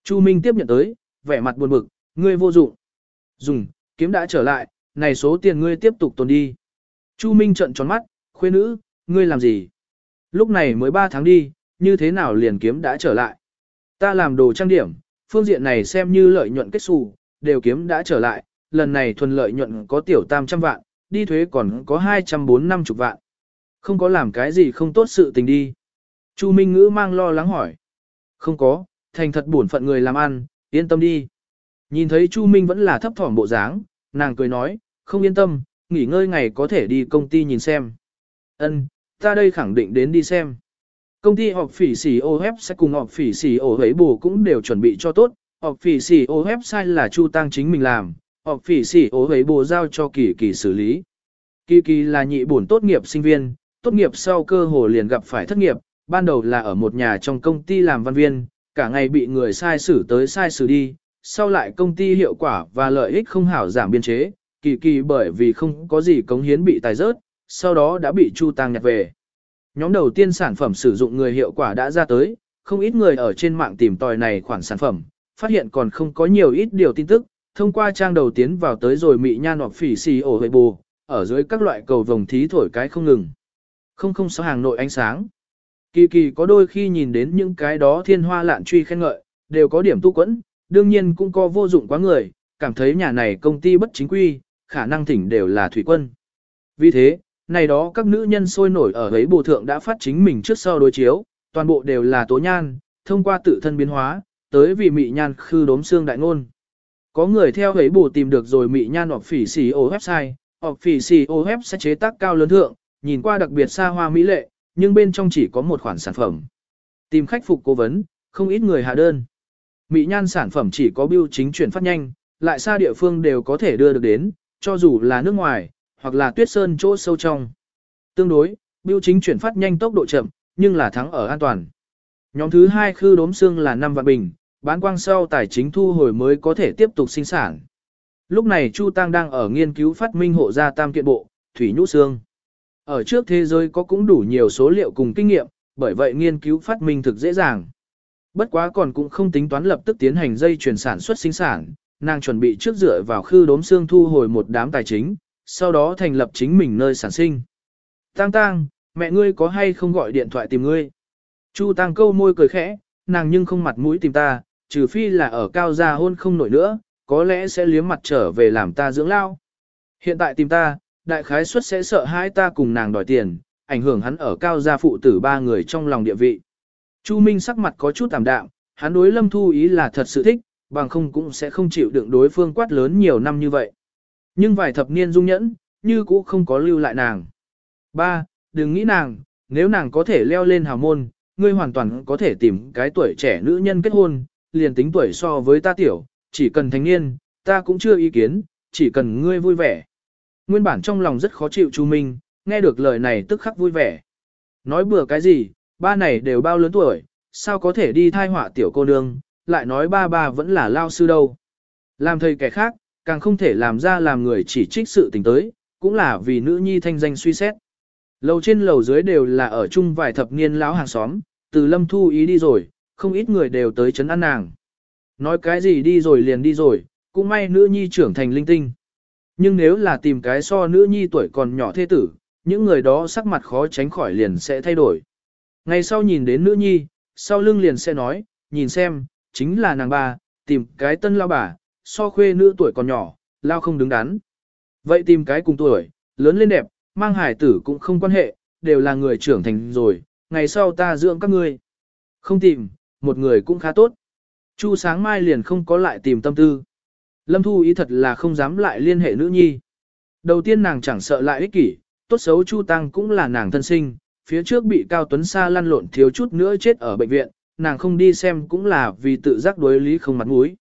Chu Minh tiếp nhận tới, vẻ mặt buồn bực, ngươi vô dụng. Dùng, kiếm đã trở lại, này số tiền ngươi tiếp tục tồn đi. Chu Minh trợn tròn mắt, khuê nữ, ngươi làm gì? Lúc này mới 3 tháng đi, như thế nào liền kiếm đã trở lại? Ta làm đồ trang điểm, phương diện này xem như lợi nhuận kết xù, đều kiếm đã trở lại, lần này thuần lợi nhuận có tiểu tam trăm vạn, đi thuế còn có 240 năm chục vạn. Không có làm cái gì không tốt sự tình đi. Chu Minh Ngữ mang lo lắng hỏi. Không có, thành thật bổn phận người làm ăn, yên tâm đi. Nhìn thấy Chu Minh vẫn là thấp thỏm bộ dáng, nàng cười nói, không yên tâm, nghỉ ngơi ngày có thể đi công ty nhìn xem. Ân, ta đây khẳng định đến đi xem. Công ty họp phỉ xỉ OF sẽ cùng họp phỉ xỉ ổ ấy bù cũng đều chuẩn bị cho tốt, họp phỉ xỉ OF sai là Chu Tăng chính mình làm, họp phỉ xỉ ổ ấy bù giao cho kỳ kỳ xử lý. Kỳ kỳ là nhị bổn tốt nghiệp sinh viên, tốt nghiệp sau cơ hồ liền gặp phải thất nghiệp, ban đầu là ở một nhà trong công ty làm văn viên, cả ngày bị người sai xử tới sai xử đi, sau lại công ty hiệu quả và lợi ích không hảo giảm biên chế, kỳ kỳ bởi vì không có gì cống hiến bị tài rớt, sau đó đã bị Chu Tăng nhặt về. Nhóm đầu tiên sản phẩm sử dụng người hiệu quả đã ra tới, không ít người ở trên mạng tìm tòi này khoản sản phẩm, phát hiện còn không có nhiều ít điều tin tức, thông qua trang đầu tiến vào tới rồi mị nhan hoặc phỉ xì ổ hệ bù, ở dưới các loại cầu vồng thí thổi cái không ngừng. Không không sáu hàng nội ánh sáng. Kỳ kỳ có đôi khi nhìn đến những cái đó thiên hoa lạn truy khen ngợi, đều có điểm tu quẫn, đương nhiên cũng có vô dụng quá người, cảm thấy nhà này công ty bất chính quy, khả năng thỉnh đều là thủy quân. Vì thế, này đó các nữ nhân sôi nổi ở ấy bộ thượng đã phát chính mình trước sau đối chiếu, toàn bộ đều là tố nhan, thông qua tự thân biến hóa, tới vì mị nhan khư đốm xương đại ngôn. Có người theo ấy bộ tìm được rồi mị nhan hoặc phỉ xì ô website, hoặc phỉ xì ô website chế tác cao lớn thượng, nhìn qua đặc biệt xa hoa mỹ lệ, nhưng bên trong chỉ có một khoản sản phẩm. Tìm khách phục cố vấn, không ít người hạ đơn. Mỹ nhan sản phẩm chỉ có biêu chính chuyển phát nhanh, lại xa địa phương đều có thể đưa được đến, cho dù là nước ngoài, hoặc là tuyết sơn chỗ sâu trong. Tương đối, biêu chính chuyển phát nhanh tốc độ chậm, nhưng là thắng ở an toàn. Nhóm thứ hai khư đốm xương là 5 vạn bình, bán quang sau tài chính thu hồi mới có thể tiếp tục sinh sản. Lúc này Chu Tăng đang ở nghiên cứu phát minh hộ gia tam kiện bộ, thủy nhũ xương. Ở trước thế giới có cũng đủ nhiều số liệu cùng kinh nghiệm, bởi vậy nghiên cứu phát minh thực dễ dàng. Bất quá còn cũng không tính toán lập tức tiến hành dây chuyển sản xuất sinh sản, nàng chuẩn bị trước dựa vào khư đốm xương thu hồi một đám tài chính, sau đó thành lập chính mình nơi sản sinh. Tang Tang, mẹ ngươi có hay không gọi điện thoại tìm ngươi? Chu Tăng câu môi cười khẽ, nàng nhưng không mặt mũi tìm ta, trừ phi là ở cao gia hôn không nổi nữa, có lẽ sẽ liếm mặt trở về làm ta dưỡng lao. Hiện tại tìm ta, đại khái suất sẽ sợ hãi ta cùng nàng đòi tiền, ảnh hưởng hắn ở cao gia phụ tử ba người trong lòng địa vị. Chu Minh sắc mặt có chút tạm đạm, hắn đối Lâm Thu ý là thật sự thích, bằng không cũng sẽ không chịu đựng đối phương quát lớn nhiều năm như vậy. Nhưng vài thập niên dung nhẫn, như cũ không có lưu lại nàng. Ba, đừng nghĩ nàng, nếu nàng có thể leo lên hào môn, ngươi hoàn toàn có thể tìm cái tuổi trẻ nữ nhân kết hôn, liền tính tuổi so với ta tiểu, chỉ cần thanh niên, ta cũng chưa ý kiến, chỉ cần ngươi vui vẻ. Nguyên bản trong lòng rất khó chịu Chu Minh, nghe được lời này tức khắc vui vẻ. Nói bừa cái gì, ba này đều bao lớn tuổi, sao có thể đi thai họa tiểu cô nương, lại nói ba ba vẫn là lao sư đâu. Làm thầy kẻ khác, càng không thể làm ra làm người chỉ trích sự tình tới, cũng là vì nữ nhi thanh danh suy xét. Lầu trên lầu dưới đều là ở chung vài thập niên lão hàng xóm, từ lâm thu ý đi rồi, không ít người đều tới chấn an nàng. Nói cái gì đi rồi liền đi rồi, cũng may nữ nhi trưởng thành linh tinh. Nhưng nếu là tìm cái so nữ nhi tuổi còn nhỏ thế tử, những người đó sắc mặt khó tránh khỏi liền sẽ thay đổi. Ngày sau nhìn đến nữ nhi, sau lưng liền sẽ nói, nhìn xem, chính là nàng bà, tìm cái tân lao bà, so khuê nữ tuổi còn nhỏ, lao không đứng đắn. Vậy tìm cái cùng tuổi, lớn lên đẹp, mang hải tử cũng không quan hệ, đều là người trưởng thành rồi, ngày sau ta dưỡng các ngươi. Không tìm, một người cũng khá tốt. Chu sáng mai liền không có lại tìm tâm tư. Lâm Thu ý thật là không dám lại liên hệ nữ nhi. Đầu tiên nàng chẳng sợ lại ích kỷ, tốt xấu Chu Tăng cũng là nàng thân sinh, phía trước bị Cao Tuấn Sa lăn lộn thiếu chút nữa chết ở bệnh viện, nàng không đi xem cũng là vì tự giác đối lý không mặt mũi.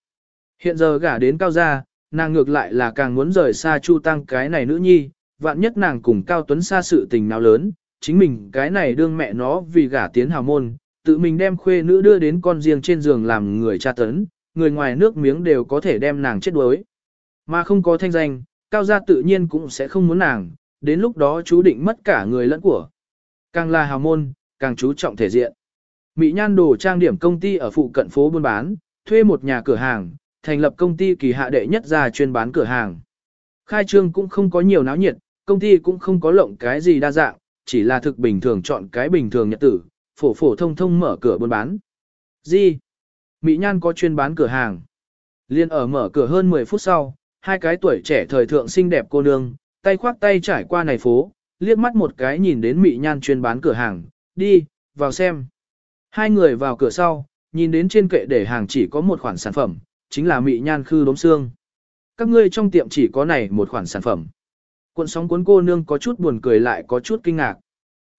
Hiện giờ gả đến Cao gia, nàng ngược lại là càng muốn rời xa Chu Tăng cái này nữ nhi, vạn nhất nàng cùng Cao Tuấn xa sự tình nào lớn, chính mình cái này đương mẹ nó vì gả tiến hào môn, tự mình đem khuê nữ đưa đến con riêng trên giường làm người cha tấn, người ngoài nước miếng đều có thể đem nàng chết đuối. Mà không có thanh danh, cao gia tự nhiên cũng sẽ không muốn nàng, đến lúc đó chú định mất cả người lẫn của. Càng là hào môn, càng chú trọng thể diện. Mỹ Nhan đồ trang điểm công ty ở phụ cận phố buôn bán, thuê một nhà cửa hàng, thành lập công ty kỳ hạ đệ nhất ra chuyên bán cửa hàng. Khai trương cũng không có nhiều náo nhiệt, công ty cũng không có lộng cái gì đa dạng, chỉ là thực bình thường chọn cái bình thường nhật tử, phổ phổ thông thông mở cửa buôn bán. Gì? Mỹ Nhan có chuyên bán cửa hàng. Liên ở mở cửa hơn 10 phút sau, hai cái tuổi trẻ thời thượng xinh đẹp cô nương, tay khoác tay trải qua này phố, liếc mắt một cái nhìn đến Mỹ Nhan chuyên bán cửa hàng, đi, vào xem. Hai người vào cửa sau, nhìn đến trên kệ để hàng chỉ có một khoản sản phẩm, chính là Mỹ Nhan khư đốm xương. Các ngươi trong tiệm chỉ có này một khoản sản phẩm. Cuộn sóng cuốn cô nương có chút buồn cười lại có chút kinh ngạc.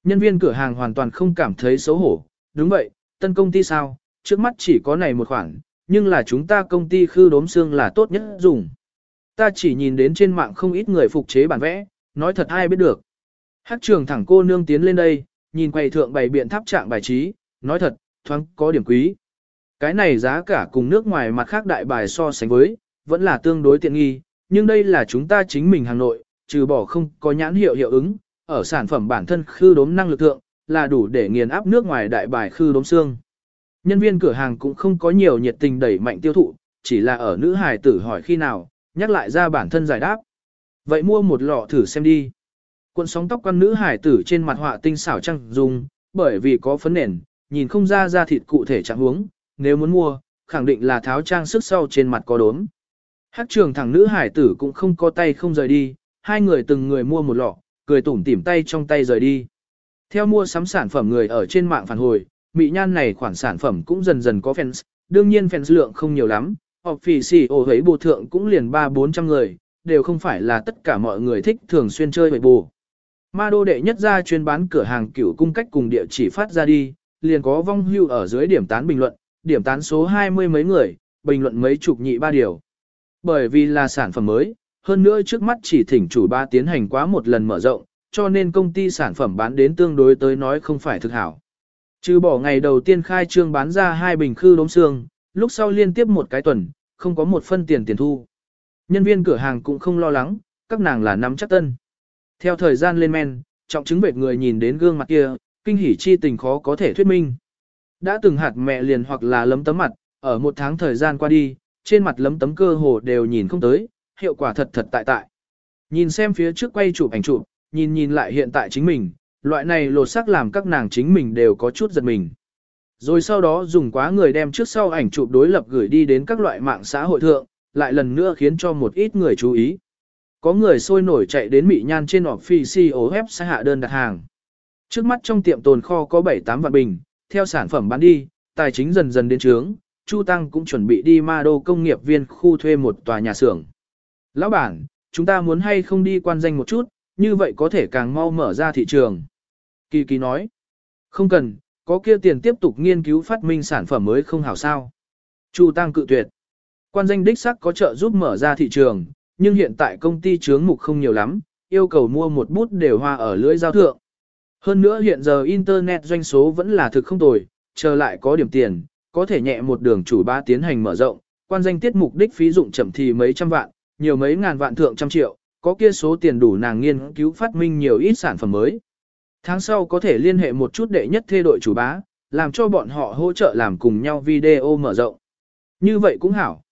Nhân viên cửa hàng hoàn toàn không cảm thấy xấu hổ, đúng vậy, tân công ty sao, trước mắt chỉ có này một khoản, nhưng là chúng ta công ty khư đốm xương là tốt nhất dùng. Ta chỉ nhìn đến trên mạng không ít người phục chế bản vẽ, nói thật ai biết được. Hát trường thẳng cô nương tiến lên đây, nhìn quầy thượng bày biện tháp trạng bài trí, nói thật, thoáng có điểm quý. Cái này giá cả cùng nước ngoài mặt khác đại bài so sánh với, vẫn là tương đối tiện nghi, nhưng đây là chúng ta chính mình Hà Nội, trừ bỏ không có nhãn hiệu hiệu ứng, ở sản phẩm bản thân khư đốm năng lực thượng, là đủ để nghiền áp nước ngoài đại bài khư đốm xương. Nhân viên cửa hàng cũng không có nhiều nhiệt tình đẩy mạnh tiêu thụ, chỉ là ở nữ hài tử hỏi khi nào, nhắc lại ra bản thân giải đáp. Vậy mua một lọ thử xem đi. Cuộn sóng tóc con nữ hải tử trên mặt họa tinh xảo trăng dùng, bởi vì có phấn nền, nhìn không ra da thịt cụ thể trạng huống, nếu muốn mua, khẳng định là tháo trang sức sau trên mặt có đốm. Hát trường thằng nữ hải tử cũng không có tay không rời đi, hai người từng người mua một lọ, cười tủm tỉm tay trong tay rời đi. Theo mua sắm sản phẩm người ở trên mạng phản hồi, mỹ nhan này khoản sản phẩm cũng dần dần có fans, đương nhiên fans lượng không nhiều lắm, office thấy bộ thượng cũng liền 3-400 người, đều không phải là tất cả mọi người thích thường xuyên chơi bậy bù. Ma đô đệ nhất ra chuyên bán cửa hàng cửu cung cách cùng địa chỉ phát ra đi, liền có vong hưu ở dưới điểm tán bình luận, điểm tán số 20 mấy người, bình luận mấy chục nhị ba điều. Bởi vì là sản phẩm mới, hơn nữa trước mắt chỉ thỉnh chủ ba tiến hành quá một lần mở rộng, cho nên công ty sản phẩm bán đến tương đối tới nói không phải thực hảo. Trừ bỏ ngày đầu tiên khai trương bán ra hai bình khư đốm xương, lúc sau liên tiếp một cái tuần, không có một phân tiền tiền thu. Nhân viên cửa hàng cũng không lo lắng, các nàng là nắm chắc tân. Theo thời gian lên men, trọng chứng vệt người nhìn đến gương mặt kia, kinh hỉ chi tình khó có thể thuyết minh. Đã từng hạt mẹ liền hoặc là lấm tấm mặt, ở một tháng thời gian qua đi, trên mặt lấm tấm cơ hồ đều nhìn không tới, hiệu quả thật thật tại tại. Nhìn xem phía trước quay chụp ảnh chụp, nhìn nhìn lại hiện tại chính mình, loại này lột sắc làm các nàng chính mình đều có chút giật mình. Rồi sau đó dùng quá người đem trước sau ảnh chụp đối lập gửi đi đến các loại mạng xã hội thượng, lại lần nữa khiến cho một ít người chú ý. Có người sôi nổi chạy đến Mỹ Nhan trên office web sẽ hạ đơn đặt hàng. Trước mắt trong tiệm tồn kho có 7-8 vạn bình, theo sản phẩm bán đi, tài chính dần dần đến trướng, Chu Tăng cũng chuẩn bị đi ma đô công nghiệp viên khu thuê một tòa nhà xưởng. Lão bản, chúng ta muốn hay không đi quan danh một chút, như vậy có thể càng mau mở ra thị trường. Kỳ kỳ nói, không cần, có kia tiền tiếp tục nghiên cứu phát minh sản phẩm mới không hảo sao. Chu Tăng cự tuyệt. Quan danh đích sắc có trợ giúp mở ra thị trường, nhưng hiện tại công ty chướng mục không nhiều lắm, yêu cầu mua một bút đều hoa ở lưỡi giao thượng. Hơn nữa hiện giờ Internet doanh số vẫn là thực không tồi, chờ lại có điểm tiền, có thể nhẹ một đường chủ ba tiến hành mở rộng, quan danh tiết mục đích phí dụng chậm thì mấy trăm vạn, nhiều mấy ngàn vạn thượng trăm triệu, có kia số tiền đủ nàng nghiên cứu phát minh nhiều ít sản phẩm mới. Tháng sau có thể liên hệ một chút đệ nhất thê đội chủ bá, làm cho bọn họ hỗ trợ làm cùng nhau video mở rộng. Như vậy cũng hảo.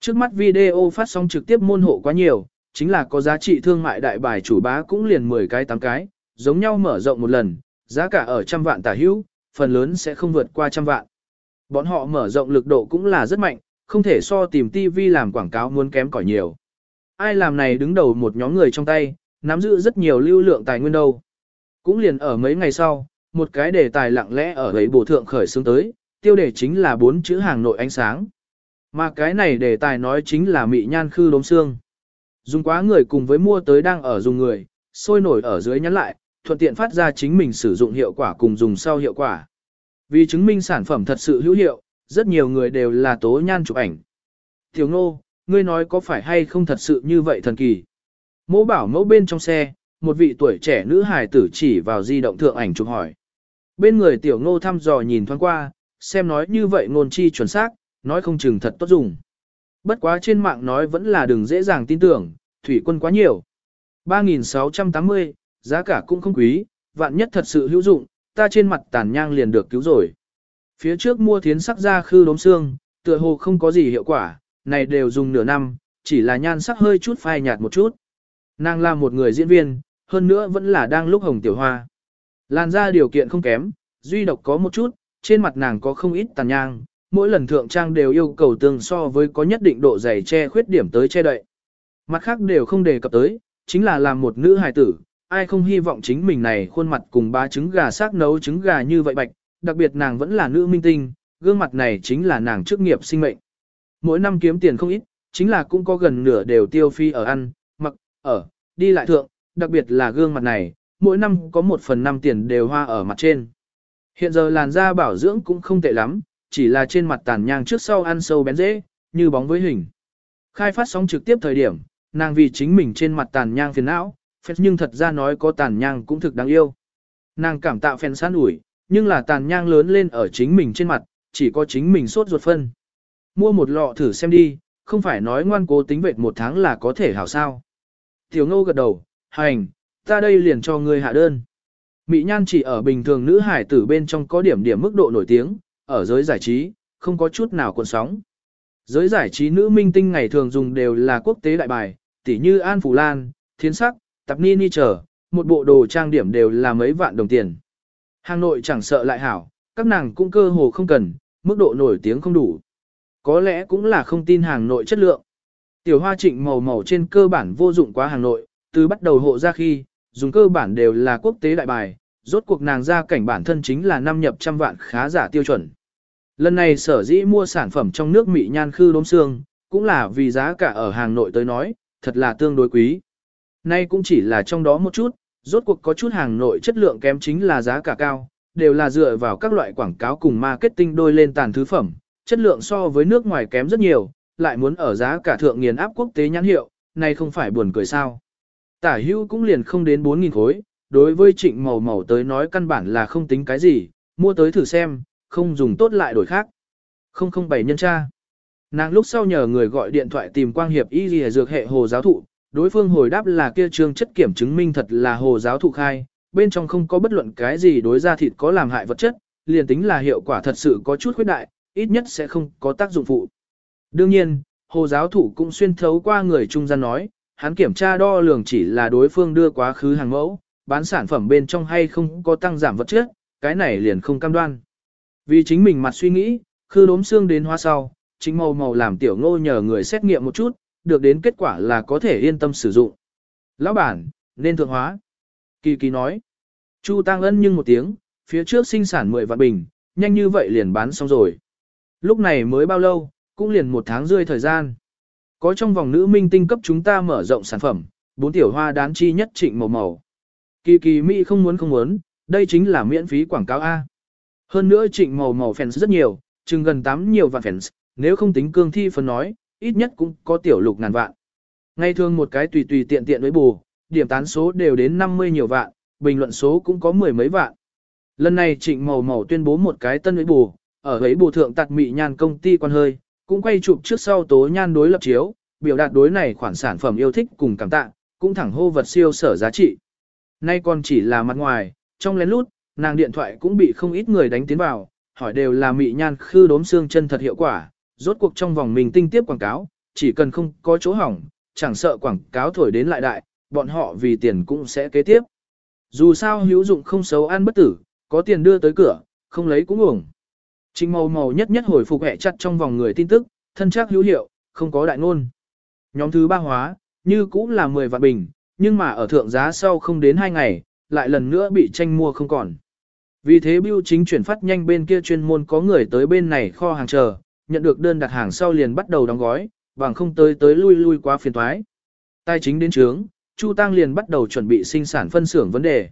Trước mắt video phát sóng trực tiếp môn hộ quá nhiều, chính là có giá trị thương mại đại bài chủ bá cũng liền 10 cái 8 cái, giống nhau mở rộng một lần, giá cả ở trăm vạn tả hữu, phần lớn sẽ không vượt qua trăm vạn. Bọn họ mở rộng lực độ cũng là rất mạnh, không thể so tìm TV làm quảng cáo muốn kém cỏi nhiều. Ai làm này đứng đầu một nhóm người trong tay, nắm giữ rất nhiều lưu lượng tài nguyên đâu. Cũng liền ở mấy ngày sau, một cái đề tài lặng lẽ ở ấy bổ thượng khởi xướng tới, tiêu đề chính là bốn chữ hàng nội ánh sáng. Mà cái này đề tài nói chính là mị nhan khư đốm xương. Dùng quá người cùng với mua tới đang ở dùng người, sôi nổi ở dưới nhắn lại, thuận tiện phát ra chính mình sử dụng hiệu quả cùng dùng sau hiệu quả. Vì chứng minh sản phẩm thật sự hữu hiệu, rất nhiều người đều là tố nhan chụp ảnh. Tiểu ngô, ngươi nói có phải hay không thật sự như vậy thần kỳ? Mẫu bảo mẫu bên trong xe, một vị tuổi trẻ nữ hài tử chỉ vào di động thượng ảnh chụp hỏi. Bên người tiểu ngô thăm dò nhìn thoáng qua, xem nói như vậy ngôn chi chuẩn xác, nói không chừng thật tốt dùng. Bất quá trên mạng nói vẫn là đừng dễ dàng tin tưởng, thủy quân quá nhiều. 3.680, giá cả cũng không quý, vạn nhất thật sự hữu dụng, ta trên mặt tàn nhang liền được cứu rồi. Phía trước mua thiến sắc ra khư đốm xương, tựa hồ không có gì hiệu quả, này đều dùng nửa năm, chỉ là nhan sắc hơi chút phai nhạt một chút. Nàng là một người diễn viên, hơn nữa vẫn là đang lúc hồng tiểu hoa. Làn da điều kiện không kém, duy độc có một chút, trên mặt nàng có không ít tàn nhang, mỗi lần thượng trang đều yêu cầu tương so với có nhất định độ dày che khuyết điểm tới che đậy. Mặt khác đều không đề cập tới, chính là làm một nữ hài tử, ai không hy vọng chính mình này khuôn mặt cùng ba trứng gà xác nấu trứng gà như vậy bạch, đặc biệt nàng vẫn là nữ minh tinh, gương mặt này chính là nàng chức nghiệp sinh mệnh. Mỗi năm kiếm tiền không ít, chính là cũng có gần nửa đều tiêu phi ở ăn, mặc, ở, đi lại thượng, đặc biệt là gương mặt này, mỗi năm có một phần năm tiền đều hoa ở mặt trên. Hiện giờ làn da bảo dưỡng cũng không tệ lắm, chỉ là trên mặt tàn nhang trước sau ăn sâu bén dễ, như bóng với hình. Khai phát sóng trực tiếp thời điểm, nàng vì chính mình trên mặt tàn nhang phiền não, phép nhưng thật ra nói có tàn nhang cũng thực đáng yêu. Nàng cảm tạo phèn san ủi, nhưng là tàn nhang lớn lên ở chính mình trên mặt, chỉ có chính mình sốt ruột phân. Mua một lọ thử xem đi, không phải nói ngoan cố tính vệt một tháng là có thể hảo sao. Tiểu ngô gật đầu, hành, ta đây liền cho ngươi hạ đơn. Mỹ nhan chỉ ở bình thường nữ hải tử bên trong có điểm điểm mức độ nổi tiếng, ở giới giải trí, không có chút nào cuộn sóng. Giới giải trí nữ minh tinh ngày thường dùng đều là quốc tế đại bài, tỉ như An Phủ Lan, Thiến Sắc, Tập Ni Ni chờ, một bộ đồ trang điểm đều là mấy vạn đồng tiền. Hà Nội chẳng sợ lại hảo, các nàng cũng cơ hồ không cần, mức độ nổi tiếng không đủ. Có lẽ cũng là không tin hàng nội chất lượng. Tiểu hoa trịnh màu màu trên cơ bản vô dụng quá hàng nội, từ bắt đầu hộ ra khi, dùng cơ bản đều là quốc tế đại bài, rốt cuộc nàng ra cảnh bản thân chính là năm nhập trăm vạn khá giả tiêu chuẩn. Lần này sở dĩ mua sản phẩm trong nước Mỹ nhan khư đốm xương, cũng là vì giá cả ở hàng nội tới nói, thật là tương đối quý. Nay cũng chỉ là trong đó một chút, rốt cuộc có chút hàng nội chất lượng kém chính là giá cả cao, đều là dựa vào các loại quảng cáo cùng marketing đôi lên tàn thứ phẩm, chất lượng so với nước ngoài kém rất nhiều, lại muốn ở giá cả thượng nghiền áp quốc tế nhãn hiệu, nay không phải buồn cười sao. Tả hưu cũng liền không đến 4.000 khối, đối với trịnh màu màu tới nói căn bản là không tính cái gì, mua tới thử xem, không dùng tốt lại đổi khác. 007 nhân tra. Nàng lúc sau nhờ người gọi điện thoại tìm quang hiệp y dì dược hệ hồ giáo thụ, đối phương hồi đáp là kia trương chất kiểm chứng minh thật là hồ giáo thụ khai, bên trong không có bất luận cái gì đối ra thịt có làm hại vật chất, liền tính là hiệu quả thật sự có chút khuyết đại, ít nhất sẽ không có tác dụng phụ. Đương nhiên, hồ giáo thụ cũng xuyên thấu qua người trung gian nói, hắn kiểm tra đo lường chỉ là đối phương đưa quá khứ hàng mẫu, bán sản phẩm bên trong hay không có tăng giảm vật chất, cái này liền không cam đoan. Vì chính mình mặt suy nghĩ, khư đốm xương đến hoa sau, chính màu màu làm tiểu ngô nhờ người xét nghiệm một chút, được đến kết quả là có thể yên tâm sử dụng. Lão bản, nên thượng hóa. Kỳ kỳ nói. Chu tăng ân nhưng một tiếng, phía trước sinh sản 10 vạn bình, nhanh như vậy liền bán xong rồi. Lúc này mới bao lâu, cũng liền một tháng rơi thời gian. Có trong vòng nữ minh tinh cấp chúng ta mở rộng sản phẩm, bốn tiểu hoa đán chi nhất trịnh màu màu. Kỳ kỳ Mỹ không muốn không muốn, đây chính là miễn phí quảng cáo A. Hơn nữa trịnh màu màu fans rất nhiều, chừng gần 8 nhiều vạn fans, nếu không tính cương thi phần nói, ít nhất cũng có tiểu lục ngàn vạn. Ngay thường một cái tùy tùy tiện tiện với bù, điểm tán số đều đến 50 nhiều vạn, bình luận số cũng có mười mấy vạn. Lần này trịnh màu màu tuyên bố một cái tân với bù, ở ấy bù thượng tạc mị nhan công ty quan hơi, cũng quay chụp trước sau tố nhan đối lập chiếu, biểu đạt đối này khoản sản phẩm yêu thích cùng cảm tạ, cũng thẳng hô vật siêu sở giá trị. Nay còn chỉ là mặt ngoài, trong lén lút, nàng điện thoại cũng bị không ít người đánh tiến vào, hỏi đều là mị nhan khư đốm xương chân thật hiệu quả, rốt cuộc trong vòng mình tinh tiếp quảng cáo, chỉ cần không có chỗ hỏng, chẳng sợ quảng cáo thổi đến lại đại, bọn họ vì tiền cũng sẽ kế tiếp. Dù sao hữu dụng không xấu ăn bất tử, có tiền đưa tới cửa, không lấy cũng uổng. Trình màu màu nhất nhất hồi phục hẹ chặt trong vòng người tin tức, thân chắc hữu hiệu, không có đại ngôn. Nhóm thứ ba hóa, như cũng là 10 vạn bình, nhưng mà ở thượng giá sau không đến 2 ngày, lại lần nữa bị tranh mua không còn. Vì thế bưu chính chuyển phát nhanh bên kia chuyên môn có người tới bên này kho hàng chờ, nhận được đơn đặt hàng sau liền bắt đầu đóng gói, bằng không tới tới lui lui quá phiền toái. Tài chính đến trướng, Chu Tăng liền bắt đầu chuẩn bị sinh sản phân xưởng vấn đề.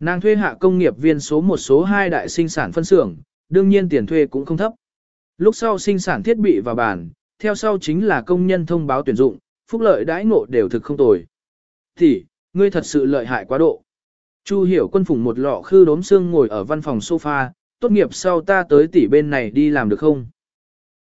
Nàng thuê hạ công nghiệp viên số một số 2 đại sinh sản phân xưởng, đương nhiên tiền thuê cũng không thấp. Lúc sau sinh sản thiết bị và bàn, theo sau chính là công nhân thông báo tuyển dụng, phúc lợi đãi ngộ đều thực không tồi. Thì, ngươi thật sự lợi hại quá độ. Chu hiểu quân phùng một lọ khư đốm xương ngồi ở văn phòng sofa, tốt nghiệp sau ta tới tỷ bên này đi làm được không?